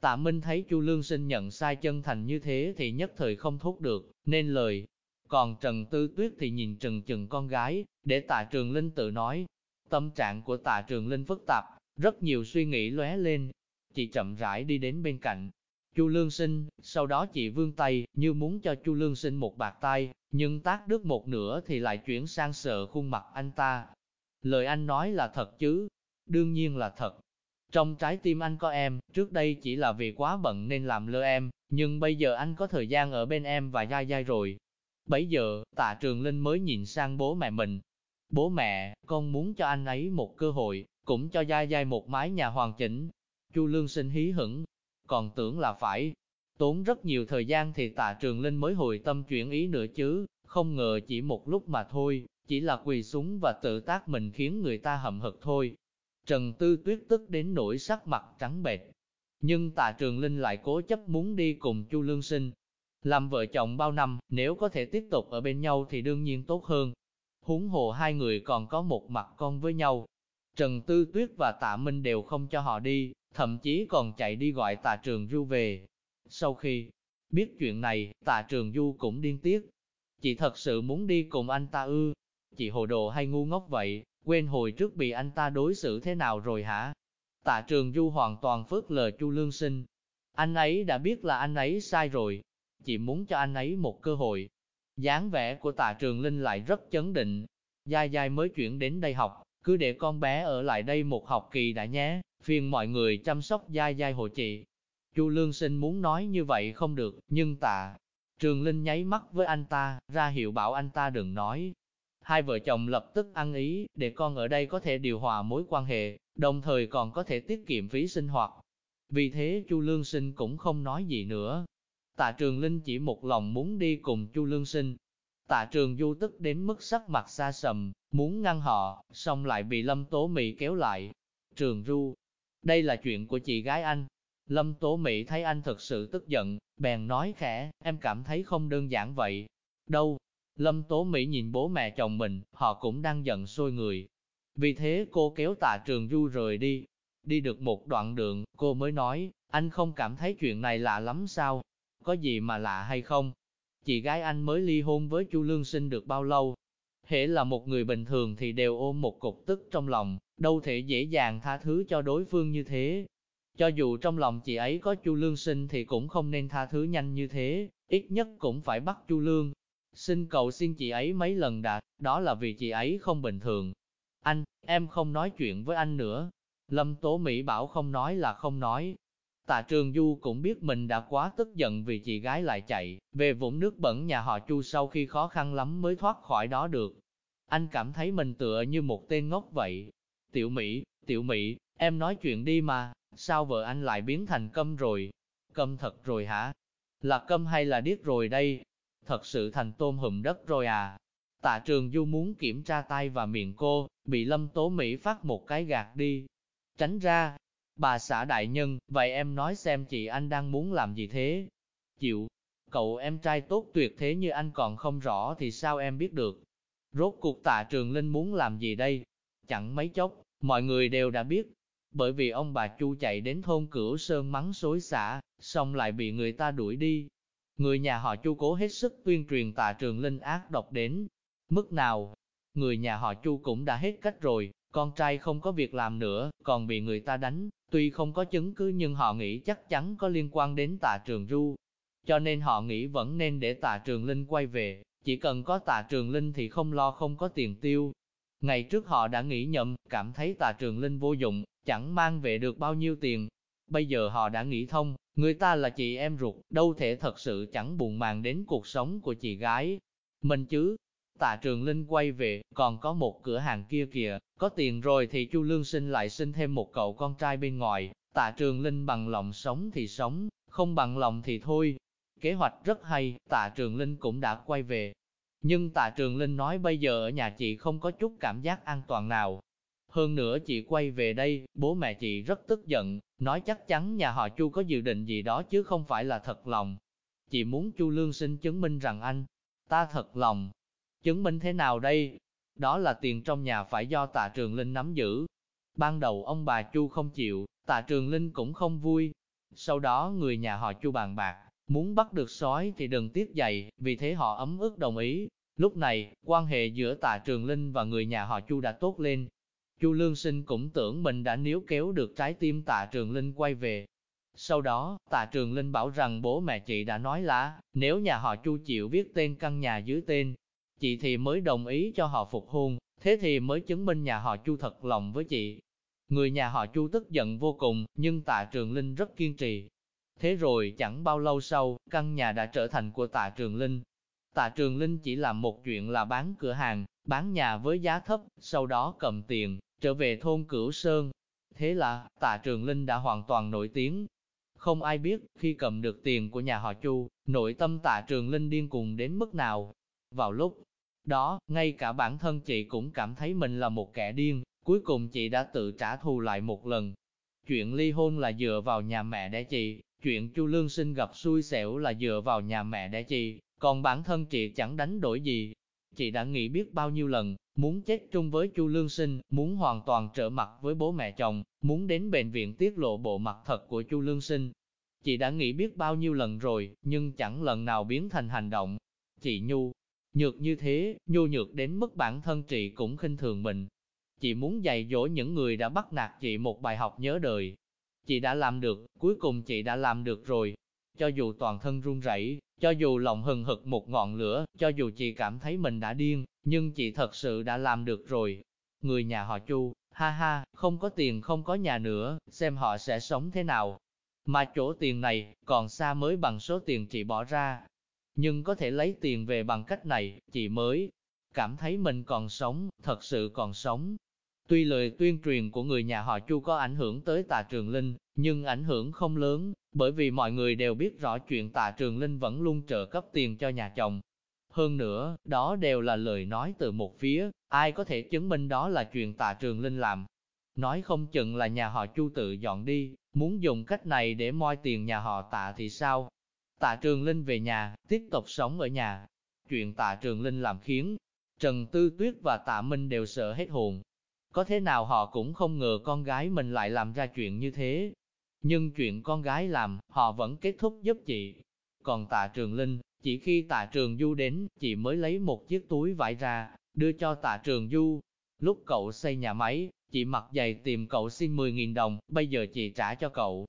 Tạ Minh thấy Chu Lương Sinh nhận sai chân thành như thế thì nhất thời không thốt được, nên lời. Còn Trần Tư Tuyết thì nhìn trừng trừng con gái, để Tạ Trường Linh tự nói. Tâm trạng của Tạ Trường Linh phức tạp, rất nhiều suy nghĩ lóe lên. Chị chậm rãi đi đến bên cạnh, Chu Lương Sinh, sau đó chị vươn tay, như muốn cho Chu Lương Sinh một bạc tay, nhưng tác đứt một nửa thì lại chuyển sang sợ khuôn mặt anh ta. Lời anh nói là thật chứ? Đương nhiên là thật. Trong trái tim anh có em, trước đây chỉ là vì quá bận nên làm lơ em, nhưng bây giờ anh có thời gian ở bên em và dai dai rồi. Bấy giờ, tạ trường Linh mới nhìn sang bố mẹ mình. Bố mẹ, con muốn cho anh ấy một cơ hội, cũng cho Gia Giai một mái nhà hoàn chỉnh. Chu Lương Sinh hí hửng, còn tưởng là phải tốn rất nhiều thời gian thì tạ trường Linh mới hồi tâm chuyển ý nữa chứ, không ngờ chỉ một lúc mà thôi, chỉ là quỳ xuống và tự tác mình khiến người ta hậm hực thôi. Trần Tư Tuyết tức đến nỗi sắc mặt trắng bệch. Nhưng tạ trường Linh lại cố chấp muốn đi cùng Chu Lương Sinh. Làm vợ chồng bao năm, nếu có thể tiếp tục ở bên nhau thì đương nhiên tốt hơn. Huống hồ hai người còn có một mặt con với nhau. Trần Tư Tuyết và Tạ Minh đều không cho họ đi, thậm chí còn chạy đi gọi tạ trường du về. Sau khi biết chuyện này, tạ trường du cũng điên tiếc. Chị thật sự muốn đi cùng anh ta ư? Chị hồ đồ hay ngu ngốc vậy, quên hồi trước bị anh ta đối xử thế nào rồi hả? Tạ trường du hoàn toàn phớt lờ chu lương sinh. Anh ấy đã biết là anh ấy sai rồi chỉ muốn cho anh ấy một cơ hội. dáng vẻ của tạ trường linh lại rất chấn định. Giai Giai mới chuyển đến đây học, cứ để con bé ở lại đây một học kỳ đã nhé phiền mọi người chăm sóc dai dai hộ chị. Chu Lương Sinh muốn nói như vậy không được, nhưng tạ. Trường Linh nháy mắt với anh ta, ra hiệu bảo anh ta đừng nói. Hai vợ chồng lập tức ăn ý, để con ở đây có thể điều hòa mối quan hệ, đồng thời còn có thể tiết kiệm phí sinh hoạt. Vì thế Chu Lương Sinh cũng không nói gì nữa. Tạ Trường Linh chỉ một lòng muốn đi cùng Chu Lương Sinh. Tạ Trường Du tức đến mức sắc mặt xa sầm, muốn ngăn họ, xong lại bị Lâm Tố Mỹ kéo lại. Trường Du, đây là chuyện của chị gái anh. Lâm Tố Mỹ thấy anh thật sự tức giận, bèn nói khẽ, em cảm thấy không đơn giản vậy. Đâu? Lâm Tố Mỹ nhìn bố mẹ chồng mình, họ cũng đang giận sôi người. Vì thế cô kéo tạ trường du rời đi. Đi được một đoạn đường, cô mới nói, anh không cảm thấy chuyện này lạ lắm sao? Có gì mà lạ hay không? Chị gái anh mới ly hôn với chu Lương Sinh được bao lâu? Hễ là một người bình thường thì đều ôm một cục tức trong lòng, đâu thể dễ dàng tha thứ cho đối phương như thế. Cho dù trong lòng chị ấy có Chu Lương Sinh thì cũng không nên tha thứ nhanh như thế, ít nhất cũng phải bắt Chu Lương. Xin cầu xin chị ấy mấy lần đạt, đó là vì chị ấy không bình thường. Anh, em không nói chuyện với anh nữa. Lâm Tố Mỹ bảo không nói là không nói. Tạ Trường Du cũng biết mình đã quá tức giận vì chị gái lại chạy, về vũng nước bẩn nhà họ Chu sau khi khó khăn lắm mới thoát khỏi đó được. Anh cảm thấy mình tựa như một tên ngốc vậy, Tiểu Mỹ, Tiểu Mỹ, em nói chuyện đi mà, sao vợ anh lại biến thành câm rồi? Câm thật rồi hả? Là câm hay là điếc rồi đây? Thật sự thành tôm hùm đất rồi à? Tạ trường du muốn kiểm tra tay và miệng cô, bị lâm tố Mỹ phát một cái gạt đi. Tránh ra, bà xã đại nhân, vậy em nói xem chị anh đang muốn làm gì thế? Chịu, cậu em trai tốt tuyệt thế như anh còn không rõ thì sao em biết được? Rốt cuộc tạ trường linh muốn làm gì đây? Chẳng mấy chốc, mọi người đều đã biết, bởi vì ông bà Chu chạy đến thôn Cửu Sơn mắng xối xả, xong lại bị người ta đuổi đi. Người nhà họ Chu cố hết sức tuyên truyền tạ trường linh ác độc đến mức nào. Người nhà họ Chu cũng đã hết cách rồi, con trai không có việc làm nữa, còn bị người ta đánh, tuy không có chứng cứ nhưng họ nghĩ chắc chắn có liên quan đến tạ trường ru. Cho nên họ nghĩ vẫn nên để tạ trường linh quay về, chỉ cần có tạ trường linh thì không lo không có tiền tiêu, Ngày trước họ đã nghĩ nhầm, cảm thấy tà trường linh vô dụng, chẳng mang về được bao nhiêu tiền. Bây giờ họ đã nghĩ thông, người ta là chị em ruột, đâu thể thật sự chẳng buồn màng đến cuộc sống của chị gái. Mình chứ, tạ trường linh quay về, còn có một cửa hàng kia kìa, có tiền rồi thì chu lương sinh lại sinh thêm một cậu con trai bên ngoài, tạ trường linh bằng lòng sống thì sống, không bằng lòng thì thôi. Kế hoạch rất hay, tạ trường linh cũng đã quay về, nhưng tạ trường Linh nói bây giờ ở nhà chị không có chút cảm giác an toàn nào. Hơn nữa chị quay về đây, bố mẹ chị rất tức giận, nói chắc chắn nhà họ Chu có dự định gì đó chứ không phải là thật lòng. Chị muốn Chu Lương Sinh chứng minh rằng anh, ta thật lòng. Chứng minh thế nào đây? đó là tiền trong nhà phải do tạ trường linh nắm giữ. Ban đầu ông bà Chu không chịu, tạ trường linh cũng không vui. Sau đó người nhà họ Chu bàn bạc, muốn bắt được sói thì đừng tiếc dày, vì thế họ ấm ức đồng ý. Lúc này, quan hệ giữa tạ trường linh và người nhà họ Chu đã tốt lên. Chu Lương Sinh cũng tưởng mình đã níu kéo được trái tim tạ trường linh quay về, sau đó, tạ trường Linh bảo rằng bố mẹ chị đã nói là, nếu nhà họ Chu chịu viết tên căn nhà dưới tên, chị thì mới đồng ý cho họ phục hôn, thế thì mới chứng minh nhà họ Chu thật lòng với chị. Người nhà họ Chu tức giận vô cùng, nhưng tạ trường Linh rất kiên trì. Thế rồi chẳng bao lâu sau, căn nhà đã trở thành của tạ trường Linh. Tạ trường Linh chỉ làm một chuyện là bán cửa hàng, bán nhà với giá thấp, sau đó cầm tiền, trở về thôn Cửu Sơn. Thế là, tạ trường Linh đã hoàn toàn nổi tiếng, không ai biết, khi cầm được tiền của nhà họ Chu, nội tâm tạ trường linh điên cùng đến mức nào. Vào lúc đó, ngay cả bản thân chị cũng cảm thấy mình là một kẻ điên, cuối cùng chị đã tự trả thù lại một lần. Chuyện ly hôn là dựa vào nhà mẹ đẻ chị, chuyện Chu Lương Sinh gặp xui xẻo là dựa vào nhà mẹ đẻ chị, còn bản thân chị chẳng đánh đổi gì. Chị đã nghĩ biết bao nhiêu lần, muốn chết chung với Chu Lương Sinh, muốn hoàn toàn trở mặt với bố mẹ chồng, muốn đến bệnh viện tiết lộ bộ mặt thật của Chu Lương Sinh. Chị đã nghĩ biết bao nhiêu lần rồi, nhưng chẳng lần nào biến thành hành động. Chị Nhu, nhược như thế, nhu nhược đến mức bản thân chị cũng khinh thường mình. Chị muốn dạy dỗ những người đã bắt nạt chị một bài học nhớ đời. Chị đã làm được, cuối cùng chị đã làm được rồi. Cho dù toàn thân run rẩy, cho dù lòng hừng hực một ngọn lửa, cho dù chị cảm thấy mình đã điên, nhưng chị thật sự đã làm được rồi. Người nhà họ Chu, ha ha, không có tiền không có nhà nữa, xem họ sẽ sống thế nào. Mà chỗ tiền này, còn xa mới bằng số tiền chị bỏ ra. Nhưng có thể lấy tiền về bằng cách này, chị mới cảm thấy mình còn sống, thật sự còn sống. Tuy lời tuyên truyền của người nhà họ Chu có ảnh hưởng tới Tạ Trường Linh, nhưng ảnh hưởng không lớn, bởi vì mọi người đều biết rõ chuyện Tạ Trường Linh vẫn luôn trợ cấp tiền cho nhà chồng, hơn nữa, đó đều là lời nói từ một phía, ai có thể chứng minh đó là chuyện tạ trường linh làm. Nói không chừng là nhà họ chu tự dọn đi, muốn dùng cách này để moi tiền nhà họ tạ thì sao? Tạ trường linh về nhà, tiếp tục sống ở nhà. Chuyện tạ trường linh làm khiến Trần Tư Tuyết và tạ Minh đều sợ hết hồn. Có thế nào họ cũng không ngờ con gái mình lại làm ra chuyện như thế. Nhưng chuyện con gái làm, họ vẫn kết thúc giúp chị. Còn tạ trường linh, chỉ khi tạ trường du đến, chị mới lấy một chiếc túi vải ra, đưa cho tạ trường du. Lúc cậu xây nhà máy, chị mặc giày tìm cậu xin 10.000 đồng, bây giờ chị trả cho cậu.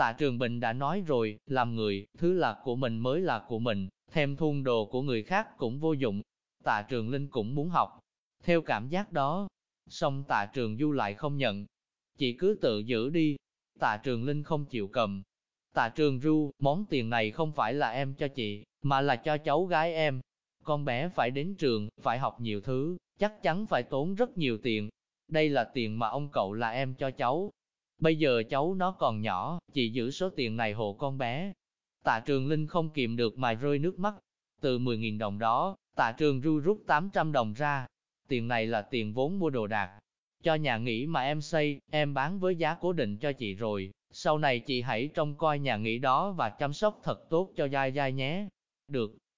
Tạ Trường Bình đã nói rồi, làm người, thứ là của mình mới là của mình, thêm thun đồ của người khác cũng vô dụng. Tạ Trường Linh cũng muốn học, theo cảm giác đó. Xong Tạ Trường Du lại không nhận. Chị cứ tự giữ đi. Tạ Trường Linh không chịu cầm. Tạ Trường Du, món tiền này không phải là em cho chị, mà là cho cháu gái em. Con bé phải đến trường, phải học nhiều thứ, chắc chắn phải tốn rất nhiều tiền. Đây là tiền mà ông cậu là em cho cháu. Bây giờ cháu nó còn nhỏ, chị giữ số tiền này hộ con bé. Tạ Trường Linh không kìm được mà rơi nước mắt. Từ 10.000 đồng đó, Tạ Trường Ru rút 800 đồng ra. Tiền này là tiền vốn mua đồ đạc. Cho nhà nghỉ mà em xây, em bán với giá cố định cho chị rồi. Sau này chị hãy trông coi nhà nghỉ đó và chăm sóc thật tốt cho Giai Giai nhé. Được,